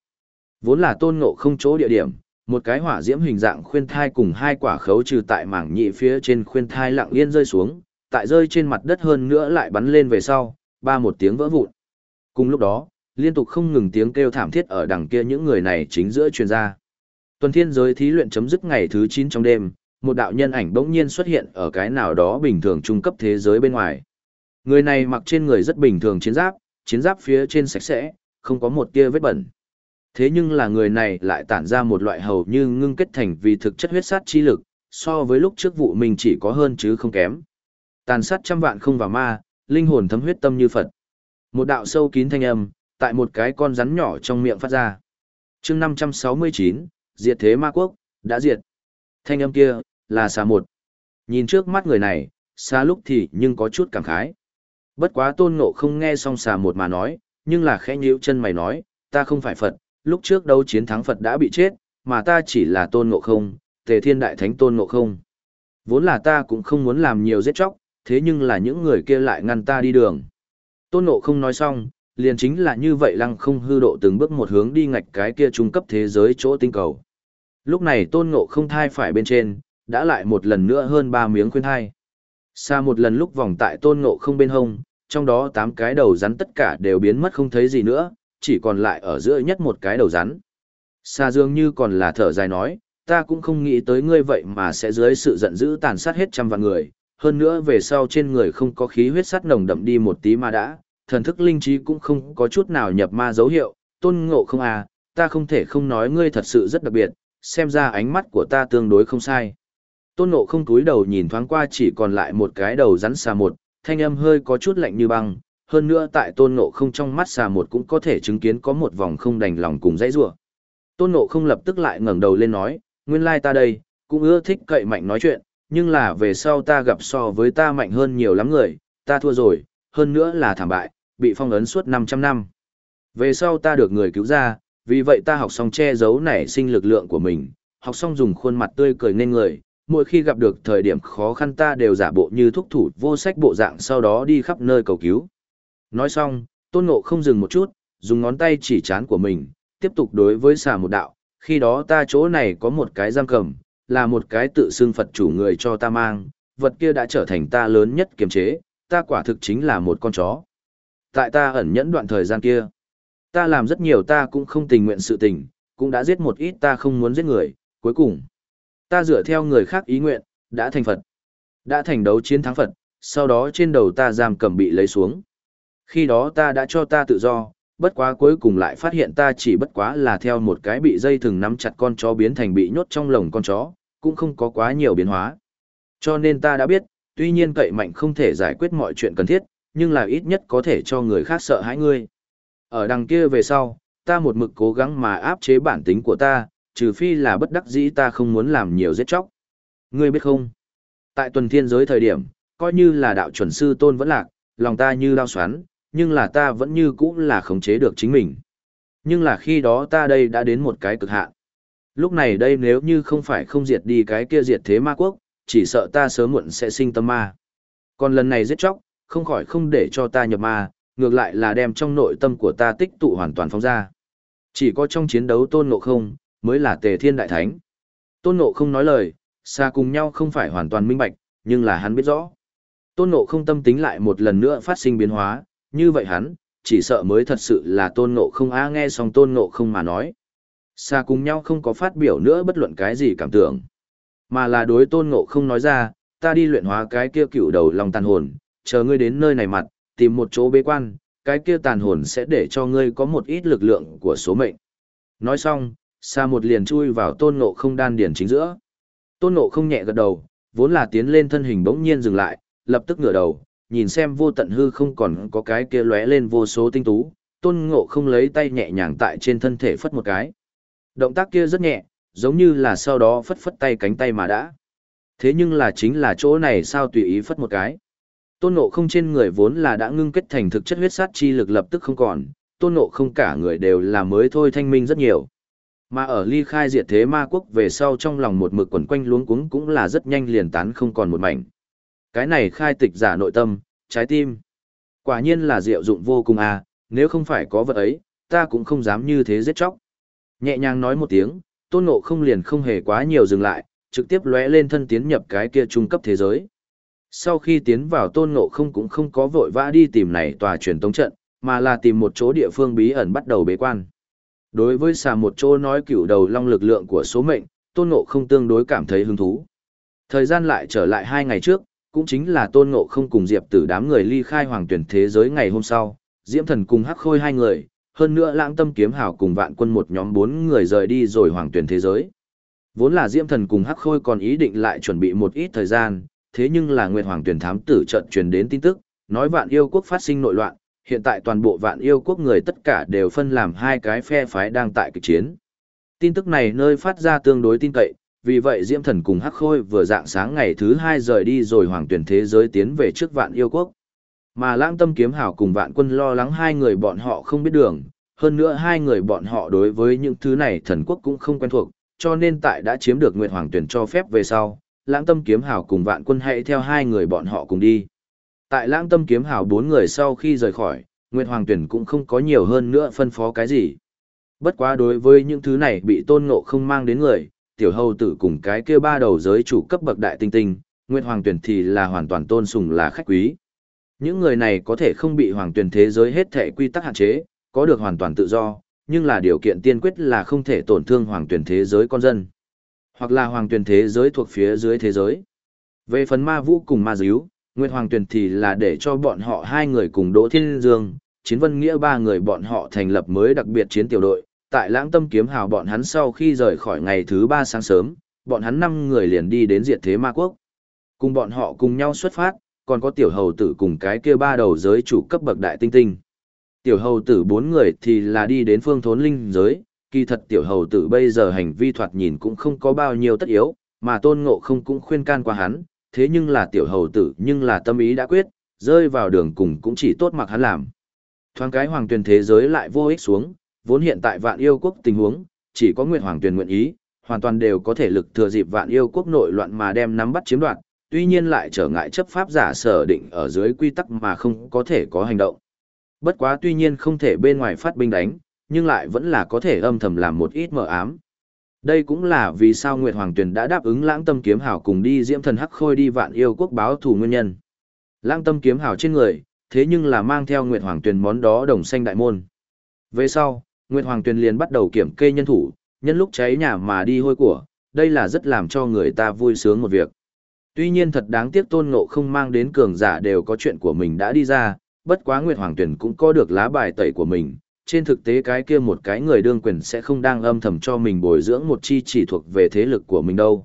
Vốn là tôn ngộ không chỗ địa điểm, một cái hỏa diễm hình dạng khuyên thai cùng hai quả khấu trừ tại mảng nhị phía trên khuyên thai lặng yên rơi xuống, tại rơi trên mặt đất hơn nữa lại bắn lên về sau, ba một tiếng vỡ vụn. Cùng lúc đó, liên tục không ngừng tiếng kêu thảm thiết ở đằng kia những người này chính giữa truyền ra. Tuần thiên giới thí luyện chấm dứt ngày thứ 9 trong đêm, một đạo nhân ảnh bỗng nhiên xuất hiện ở cái nào đó bình thường trung cấp thế giới bên ngoài. Người này mặc trên người rất bình thường chiến giáp, chiến giáp phía trên sạch sẽ, không có một tia vết bẩn. Thế nhưng là người này lại tản ra một loại hầu như ngưng kết thành vì thực chất huyết sát chi lực, so với lúc trước vụ mình chỉ có hơn chứ không kém. Tàn sát trăm vạn không vào ma, linh hồn thấm huyết tâm như Phật. Một đạo sâu kín thanh âm, tại một cái con rắn nhỏ trong miệng phát ra. chương 569, diệt thế ma quốc, đã diệt. Thanh âm kia, là xà một. Nhìn trước mắt người này, xa lúc thì nhưng có chút cảm khái. Bất quá tôn ngộ không nghe xong xà một mà nói, nhưng là khẽ nhíu chân mày nói, ta không phải Phật, lúc trước đấu chiến thắng Phật đã bị chết, mà ta chỉ là tôn ngộ không, tề thiên đại thánh tôn ngộ không. Vốn là ta cũng không muốn làm nhiều giết chóc, thế nhưng là những người kia lại ngăn ta đi đường. Tôn nộ không nói xong, liền chính là như vậy lăng không hư độ từng bước một hướng đi ngạch cái kia trung cấp thế giới chỗ tinh cầu. Lúc này tôn ngộ không thai phải bên trên, đã lại một lần nữa hơn ba miếng khuyên thai. Xa một lần lúc vòng tại tôn ngộ không bên hông, trong đó tám cái đầu rắn tất cả đều biến mất không thấy gì nữa, chỉ còn lại ở giữa nhất một cái đầu rắn. xa Dương như còn là thở dài nói, ta cũng không nghĩ tới ngươi vậy mà sẽ dưới sự giận dữ tàn sát hết trăm vạn người, hơn nữa về sau trên người không có khí huyết sắt nồng đậm đi một tí mà đã, thần thức linh trí cũng không có chút nào nhập ma dấu hiệu, tôn ngộ không à, ta không thể không nói ngươi thật sự rất đặc biệt, xem ra ánh mắt của ta tương đối không sai. Tôn ngộ không túi đầu nhìn thoáng qua chỉ còn lại một cái đầu rắn xà một, thanh âm hơi có chút lạnh như băng, hơn nữa tại tôn ngộ không trong mắt xà một cũng có thể chứng kiến có một vòng không đành lòng cùng dãy rủa. Tôn ngộ không lập tức lại ngẩng đầu lên nói nguyên lai ta đây cũng ưa thích cậy mạnh nói chuyện nhưng là về sau ta gặp so với ta mạnh hơn nhiều lắm người ta thua rồi hơn nữa là thảm bại bị phong ấn suốt 500 năm. Về sau ta được người cứu ra vì vậy ta học xong che giấu nảy sinh lực lượng của mình học xong dùng khuôn mặt tươi cười nên người mỗi khi gặp được thời điểm khó khăn ta đều giả bộ như thúc thủ vô sách bộ dạng sau đó đi khắp nơi cầu cứu. Nói xong, tôn ngộ không dừng một chút, dùng ngón tay chỉ chán của mình, tiếp tục đối với xà một đạo, khi đó ta chỗ này có một cái giam cầm, là một cái tự xưng Phật chủ người cho ta mang, vật kia đã trở thành ta lớn nhất kiềm chế, ta quả thực chính là một con chó. Tại ta ẩn nhẫn đoạn thời gian kia, ta làm rất nhiều ta cũng không tình nguyện sự tình, cũng đã giết một ít ta không muốn giết người, cuối cùng, ta dựa theo người khác ý nguyện, đã thành Phật, đã thành đấu chiến thắng Phật, sau đó trên đầu ta giam cầm bị lấy xuống. Khi đó ta đã cho ta tự do, bất quá cuối cùng lại phát hiện ta chỉ bất quá là theo một cái bị dây thừng nắm chặt con chó biến thành bị nhốt trong lồng con chó, cũng không có quá nhiều biến hóa. Cho nên ta đã biết, tuy nhiên cậy mạnh không thể giải quyết mọi chuyện cần thiết, nhưng là ít nhất có thể cho người khác sợ hãi ngươi. Ở đằng kia về sau, ta một mực cố gắng mà áp chế bản tính của ta, trừ phi là bất đắc dĩ ta không muốn làm nhiều giết chóc. Ngươi biết không? Tại tuần thiên giới thời điểm, coi như là đạo chuẩn sư tôn vẫn lạc, lòng ta như lao xoắn, nhưng là ta vẫn như cũ là khống chế được chính mình. Nhưng là khi đó ta đây đã đến một cái cực hạn. Lúc này đây nếu như không phải không diệt đi cái kia diệt thế ma quốc, chỉ sợ ta sớm muộn sẽ sinh tâm ma. Còn lần này giết chóc, không khỏi không để cho ta nhập ma, ngược lại là đem trong nội tâm của ta tích tụ hoàn toàn phóng ra. Chỉ có trong chiến đấu tôn ngộ không, mới là tề thiên đại thánh. Tôn ngộ không nói lời, xa cùng nhau không phải hoàn toàn minh bạch, nhưng là hắn biết rõ. Tôn ngộ không tâm tính lại một lần nữa phát sinh biến hóa, như vậy hắn, chỉ sợ mới thật sự là tôn ngộ không á nghe xong tôn ngộ không mà nói. Xa cùng nhau không có phát biểu nữa bất luận cái gì cảm tưởng. Mà là đối tôn ngộ không nói ra, ta đi luyện hóa cái kia cựu đầu lòng tàn hồn, chờ ngươi đến nơi này mặt, tìm một chỗ bế quan, cái kia tàn hồn sẽ để cho ngươi có một ít lực lượng của số mệnh. Nói xong, xa một liền chui vào tôn ngộ không đan điển chính giữa. Tôn ngộ không nhẹ gật đầu, vốn là tiến lên thân hình bỗng nhiên dừng lại, lập tức ngửa đầu, nhìn xem vô tận hư không còn có cái kia lóe lên vô số tinh tú, tôn ngộ không lấy tay nhẹ nhàng tại trên thân thể phất một cái. Động tác kia rất nhẹ, giống như là sau đó phất phất tay cánh tay mà đã. Thế nhưng là chính là chỗ này sao tùy ý phất một cái. Tôn ngộ không trên người vốn là đã ngưng kết thành thực chất huyết sát chi lực lập tức không còn, tôn ngộ không cả người đều là mới thôi thanh minh rất nhiều. Mà ở ly khai diệt thế ma quốc về sau trong lòng một mực quẩn quanh luống cuống cũng là rất nhanh liền tán không còn một mảnh. Cái này khai tịch giả nội tâm, trái tim. Quả nhiên là diệu dụng vô cùng à, nếu không phải có vật ấy, ta cũng không dám như thế giết chóc. Nhẹ nhàng nói một tiếng, tôn ngộ không liền không hề quá nhiều dừng lại, trực tiếp lóe lên thân tiến nhập cái kia trung cấp thế giới. Sau khi tiến vào tôn ngộ không cũng không có vội vã đi tìm này tòa truyền tống trận, mà là tìm một chỗ địa phương bí ẩn bắt đầu bế quan. Đối với xà một chỗ nói cựu đầu long lực lượng của số mệnh, tôn ngộ không tương đối cảm thấy hứng thú. Thời gian lại trở lại hai ngày trước, cũng chính là tôn ngộ không cùng diệp tử đám người ly khai hoàng tuyển thế giới ngày hôm sau, diễm thần cùng hắc khôi hai người, hơn nữa lãng tâm kiếm hảo cùng vạn quân một nhóm bốn người rời đi rồi hoàng tuyển thế giới. Vốn là diễm thần cùng hắc khôi còn ý định lại chuẩn bị một ít thời gian, thế nhưng là nguyệt hoàng tuyển thám tử trận truyền đến tin tức, nói vạn yêu quốc phát sinh nội loạn, hiện tại toàn bộ vạn yêu quốc người tất cả đều phân làm hai cái phe phái đang tại kịch chiến. Tin tức này nơi phát ra tương đối tin cậy, vì vậy Diễm Thần cùng Hắc Khôi vừa dạng sáng ngày thứ hai rời đi rồi hoàng tuyển thế giới tiến về trước vạn yêu quốc. Mà lãng tâm kiếm hảo cùng vạn quân lo lắng hai người bọn họ không biết đường, hơn nữa hai người bọn họ đối với những thứ này thần quốc cũng không quen thuộc, cho nên tại đã chiếm được Nguyệt Hoàng tuyển cho phép về sau, lãng tâm kiếm hảo cùng vạn quân hãy theo hai người bọn họ cùng đi. Tại lãng tâm kiếm hảo bốn người sau khi rời khỏi, Nguyệt Hoàng tuyển cũng không có nhiều hơn nữa phân phó cái gì. Bất quá đối với những thứ này bị tôn ngộ không mang đến người, tiểu hầu tử cùng cái kia ba đầu giới chủ cấp bậc đại tinh tinh, Nguyệt Hoàng tuyển thì là hoàn toàn tôn sùng là khách quý. Những người này có thể không bị hoàng tuyển thế giới hết thể quy tắc hạn chế, có được hoàn toàn tự do, nhưng là điều kiện tiên quyết là không thể tổn thương hoàng tuyển thế giới con dân. Hoặc là hoàng tuyển thế giới thuộc phía dưới thế giới. Về phần ma vũ cùng ma díu, Nguyệt Hoàng tuyển thì là để cho bọn họ hai người cùng Đỗ Thiên Dương, Chiến Vân Nghĩa ba người bọn họ thành lập mới đặc biệt chiến tiểu đội. Tại lãng tâm kiếm hào bọn hắn sau khi rời khỏi ngày thứ ba sáng sớm, bọn hắn năm người liền đi đến diệt thế ma quốc. Cùng bọn họ cùng nhau xuất phát, còn có tiểu hầu tử cùng cái kia ba đầu giới chủ cấp bậc đại tinh tinh. Tiểu hầu tử bốn người thì là đi đến phương thốn linh giới, kỳ thật tiểu hầu tử bây giờ hành vi thoạt nhìn cũng không có bao nhiêu tất yếu, mà tôn ngộ không cũng khuyên can qua hắn, thế nhưng là tiểu hầu tử nhưng là tâm ý đã quyết, rơi vào đường cùng cũng chỉ tốt mặc hắn làm. Thoáng cái hoàng tuyển thế giới lại vô ích xuống, vốn hiện tại vạn yêu quốc tình huống, chỉ có nguyện hoàng tuyển nguyện ý, hoàn toàn đều có thể lực thừa dịp vạn yêu quốc nội loạn mà đem nắm bắt chiếm đoạt, tuy nhiên lại trở ngại chấp pháp giả sở định ở dưới quy tắc mà không có thể có hành động. Bất quá tuy nhiên không thể bên ngoài phát binh đánh, nhưng lại vẫn là có thể âm thầm làm một ít mờ ám. Đây cũng là vì sao Nguyệt Hoàng Tuyền đã đáp ứng lãng tâm kiếm hảo cùng đi diễm thần hắc khôi đi vạn yêu quốc báo thù nguyên nhân. Lãng tâm kiếm hảo trên người, thế nhưng là mang theo Nguyệt Hoàng Tuyền món đó đồng xanh đại môn. Về sau, Nguyệt Hoàng Tuyền liền bắt đầu kiểm kê nhân thủ, nhân lúc cháy nhà mà đi hôi của, đây là rất làm cho người ta vui sướng một việc. Tuy nhiên thật đáng tiếc tôn ngộ không mang đến cường giả đều có chuyện của mình đã đi ra, bất quá Nguyệt Hoàng tuyển cũng có được lá bài tẩy của mình. Trên thực tế cái kia một cái người đương quyền sẽ không đang âm thầm cho mình bồi dưỡng một chi chỉ thuộc về thế lực của mình đâu.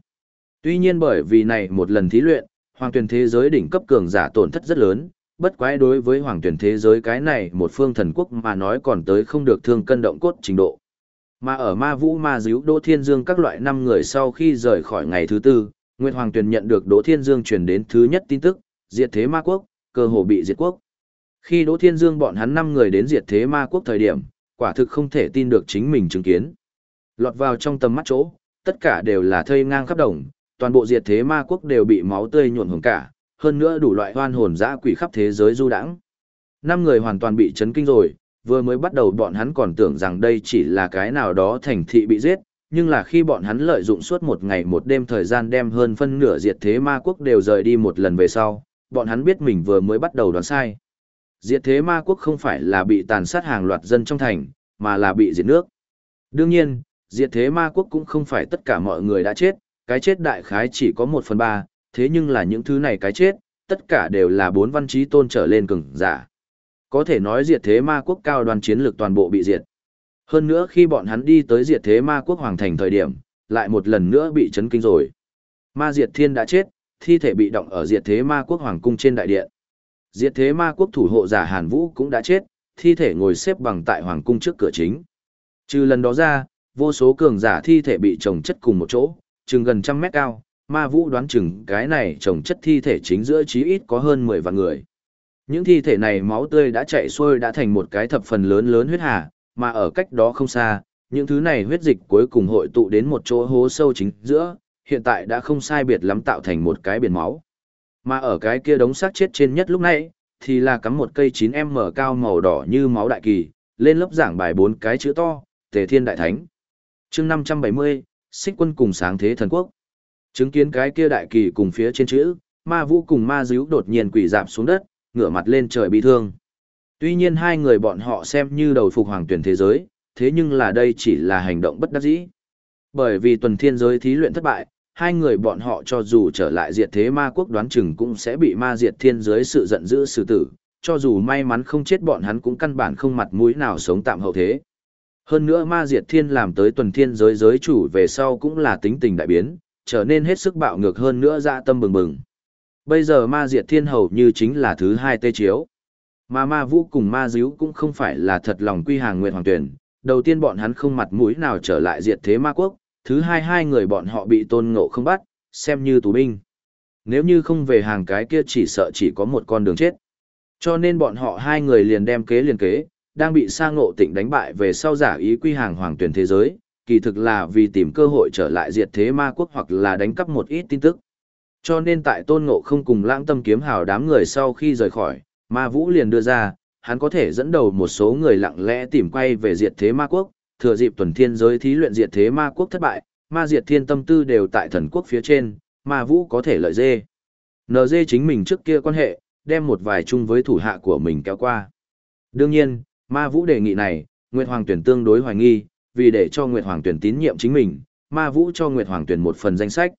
Tuy nhiên bởi vì này một lần thí luyện, Hoàng tuyển thế giới đỉnh cấp cường giả tổn thất rất lớn, bất quái đối với Hoàng tuyển thế giới cái này một phương thần quốc mà nói còn tới không được thương cân động cốt trình độ. Mà ở Ma Vũ Ma Díu Đỗ Thiên Dương các loại năm người sau khi rời khỏi ngày thứ tư, Nguyệt Hoàng Tuyền nhận được Đỗ Thiên Dương truyền đến thứ nhất tin tức, diệt thế ma quốc, cơ hồ bị diệt quốc. Khi Đỗ Thiên Dương bọn hắn năm người đến diệt thế ma quốc thời điểm, quả thực không thể tin được chính mình chứng kiến. Lọt vào trong tầm mắt chỗ, tất cả đều là thây ngang khắp đồng, toàn bộ diệt thế ma quốc đều bị máu tươi nhuộm hồng cả, hơn nữa đủ loại hoan hồn dã quỷ khắp thế giới du đãng. Năm người hoàn toàn bị chấn kinh rồi, vừa mới bắt đầu bọn hắn còn tưởng rằng đây chỉ là cái nào đó thành thị bị giết, nhưng là khi bọn hắn lợi dụng suốt một ngày một đêm thời gian đem hơn phân nửa diệt thế ma quốc đều rời đi một lần về sau, bọn hắn biết mình vừa mới bắt đầu đoán sai. Diệt thế ma quốc không phải là bị tàn sát hàng loạt dân trong thành, mà là bị diệt nước. Đương nhiên, diệt thế ma quốc cũng không phải tất cả mọi người đã chết, cái chết đại khái chỉ có một phần ba, thế nhưng là những thứ này cái chết, tất cả đều là bốn văn trí tôn trở lên cường giả. Có thể nói diệt thế ma quốc cao đoàn chiến lược toàn bộ bị diệt. Hơn nữa khi bọn hắn đi tới diệt thế ma quốc hoàng thành thời điểm, lại một lần nữa bị chấn kinh rồi. Ma diệt thiên đã chết, thi thể bị động ở diệt thế ma quốc hoàng cung trên đại điện. Diệt thế ma quốc thủ hộ giả Hàn Vũ cũng đã chết, thi thể ngồi xếp bằng tại hoàng cung trước cửa chính. Trừ lần đó ra, vô số cường giả thi thể bị chồng chất cùng một chỗ, chừng gần trăm mét cao, ma vũ đoán chừng cái này chồng chất thi thể chính giữa chí ít có hơn 10 vạn người. Những thi thể này máu tươi đã chạy xuôi đã thành một cái thập phần lớn lớn huyết hà, mà ở cách đó không xa, những thứ này huyết dịch cuối cùng hội tụ đến một chỗ hố sâu chính giữa, hiện tại đã không sai biệt lắm tạo thành một cái biển máu. Mà ở cái kia đống xác chết trên nhất lúc nãy, thì là cắm một cây 9M cao màu đỏ như máu đại kỳ, lên lớp giảng bài bốn cái chữ to, Tề Thiên Đại Thánh. chương 570, xích quân cùng sáng thế thần quốc. Chứng kiến cái kia đại kỳ cùng phía trên chữ, ma vũ cùng ma díu đột nhiên quỷ dạp xuống đất, ngửa mặt lên trời bị thương. Tuy nhiên hai người bọn họ xem như đầu phục hoàng tuyển thế giới, thế nhưng là đây chỉ là hành động bất đắc dĩ. Bởi vì tuần thiên giới thí luyện thất bại, hai người bọn họ cho dù trở lại diệt thế ma quốc đoán chừng cũng sẽ bị ma diệt thiên giới sự giận dữ xử tử, cho dù may mắn không chết bọn hắn cũng căn bản không mặt mũi nào sống tạm hậu thế. Hơn nữa ma diệt thiên làm tới tuần thiên giới giới chủ về sau cũng là tính tình đại biến, trở nên hết sức bạo ngược hơn nữa dạ tâm bừng bừng. Bây giờ ma diệt thiên hầu như chính là thứ hai tê chiếu. Mà ma vũ cùng ma díu cũng không phải là thật lòng quy hàng nguyện hoàng tuyển. Đầu tiên bọn hắn không mặt mũi nào trở lại diệt thế ma quốc, thứ hai hai người bọn họ bị tôn ngộ không bắt, xem như tù binh. Nếu như không về hàng cái kia chỉ sợ chỉ có một con đường chết. Cho nên bọn họ hai người liền đem kế liền kế, đang bị sa ngộ tịnh đánh bại về sau giả ý quy hàng hoàng tuyển thế giới, kỳ thực là vì tìm cơ hội trở lại diệt thế ma quốc hoặc là đánh cắp một ít tin tức. Cho nên tại tôn ngộ không cùng lãng tâm kiếm hào đám người sau khi rời khỏi, ma vũ liền đưa ra, hắn có thể dẫn đầu một số người lặng lẽ tìm quay về diệt thế ma quốc, thừa dịp tuần thiên giới thí luyện diệt thế ma quốc thất bại, ma diệt thiên tâm tư đều tại thần quốc phía trên, ma vũ có thể lợi dê. NG chính mình trước kia quan hệ, đem một vài chung với thủ hạ của mình kéo qua. Đương nhiên, ma vũ đề nghị này, Nguyệt Hoàng tuyển tương đối hoài nghi, vì để cho Nguyệt Hoàng tuyển tín nhiệm chính mình, ma vũ cho Nguyệt Hoàng tuyển một phần danh sách.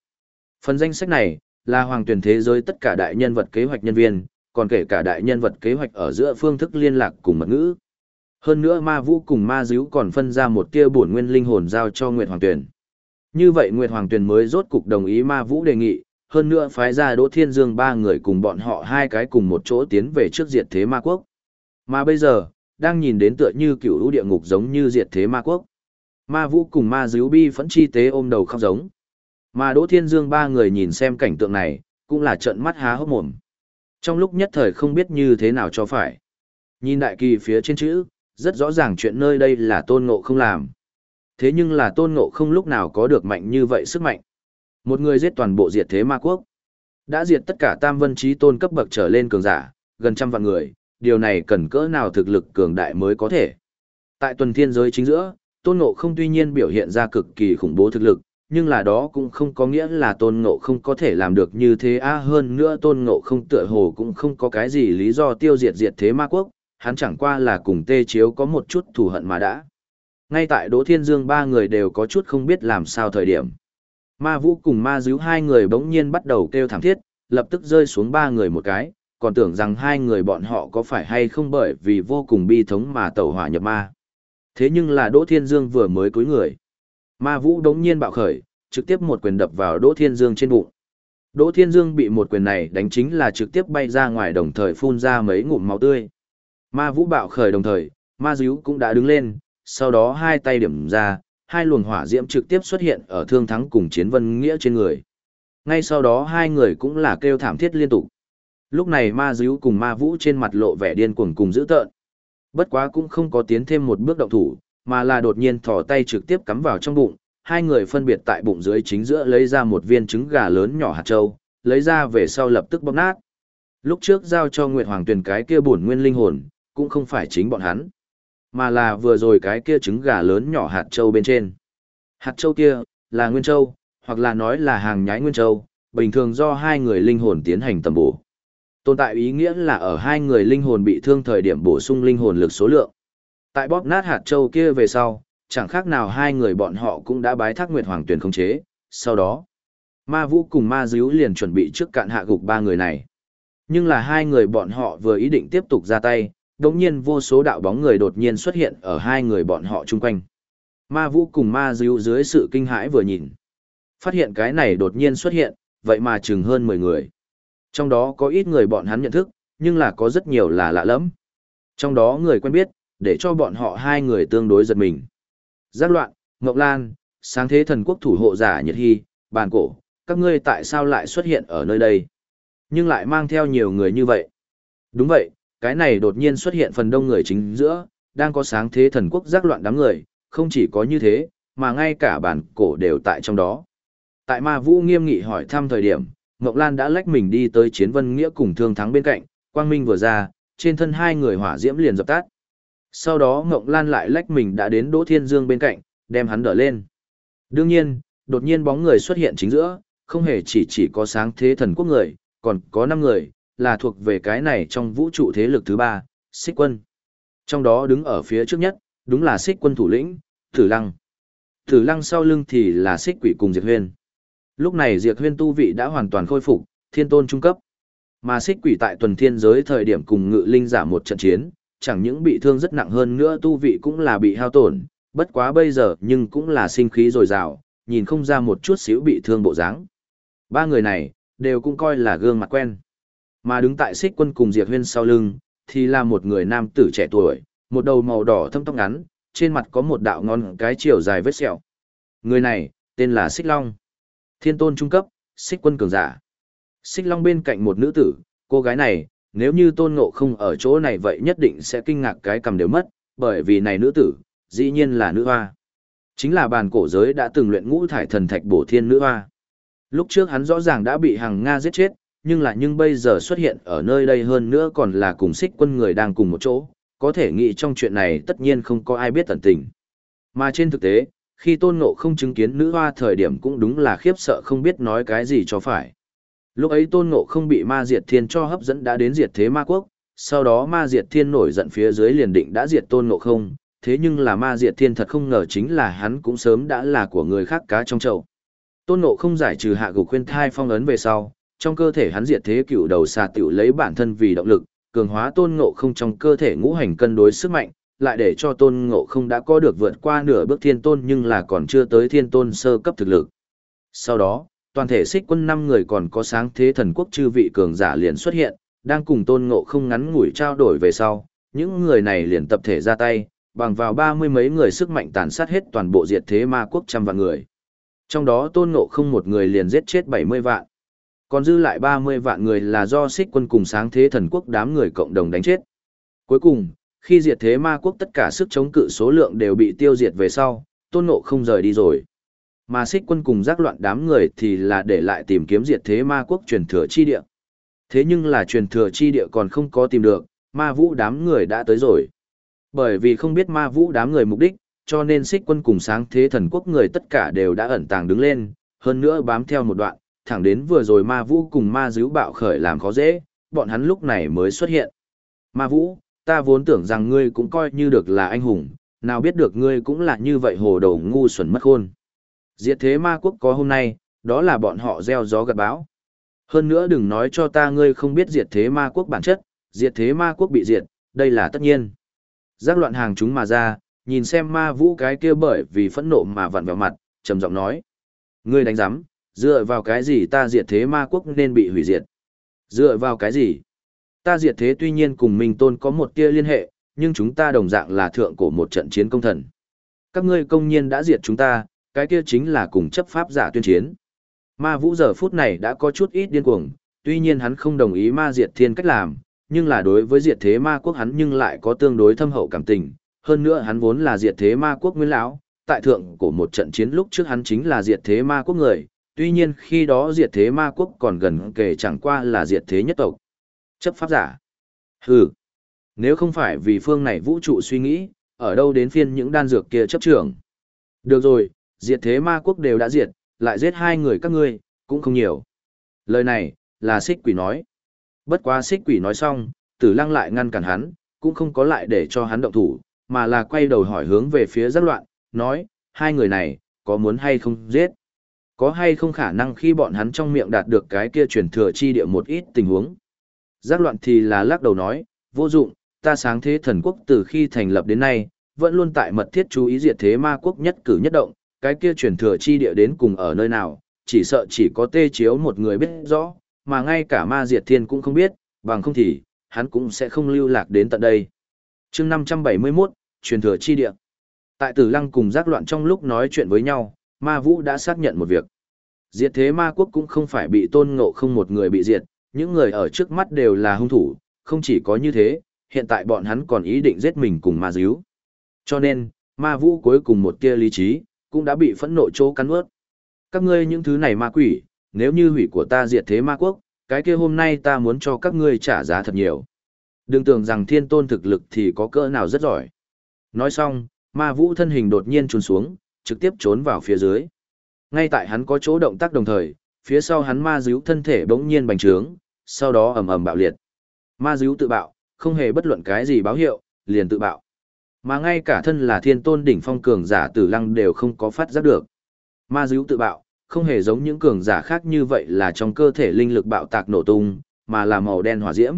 Phần danh sách này, là Hoàng tuyển thế giới tất cả đại nhân vật kế hoạch nhân viên, còn kể cả đại nhân vật kế hoạch ở giữa phương thức liên lạc cùng mật ngữ. Hơn nữa ma vũ cùng ma díu còn phân ra một tia bổn nguyên linh hồn giao cho Nguyệt Hoàng Tuyền. Như vậy Nguyệt Hoàng Tuyền mới rốt cục đồng ý ma vũ đề nghị, hơn nữa phái ra Đỗ Thiên Dương ba người cùng bọn họ hai cái cùng một chỗ tiến về trước diệt thế ma quốc. Mà bây giờ, đang nhìn đến tựa như cựu lũ địa ngục giống như diệt thế ma quốc. Ma vũ cùng ma díu bi phẫn chi tế ôm đầu khóc giống. Mà Đỗ Thiên Dương ba người nhìn xem cảnh tượng này, cũng là trợn mắt há hốc mồm. Trong lúc nhất thời không biết như thế nào cho phải. Nhìn đại kỳ phía trên chữ, rất rõ ràng chuyện nơi đây là tôn ngộ không làm. Thế nhưng là tôn ngộ không lúc nào có được mạnh như vậy sức mạnh. Một người giết toàn bộ diệt thế ma quốc. Đã diệt tất cả tam vân trí tôn cấp bậc trở lên cường giả, gần trăm vạn người, điều này cần cỡ nào thực lực cường đại mới có thể. Tại tuần thiên giới chính giữa, Tôn Ngộ không tuy nhiên biểu hiện ra cực kỳ khủng bố thực lực, nhưng là đó cũng không có nghĩa là Tôn Ngộ không có thể làm được như thế a hơn nữa Tôn Ngộ không tựa hồ cũng không có cái gì lý do tiêu diệt diệt thế ma quốc, hắn chẳng qua là cùng tê chiếu có một chút thù hận mà đã. Ngay tại Đỗ Thiên Dương ba người đều có chút không biết làm sao thời điểm. Ma Vũ cùng Ma Díu hai người bỗng nhiên bắt đầu kêu thảm thiết, lập tức rơi xuống ba người một cái, còn tưởng rằng hai người bọn họ có phải hay không bởi vì vô cùng bi thống mà tẩu hỏa nhập ma. Thế nhưng là Đỗ Thiên Dương vừa mới cúi người. Ma Vũ đống nhiên bạo khởi, trực tiếp một quyền đập vào Đỗ Thiên Dương trên bụng. Đỗ Thiên Dương bị một quyền này đánh chính là trực tiếp bay ra ngoài đồng thời phun ra mấy ngụm máu tươi. Ma Vũ bạo khởi đồng thời, Ma Dữu cũng đã đứng lên, sau đó hai tay điểm ra, hai luồng hỏa diễm trực tiếp xuất hiện ở Thương Thắng cùng Chiến Vân Nghĩa trên người. Ngay sau đó hai người cũng là kêu thảm thiết liên tục. Lúc này Ma Dữu cùng Ma Vũ trên mặt lộ vẻ điên cuồng cùng dữ tợn. Bất quá cũng không có tiến thêm một bước động thủ, mà là đột nhiên thò tay trực tiếp cắm vào trong bụng, hai người phân biệt tại bụng dưới chính giữa lấy ra một viên trứng gà lớn nhỏ hạt châu, lấy ra về sau lập tức bóp nát. Lúc trước giao cho Nguyệt Hoàng Tuyền cái kia bổn nguyên linh hồn, cũng không phải chính bọn hắn, mà là vừa rồi cái kia trứng gà lớn nhỏ hạt châu bên trên. Hạt châu kia là nguyên châu, hoặc là nói là hàng nhái nguyên châu, bình thường do hai người linh hồn tiến hành tầm bổ. Tồn tại ý nghĩa là ở hai người linh hồn bị thương thời điểm bổ sung linh hồn lực số lượng. Tại bóp nát hạt châu kia về sau, chẳng khác nào hai người bọn họ cũng đã bái thác Nguyệt Hoàng Tuyền khống chế, sau đó, Ma Vũ cùng Ma Díu liền chuẩn bị trước cạn hạ gục ba người này. Nhưng là hai người bọn họ vừa ý định tiếp tục ra tay, đống nhiên vô số đạo bóng người đột nhiên xuất hiện ở hai người bọn họ chung quanh. Ma Vũ cùng Ma Díu dưới sự kinh hãi vừa nhìn. Phát hiện cái này đột nhiên xuất hiện, vậy mà chừng hơn 10 người. Trong đó có ít người bọn hắn nhận thức, nhưng là có rất nhiều là lạ lẫm. Trong đó người quen biết, để cho bọn họ hai người tương đối giật mình. Giác loạn, Ngọc Lan, sáng thế thần quốc thủ hộ giả Nhật Hy, bàn cổ, các ngươi tại sao lại xuất hiện ở nơi đây? Nhưng lại mang theo nhiều người như vậy. Đúng vậy, cái này đột nhiên xuất hiện phần đông người chính giữa, đang có sáng thế thần quốc giác loạn đám người, không chỉ có như thế, mà ngay cả bản cổ đều tại trong đó. Tại ma vũ nghiêm nghị hỏi thăm thời điểm, Ngọc Lan đã lách mình đi tới chiến vân nghĩa cùng thương thắng bên cạnh, quang minh vừa ra, trên thân hai người hỏa diễm liền dập tắt. Sau đó Ngọc Lan lại lách mình đã đến Đỗ Thiên Dương bên cạnh, đem hắn đỡ lên. Đương nhiên, đột nhiên bóng người xuất hiện chính giữa, không hề chỉ chỉ có sáng thế thần quốc người, còn có 5 người, là thuộc về cái này trong vũ trụ thế lực thứ 3, xích quân. Trong đó đứng ở phía trước nhất, đúng là xích quân thủ lĩnh, Tử Lăng. Tử Lăng sau lưng thì là xích quỷ cùng Diệt Huyên. Lúc này Diệt Huyên tu vị đã hoàn toàn khôi phục, thiên tôn trung cấp. Mà xích quỷ tại tuần thiên giới thời điểm cùng ngự linh giả một trận chiến, chẳng những bị thương rất nặng hơn nữa tu vị cũng là bị hao tổn, bất quá bây giờ nhưng cũng là sinh khí dồi dào, nhìn không ra một chút xíu bị thương bộ dáng. Ba người này, đều cũng coi là gương mặt quen. Mà đứng tại xích quân cùng Diệp Huyên sau lưng, thì là một người nam tử trẻ tuổi, một đầu màu đỏ thâm tóc ngắn, trên mặt có một đạo ngon cái chiều dài vết sẹo. Người này, tên là Xích Long. Thiên tôn trung cấp, xích quân cường giả. Xích Long bên cạnh một nữ tử, cô gái này, nếu như tôn ngộ không ở chỗ này vậy nhất định sẽ kinh ngạc cái cầm đều mất, bởi vì này nữ tử, dĩ nhiên là nữ hoa. Chính là bàn cổ giới đã từng luyện ngũ thải thần thạch bổ thiên nữ hoa. Lúc trước hắn rõ ràng đã bị hàng Nga giết chết, nhưng là nhưng bây giờ xuất hiện ở nơi đây hơn nữa còn là cùng xích quân người đang cùng một chỗ, có thể nghĩ trong chuyện này tất nhiên không có ai biết tận tình. Mà trên thực tế, khi tôn ngộ không chứng kiến nữ hoa thời điểm cũng đúng là khiếp sợ không biết nói cái gì cho phải. Lúc ấy tôn ngộ không bị ma diệt thiên cho hấp dẫn đã đến diệt thế ma quốc, sau đó ma diệt thiên nổi giận phía dưới liền định đã diệt tôn ngộ không, thế nhưng là ma diệt thiên thật không ngờ chính là hắn cũng sớm đã là của người khác cá trong chậu. Tôn ngộ không giải trừ hạ gục khuyên thai phong ấn về sau, trong cơ thể hắn diệt thế cựu đầu xà tiểu lấy bản thân vì động lực, cường hóa tôn ngộ không trong cơ thể ngũ hành cân đối sức mạnh, lại để cho tôn ngộ không đã có được vượt qua nửa bước thiên tôn nhưng là còn chưa tới thiên tôn sơ cấp thực lực. Sau đó, toàn thể xích quân năm người còn có sáng thế thần quốc chư vị cường giả liền xuất hiện, đang cùng tôn ngộ không ngắn ngủi trao đổi về sau, những người này liền tập thể ra tay, bằng vào ba mươi mấy người sức mạnh tàn sát hết toàn bộ diệt thế ma quốc trăm vạn người. Trong đó tôn ngộ không một người liền giết chết bảy mươi vạn. Còn dư lại ba mươi vạn người là do xích quân cùng sáng thế thần quốc đám người cộng đồng đánh chết. Cuối cùng, khi diệt thế ma quốc tất cả sức chống cự số lượng đều bị tiêu diệt về sau, tôn ngộ không rời đi rồi. Mà xích quân cùng giác loạn đám người thì là để lại tìm kiếm diệt thế ma quốc truyền thừa chi địa. Thế nhưng là truyền thừa chi địa còn không có tìm được, ma vũ đám người đã tới rồi. Bởi vì không biết ma vũ đám người mục đích, cho nên xích quân cùng sáng thế thần quốc người tất cả đều đã ẩn tàng đứng lên, hơn nữa bám theo một đoạn, thẳng đến vừa rồi ma vũ cùng ma dữ bạo khởi làm khó dễ, bọn hắn lúc này mới xuất hiện. Ma vũ, ta vốn tưởng rằng ngươi cũng coi như được là anh hùng, nào biết được ngươi cũng là như vậy hồ đầu ngu xuẩn mất khôn. Diệt thế ma quốc có hôm nay, đó là bọn họ gieo gió gặt bão. Hơn nữa đừng nói cho ta ngươi không biết diệt thế ma quốc bản chất, diệt thế ma quốc bị diệt, đây là tất nhiên. Giác loạn hàng chúng mà ra, nhìn xem ma vũ cái kia bởi vì phẫn nộ mà vặn vẹo mặt, trầm giọng nói. Ngươi đánh giám, dựa vào cái gì ta diệt thế ma quốc nên bị hủy diệt? Dựa vào cái gì? Ta diệt thế tuy nhiên cùng Minh Tôn có một tia liên hệ, nhưng chúng ta đồng dạng là thượng cổ một trận chiến công thần. Các ngươi công nhiên đã diệt chúng ta, cái kia chính là cùng chấp pháp giả tuyên chiến. Ma Vũ giờ phút này đã có chút ít điên cuồng, tuy nhiên hắn không đồng ý ma diệt thiên cách làm, nhưng là đối với diệt thế ma quốc hắn nhưng lại có tương đối thâm hậu cảm tình, hơn nữa hắn vốn là diệt thế ma quốc nguyên lão, tại thượng của một trận chiến lúc trước hắn chính là diệt thế ma quốc người, tuy nhiên khi đó diệt thế ma quốc còn gần kể chẳng qua là diệt thế nhất tộc. Chấp pháp giả. Hừ. Nếu không phải vì phương này vũ trụ suy nghĩ, ở đâu đến phiên những đan dược kia chấp trưởng. Được rồi, diệt thế ma quốc đều đã diệt, lại giết hai người các ngươi, cũng không nhiều. Lời này, là xích quỷ nói. Bất quá xích quỷ nói xong, tử lăng lại ngăn cản hắn, cũng không có lại để cho hắn động thủ, mà là quay đầu hỏi hướng về phía giác loạn, nói, hai người này, có muốn hay không giết? Có hay không khả năng khi bọn hắn trong miệng đạt được cái kia truyền thừa chi địa một ít tình huống? Giác loạn thì là lắc đầu nói, vô dụng, ta sáng thế thần quốc từ khi thành lập đến nay, vẫn luôn tại mật thiết chú ý diệt thế ma quốc nhất cử nhất động, cái kia truyền thừa chi địa đến cùng ở nơi nào, chỉ sợ chỉ có tê chiếu một người biết rõ, mà ngay cả ma diệt thiên cũng không biết, bằng không thì, hắn cũng sẽ không lưu lạc đến tận đây. chương 571, truyền thừa chi địa. Tại tử lăng cùng giác loạn trong lúc nói chuyện với nhau, ma vũ đã xác nhận một việc. Diệt thế ma quốc cũng không phải bị tôn ngộ không một người bị diệt, những người ở trước mắt đều là hung thủ, không chỉ có như thế, hiện tại bọn hắn còn ý định giết mình cùng ma díu. Cho nên, ma vũ cuối cùng một tia lý trí, cũng đã bị phẫn nộ chỗ cắn ướt. Các ngươi những thứ này ma quỷ, nếu như hủy của ta diệt thế ma quốc, cái kia hôm nay ta muốn cho các ngươi trả giá thật nhiều. Đừng tưởng rằng thiên tôn thực lực thì có cỡ nào rất giỏi. Nói xong, ma vũ thân hình đột nhiên trùn xuống, trực tiếp trốn vào phía dưới. Ngay tại hắn có chỗ động tác đồng thời, phía sau hắn ma díu thân thể bỗng nhiên bành trướng, sau đó ầm ầm bạo liệt. Ma díu tự bạo, không hề bất luận cái gì báo hiệu, liền tự bạo. Mà ngay cả thân là thiên tôn đỉnh phong cường giả tử lăng đều không có phát giác được. Ma dữ tự bạo, không hề giống những cường giả khác như vậy là trong cơ thể linh lực bạo tạc nổ tung, mà là màu đen hỏa diễm.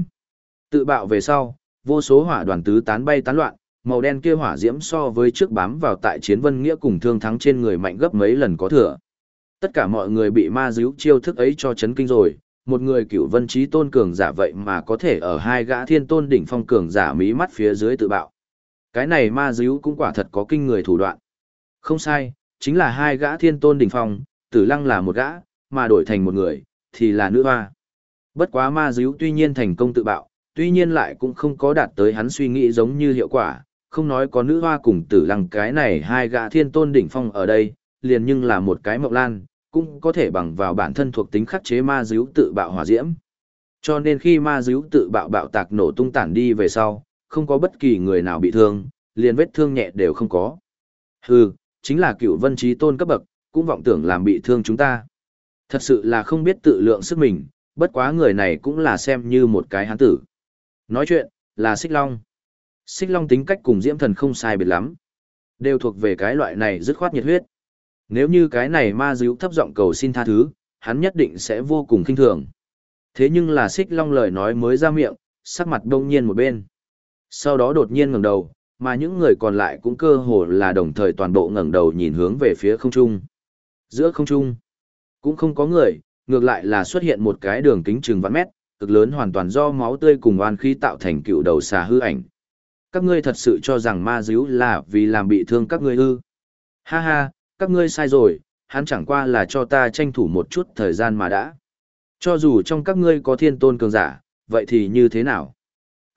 Tự bạo về sau, vô số hỏa đoàn tứ tán bay tán loạn, màu đen kia hỏa diễm so với trước bám vào tại chiến vân nghĩa cùng thương thắng trên người mạnh gấp mấy lần có thừa. Tất cả mọi người bị ma díu chiêu thức ấy cho chấn kinh rồi, một người cựu vân trí tôn cường giả vậy mà có thể ở hai gã thiên tôn đỉnh phong cường giả mí mắt phía dưới tự bạo. Cái này ma díu cũng quả thật có kinh người thủ đoạn. Không sai, chính là hai gã thiên tôn đỉnh phong, tử lăng là một gã, mà đổi thành một người, thì là nữ hoa. Bất quá ma díu tuy nhiên thành công tự bạo, tuy nhiên lại cũng không có đạt tới hắn suy nghĩ giống như hiệu quả, không nói có nữ hoa cùng tử lăng cái này hai gã thiên tôn đỉnh phong ở đây, liền nhưng là một cái mộng lan, cũng có thể bằng vào bản thân thuộc tính khắc chế ma díu tự bạo hỏa diễm. Cho nên khi ma díu tự bạo bạo tạc nổ tung tản đi về sau, không có bất kỳ người nào bị thương, liền vết thương nhẹ đều không có. Hừ, chính là cựu vân trí tôn cấp bậc, cũng vọng tưởng làm bị thương chúng ta. Thật sự là không biết tự lượng sức mình, bất quá người này cũng là xem như một cái hán tử. Nói chuyện, là Xích Long. Xích Long tính cách cùng Diễm Thần không sai biệt lắm. Đều thuộc về cái loại này dứt khoát nhiệt huyết. Nếu như cái này ma díu thấp giọng cầu xin tha thứ, hắn nhất định sẽ vô cùng kinh thường. Thế nhưng là Xích Long lời nói mới ra miệng, sắc mặt đông nhiên một bên. Sau đó đột nhiên ngẩng đầu, mà những người còn lại cũng cơ hồ là đồng thời toàn bộ ngẩng đầu nhìn hướng về phía không trung. Giữa không trung, cũng không có người, ngược lại là xuất hiện một cái đường kính chừng vạn mét, cực lớn hoàn toàn do máu tươi cùng oan khí tạo thành cựu đầu xà hư ảnh. Các ngươi thật sự cho rằng ma díu là vì làm bị thương các ngươi ư. Ha ha, các ngươi sai rồi, hắn chẳng qua là cho ta tranh thủ một chút thời gian mà đã. Cho dù trong các ngươi có thiên tôn cường giả, vậy thì như thế nào?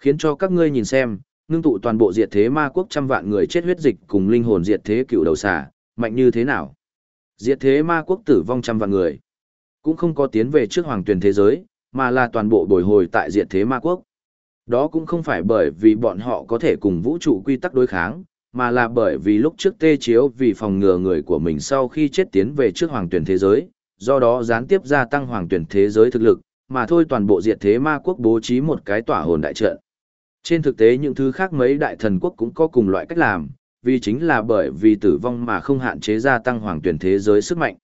Khiến cho các ngươi nhìn xem, ngưng tụ toàn bộ diệt thế ma quốc trăm vạn người chết huyết dịch cùng linh hồn diệt thế cựu đầu xà, mạnh như thế nào? Diệt thế ma quốc tử vong trăm vạn người. Cũng không có tiến về trước hoàng tuyển thế giới, mà là toàn bộ bồi hồi tại diệt thế ma quốc. Đó cũng không phải bởi vì bọn họ có thể cùng vũ trụ quy tắc đối kháng, mà là bởi vì lúc trước tê chiếu vì phòng ngừa người của mình sau khi chết tiến về trước hoàng tuyển thế giới, do đó gián tiếp gia tăng hoàng tuyển thế giới thực lực, mà thôi toàn bộ diệt thế ma quốc bố trí một cái tỏa hồn đại trận. Trên thực tế những thứ khác mấy đại thần quốc cũng có cùng loại cách làm, vì chính là bởi vì tử vong mà không hạn chế gia tăng hoàng tuyển thế giới sức mạnh.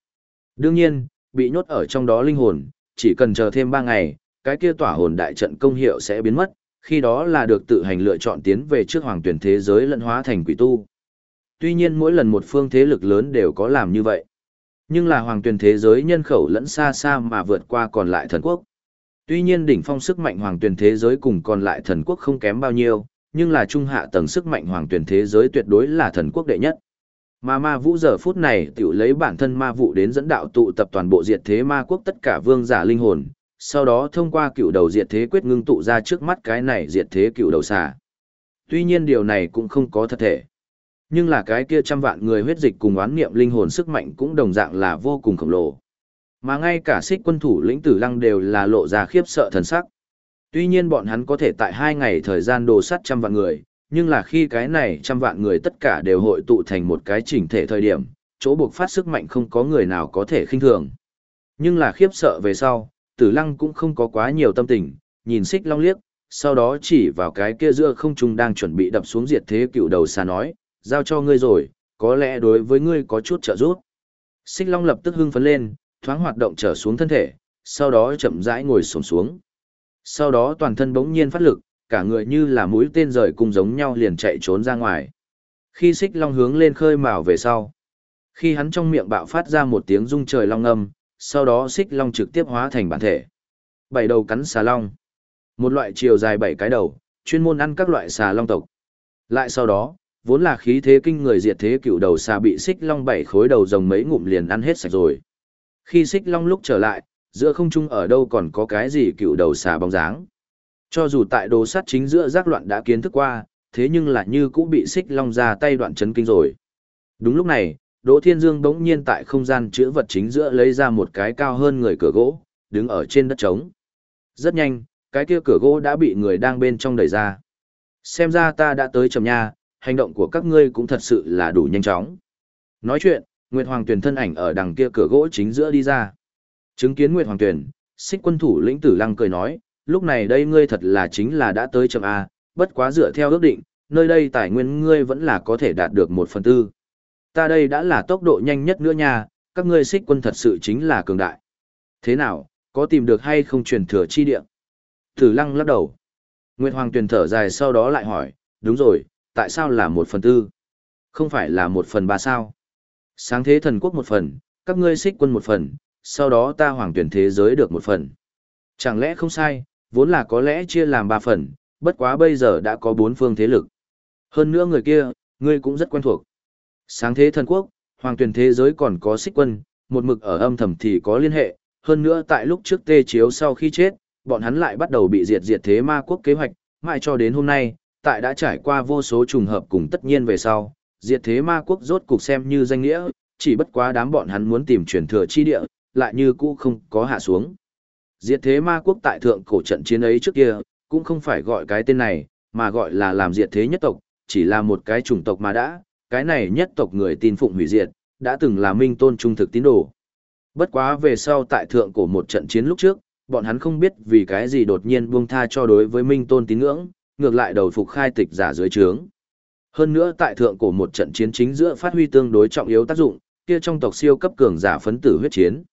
Đương nhiên, bị nhốt ở trong đó linh hồn, chỉ cần chờ thêm 3 ngày, cái kia tỏa hồn đại trận công hiệu sẽ biến mất, khi đó là được tự hành lựa chọn tiến về trước hoàng tuyển thế giới lẫn hóa thành quỷ tu. Tuy nhiên mỗi lần một phương thế lực lớn đều có làm như vậy. Nhưng là hoàng tuyển thế giới nhân khẩu lẫn xa xa mà vượt qua còn lại thần quốc. Tuy nhiên đỉnh phong sức mạnh hoàng tuyển thế giới cùng còn lại thần quốc không kém bao nhiêu, nhưng là trung hạ tầng sức mạnh hoàng tuyển thế giới tuyệt đối là thần quốc đệ nhất. Mà ma vũ giờ phút này tiểu lấy bản thân ma vụ đến dẫn đạo tụ tập toàn bộ diệt thế ma quốc tất cả vương giả linh hồn, sau đó thông qua cựu đầu diệt thế quyết ngưng tụ ra trước mắt cái này diệt thế cựu đầu xà. Tuy nhiên điều này cũng không có thật thể. Nhưng là cái kia trăm vạn người huyết dịch cùng oán niệm linh hồn sức mạnh cũng đồng dạng là vô cùng khổng lồ. Mà ngay cả xích quân thủ lĩnh tử lăng đều là lộ ra khiếp sợ thần sắc. Tuy nhiên bọn hắn có thể tại hai ngày thời gian đồ sắt trăm vạn người, nhưng là khi cái này trăm vạn người tất cả đều hội tụ thành một cái chỉnh thể thời điểm, chỗ buộc phát sức mạnh không có người nào có thể khinh thường. Nhưng là khiếp sợ về sau, tử lăng cũng không có quá nhiều tâm tình, nhìn xích long liếc, sau đó chỉ vào cái kia giữa không trung đang chuẩn bị đập xuống diệt thế cựu đầu xa nói, giao cho ngươi rồi, có lẽ đối với ngươi có chút trợ giúp. Xích long lập tức hưng phấn lên, thoáng hoạt động trở xuống thân thể, sau đó chậm rãi ngồi xổm xuống. Sau đó toàn thân bỗng nhiên phát lực, cả người như là mũi tên rời cùng giống nhau liền chạy trốn ra ngoài. Khi xích long hướng lên khơi mào về sau, khi hắn trong miệng bạo phát ra một tiếng rung trời long âm, sau đó xích long trực tiếp hóa thành bản thể. Bảy đầu cắn xà long. Một loại chiều dài bảy cái đầu, chuyên môn ăn các loại xà long tộc. Lại sau đó, vốn là khí thế kinh người diệt thế cựu đầu xà bị xích long bảy khối đầu rồng mấy ngụm liền ăn hết sạch rồi. Khi xích long lúc trở lại, giữa không trung ở đâu còn có cái gì cựu đầu xà bóng dáng. Cho dù tại đồ sắt chính giữa giác loạn đã kiến thức qua, thế nhưng là như cũng bị xích long ra tay đoạn chấn kinh rồi. Đúng lúc này, Đỗ Thiên Dương bỗng nhiên tại không gian chữ vật chính giữa lấy ra một cái cao hơn người cửa gỗ, đứng ở trên đất trống. Rất nhanh, cái kia cửa gỗ đã bị người đang bên trong đẩy ra. Xem ra ta đã tới trầm nha, hành động của các ngươi cũng thật sự là đủ nhanh chóng. Nói chuyện, Nguyệt Hoàng Tuyền thân ảnh ở đằng kia cửa gỗ chính giữa đi ra. Chứng kiến Nguyệt Hoàng Tuyền, xích quân thủ lĩnh tử lăng cười nói, lúc này đây ngươi thật là chính là đã tới chậm A, bất quá dựa theo ước định, nơi đây tài nguyên ngươi vẫn là có thể đạt được một phần tư. Ta đây đã là tốc độ nhanh nhất nữa nha, các ngươi xích quân thật sự chính là cường đại. Thế nào, có tìm được hay không truyền thừa chi địa? Tử lăng lắc đầu. Nguyệt Hoàng Tuyền thở dài sau đó lại hỏi, đúng rồi, tại sao là một phần tư? Không phải là một phần ba sao? Sáng thế thần quốc một phần, các ngươi xích quân một phần, sau đó ta hoàng tuyển thế giới được một phần. Chẳng lẽ không sai, vốn là có lẽ chia làm ba phần, bất quá bây giờ đã có bốn phương thế lực. Hơn nữa người kia, ngươi cũng rất quen thuộc. Sáng thế thần quốc, hoàng tuyển thế giới còn có xích quân, một mực ở âm thầm thì có liên hệ, hơn nữa tại lúc trước tê chiếu sau khi chết, bọn hắn lại bắt đầu bị diệt diệt thế ma quốc kế hoạch, mãi cho đến hôm nay, tại đã trải qua vô số trùng hợp cùng tất nhiên về sau, diệt thế ma quốc rốt cục xem như danh nghĩa, chỉ bất quá đám bọn hắn muốn tìm truyền thừa chi địa, lại như cũ không có hạ xuống. Diệt thế ma quốc tại thượng cổ trận chiến ấy trước kia, cũng không phải gọi cái tên này, mà gọi là làm diệt thế nhất tộc, chỉ là một cái chủng tộc mà đã, cái này nhất tộc người tin phụng hủy diệt, đã từng là minh tôn trung thực tín đồ. Bất quá về sau tại thượng cổ một trận chiến lúc trước, bọn hắn không biết vì cái gì đột nhiên buông tha cho đối với minh tôn tín ngưỡng, ngược lại đầu phục khai tịch giả dưới trướng. Hơn nữa tại thượng cổ một trận chiến chính giữa phát huy tương đối trọng yếu tác dụng, kia trong tộc siêu cấp cường giả phấn tử huyết chiến.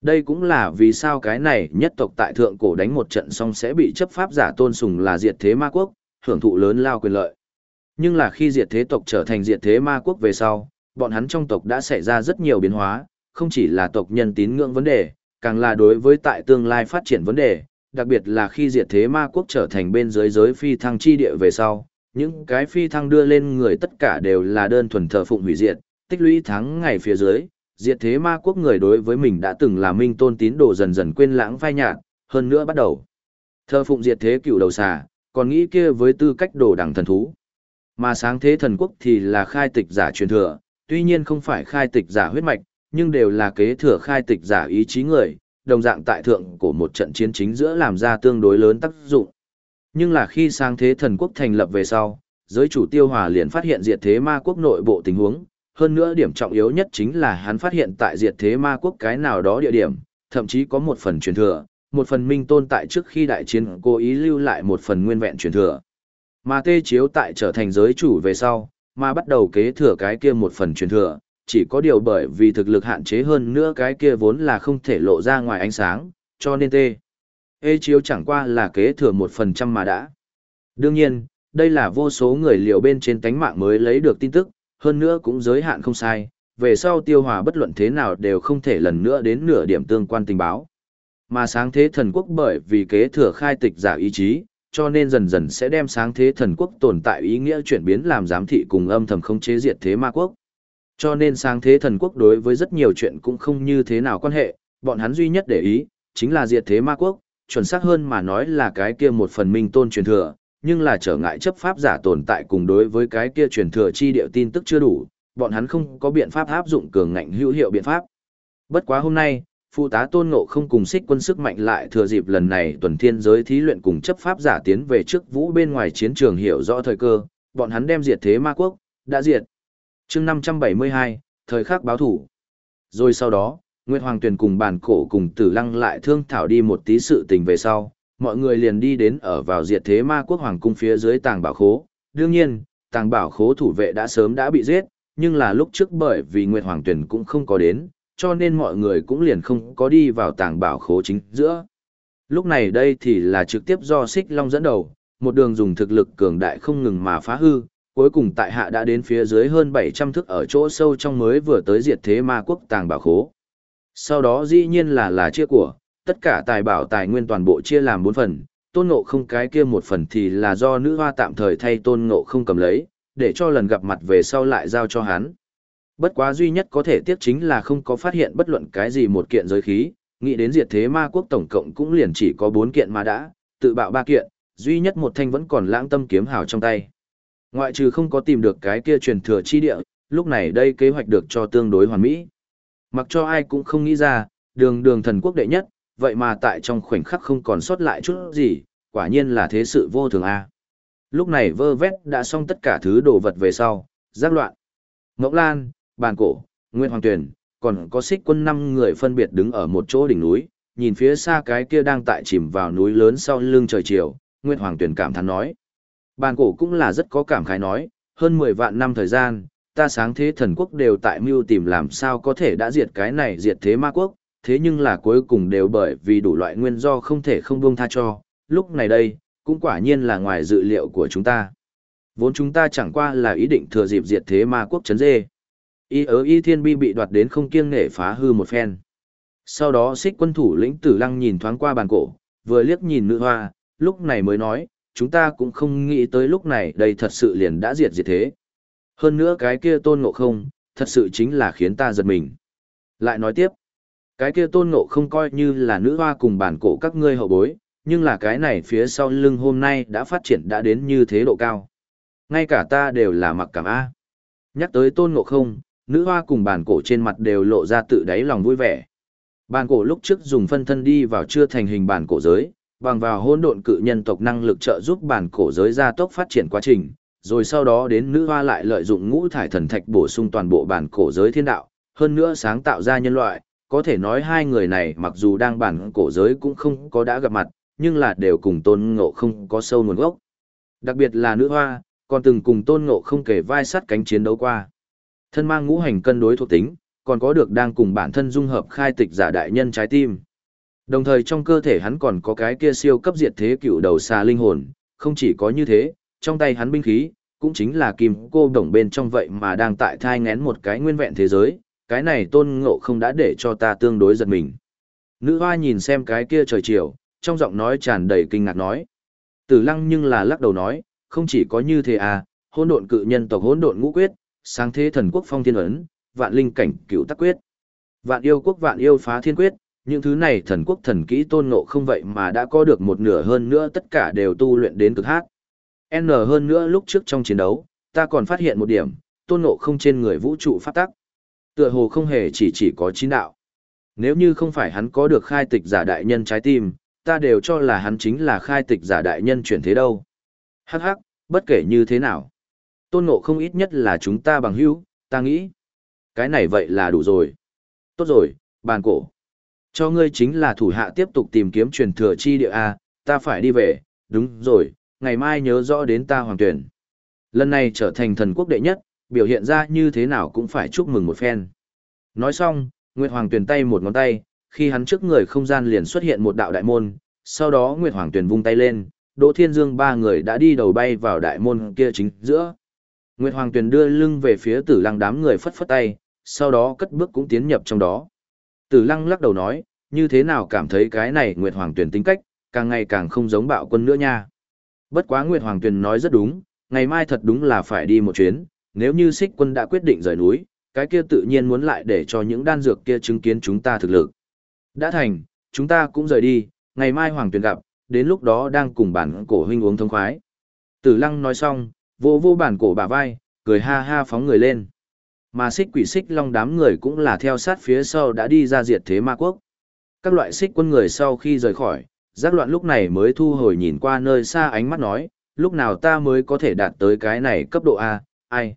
Đây cũng là vì sao cái này nhất tộc tại thượng cổ đánh một trận xong sẽ bị chấp pháp giả tôn sùng là diệt thế ma quốc, hưởng thụ lớn lao quyền lợi. Nhưng là khi diệt thế tộc trở thành diệt thế ma quốc về sau, bọn hắn trong tộc đã xảy ra rất nhiều biến hóa, không chỉ là tộc nhân tín ngưỡng vấn đề, càng là đối với tại tương lai phát triển vấn đề, đặc biệt là khi diệt thế ma quốc trở thành bên dưới giới phi thăng chi địa về sau, những cái phi thăng đưa lên người tất cả đều là đơn thuần thờ phụng hủy diệt, tích lũy tháng ngày phía dưới, diệt thế ma quốc người đối với mình đã từng là minh tôn tín đồ dần dần quên lãng phai nhạt, hơn nữa bắt đầu thờ phụng diệt thế cựu đầu xà, còn nghĩ kia với tư cách đồ đẳng thần thú. Mà sáng thế thần quốc thì là khai tịch giả truyền thừa, tuy nhiên không phải khai tịch giả huyết mạch, nhưng đều là kế thừa khai tịch giả ý chí người, đồng dạng tại thượng của một trận chiến chính giữa làm ra tương đối lớn tác dụng. Nhưng là khi sang thế thần quốc thành lập về sau, giới chủ tiêu hòa liền phát hiện diệt thế ma quốc nội bộ tình huống, hơn nữa điểm trọng yếu nhất chính là hắn phát hiện tại diệt thế ma quốc cái nào đó địa điểm, thậm chí có một phần truyền thừa, một phần minh tôn tại trước khi đại chiến cố ý lưu lại một phần nguyên vẹn truyền thừa. Mà tê chiếu tại trở thành giới chủ về sau, mà bắt đầu kế thừa cái kia một phần truyền thừa, chỉ có điều bởi vì thực lực hạn chế hơn nữa cái kia vốn là không thể lộ ra ngoài ánh sáng, cho nên tê. Ê chiếu chẳng qua là kế thừa một phần trăm mà đã. Đương nhiên, đây là vô số người liều bên trên tánh mạng mới lấy được tin tức, hơn nữa cũng giới hạn không sai, về sau tiêu hòa bất luận thế nào đều không thể lần nữa đến nửa điểm tương quan tình báo. Mà sáng thế thần quốc bởi vì kế thừa khai tịch giả ý chí, cho nên dần dần sẽ đem sáng thế thần quốc tồn tại ý nghĩa chuyển biến làm giám thị cùng âm thầm không chế diệt thế ma quốc. Cho nên sáng thế thần quốc đối với rất nhiều chuyện cũng không như thế nào quan hệ, bọn hắn duy nhất để ý, chính là diệt thế ma quốc, chuẩn xác hơn mà nói là cái kia một phần minh tôn truyền thừa, nhưng là trở ngại chấp pháp giả tồn tại cùng đối với cái kia truyền thừa chi địa tin tức chưa đủ, bọn hắn không có biện pháp áp dụng cường ngạnh hữu hiệu biện pháp. Bất quá hôm nay, phụ tá tôn ngộ không cùng xích quân sức mạnh lại thừa dịp lần này tuần thiên giới thí luyện cùng chấp pháp giả tiến về trước vũ bên ngoài chiến trường hiểu rõ thời cơ, bọn hắn đem diệt thế ma quốc, đã diệt. chương 572, thời khắc báo thủ. Rồi sau đó, Nguyệt Hoàng Tuyền cùng bàn cổ cùng tử lăng lại thương thảo đi một tí sự tình về sau, mọi người liền đi đến ở vào diệt thế ma quốc hoàng cung phía dưới tàng bảo khố. Đương nhiên, tàng bảo khố thủ vệ đã sớm đã bị giết, nhưng là lúc trước bởi vì Nguyệt Hoàng Tuyền cũng không có đến, cho nên mọi người cũng liền không có đi vào tàng bảo khố chính giữa. Lúc này đây thì là trực tiếp do Xích Long dẫn đầu, một đường dùng thực lực cường đại không ngừng mà phá hư, cuối cùng tại hạ đã đến phía dưới hơn 700 thước ở chỗ sâu trong mới vừa tới diệt thế ma quốc tàng bảo khố. Sau đó dĩ nhiên là là chia của, tất cả tài bảo tài nguyên toàn bộ chia làm 4 phần, tôn ngộ không cái kia một phần thì là do nữ hoa tạm thời thay tôn ngộ không cầm lấy, để cho lần gặp mặt về sau lại giao cho hắn. Bất quá duy nhất có thể tiếc chính là không có phát hiện bất luận cái gì một kiện giới khí, nghĩ đến diệt thế ma quốc tổng cộng cũng liền chỉ có 4 kiện mà đã, tự bạo ba kiện, duy nhất một thanh vẫn còn lãng tâm kiếm hào trong tay. Ngoại trừ không có tìm được cái kia truyền thừa chi địa, lúc này đây kế hoạch được cho tương đối hoàn mỹ. Mặc cho ai cũng không nghĩ ra, đường đường thần quốc đệ nhất, vậy mà tại trong khoảnh khắc không còn sót lại chút gì, quả nhiên là thế sự vô thường a. Lúc này vơ vét đã xong tất cả thứ đồ vật về sau, giác loạn. Ngọc Lan, bàn cổ, Nguyên Hoàng Tuyền, còn có xích quân năm người phân biệt đứng ở một chỗ đỉnh núi, nhìn phía xa cái kia đang tại chìm vào núi lớn sau lưng trời chiều, Nguyên Hoàng Tuyền cảm thán nói. Bàn cổ cũng là rất có cảm khái nói, hơn 10 vạn năm thời gian, ta sáng thế thần quốc đều tại mưu tìm làm sao có thể đã diệt cái này diệt thế ma quốc, thế nhưng là cuối cùng đều bởi vì đủ loại nguyên do không thể không buông tha cho, lúc này đây, cũng quả nhiên là ngoài dự liệu của chúng ta. Vốn chúng ta chẳng qua là ý định thừa dịp diệt thế ma quốc chấn dê. Y ớ y thiên bi bị đoạt đến không kiêng nghệ phá hư một phen. Sau đó xích quân thủ lĩnh tử lăng nhìn thoáng qua bàn cổ, vừa liếc nhìn nữ hoa, lúc này mới nói, chúng ta cũng không nghĩ tới lúc này đây thật sự liền đã diệt diệt thế. Hơn nữa cái kia tôn ngộ không, thật sự chính là khiến ta giật mình. Lại nói tiếp, cái kia tôn ngộ không coi như là nữ hoa cùng bản cổ các ngươi hậu bối, nhưng là cái này phía sau lưng hôm nay đã phát triển đã đến như thế độ cao. Ngay cả ta đều là mặc cảm A. Nhắc tới tôn ngộ không, nữ hoa cùng bản cổ trên mặt đều lộ ra tự đáy lòng vui vẻ. Bản cổ lúc trước dùng phân thân đi vào chưa thành hình bản cổ giới, bằng vào hỗn độn cự nhân tộc năng lực trợ giúp bản cổ giới gia tốc phát triển quá trình, rồi sau đó đến nữ hoa lại lợi dụng ngũ thải thần thạch bổ sung toàn bộ bản cổ giới thiên đạo, hơn nữa sáng tạo ra nhân loại, có thể nói hai người này mặc dù đang bản cổ giới cũng không có đã gặp mặt, nhưng là đều cùng tôn ngộ không có sâu nguồn gốc. Đặc biệt là nữ hoa, còn từng cùng tôn ngộ không kể vai sắt cánh chiến đấu qua. Thân mang ngũ hành cân đối thuộc tính, còn có được đang cùng bản thân dung hợp khai tịch giả đại nhân trái tim. Đồng thời trong cơ thể hắn còn có cái kia siêu cấp diệt thế cựu đầu xà linh hồn, không chỉ có như thế, trong tay hắn binh khí, cũng chính là kim cô đồng bên trong vậy mà đang tại thai ngén một cái nguyên vẹn thế giới, cái này tôn ngộ không đã để cho ta tương đối giật mình. Nữ hoa nhìn xem cái kia trời chiều, trong giọng nói tràn đầy kinh ngạc nói. Tử lăng nhưng là lắc đầu nói, không chỉ có như thế à, hỗn độn cự nhân tộc hỗn độn ngũ quyết, sáng thế thần quốc phong thiên ấn, vạn linh cảnh cửu tắc quyết, vạn yêu quốc vạn yêu phá thiên quyết, những thứ này thần quốc thần kỹ tôn ngộ không vậy mà đã có được một nửa hơn nữa tất cả đều tu luyện đến cực hát. N hơn nữa lúc trước trong chiến đấu, ta còn phát hiện một điểm, tôn ngộ không trên người vũ trụ phát tắc. Tựa hồ không hề chỉ chỉ có chín đạo. Nếu như không phải hắn có được khai tịch giả đại nhân trái tim, ta đều cho là hắn chính là khai tịch giả đại nhân chuyển thế đâu. Hắc hắc, bất kể như thế nào. Tôn ngộ không ít nhất là chúng ta bằng hữu, ta nghĩ. Cái này vậy là đủ rồi. Tốt rồi, bàn cổ. Cho ngươi chính là thủ hạ tiếp tục tìm kiếm truyền thừa chi địa A, ta phải đi về, đúng rồi, ngày mai nhớ rõ đến ta hoàng tuyển. Lần này trở thành thần quốc đệ nhất, biểu hiện ra như thế nào cũng phải chúc mừng một phen. Nói xong, Nguyệt Hoàng tuyển tay một ngón tay, khi hắn trước người không gian liền xuất hiện một đạo đại môn, sau đó Nguyệt Hoàng tuyển vung tay lên, Đỗ Thiên Dương ba người đã đi đầu bay vào đại môn kia chính giữa. Nguyệt Hoàng tuyển đưa lưng về phía tử lăng đám người phất phất tay, sau đó cất bước cũng tiến nhập trong đó. Tử lăng lắc đầu nói, như thế nào cảm thấy cái này Nguyệt Hoàng tuyển tính cách, càng ngày càng không giống bạo quân nữa nha. Bất quá Nguyệt Hoàng tuyền nói rất đúng, ngày mai thật đúng là phải đi một chuyến, nếu như xích quân đã quyết định rời núi, cái kia tự nhiên muốn lại để cho những đan dược kia chứng kiến chúng ta thực lực. Đã thành, chúng ta cũng rời đi, ngày mai Hoàng tuyền gặp, đến lúc đó đang cùng bản cổ huynh uống thông khoái. Tử lăng nói xong, vô vô bản cổ bả vai, cười ha ha phóng người lên. Mà xích quỷ xích long đám người cũng là theo sát phía sau đã đi ra diệt thế ma quốc. Các loại xích quân người sau khi rời khỏi, giác loạn lúc này mới thu hồi nhìn qua nơi xa ánh mắt nói, lúc nào ta mới có thể đạt tới cái này cấp độ A, ai?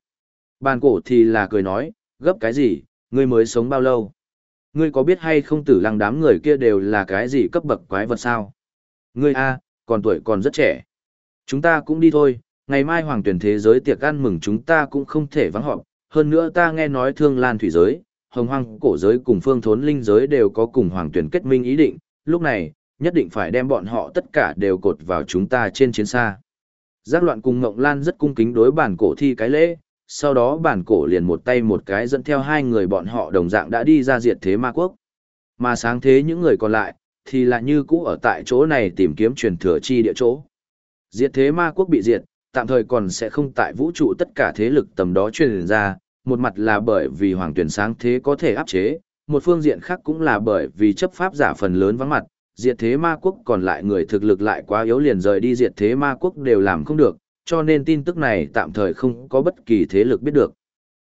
Bàn cổ thì là cười nói, gấp cái gì, ngươi mới sống bao lâu? Ngươi có biết hay không tử lăng đám người kia đều là cái gì cấp bậc quái vật sao? Ngươi A, còn tuổi còn rất trẻ. Chúng ta cũng đi thôi, ngày mai hoàng tuyển thế giới tiệc ăn mừng chúng ta cũng không thể vắng họp. Hơn nữa ta nghe nói thương lan thủy giới, hồng hoang cổ giới cùng phương thốn linh giới đều có cùng hoàng tuyển kết minh ý định. Lúc này, nhất định phải đem bọn họ tất cả đều cột vào chúng ta trên chiến xa. Giác loạn cùng Ngộng Lan rất cung kính đối bản cổ thi cái lễ, sau đó bản cổ liền một tay một cái dẫn theo hai người bọn họ đồng dạng đã đi ra diệt thế ma quốc. Mà sáng thế những người còn lại, thì là như cũ ở tại chỗ này tìm kiếm truyền thừa chi địa chỗ. Diệt thế ma quốc bị diệt, tạm thời còn sẽ không tại vũ trụ tất cả thế lực tầm đó truyền ra, một mặt là bởi vì hoàng tuyển sáng thế có thể áp chế, một phương diện khác cũng là bởi vì chấp pháp giả phần lớn vắng mặt, diệt thế ma quốc còn lại người thực lực lại quá yếu liền rời đi diệt thế ma quốc đều làm không được, cho nên tin tức này tạm thời không có bất kỳ thế lực biết được.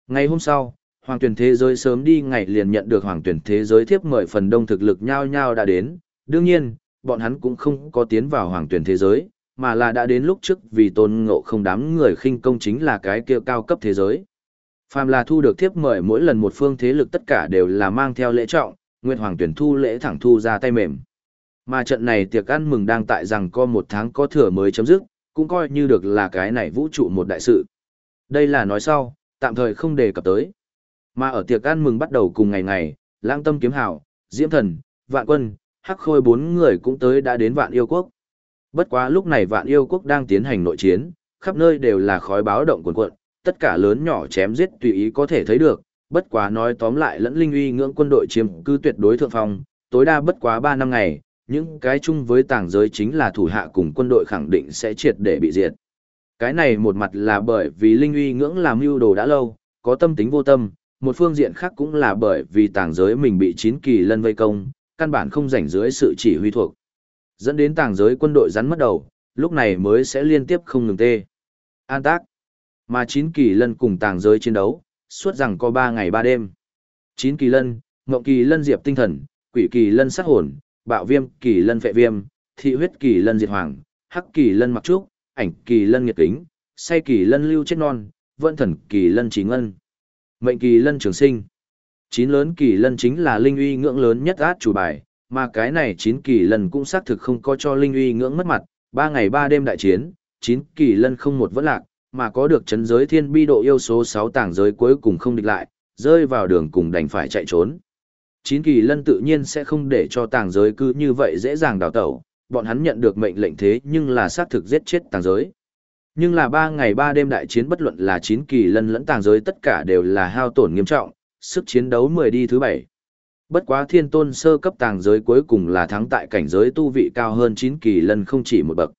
Ngày hôm sau, hoàng tuyển thế giới sớm đi ngày liền nhận được hoàng tuyển thế giới thiếp mời phần đông thực lực nhau nhau đã đến, đương nhiên, bọn hắn cũng không có tiến vào hoàng tuyển thế giới, mà là đã đến lúc trước vì tôn ngộ không đám người khinh công chính là cái kia cao cấp thế giới. Phàm là thu được thiếp mời mỗi lần một phương thế lực tất cả đều là mang theo lễ trọng, Nguyệt Hoàng tuyển thu lễ thẳng thu ra tay mềm. Mà trận này tiệc ăn mừng đang tại rằng có một tháng có thừa mới chấm dứt, cũng coi như được là cái này vũ trụ một đại sự. Đây là nói sau, tạm thời không đề cập tới. Mà ở tiệc ăn mừng bắt đầu cùng ngày ngày, lãng tâm kiếm hảo, diễm thần, vạn quân, hắc khôi bốn người cũng tới đã đến vạn yêu quốc. Bất quá lúc này vạn yêu quốc đang tiến hành nội chiến, khắp nơi đều là khói báo động cuồn cuộn, tất cả lớn nhỏ chém giết tùy ý có thể thấy được, bất quá nói tóm lại lẫn linh uy ngưỡng quân đội chiếm cư tuyệt đối thượng phong, tối đa bất quá 3 năm ngày, những cái chung với tàng giới chính là thủ hạ cùng quân đội khẳng định sẽ triệt để bị diệt. Cái này một mặt là bởi vì linh uy ngưỡng làm mưu đồ đã lâu, có tâm tính vô tâm, một phương diện khác cũng là bởi vì tàng giới mình bị chín kỳ lân vây công, căn bản không rảnh dưới sự chỉ huy thuộc. Dẫn đến tàng giới quân đội rắn mất đầu, lúc này mới sẽ liên tiếp không ngừng tê. An tác. Mà chín kỳ lân cùng tàng giới chiến đấu, suốt rằng có 3 ngày 3 đêm. Chín kỳ lân, ngộng kỳ lân diệp tinh thần, quỷ kỳ lân sát hồn, bạo viêm kỳ lân phệ viêm, thị huyết kỳ lân diệt hoàng, hắc kỳ lân mặc trúc, ảnh kỳ lân nghiệt kính, say kỳ lân lưu chết non, vận thần kỳ lân trí ngân, mệnh kỳ lân trường sinh. Chín lớn kỳ lân chính là linh uy ngưỡng lớn nhất át chủ bài, mà cái này chín kỳ lân cũng xác thực không có cho linh uy ngưỡng mất mặt, ba ngày ba đêm đại chiến, chín kỳ lân không một vẫn lạc, mà có được chấn giới thiên bi độ yêu số 6 tảng giới cuối cùng không địch lại, rơi vào đường cùng đành phải chạy trốn chín kỳ lân tự nhiên sẽ không để cho tàng giới cứ như vậy dễ dàng đào tẩu, bọn hắn nhận được mệnh lệnh thế nhưng là xác thực giết chết tàng giới. Nhưng là ba ngày ba đêm đại chiến bất luận là chín kỳ lân lẫn tàng giới tất cả đều là hao tổn nghiêm trọng, sức chiến đấu mười đi thứ bảy. Bất quá thiên tôn sơ cấp tàng giới cuối cùng là thắng tại cảnh giới tu vị cao hơn chín kỳ lân không chỉ một bậc.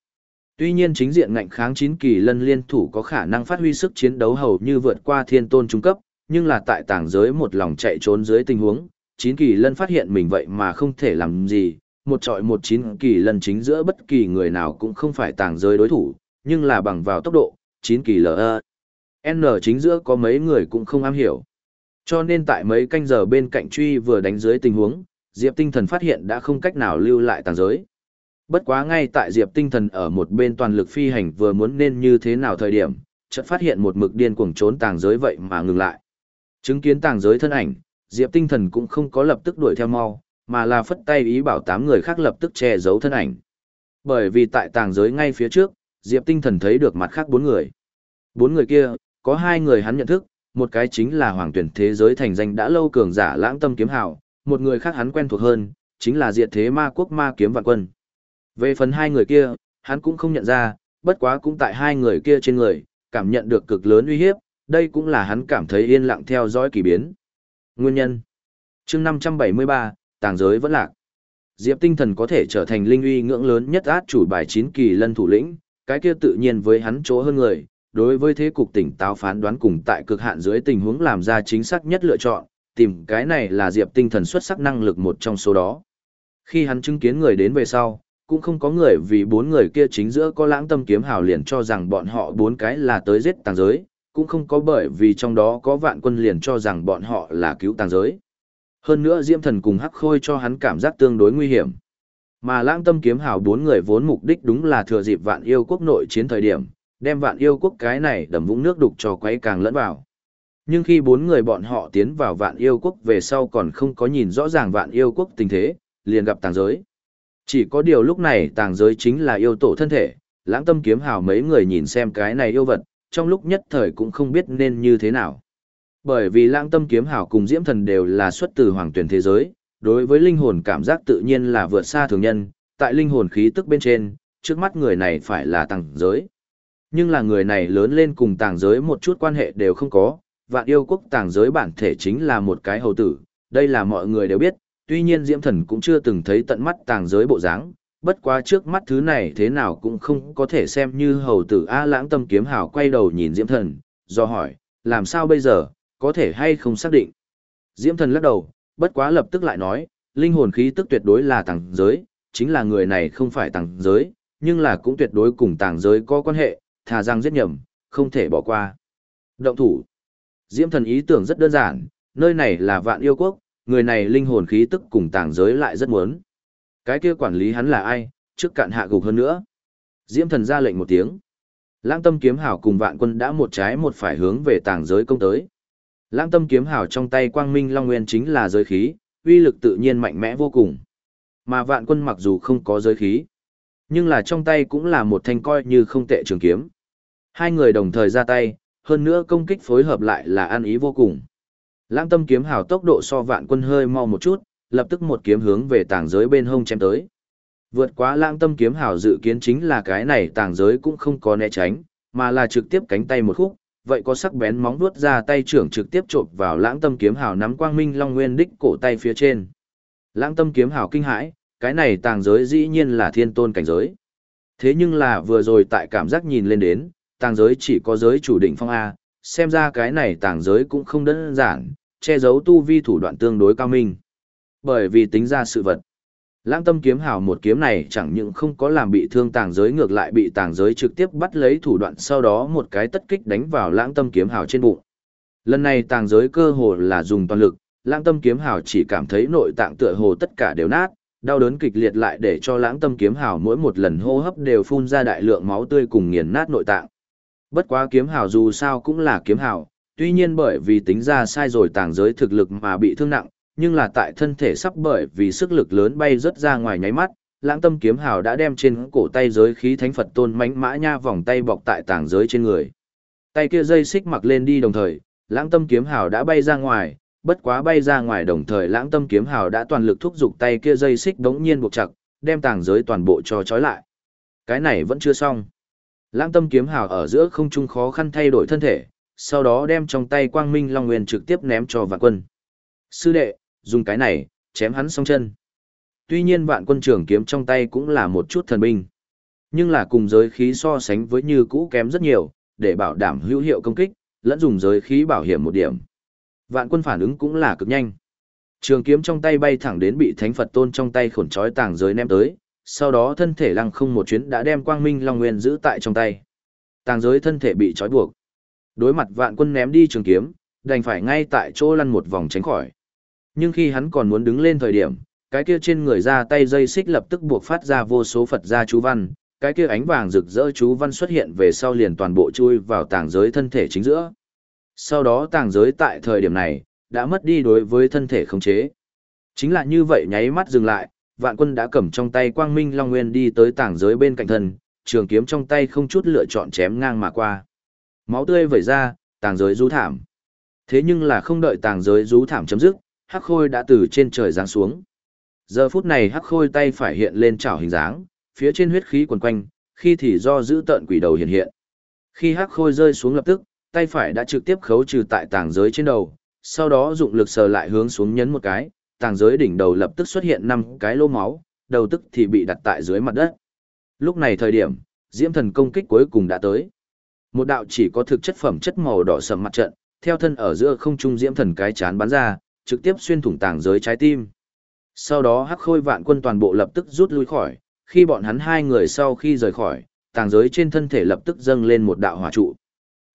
Tuy nhiên chính diện ngạnh kháng chín kỳ lân liên thủ có khả năng phát huy sức chiến đấu hầu như vượt qua thiên tôn trung cấp, nhưng là tại tàng giới một lòng chạy trốn dưới tình huống, chín kỳ lân phát hiện mình vậy mà không thể làm gì, một trọi một chín kỳ lân chính giữa bất kỳ người nào cũng không phải tàng giới đối thủ, nhưng là bằng vào tốc độ, chín kỳ lờ N chính giữa có mấy người cũng không am hiểu. Cho nên tại mấy canh giờ bên cạnh truy vừa đánh dưới tình huống, Diệp Tinh Thần phát hiện đã không cách nào lưu lại tàng giới. Bất quá ngay tại Diệp Tinh Thần ở một bên toàn lực phi hành vừa muốn nên như thế nào thời điểm, chợt phát hiện một mực điên cuồng trốn tàng giới vậy mà ngừng lại. Chứng kiến tàng giới thân ảnh, Diệp Tinh Thần cũng không có lập tức đuổi theo mau, mà là phất tay ý bảo tám người khác lập tức che giấu thân ảnh. Bởi vì tại tàng giới ngay phía trước, Diệp Tinh Thần thấy được mặt khác bốn người. Bốn người kia, có hai người hắn nhận thức, một cái chính là hoàng tuyển thế giới thành danh đã lâu cường giả lãng tâm kiếm hào, một người khác hắn quen thuộc hơn, chính là diệt thế ma quốc ma kiếm vạn quân. Về phần hai người kia, hắn cũng không nhận ra, bất quá cũng tại hai người kia trên người, cảm nhận được cực lớn uy hiếp, đây cũng là hắn cảm thấy yên lặng theo dõi kỳ biến. Nguyên nhân chương 573, tàng giới vẫn lạc. Diệp tinh thần có thể trở thành linh uy ngưỡng lớn nhất át chủ bài 9 kỳ lân thủ lĩnh, cái kia tự nhiên với hắn chỗ hơn người, đối với thế cục tỉnh táo phán đoán cùng tại cực hạn dưới tình huống làm ra chính xác nhất lựa chọn, tìm cái này là Diệp tinh thần xuất sắc năng lực một trong số đó. Khi hắn chứng kiến người đến về sau, cũng không có người vì bốn người kia chính giữa có lãng tâm kiếm hào liền cho rằng bọn họ bốn cái là tới giết tàng giới, cũng không có bởi vì trong đó có vạn quân liền cho rằng bọn họ là cứu tàng giới. Hơn nữa Diễm Thần cùng Hắc Khôi cho hắn cảm giác tương đối nguy hiểm. Mà lãng tâm kiếm hào bốn người vốn mục đích đúng là thừa dịp vạn yêu quốc nội chiến thời điểm, đem vạn yêu quốc cái này đầm vũng nước đục cho quấy càng lẫn vào. Nhưng khi bốn người bọn họ tiến vào vạn yêu quốc về sau còn không có nhìn rõ ràng vạn yêu quốc tình thế, liền gặp tàng giới. Chỉ có điều lúc này tàng giới chính là yêu tổ thân thể, lãng tâm kiếm hào mấy người nhìn xem cái này yêu vật, trong lúc nhất thời cũng không biết nên như thế nào. Bởi vì lãng tâm kiếm Hảo cùng diễm thần đều là xuất từ hoàng tuyển thế giới, đối với linh hồn cảm giác tự nhiên là vượt xa thường nhân, tại linh hồn khí tức bên trên, trước mắt người này phải là tàng giới. Nhưng là người này lớn lên cùng tàng giới một chút quan hệ đều không có, vạn yêu quốc tàng giới bản thể chính là một cái hầu tử, đây là mọi người đều biết, tuy nhiên Diễm Thần cũng chưa từng thấy tận mắt tàng giới bộ dáng, bất quá trước mắt thứ này thế nào cũng không có thể xem như hầu tử A lãng tâm kiếm hào quay đầu nhìn Diễm Thần, do hỏi, làm sao bây giờ, có thể hay không xác định. Diễm Thần lắc đầu, bất quá lập tức lại nói, linh hồn khí tức tuyệt đối là tàng giới, chính là người này không phải tàng giới, nhưng là cũng tuyệt đối cùng tàng giới có quan hệ, thà rằng giết nhầm, không thể bỏ qua. Động thủ. Diễm Thần ý tưởng rất đơn giản, nơi này là vạn yêu quốc, người này linh hồn khí tức cùng tàng giới lại rất muốn. Cái kia quản lý hắn là ai, trước cạn hạ gục hơn nữa. Diễm thần ra lệnh một tiếng. Lãng tâm kiếm hào cùng vạn quân đã một trái một phải hướng về tàng giới công tới. Lãng tâm kiếm hào trong tay quang minh long nguyên chính là giới khí, uy lực tự nhiên mạnh mẽ vô cùng. Mà vạn quân mặc dù không có giới khí, nhưng là trong tay cũng là một thanh coi như không tệ trường kiếm. Hai người đồng thời ra tay, hơn nữa công kích phối hợp lại là ăn ý vô cùng. Lãng tâm kiếm hào tốc độ so vạn quân hơi mau một chút, lập tức một kiếm hướng về tàng giới bên hông chém tới. Vượt quá lãng tâm kiếm hào dự kiến chính là cái này tàng giới cũng không có né tránh, mà là trực tiếp cánh tay một khúc, vậy có sắc bén móng vuốt ra tay trưởng trực tiếp chộp vào lãng tâm kiếm hào nắm quang minh long nguyên đích cổ tay phía trên. Lãng tâm kiếm hào kinh hãi, cái này tàng giới dĩ nhiên là thiên tôn cảnh giới. Thế nhưng là vừa rồi tại cảm giác nhìn lên đến, tàng giới chỉ có giới chủ định phong A, xem ra cái này tàng giới cũng không đơn giản, che giấu tu vi thủ đoạn tương đối cao minh. Bởi vì tính ra sự vật. Lãng tâm kiếm hào một kiếm này chẳng những không có làm bị thương tàng giới ngược lại bị tàng giới trực tiếp bắt lấy thủ đoạn sau đó một cái tất kích đánh vào lãng tâm kiếm hào trên bụng. Lần này tàng giới cơ hồ là dùng toàn lực, lãng tâm kiếm hào chỉ cảm thấy nội tạng tựa hồ tất cả đều nát, đau đớn kịch liệt lại để cho lãng tâm kiếm hào mỗi một lần hô hấp đều phun ra đại lượng máu tươi cùng nghiền nát nội tạng. Bất quá kiếm hào dù sao cũng là kiếm hào, tuy nhiên bởi vì tính ra sai rồi tàng giới thực lực mà bị thương nặng, nhưng là tại thân thể sắp bởi vì sức lực lớn bay rớt ra ngoài nháy mắt, lãng tâm kiếm hào đã đem trên cổ tay giới khí thánh Phật tôn mánh mã nha vòng tay bọc tại tàng giới trên người. Tay kia dây xích mặc lên đi đồng thời, lãng tâm kiếm hào đã bay ra ngoài, bất quá bay ra ngoài đồng thời lãng tâm kiếm hào đã toàn lực thúc giục tay kia dây xích đống nhiên buộc chặt, đem tàng giới toàn bộ cho trói lại. Cái này vẫn chưa xong. Lãng tâm kiếm hào ở giữa không trung khó khăn thay đổi thân thể, sau đó đem trong tay quang minh long nguyên trực tiếp ném cho vạn quân. Sư đệ, dùng cái này, chém hắn song chân. Tuy nhiên vạn quân trưởng kiếm trong tay cũng là một chút thần binh. Nhưng là cùng giới khí so sánh với như cũ kém rất nhiều, để bảo đảm hữu hiệu công kích, lẫn dùng giới khí bảo hiểm một điểm. Vạn quân phản ứng cũng là cực nhanh. Trường kiếm trong tay bay thẳng đến bị thánh Phật tôn trong tay khổn trói tàng giới ném tới, sau đó thân thể lăng không một chuyến đã đem quang minh long nguyên giữ tại trong tay. Tàng giới thân thể bị trói buộc. Đối mặt vạn quân ném đi trường kiếm, đành phải ngay tại chỗ lăn một vòng tránh khỏi. Nhưng khi hắn còn muốn đứng lên thời điểm, cái kia trên người ra tay dây xích lập tức buộc phát ra vô số Phật gia chú văn, cái kia ánh vàng rực rỡ chú văn xuất hiện về sau liền toàn bộ chui vào tàng giới thân thể chính giữa. Sau đó tàng giới tại thời điểm này, đã mất đi đối với thân thể khống chế. Chính là như vậy nháy mắt dừng lại, vạn quân đã cầm trong tay quang minh long nguyên đi tới tàng giới bên cạnh thân, trường kiếm trong tay không chút lựa chọn chém ngang mà qua. Máu tươi vẩy ra, tàng giới rú thảm. Thế nhưng là không đợi tàng giới rú thảm chấm dứt, hắc khôi đã từ trên trời giáng xuống. Giờ phút này hắc khôi tay phải hiện lên chảo hình dáng, phía trên huyết khí quần quanh, khi thì do giữ tận quỷ đầu hiện hiện. Khi hắc khôi rơi xuống lập tức, tay phải đã trực tiếp khấu trừ tại tàng giới trên đầu, sau đó dụng lực sờ lại hướng xuống nhấn một cái, tàng giới đỉnh đầu lập tức xuất hiện năm cái lô máu, đầu tức thì bị đặt tại dưới mặt đất. Lúc này thời điểm, diễm thần công kích cuối cùng đã tới. Một đạo chỉ có thực chất phẩm chất màu đỏ sầm mặt trận, theo thân ở giữa không trung diễm thần cái chán bắn ra, trực tiếp xuyên thủng tàng giới trái tim. Sau đó hắc khôi vạn quân toàn bộ lập tức rút lui khỏi, khi bọn hắn hai người sau khi rời khỏi, tàng giới trên thân thể lập tức dâng lên một đạo hỏa trụ.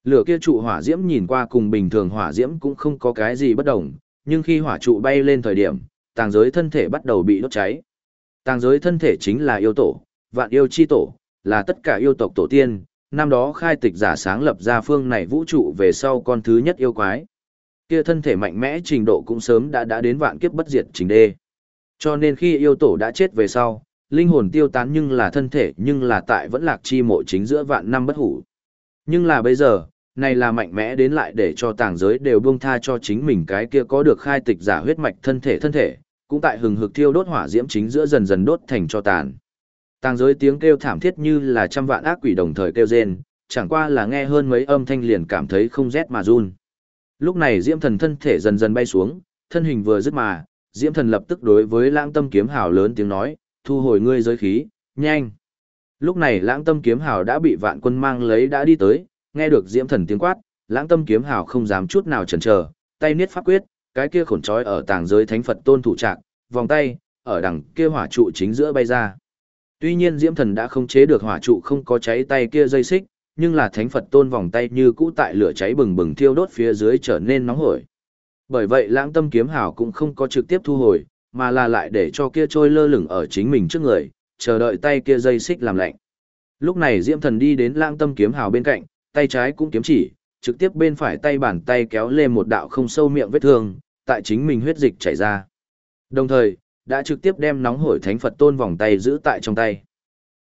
Lửa kia trụ hỏa diễm nhìn qua cùng bình thường hỏa diễm cũng không có cái gì bất đồng, nhưng khi hỏa trụ bay lên thời điểm, tàng giới thân thể bắt đầu bị đốt cháy. Tàng giới thân thể chính là yêu tổ, vạn yêu chi tổ, là tất cả yêu tộc tổ tiên, năm đó khai tịch giả sáng lập ra phương này vũ trụ về sau con thứ nhất yêu quái. Kia thân thể mạnh mẽ trình độ cũng sớm đã đã đến vạn kiếp bất diệt trình đê. Cho nên khi yêu tổ đã chết về sau, linh hồn tiêu tán nhưng là thân thể nhưng là tại vẫn lạc chi mộ chính giữa vạn năm bất hủ. Nhưng là bây giờ, này là mạnh mẽ đến lại để cho tàng giới đều buông tha cho chính mình cái kia có được khai tịch giả huyết mạch thân thể thân thể, cũng tại hừng hực thiêu đốt hỏa diễm chính giữa dần dần đốt thành cho tàn. Tàng giới tiếng kêu thảm thiết như là trăm vạn ác quỷ đồng thời kêu rên, chẳng qua là nghe hơn mấy âm thanh liền cảm thấy không rét mà run. Lúc này diễm thần thân thể dần dần bay xuống, thân hình vừa dứt mà, diễm thần lập tức đối với lãng tâm kiếm hào lớn tiếng nói, thu hồi ngươi giới khí, nhanh. Lúc này lãng tâm kiếm hào đã bị vạn quân mang lấy đã đi tới, nghe được diễm thần tiếng quát, lãng tâm kiếm hào không dám chút nào chần chờ, tay niết pháp quyết, cái kia khổn trói ở tàng giới thánh Phật tôn thủ trạng, vòng tay, ở đằng kia hỏa trụ chính giữa bay ra. Tuy nhiên diễm thần đã không chế được hỏa trụ không có cháy tay kia dây xích, nhưng là thánh Phật tôn vòng tay như cũ tại lửa cháy bừng bừng thiêu đốt phía dưới trở nên nóng hổi. Bởi vậy lãng tâm kiếm hào cũng không có trực tiếp thu hồi, mà là lại để cho kia trôi lơ lửng ở chính mình trước người, chờ đợi tay kia dây xích làm lạnh. Lúc này Diễm Thần đi đến lãng tâm kiếm hào bên cạnh, tay trái cũng kiếm chỉ, trực tiếp bên phải tay bàn tay kéo lên một đạo không sâu miệng vết thương, tại chính mình huyết dịch chảy ra. Đồng thời, đã trực tiếp đem nóng hổi thánh Phật tôn vòng tay giữ tại trong tay.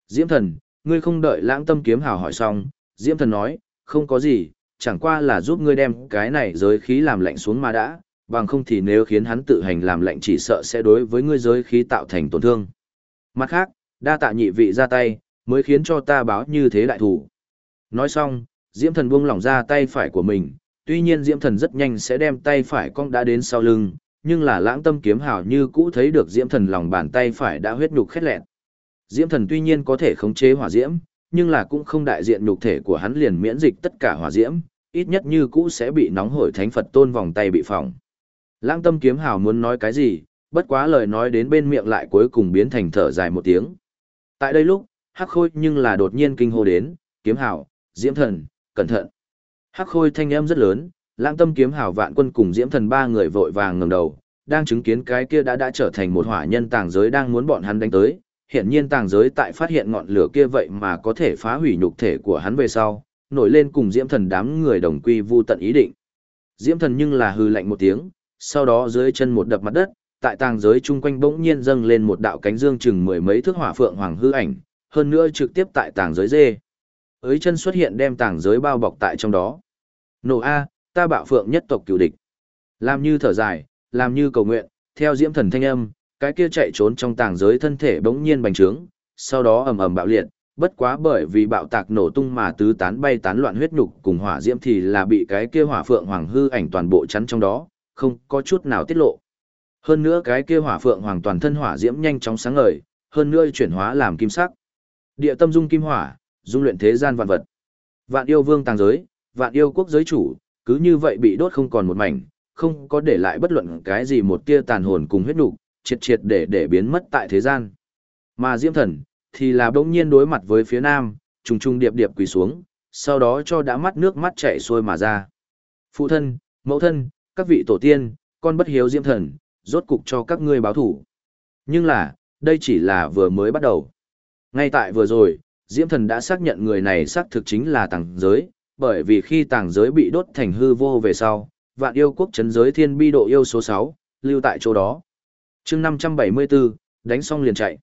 Diễm Thần, ngươi không đợi lãng tâm kiếm hào hỏi xong, Diễm Thần nói, không có gì, chẳng qua là giúp ngươi đem cái này giới khí làm lạnh xuống mà đã, bằng không thì nếu khiến hắn tự hành làm lạnh chỉ sợ sẽ đối với ngươi giới khí tạo thành tổn thương. Mặt khác, đa tạ nhị vị ra tay, mới khiến cho ta báo như thế đại thủ. Nói xong, Diễm Thần buông lỏng ra tay phải của mình, tuy nhiên Diễm Thần rất nhanh sẽ đem tay phải cong đã đến sau lưng, nhưng là lãng tâm kiếm hào như cũ thấy được Diễm Thần lòng bàn tay phải đã huyết nhục khét lẹn. Diễm Thần tuy nhiên có thể khống chế hỏa diễm, nhưng là cũng không đại diện nhục thể của hắn liền miễn dịch tất cả hỏa diễm, ít nhất như cũ sẽ bị nóng hổi thánh Phật tôn vòng tay bị phỏng. Lãng tâm kiếm hào muốn nói cái gì, bất quá lời nói đến bên miệng lại cuối cùng biến thành thở dài một tiếng. Tại đây lúc, hắc khôi nhưng là đột nhiên kinh hô đến, kiếm hào, diễm thần, cẩn thận. Hắc khôi thanh âm rất lớn, lãng tâm kiếm hào vạn quân cùng diễm thần ba người vội vàng ngẩng đầu, đang chứng kiến cái kia đã đã trở thành một hỏa nhân tàng giới đang muốn bọn hắn đánh tới. Hiện nhiên tàng giới tại phát hiện ngọn lửa kia vậy mà có thể phá hủy nhục thể của hắn về sau, nổi lên cùng diễm thần đám người đồng quy vu tận ý định. Diễm thần nhưng là hư lạnh một tiếng, sau đó dưới chân một đập mặt đất, tại tàng giới chung quanh bỗng nhiên dâng lên một đạo cánh dương chừng mười mấy thước hỏa phượng hoàng hư ảnh, hơn nữa trực tiếp tại tàng giới dê. Ới chân xuất hiện đem tàng giới bao bọc tại trong đó. Nổ A, ta bạo phượng nhất tộc cựu địch. Làm như thở dài, làm như cầu nguyện, theo diễm thần thanh âm, cái kia chạy trốn trong tàng giới thân thể bỗng nhiên bành trướng, sau đó ầm ầm bạo liệt, bất quá bởi vì bạo tạc nổ tung mà tứ tán bay tán loạn huyết nhục cùng hỏa diễm thì là bị cái kia hỏa phượng hoàng hư ảnh toàn bộ chắn trong đó, không có chút nào tiết lộ. Hơn nữa cái kia hỏa phượng hoàng toàn thân hỏa diễm nhanh chóng sáng ngời, hơn nữa chuyển hóa làm kim sắc. Địa tâm dung kim hỏa, dung luyện thế gian vạn vật. Vạn yêu vương tàng giới, vạn yêu quốc giới chủ, cứ như vậy bị đốt không còn một mảnh, không có để lại bất luận cái gì một tia tàn hồn cùng huyết nục, triệt triệt để để biến mất tại thế gian. Mà Diễm Thần thì là bỗng nhiên đối mặt với phía nam, trùng trùng điệp điệp quỳ xuống, sau đó cho đã mắt nước mắt chảy xuôi mà ra. Phụ thân, mẫu thân, các vị tổ tiên, con bất hiếu diễm thần, rốt cục cho các ngươi báo thủ. Nhưng là, đây chỉ là vừa mới bắt đầu. Ngay tại vừa rồi, Diễm thần đã xác nhận người này xác thực chính là tàng giới, bởi vì khi tàng giới bị đốt thành hư vô về sau, vạn yêu quốc chấn giới thiên bi độ yêu số 6, lưu tại chỗ đó chương 574, đánh xong liền chạy.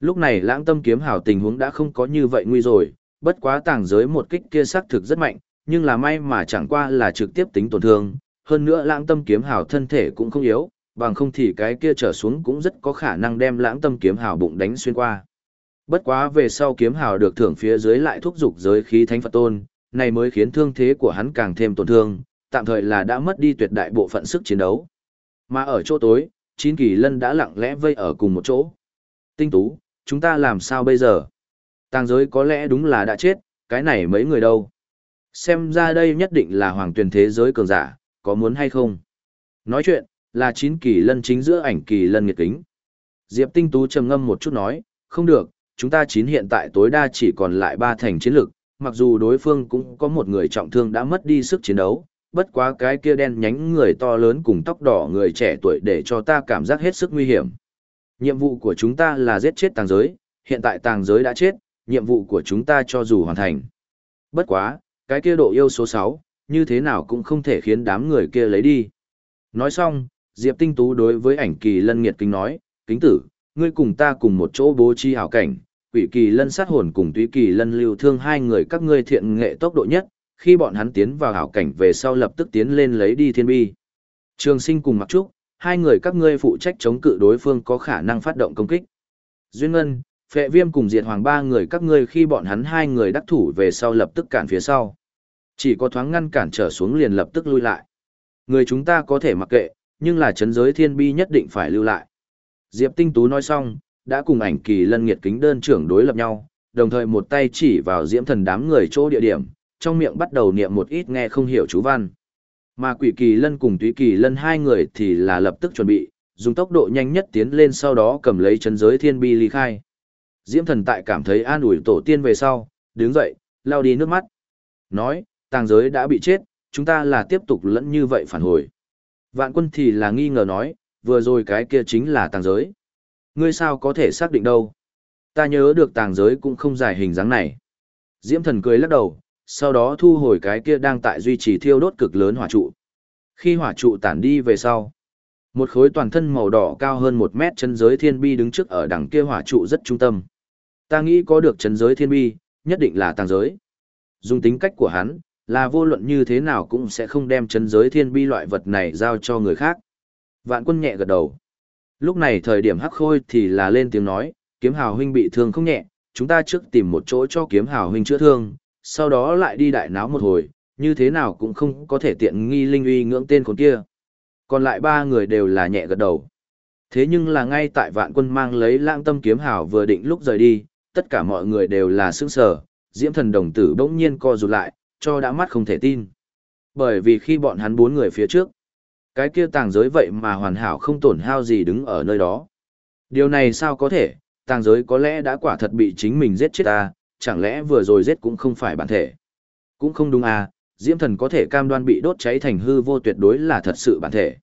Lúc này lãng tâm kiếm hào tình huống đã không có như vậy nguy rồi, bất quá tàng giới một kích kia xác thực rất mạnh, nhưng là may mà chẳng qua là trực tiếp tính tổn thương, hơn nữa lãng tâm kiếm hào thân thể cũng không yếu, bằng không thì cái kia trở xuống cũng rất có khả năng đem lãng tâm kiếm hào bụng đánh xuyên qua. Bất quá về sau kiếm hào được thưởng phía dưới lại thúc dục giới khí thánh Phật tôn, này mới khiến thương thế của hắn càng thêm tổn thương, tạm thời là đã mất đi tuyệt đại bộ phận sức chiến đấu. Mà ở chỗ tối, chín kỳ lân đã lặng lẽ vây ở cùng một chỗ. Tinh tú, chúng ta làm sao bây giờ? Tàng giới có lẽ đúng là đã chết, cái này mấy người đâu? Xem ra đây nhất định là hoàng tuyển thế giới cường giả, có muốn hay không? Nói chuyện, là chín kỳ lân chính giữa ảnh kỳ lân nghiệt kính. Diệp Tinh Tú trầm ngâm một chút nói, không được, chúng ta chín hiện tại tối đa chỉ còn lại ba thành chiến lực, mặc dù đối phương cũng có một người trọng thương đã mất đi sức chiến đấu, bất quá cái kia đen nhánh người to lớn cùng tóc đỏ người trẻ tuổi để cho ta cảm giác hết sức nguy hiểm. Nhiệm vụ của chúng ta là giết chết tàng giới, hiện tại tàng giới đã chết, nhiệm vụ của chúng ta cho dù hoàn thành. Bất quá, cái kia độ yêu số 6, như thế nào cũng không thể khiến đám người kia lấy đi. Nói xong, Diệp Tinh Tú đối với ảnh kỳ lân nghiệt kính nói, kính tử, ngươi cùng ta cùng một chỗ bố trí hảo cảnh, quỷ kỳ lân sát hồn cùng túy kỳ lân lưu thương hai người các ngươi thiện nghệ tốc độ nhất, khi bọn hắn tiến vào hảo cảnh về sau lập tức tiến lên lấy đi thiên bi. Trường sinh cùng mặc trúc, hai người các ngươi phụ trách chống cự đối phương có khả năng phát động công kích. Duyên Ngân, Phệ Viêm cùng Diệt Hoàng ba người các ngươi khi bọn hắn hai người đắc thủ về sau lập tức cản phía sau. Chỉ có thoáng ngăn cản trở xuống liền lập tức lui lại. Người chúng ta có thể mặc kệ, nhưng là chấn giới thiên bi nhất định phải lưu lại. Diệp Tinh Tú nói xong, đã cùng ảnh kỳ lân nghiệt kính đơn trưởng đối lập nhau, đồng thời một tay chỉ vào diễm thần đám người chỗ địa điểm, trong miệng bắt đầu niệm một ít nghe không hiểu chú văn. Mà quỷ kỳ lân cùng túy kỳ lân hai người thì là lập tức chuẩn bị, dùng tốc độ nhanh nhất tiến lên sau đó cầm lấy chấn giới thiên bi ly khai. Diễm thần tại cảm thấy an ủi tổ tiên về sau, đứng dậy, lao đi nước mắt. Nói, tàng giới đã bị chết, chúng ta là tiếp tục lẫn như vậy phản hồi. Vạn quân thì là nghi ngờ nói, vừa rồi cái kia chính là tàng giới. Ngươi sao có thể xác định đâu? Ta nhớ được tàng giới cũng không giải hình dáng này. Diễm thần cười lắc đầu, sau đó thu hồi cái kia đang tại duy trì thiêu đốt cực lớn hỏa trụ. Khi hỏa trụ tản đi về sau, một khối toàn thân màu đỏ cao hơn một mét chân giới thiên bi đứng trước ở đằng kia hỏa trụ rất trung tâm. Ta nghĩ có được chân giới thiên bi, nhất định là tàng giới. Dùng tính cách của hắn, là vô luận như thế nào cũng sẽ không đem chân giới thiên bi loại vật này giao cho người khác. Vạn quân nhẹ gật đầu. Lúc này thời điểm hắc khôi thì là lên tiếng nói, kiếm hào huynh bị thương không nhẹ, chúng ta trước tìm một chỗ cho kiếm hào huynh chữa thương, sau đó lại đi đại náo một hồi, như thế nào cũng không có thể tiện nghi linh uy ngưỡng tên con kia. Còn lại ba người đều là nhẹ gật đầu. Thế nhưng là ngay tại vạn quân mang lấy lãng tâm kiếm hào vừa định lúc rời đi, tất cả mọi người đều là sững sờ, diễm thần đồng tử bỗng nhiên co rụt lại, cho đã mắt không thể tin. Bởi vì khi bọn hắn bốn người phía trước, cái kia tàng giới vậy mà hoàn hảo không tổn hao gì đứng ở nơi đó. Điều này sao có thể, tàng giới có lẽ đã quả thật bị chính mình giết chết ta, chẳng lẽ vừa rồi giết cũng không phải bản thể. Cũng không đúng à, diễm thần có thể cam đoan bị đốt cháy thành hư vô tuyệt đối là thật sự bản thể.